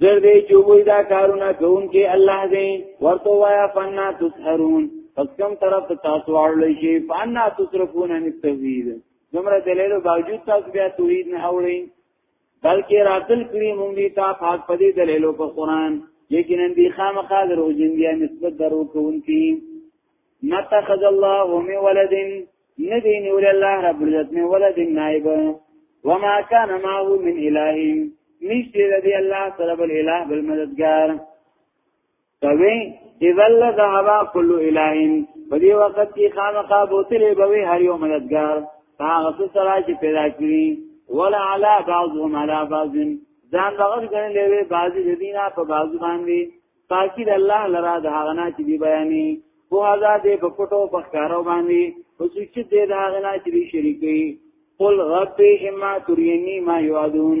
زر دې چې وای دا کارونه کوم کې الله دې ورته وایا فنا تسحرون پس کوم طرف ته تاسو اړل شي فنا تصرفون ان التوحید زمره دلیل باوجود تاسو بیا توحید نه اورئ بلکې راتل کړی مونږ دي تا پاک پدې دلیلو په قران یقینا دي خامخا درو جندیا نسبت درو کوونکی نتخذ الله من ولد ندی نیول الله رب العزت من ولد نائب وما كان معه من اله نشته دی الله سره بل اله بل مددگار کوي اذا لذهب كل اله په دې وخت کې خامخا بوتلې بوي هر یو مددگار هغه څه سره چې پیدا کړی ولا علا بعضهم علا بعض ځان بغض غنې لوي بعضي د دینه په بعض باندې پاکی د الله لرا د هغه نه چې دی بیانې په هغه دې په پټو په ښکارو باندې او چې دې د هغه نه چې دی شریکي قل رب اما تريني ما يعدون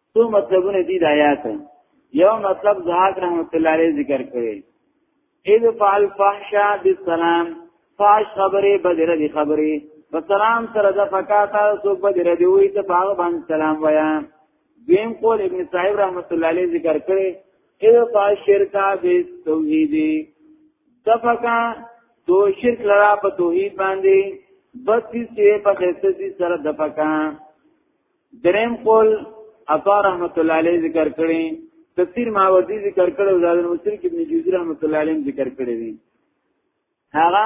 څو مطلبونه دي د آیات یو مطلب زهاک رحمت الله علیه ذکر کړی اذ فعل فحشا بالسلام فاش خبره بدره دی خبره په سلام سره د فقاتا سو بدره دی وی ته باغ باندې سلام ویا دیم قول ابن صاحب رحمت الله علیه ذکر کړی اذ فعل شرکا بالتوحید دفقا تو شرک لرا په توحید باندې بس چې په خسته سره دفقا دریم قول عطا رحمت الله علیه ذکر کړی تفسیر ماوردی ذکر کړی او زاد المسلم کې ابن جوزی رحمت الله علیه ذکر کړی دی هغه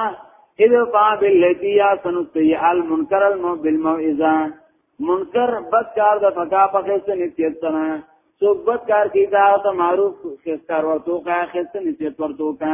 اذا فا بالذی یاسن السیئ المنکر بالموعظه منکر بد کار د فقا په خسته نسیت سره څوک بد کار کوي دا ته معروف خستار ورته کا خسته نسیت ورته کا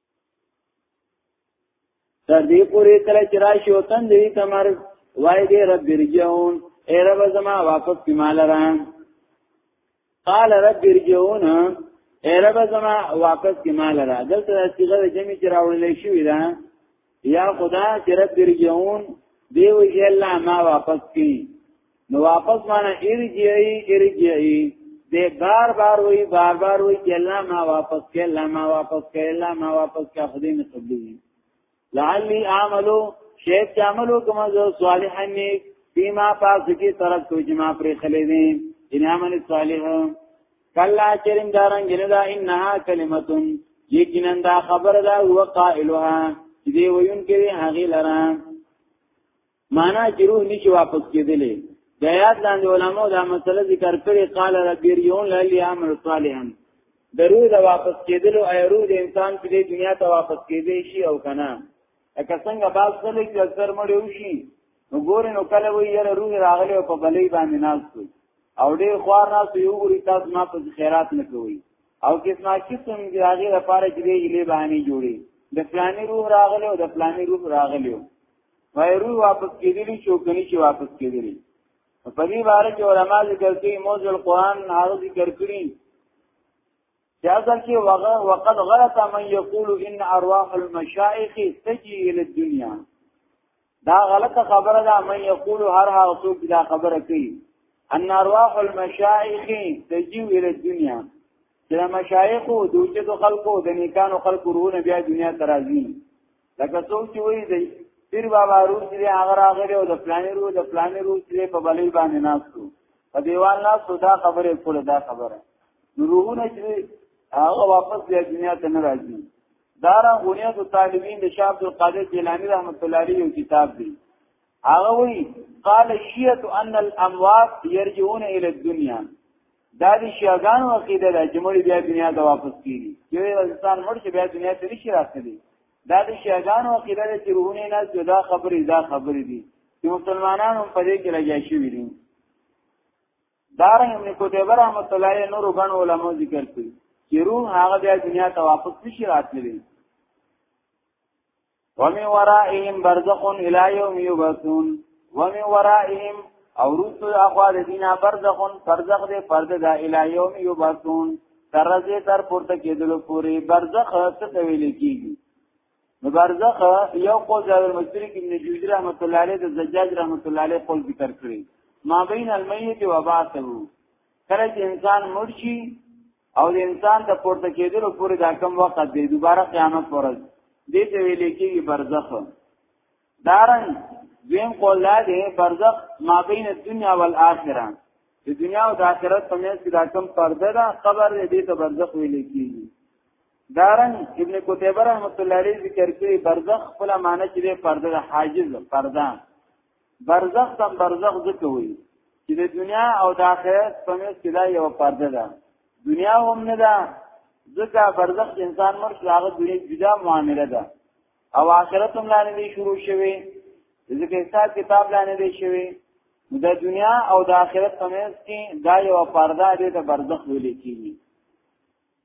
تر دې پورې کله چې راشي او تند دې تمر وای دې رب رجعون اے رب زما واپس کی مال را قال رب رجعون اے رب زما واپس کی مال را دلته صيغه جمع چې راوړل شوې ده یا خدا چې رب درجعون دی وی الله ما واپس کی نو واپس معنی ارجعی ارجعی دی بار بار وی بار بار وی چې الله ما واپس کی الله ما واپس کی الله ما واپس کی خدای نه قبلی لعلی اعملو شیخ عملو کما زو صالح نیک فيما پاس کی طرف کوئی جما پر خلیدین ان عمل صالح کلا چرین دارنګ نه دا انها کلمتون یقینا دا خبر دا هو قائلها دې ویون کې هغه لرا معنا چې روح نشي واپس کېدلې د یاد لاندې علماو دا مسله ذکر کړي قال رب يريون للي عمل صالحا درو دا واپس کېدلو ایرو د انسان په دنیا ته واپس کېدې شي او کنه لکه څنګه باز کله چې اکثر مړ یو شي نو ګورې نو کله وی یره روح راغلی او په بلې باندې ناز کوي او ډیر خوار ناز یو ګوري تاسو ما په خیرات نه کوي او کسما قسم دی هغه لپاره چې دی لې باندې جوړي د فلاني روح راغلی او د فلاني روح راغلی وای روح واپس کېدلی چې کني چې واپس کېدلی په دې باره کې علما ذکر کوي موضوع القرآن هغه ذکر کړی چې اصل کې وغه وقد غلط من یقول ان ارواح المشائخ تجي الى الدنيا دا غلطه خبره ده من یقول هر هغه څوک دا خبره کوي ان ارواح المشائخ تجي الى الدنيا چې مشایخ او دوجه خلکو د نیکانو خلکو روحونه بیا دنیا ترازی لکه څوک چې وایي دی پیر بابا روز دی هغه راغلی او د پلانې روز د پلانې روز دی په بلې باندې ناستو په دیوال ناستو دا خبره کوله دا خبره نو روحونه چې هغه واپس بیا دنیا ته نه راځي دارا غنیت الطالبین د شاه عبد القادر جیلانی رحمت الله علیه یو کتاب دی هغه وی قال شیعه ان الاموات يرجعون الى الدنيا دا د شیعاګانو عقیده ده چې مړي بیا دنیا ته واپس کیږي چې انسان مړ شي بیا دنیا ته نشي راځي دا د شیعاګانو عقیده ده چې روحونه نه جدا خبرې دا خبرې دي چې مسلمانانو په دې کې لګیا شي ویلي دارنګ ابن قتیبه رحمۃ اللہ علیہ نور غن علماء ذکر کړي چې روح هغه بیا دنیا ته واپس نشي راتللی ومن ورائهم برزخ الى يوم يبعثون ومن ورائهم او رسو اخوا د دینه برزخ برزخ دې فرض ده الى يوم يبعثون تر ورځې تر پورته کېدلو پورې برزخ څه ویل کیږي نو برزخ یو قول جابر مصری کې ابن جوزی رحمت الله علیه د زجاج رحمت الله علیه قول ذکر کړی ما بین المیت و بعثه کله چې انسان مرشي او د انسان د پورته کېدلو پورې دا کم وخت دی دوباره قیامت پرځ دې ته ویل کېږي برزخ دارن دویم قول دا دی برزخ ما بین الدنیا والآخرة د دنیا او د آخرت په منځ کې دا کم پرده ده قبر دې ته برزخ ویل کېږي دارن ابن قتیبه رحمت الله علیه ذکر کوي برزخ خپل معنی چې پرده حاجز پرده برزخ تم برزخ ځکه وي چې د دنیا او د آخرت په منځ کې دا یو پرده ده دنیا هم نه ده ځکه برزخ انسان مرګ هغه دنیا جدا معامله ده او آخرت هم لاندې دی شروع شوی ځکه حساب کتاب لاندې دی شوی د دنیا او د آخرت په منځ کې دا یو پرده ده د برزخ ویل کیږي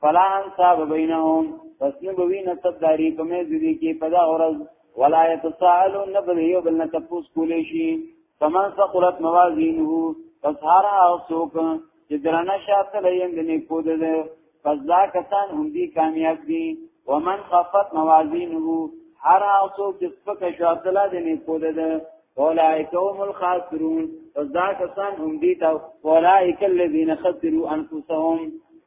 فلا انصاب بینهم پس نه بوی نسب داری کمه زدی کی پدا اورز ولا یتساءلون نبل یو بل نه تپوس کولی شي فمن ثقلت موازینه پس هر او سوک چې درنه شاته لیم د نیکو د پس دا کسان هم دي کامیاب دي ومن خفت موازینه هر او سوک چې سپک شاته لا د نیکو د اولائک هم الخاسرون پس دا کسان هم دي تا اولائک الذین خسروا انفسهم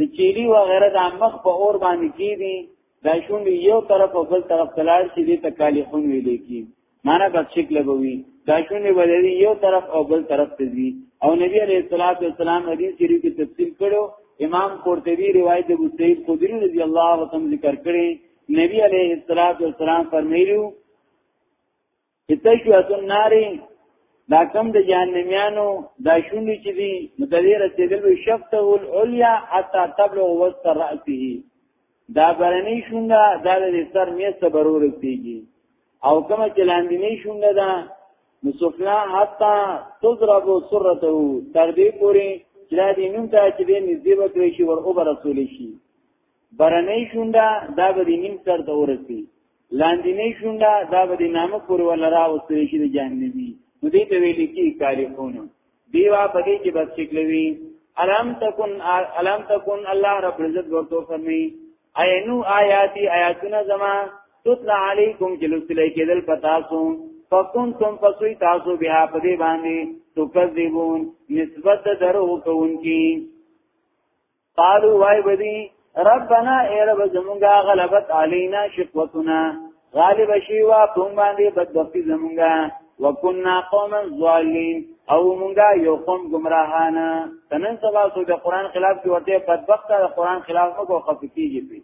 د چيلي و غیره د مخ په اور باندې کیږي دا شونډې یو طرف او بل طرف تلاړ شي دې تکالی خون ویل کی معنا په شکل بوي دا شونډې ولري یو طرف او بل طرف ته ځي او نبی عليه الصلاه والسلام حدیث شریف کې تفصیل کړو امام قرطبي روایت ابو سعید خدری رضی الله عنه ذکر کړي نبی عليه الصلاه والسلام فرمایلو چې تشویت النار دا کم د جهنميانو دا شونډې چې دي متدیر رسیدل وي شفته العليا حتا تبلغ وسط راسه دا برنی شونډه دا د سر مې صبر ورسیږي او کوم چې لاندې نه شونډه دا مسفلا حتا تضرب سرته تر دې پوري چې دا دې نوم ته چې دې نږدې وکړي شي ور او رسول شي برنی شونډه دا به دې نیم سر ته ورسیږي لاندینی شونډه دا به د نامه پر ولرا او سره شي د جهنمی نو دې ته ویل کی کاریفون دیوا په دې کې بس شکلوي الم تکون الم تکون الله رب عزت ورته فرمایي عینو آیاتی آیاتنا زما تطلع علیکم چې لوستل کېدل پتا سو فکنتم فسوی تاسو بها په دې باندې تکذبون نسبت درو کوونکی قالو وای بدی ربنا ای رب زمونږه غلبت علینا شقوتنا غالب شی وا کوم باندې بدبختی زمونږه وکنا قوما ظالمین او مونږه یو قوم گمراهانه تنن سبا سو د قران خلاف کې ورته بدبخت د قران خلاف مو کو خفقیږي پی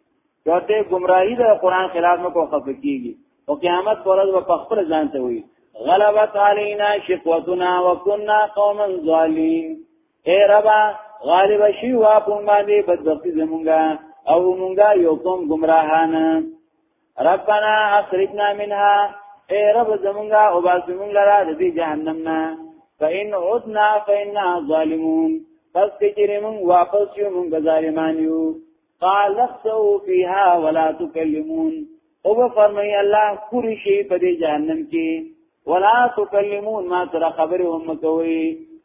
ورته گمراهی د قران خلاف مو کو خفقیږي او قیامت پر ورځ په خپل ځان ته وي غلبت علینا شقوتنا وکنا قوما ظالمین اے ربا غالب شي وا په باندې بدبختی زمونږه او مونږه یو کوم گمراهان ربنا اخرجنا منها اے رب زمونږه او با زمونږ لرا د دې جهنم نه فإن عدنا فإنا ظالمون پس کچری مون واپس یو مون ظالمان یو قال سو فیها ولا تکلمون او فرمای الله کور شی په دې جهنم کې ولا تکلمون ما تر خبره هم کوي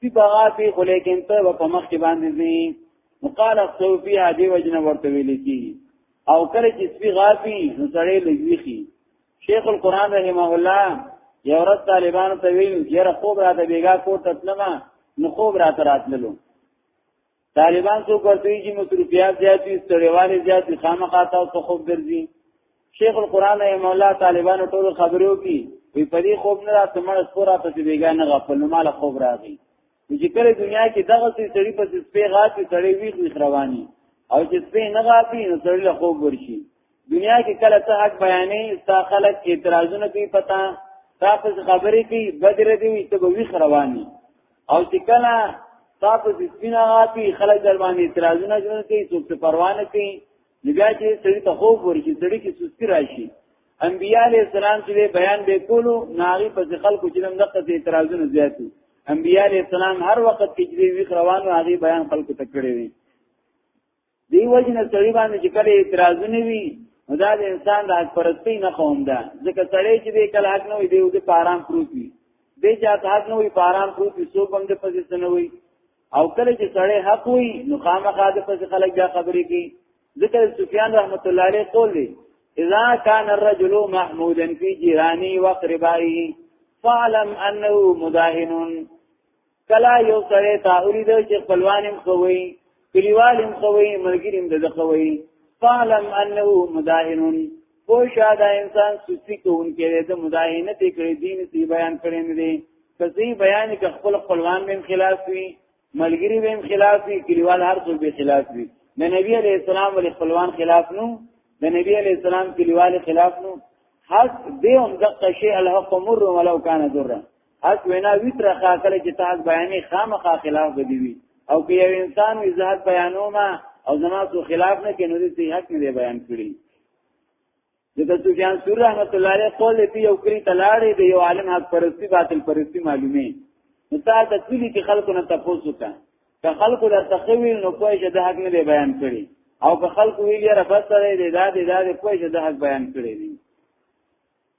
تی بغاتی خو لیکن ته و په مخ کې باندې زی نو قال اخسو فی هدی وجنه ورته ویل کی او کله چې سپی غافی نو سړی لږیخي شیخ القران رحمه الله یو ورځ طالبانو ته ویل یره خوب راته بیګا کو تتلما نو خوب راته راتللو طالبان څو ورته چې مصروفیات زیات دي ستړیوالي زیات دي خامخا تاسو ته خوب درځي شیخ القران ای مولا طالبان ټول خبرو کی وی پدې خوب نه راته مړ سپورا ته بیګا نه غفل نو مال خوب راغی چې کله دنیا کې دغه څه سړی په سپې غاټي سړی وی رواني او چې سپې نه غاټي نو سړی له خوب ورشي دنیا کې کله ته حق بیانې تا خلک اعتراضونه کوي پتا تاسو خبرې کوي بدر دی ته به وی رواني او چې کله تاسو د سپینا غاپی خلک در باندې اعتراضونه کوي څوک څه پروا نه کوي نبیا چې سړی ته خوب ورشي سړی کې سستی راشي انبیاء علیہ السلام چې بیان به کولو ناری په خلکو چې دغه څه اعتراضونه زیاتو انبیاء علیہ السلام هر وخت کې چې وی روانو هغه بیان خلکو ته کړی وي دی وجنه سړي باندې چې کله اعتراضونه وي نو دا د انسان د حق پرستی نه قوم ده ځکه سړی چې به کله حق نه وي دی او د پارام پروت وي به چې حق نه وي پارام پروت وي څوک هم د پسې سنوي او کله چې سړی حق وي نو خامخا د پسې خلک دا خبرې کوي ذکر سفیان رحمت الله علیه قول دی اذا كان الرجل محمودا في جيرانه وقربائه فاعلم انه مداهن کلا یو سره تا اورید چې خپلوانم خوي کلیوالم خوي ملګریم د خوي فعلم انه مداهن پوشا دا انسان سستی کوونکی دی د مداهنه ته کړی دین سی بیان کړی نه دی کسی بیان ک خپل خپلوان بهم خلاف وي ملګری بهم خلاف وي کلیوال هر څوک به خلاف وي د نبی علی السلام ول خپلوان خلاف نو د نبی علی السلام کلیوال خلاف نو حق دی هم دقه شی الحق مر ولو کان ذره حق وینا وی تر خاکل چې تاسو بیانې خامخا خلاف دی وی او که یو انسان وی زه حق بیانوم او زما سو خلاف نه کینو دې حق نه بیان کړی دغه سفیان سور رحمت الله علیه قول دی یو کری تلاړې دی یو عالم حق پرستی باطل پرستی معلومه نو تاسو د کلی کې خلکو نه تاسو وکړه که خلکو د تخویل نو کوی چې د حق نه دی بیان کړی او که خلکو ویل را بسره دی دا دی دا دی کوی چې د حق بیان کړی دی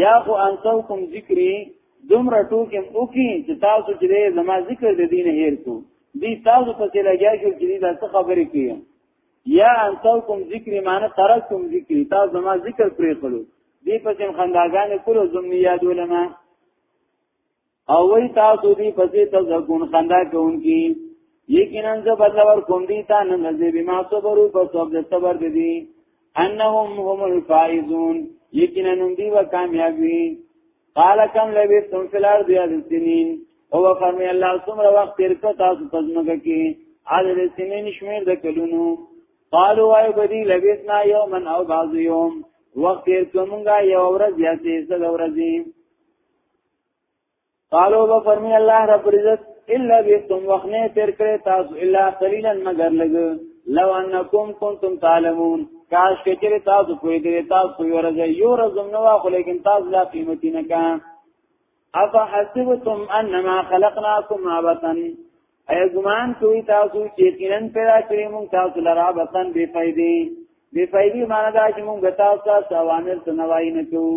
یا خو انتو کوم ذکری دومره ټوکم وکي چې تاسو چې زما ذکر د دین هیر کو دی تاسو په کې لګیا شو چې دا څه خبرې کوي یا انتو کوم ذکری معنی ترک کوم ذکری تاسو زما ذکر پرې کړو دی په کې خنداګانې کولو زمنیاد علماء او وی تاسو دی پسې تزګون خندا کوونکی یقینا ز بدل ور کوم دی تا نه نزی بما صبرو په صبر د صبر دی انهم هم الفائزون یقینا هم دی و کامیاب وی قال کم لبیتم فی الارض یا سنین او فرمی الله سمره وخت تیر کو تاسو پزمګه کی عدد سنین شمیر د کلونو قالوا ای بدی لبیتنا یوما او بعض یوم وخت تیر کومګه یو ورځ یا سه ورځې قالو به فرمی الله رب عزت الا بیتم وخنه تیر کړی تاسو الا قلیلا مگر لګ لو انکم کنتم تعلمون کاش کې چې تاسو کوی دی تاسو یو ورځ یو ورځ نو واخو لیکن تاسو لا قیمتي نه کا افا حسبتم انما خلقناکم عبثا اي ګمان کوي تاسو چې یقینا پیدا کړی مونږ تاسو لرا بسن بے فائدې بے فائدې معنی دا چې مونږ تاسو ته اوامر سنوای نه کوو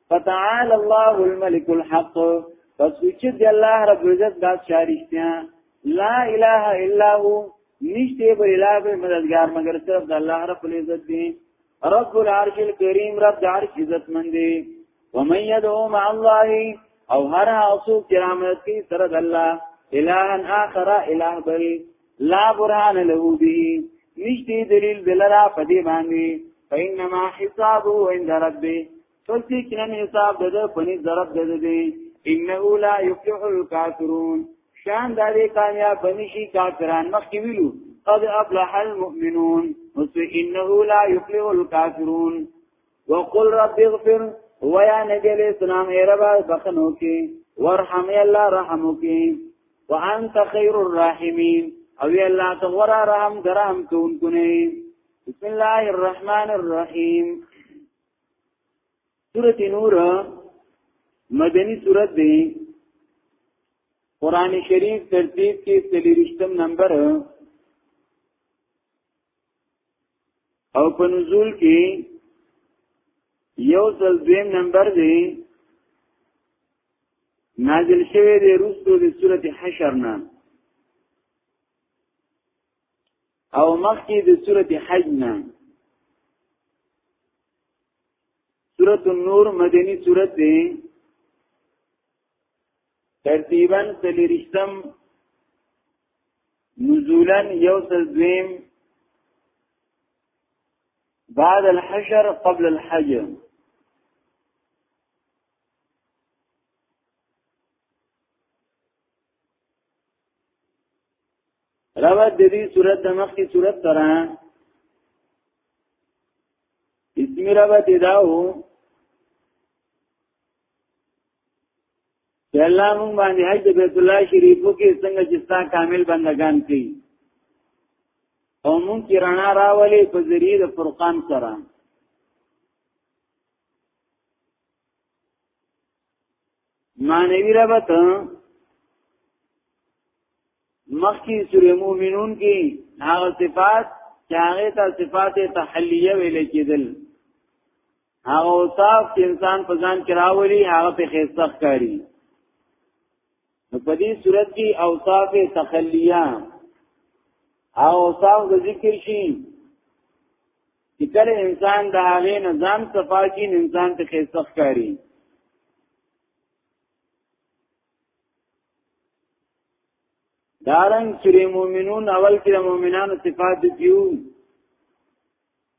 فتعال الله الملك الحق پس وچ دی الله رب عزت دا شارشتیا لا اله الا هو نشته بل اله به مددگار مگر صرف د الله رب العزت دی رب العرش الكريم رب د عرش عزت مند دی ومن يدعو مع الله او هر اوسو کرامت کی سره د الله الهن اخر اله بل لا برهان له به نشته دلیل دلرا په دې باندې فینما حسابه عند ربه فسیک نن حساب د پنی ضرب د دې انه لا یفلح الکافرون شان داري کامیاب بنشي کافران مخکې ویلو قد افلح المؤمنون انه لا یفلح الکافرون وقل رب اغفر ويا نبي عليه السلام اے رب بخنو کی ورحم الله رحمو کی وانت خير الراحمين او یا الله ته غره رحم درهم کوونکو نه بسم الله الرحمن الرحیم سورۃ نور مدنی سورۃ دی قران شریف ترتیب کې 33 نمبر او په نزول کې یو ځل دویم نمبر دی نازل شوی دی روستو د صورت حشر نه او مخکې د صورت حج نه صورت النور مدنی صورت دی ترتیبا تلیرشتم نزولا یوصل دویم بعد الحشر قبل الحجر روا د دې صورت د مخکې صورت سره اسمی روا دې داو چې الله مونږ باندې حج د بیت الله شریفو کې څنګه چې ستا کامل بندگان کړي او مونږ کې رڼا راولې په ذریعه د فرقان سره مانوی ربط مخی سور مومنون کی هغه صفات چاگه تا صفات تحلیه ویلے کی دل هغه اوصاف چې انسان په ځان کې راولي هغه په خېسته ښکاری نو په دې صورت کې اوصاف تخلیه او اوصاف د ذکر شي چې کله انسان د هغه نظام صفا کې انسان ته خېسته ښکاری دارنګ سورې مومنون اول کې د مومنانو صفات دیو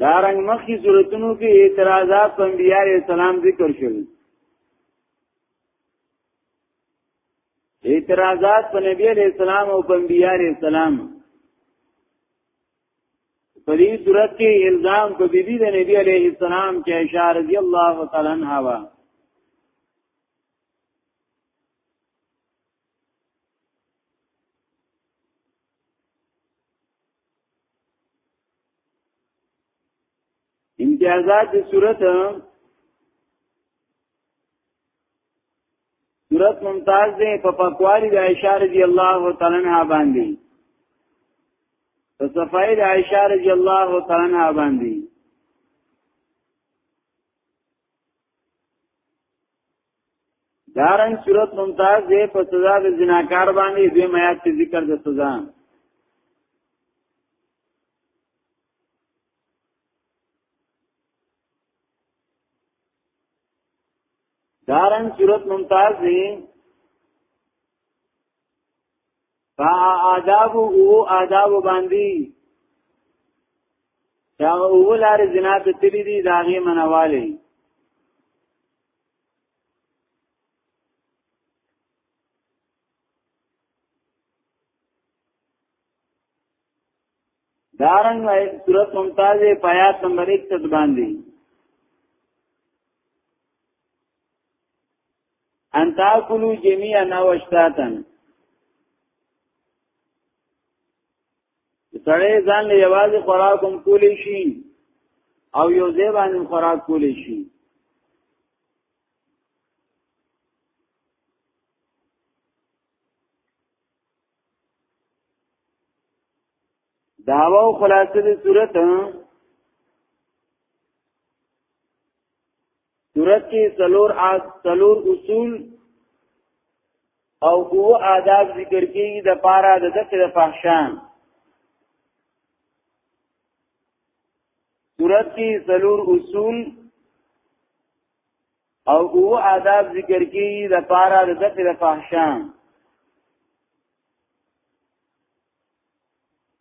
دارنګ مخی صورتونو کې اعتراضات په انبیاء علیہ السلام ذکر شوی اعتراضات په نبی علیہ السلام او په انبیاء علیہ السلام په دې صورت کې الزام په بیبي د نبی علیه السلام کې عائشہ رضی الله تعالی عنها وا امتیازات د صورت صورت ممتاز دی په پاکوالي د عائشہ رضی الله تعالی عنها باندې په صفای د عائشہ رضی الله تعالی عنها باندې دارن صورت ممتاز دی په سزا د جناکار باندې دوی میات کې ذکر د سزا دارن صورت ممتاز دی په آداب او آداب باندې دا او لار زنا ته تللی دي داغه منواله دارنګ صورت ممتاز پیات نمبر 1 تد باندې ان تاکلو جميعا او اشتاتن سړی ځان له یوازې خوراک هم کولی شي او یو ځای باندې خوراک کولی شي داوا او خلاصه د صورت صورت کې څلور آد څلور اصول او او آداب ذکر کیږي د پاره د دغه د فحشان صورت کې څلور اصول او او آداب ذکر کیږي د پاره د دغه د فحشان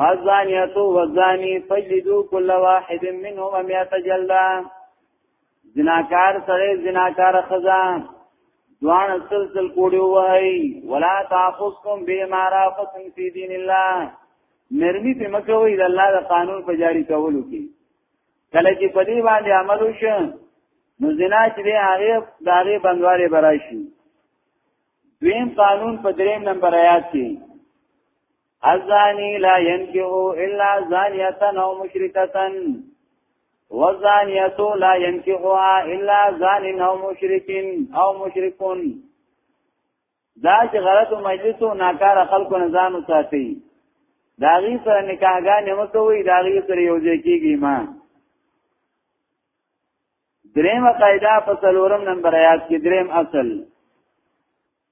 وزانیتو وزانی فجلدو کل واحد منهم امیت جلدہ زناکار سره زناکار خزا دوان سلسل کوڑی وحی ولا تاخذکم بی معرافکم فی دین اللہ نرمی پی مکوی دا اللہ دا قانون پا جاری کولو کی کله چې په دې باندې عمل وشو نو زنا چې دی هغه د هغه بندوارې برای شي دویم قانون په دریم نمبر آیات کې الزانی لا ينکهو الا زانیتا نو مشرکتا والزانیتو لا ينکهوها الا زان نو مشرکین او مشرکون دا چې غلط مجلس او ناکار خلکو نه ځان وساتي دا غي سره نکاحګان نه مکوي دا غي سره یو ځای کیږي ما دریم قاعده په څلورم نمبر آیات کې دریم اصل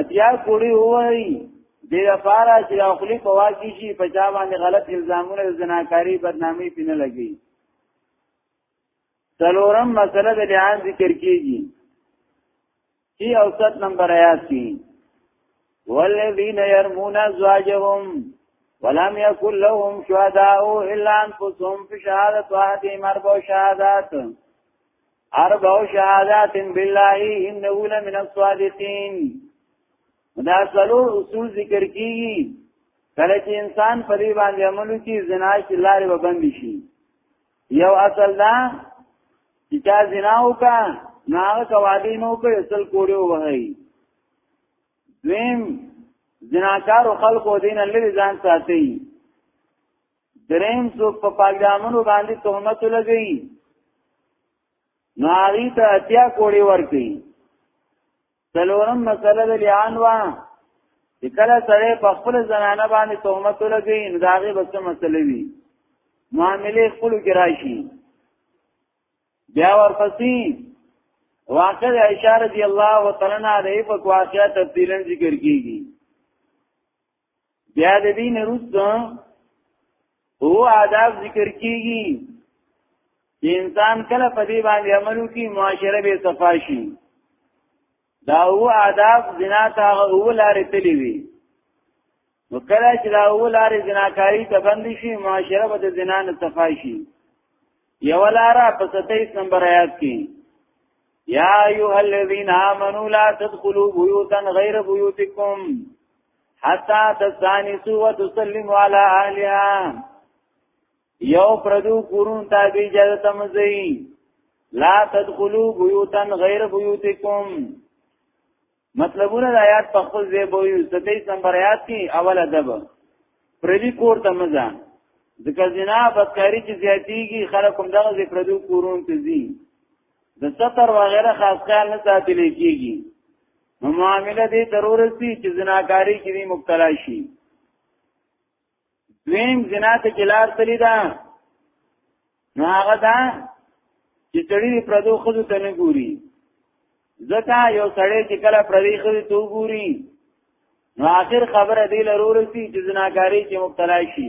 اتیا کوړي وای د لپاره چې خپل په واکې شي په چا باندې غلط الزامونه د زناکاری بدنامي پینه لګي څلورم مسله د لحاظ ذکر کیږي چې اوسط نمبر آیات کې والذین يرمون ازواجهم ولم يكن لهم شهداء الا انفسهم في شهادة واحدهم اربع شهادات اربع شهادات بالله انه لمن الصادقين دا څلور اصول ذکر کیږي کله چې انسان په دې باندې عمل کوي زنا چې لارې وبند شي یو اصل دا چې چا زنا وکا ناغه کوادی نو په اصل کوړو وهي دویم زناکار خلق او دین لري ځان ساتي دریم څوک په پاګامونو باندې تهمت لګي نو هغه ته اتیا کوړي ورکي څلورم مسله د لیان وا چې کله سره په خپل زنانه باندې تهمت لګي نو داغه بس مسله وي معاملې خپل کې راشي بیا ورپسې واقع د عائشہ رضی الله تعالی عنها د ایفک واقعیا تفصیلا ذکر کیږي بیا د دین روسته هو آداب ذکر کیږي چې انسان کله په دې باندې عمل وکړي معاشره به صفا شي دا هو آداب زنا ته هو لارې تللی وي نو کله چې دا هو لارې زناکاری ته بند شي معاشره به د زنا نه صفا شي یو لاره په 27 نمبر آیات کې یا ایها الذین آمنوا لا تدخلوا بیوتا غیر بیوتکم حتا تسانسو و تسلم علی اهلها یو پردو کورون تا دی اجازه تمزی لا تدخلو بیوتن غیر بیوتکم مطلبونه د آیات په خپل ځای بوي 27 نمبر آیات کې اول ادب پردي کور ته مزه ځکه زنا بدکاری چې زیاتیږي خلک هم دغه ځای پردو کورون ته ځي د ستر وغیرہ خاص خیال نه ساتل کیږي نو معامله دې ضرور سي چې زناکاری کې دې مبتلا شي دویم زنا ته کلار تلی دا نو هغه دا چې تړي پردو خزو ته نه ګوري ځکه یو سړی چې کله پردي خزو ته ګوري نو آخر خبره دې ضرور سي چې زناکاری کې مبتلا شي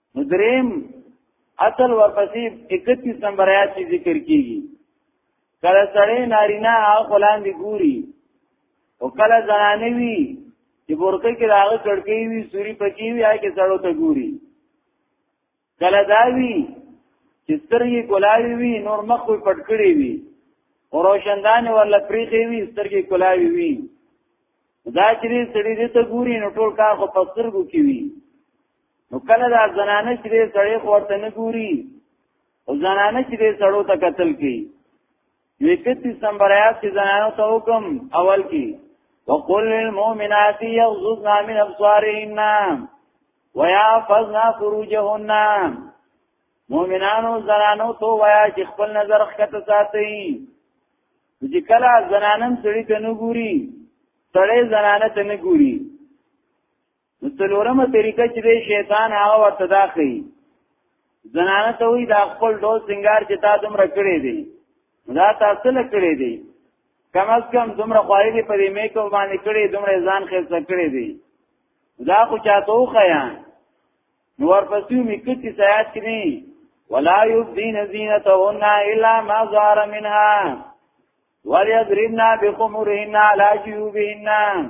مدریم اصل ورپسې 31 نمبر آیات کې ذکر کیږي کله سړی نارینه غلان دی ګوري او کله زنانه وی چې ورکه کې راغ کړکی وی سوري پکې وی هغه سړو ته ګوري کله دا وی چې سترګې کولاوي وی نور مخ په پټ کړی وی او روشندان ورله پریخي وی سترګې کولاوي وی دا چې سړی دې ته ګوري نو ټول کار خو پسترګو کې وی نو کله دا زنانه چې دې سړی ورته نه ګوري او زنانه چې دې سړو ته قتل کی یو کتی سمبر آیات چې زنانو ته حکم اول کی وقل للمؤمنات يغضضن من ابصارهن ويحفظن فروجهن مؤمنانو زنانو ته وایا چې خپل نظر ښکته ساتي چې کله زنانم سړی ته نه ګوري سړی زنانه ته نه ګوري نو څلورمه طریقه چې دی شیطان هغه ورته دا کوي زنانه ته وی دا خپل ډول سنگار چې تا دومره کړی دی دا تاسو نه کړی دی کم از کم دومره خواري دی په دې میک اپ باندې کړی دومره ځان خرڅ کړی دی دا خو چاته وخیا نو ورپسې مې کتی سیات کړی ولا یبدین زینتهن الا ما ظهر منها ولیضربنا بخمرهن علی جیوبهن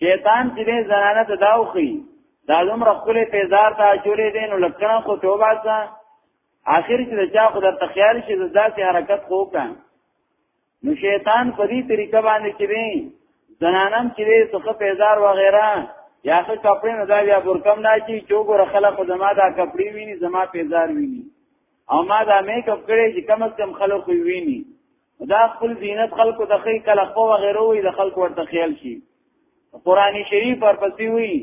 شیطان چې دې زنانه ته داوخی دا دومره خپل پیزار ته جوړې دین نو لکنا خو توبه ځه اخر چې دا چا خو د تخیال شي د ذاتي حرکت خو کا نو شیطان په دې طریقه باندې چې وي زنانم چې دې څخه پیزار و غیره یا څه کپڑے نه دا بیا برکم نه چی چوغور خلق زما دا کپڑے ویني زما پیزار ویني او ما دا میک اپ کړی چې کم از کم خلق ویني دا خپل زینت خلکو ته خې کله خو وغیره وي د خلکو ورته خیال شي قران شریف پر پسې وي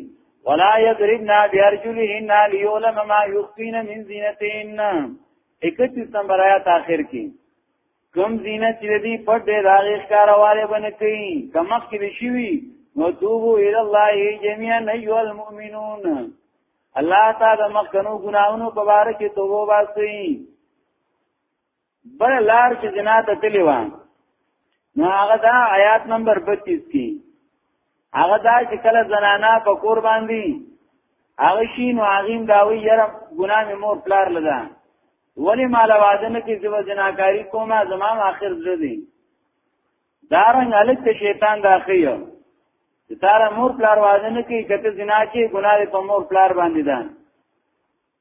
ولا یضربنا بیارجلهن لیولم ما یخفین من زینتهن 31 نمبر آیات اخر کې کم زینت چې دی پټ دی راغی ښکارواله بنه کوي کمخ کې شي وي نو توبو الی الله جميعا ایو المؤمنون الله تعالی مخکنو ګناہوں په بار کې توبه واسي بل لار چې زنا ته تللی و نو هغه دا آیات نمبر 32 کې هغه دا چې کله زنانا په کور باندې هغه شي نو هغه داوي یره ګناه مې مور پلار لدا ولی مال واده نه کې زو جناکاری کومه زمام اخر زړه دي دارنګ الک ته شیطان داخیو چې تاره مور پلار واده نه کې کته زنا کې ګناه په مور پلار باندې ده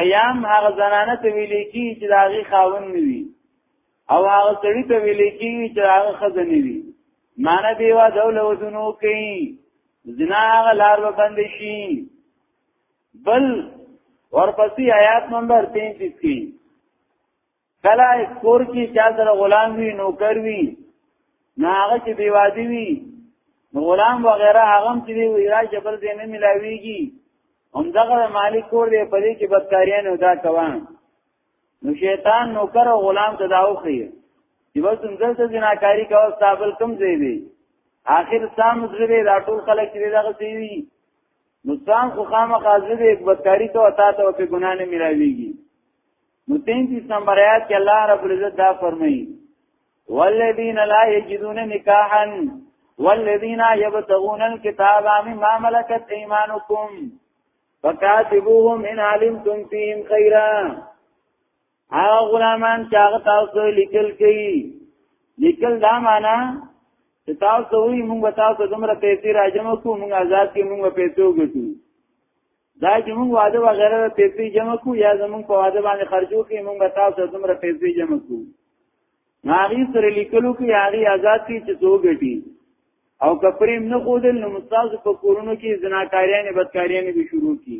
ایام هغه زنانه ته ویل کی چې دا غي خاون نیوي او هغه سړی ته ویل کی چې هغه خزه نیوي مان دیوا دوله وزنو کوي زنا هغه لار و بند شي بل ورپسې آیات نمبر 33 کې کله کور کې چا سره غلام وي نوکر وي نه هغه چې بیوادي وي نو غلام وغیرہ هغه چې وی ویرا جبل دې نه ملاويږي هم دغه مالک کور دې پرې کې بدکاریان ادا کوان نو شیطان نوکر او غلام ته داو خي چې بس انځل ته جناکاری کاو ستابل کم ځای دی آخر سام زغری دا ټول خلک چې دغه سی وی نو سام خو خامہ قاضي دې بدکاری ته وتا ته په ګنا نه ملاويږي نو 33 نمبر آیات کې الله رب العزت دا فرمایي والذین لا یجدون نکاحا والذین یبتغون الكتاب مما ملکت ایمانکم فکاتبوهم ان علمتم فیهم خیرا هغه غلامان چې هغه تاسو لیکل کوي لیکل دا معنا چې تاسو وی موږ تاسو دومره پیسې راجمع کوو موږ آزاد کې موږ پیسې وګټو دا چې موږ واده وغیره په پیسې جمع کو یا زموږ په واده باندې خرجو کې موږ به تاسو دومره پیسې جمع کو ناغي سره لیکلو کې یاري آزاد کی چې څو غټي او کفریم نه خودل نو مستاز په کورونو کې زناکاریانه بدکاریانه به شروع کی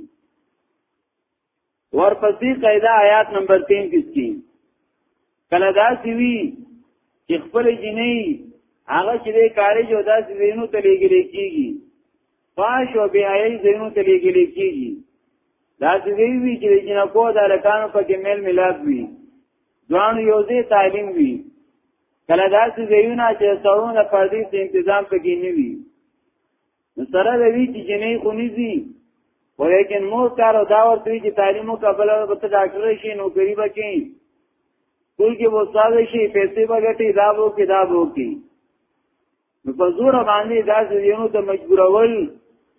ورپسې قاعده آیات نمبر 33 کې کله دا سی وی چې خپل جنې هغه چې د کالج او داس زینو ته لګل کیږي پاش او بیاي زینو ته لګل کیږي دا چې وی چې جنا کو د لکانو په کې مل ملاپ وی ځوان یو ځای تعلیم وی کله دا چې زینو چې سرونه پردي تنظیم پکې نه وی نو سره لوي چې جنې خو نيزي ولیکن مور کار او دا ورته چې تعلیم او قبل او ته ډاکټر شي نو غریب کې ټول کې وساز شي پیسې بغټي دا وو کې دا وو کې نو په زور باندې دا ځینو ته مجبورول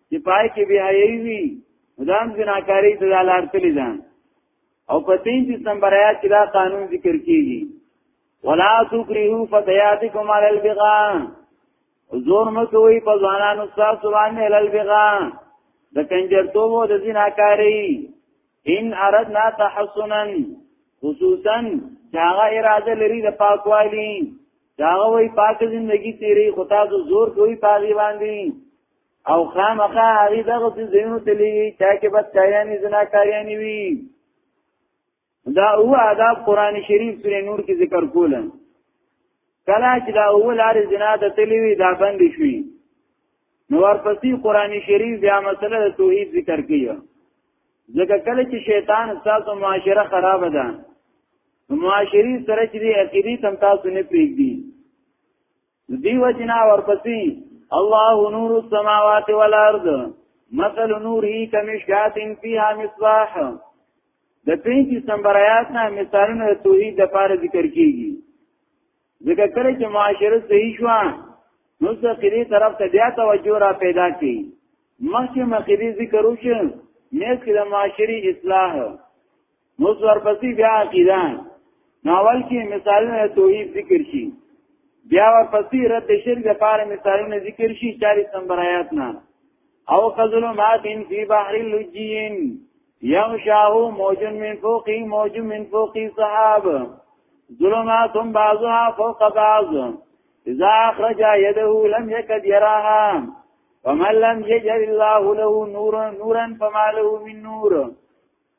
چې پای کې بیا یې وی مدام جناکاری ته لار تللی ځان او په 3 دسمبر آیات کې دا قانون ذکر کیږي ولا تکرهوا فتياتكم على البغاء زور مکوي په ځوانانو تاسو باندې لل بغا د کنجر توبو د زناکاری ان اردنا تحسنا خصوصا چاغه اراده لري د پاکوالي چاغه وي پاک زندگی تیری خو تاسو زور کوي پاغي باندې او خامخا هغه دغه زینو تلې چا کې بد کایانی زناکاریانی وي دا او آداب قران شریف سورې نور کې ذکر کول کله چې دا اول لار زنا د تلوي دا بند شوی نو ورپسې قران شریف بیا مسله د توحید ذکر کیه ځکه کله چې شیطان تاسو معاشره خراب ده معاشري سره چې عقیدې تم تاسو نه پریږدي دیو جنا ورپسی الله نور السماوات والارض مثل نوره کمشکات فيها مصباح د 35 نمبر آیات نه مثالونه توحید د پاره ذکر کیږي ځکه کله چې معاشره صحیح شو نو څخه طرف ته بیا توجه را پیدا کی مخکې مخکې ذکر وشو نه کله معاشري اصلاح نو ورپسې بیا عقیده ناول کې مثالونه توحید ذکر شي بیا ورپسې رد شرک د پاره مثالونه ذکر شي 40 نمبر آیات نه او خذلمات فی بحر اللجین یغشاه موج من فوقه موج من فوقه صحاب ظلمات بعضها فوق بعض اذا اخرج يده لم يكد يراها ومن لم يجعل الله له نورا نورا فما له من نور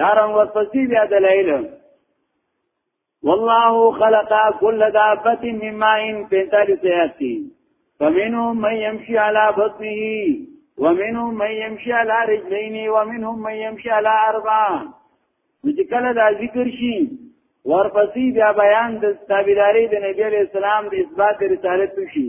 دارن ورپسې بیا دلایل والله خلق كل دابه من ماء 45 آیات فمنهم من يمشي على بطنه ومنهم من يمشي على رجلين ومنهم من يمشي على اربع چې کله دا ذکر شي ورپسې بیا بیان د تابعداري د نبی عليه السلام د اثبات رسالت شي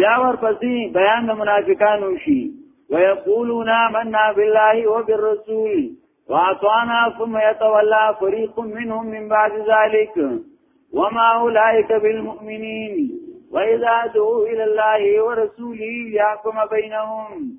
بیا ورپسې بیان د منافقانو شي ويقولون آمنا بالله وبالرسول واتوانا ثم يتولى فريق منهم من بعد ذلك وما أولئك بالمؤمنين وإذا دعوا إلى الله ورسوله ليحكم بينهم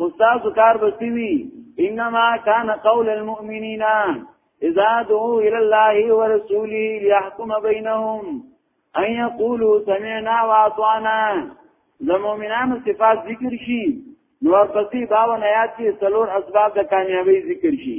استاد کار بسوی انما کان قول المؤمنین اذا دعوا الى الله ورسوله ليحكم بينهم ان يقولوا سمعنا واطعنا زمومنان صفات ذکر شي نو پسې باو نه یاد کې سلور اسباب د کامیابی ذکر شي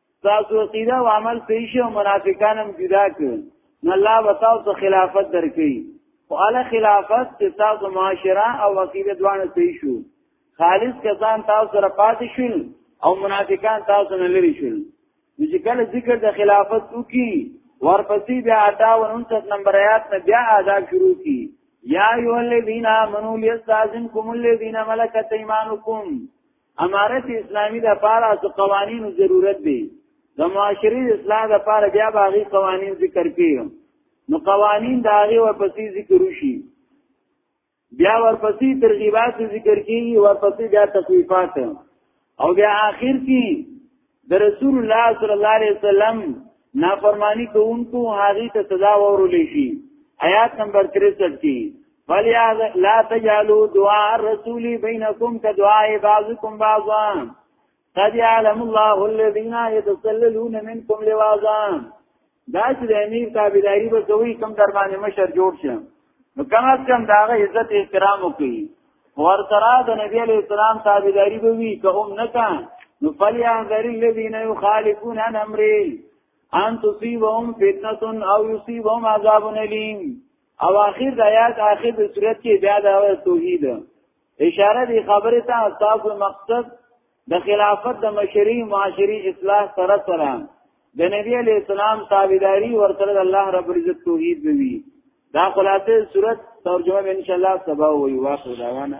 تاسو عقیده او عمل صحیح شي او منافقان هم جدا کړي نو الله وتعالى ته خلافت درکړي او اله خلافت چې تاسو معاشره او عقیده دوانه صحیح شو خالص کسان تاسو سره پاتې شول او منافقان تاسو نه لري شول چې کله ذکر د خلافت وکي ورپسې بیا ادا و 29 نمبر آیات نه بیا ادا شروع کی یا ایو الذین آمنو لیستاذنکم الذین ملکت ایمانکم امارت اسلامی د پاره د قوانینو ضرورت دی د معاشري اصلاح د پاره بیا باغی قوانین ذکر کیږي نو قوانین د هغه ورپسې ذکر وشي بیا ورپسې ترغیبات ذکر کیږي ورپسې بیا تخفیفات او بیا آخر کې د رسول الله صلی الله علیه وسلم نافرمانی کوونکو هغه ته سزا ورولې شي آیات نمبر 63 کې فلیا لا تجالو دعاء الرسول بینکم کدعاء بعضکم بعضا قد يعلم الله الذين يتسللون منكم لواظا دا چې د امیر تابعداري به کوي کوم در باندې مشر جوړ شي نو کم از کم دا غي عزت احترام وکړي ور سره د نبی علی السلام تابعداري به وي که هم نه کان نو فلیحذر الذین یخالفون عن امره ان تصيبهم فتنه او يصيبهم عذاب الیم او اخر د آیات اخر د صورت کې بیا د توحید اشاره دی خبره ته تاسو مقصد د خلافت د مشری معاشري اصلاح سره سره د نبی علی السلام تابعداري ورته د الله رب العزت توحید وی دا خلاصه صورت ترجمه ان شاء الله سبا وی واخر دعوانا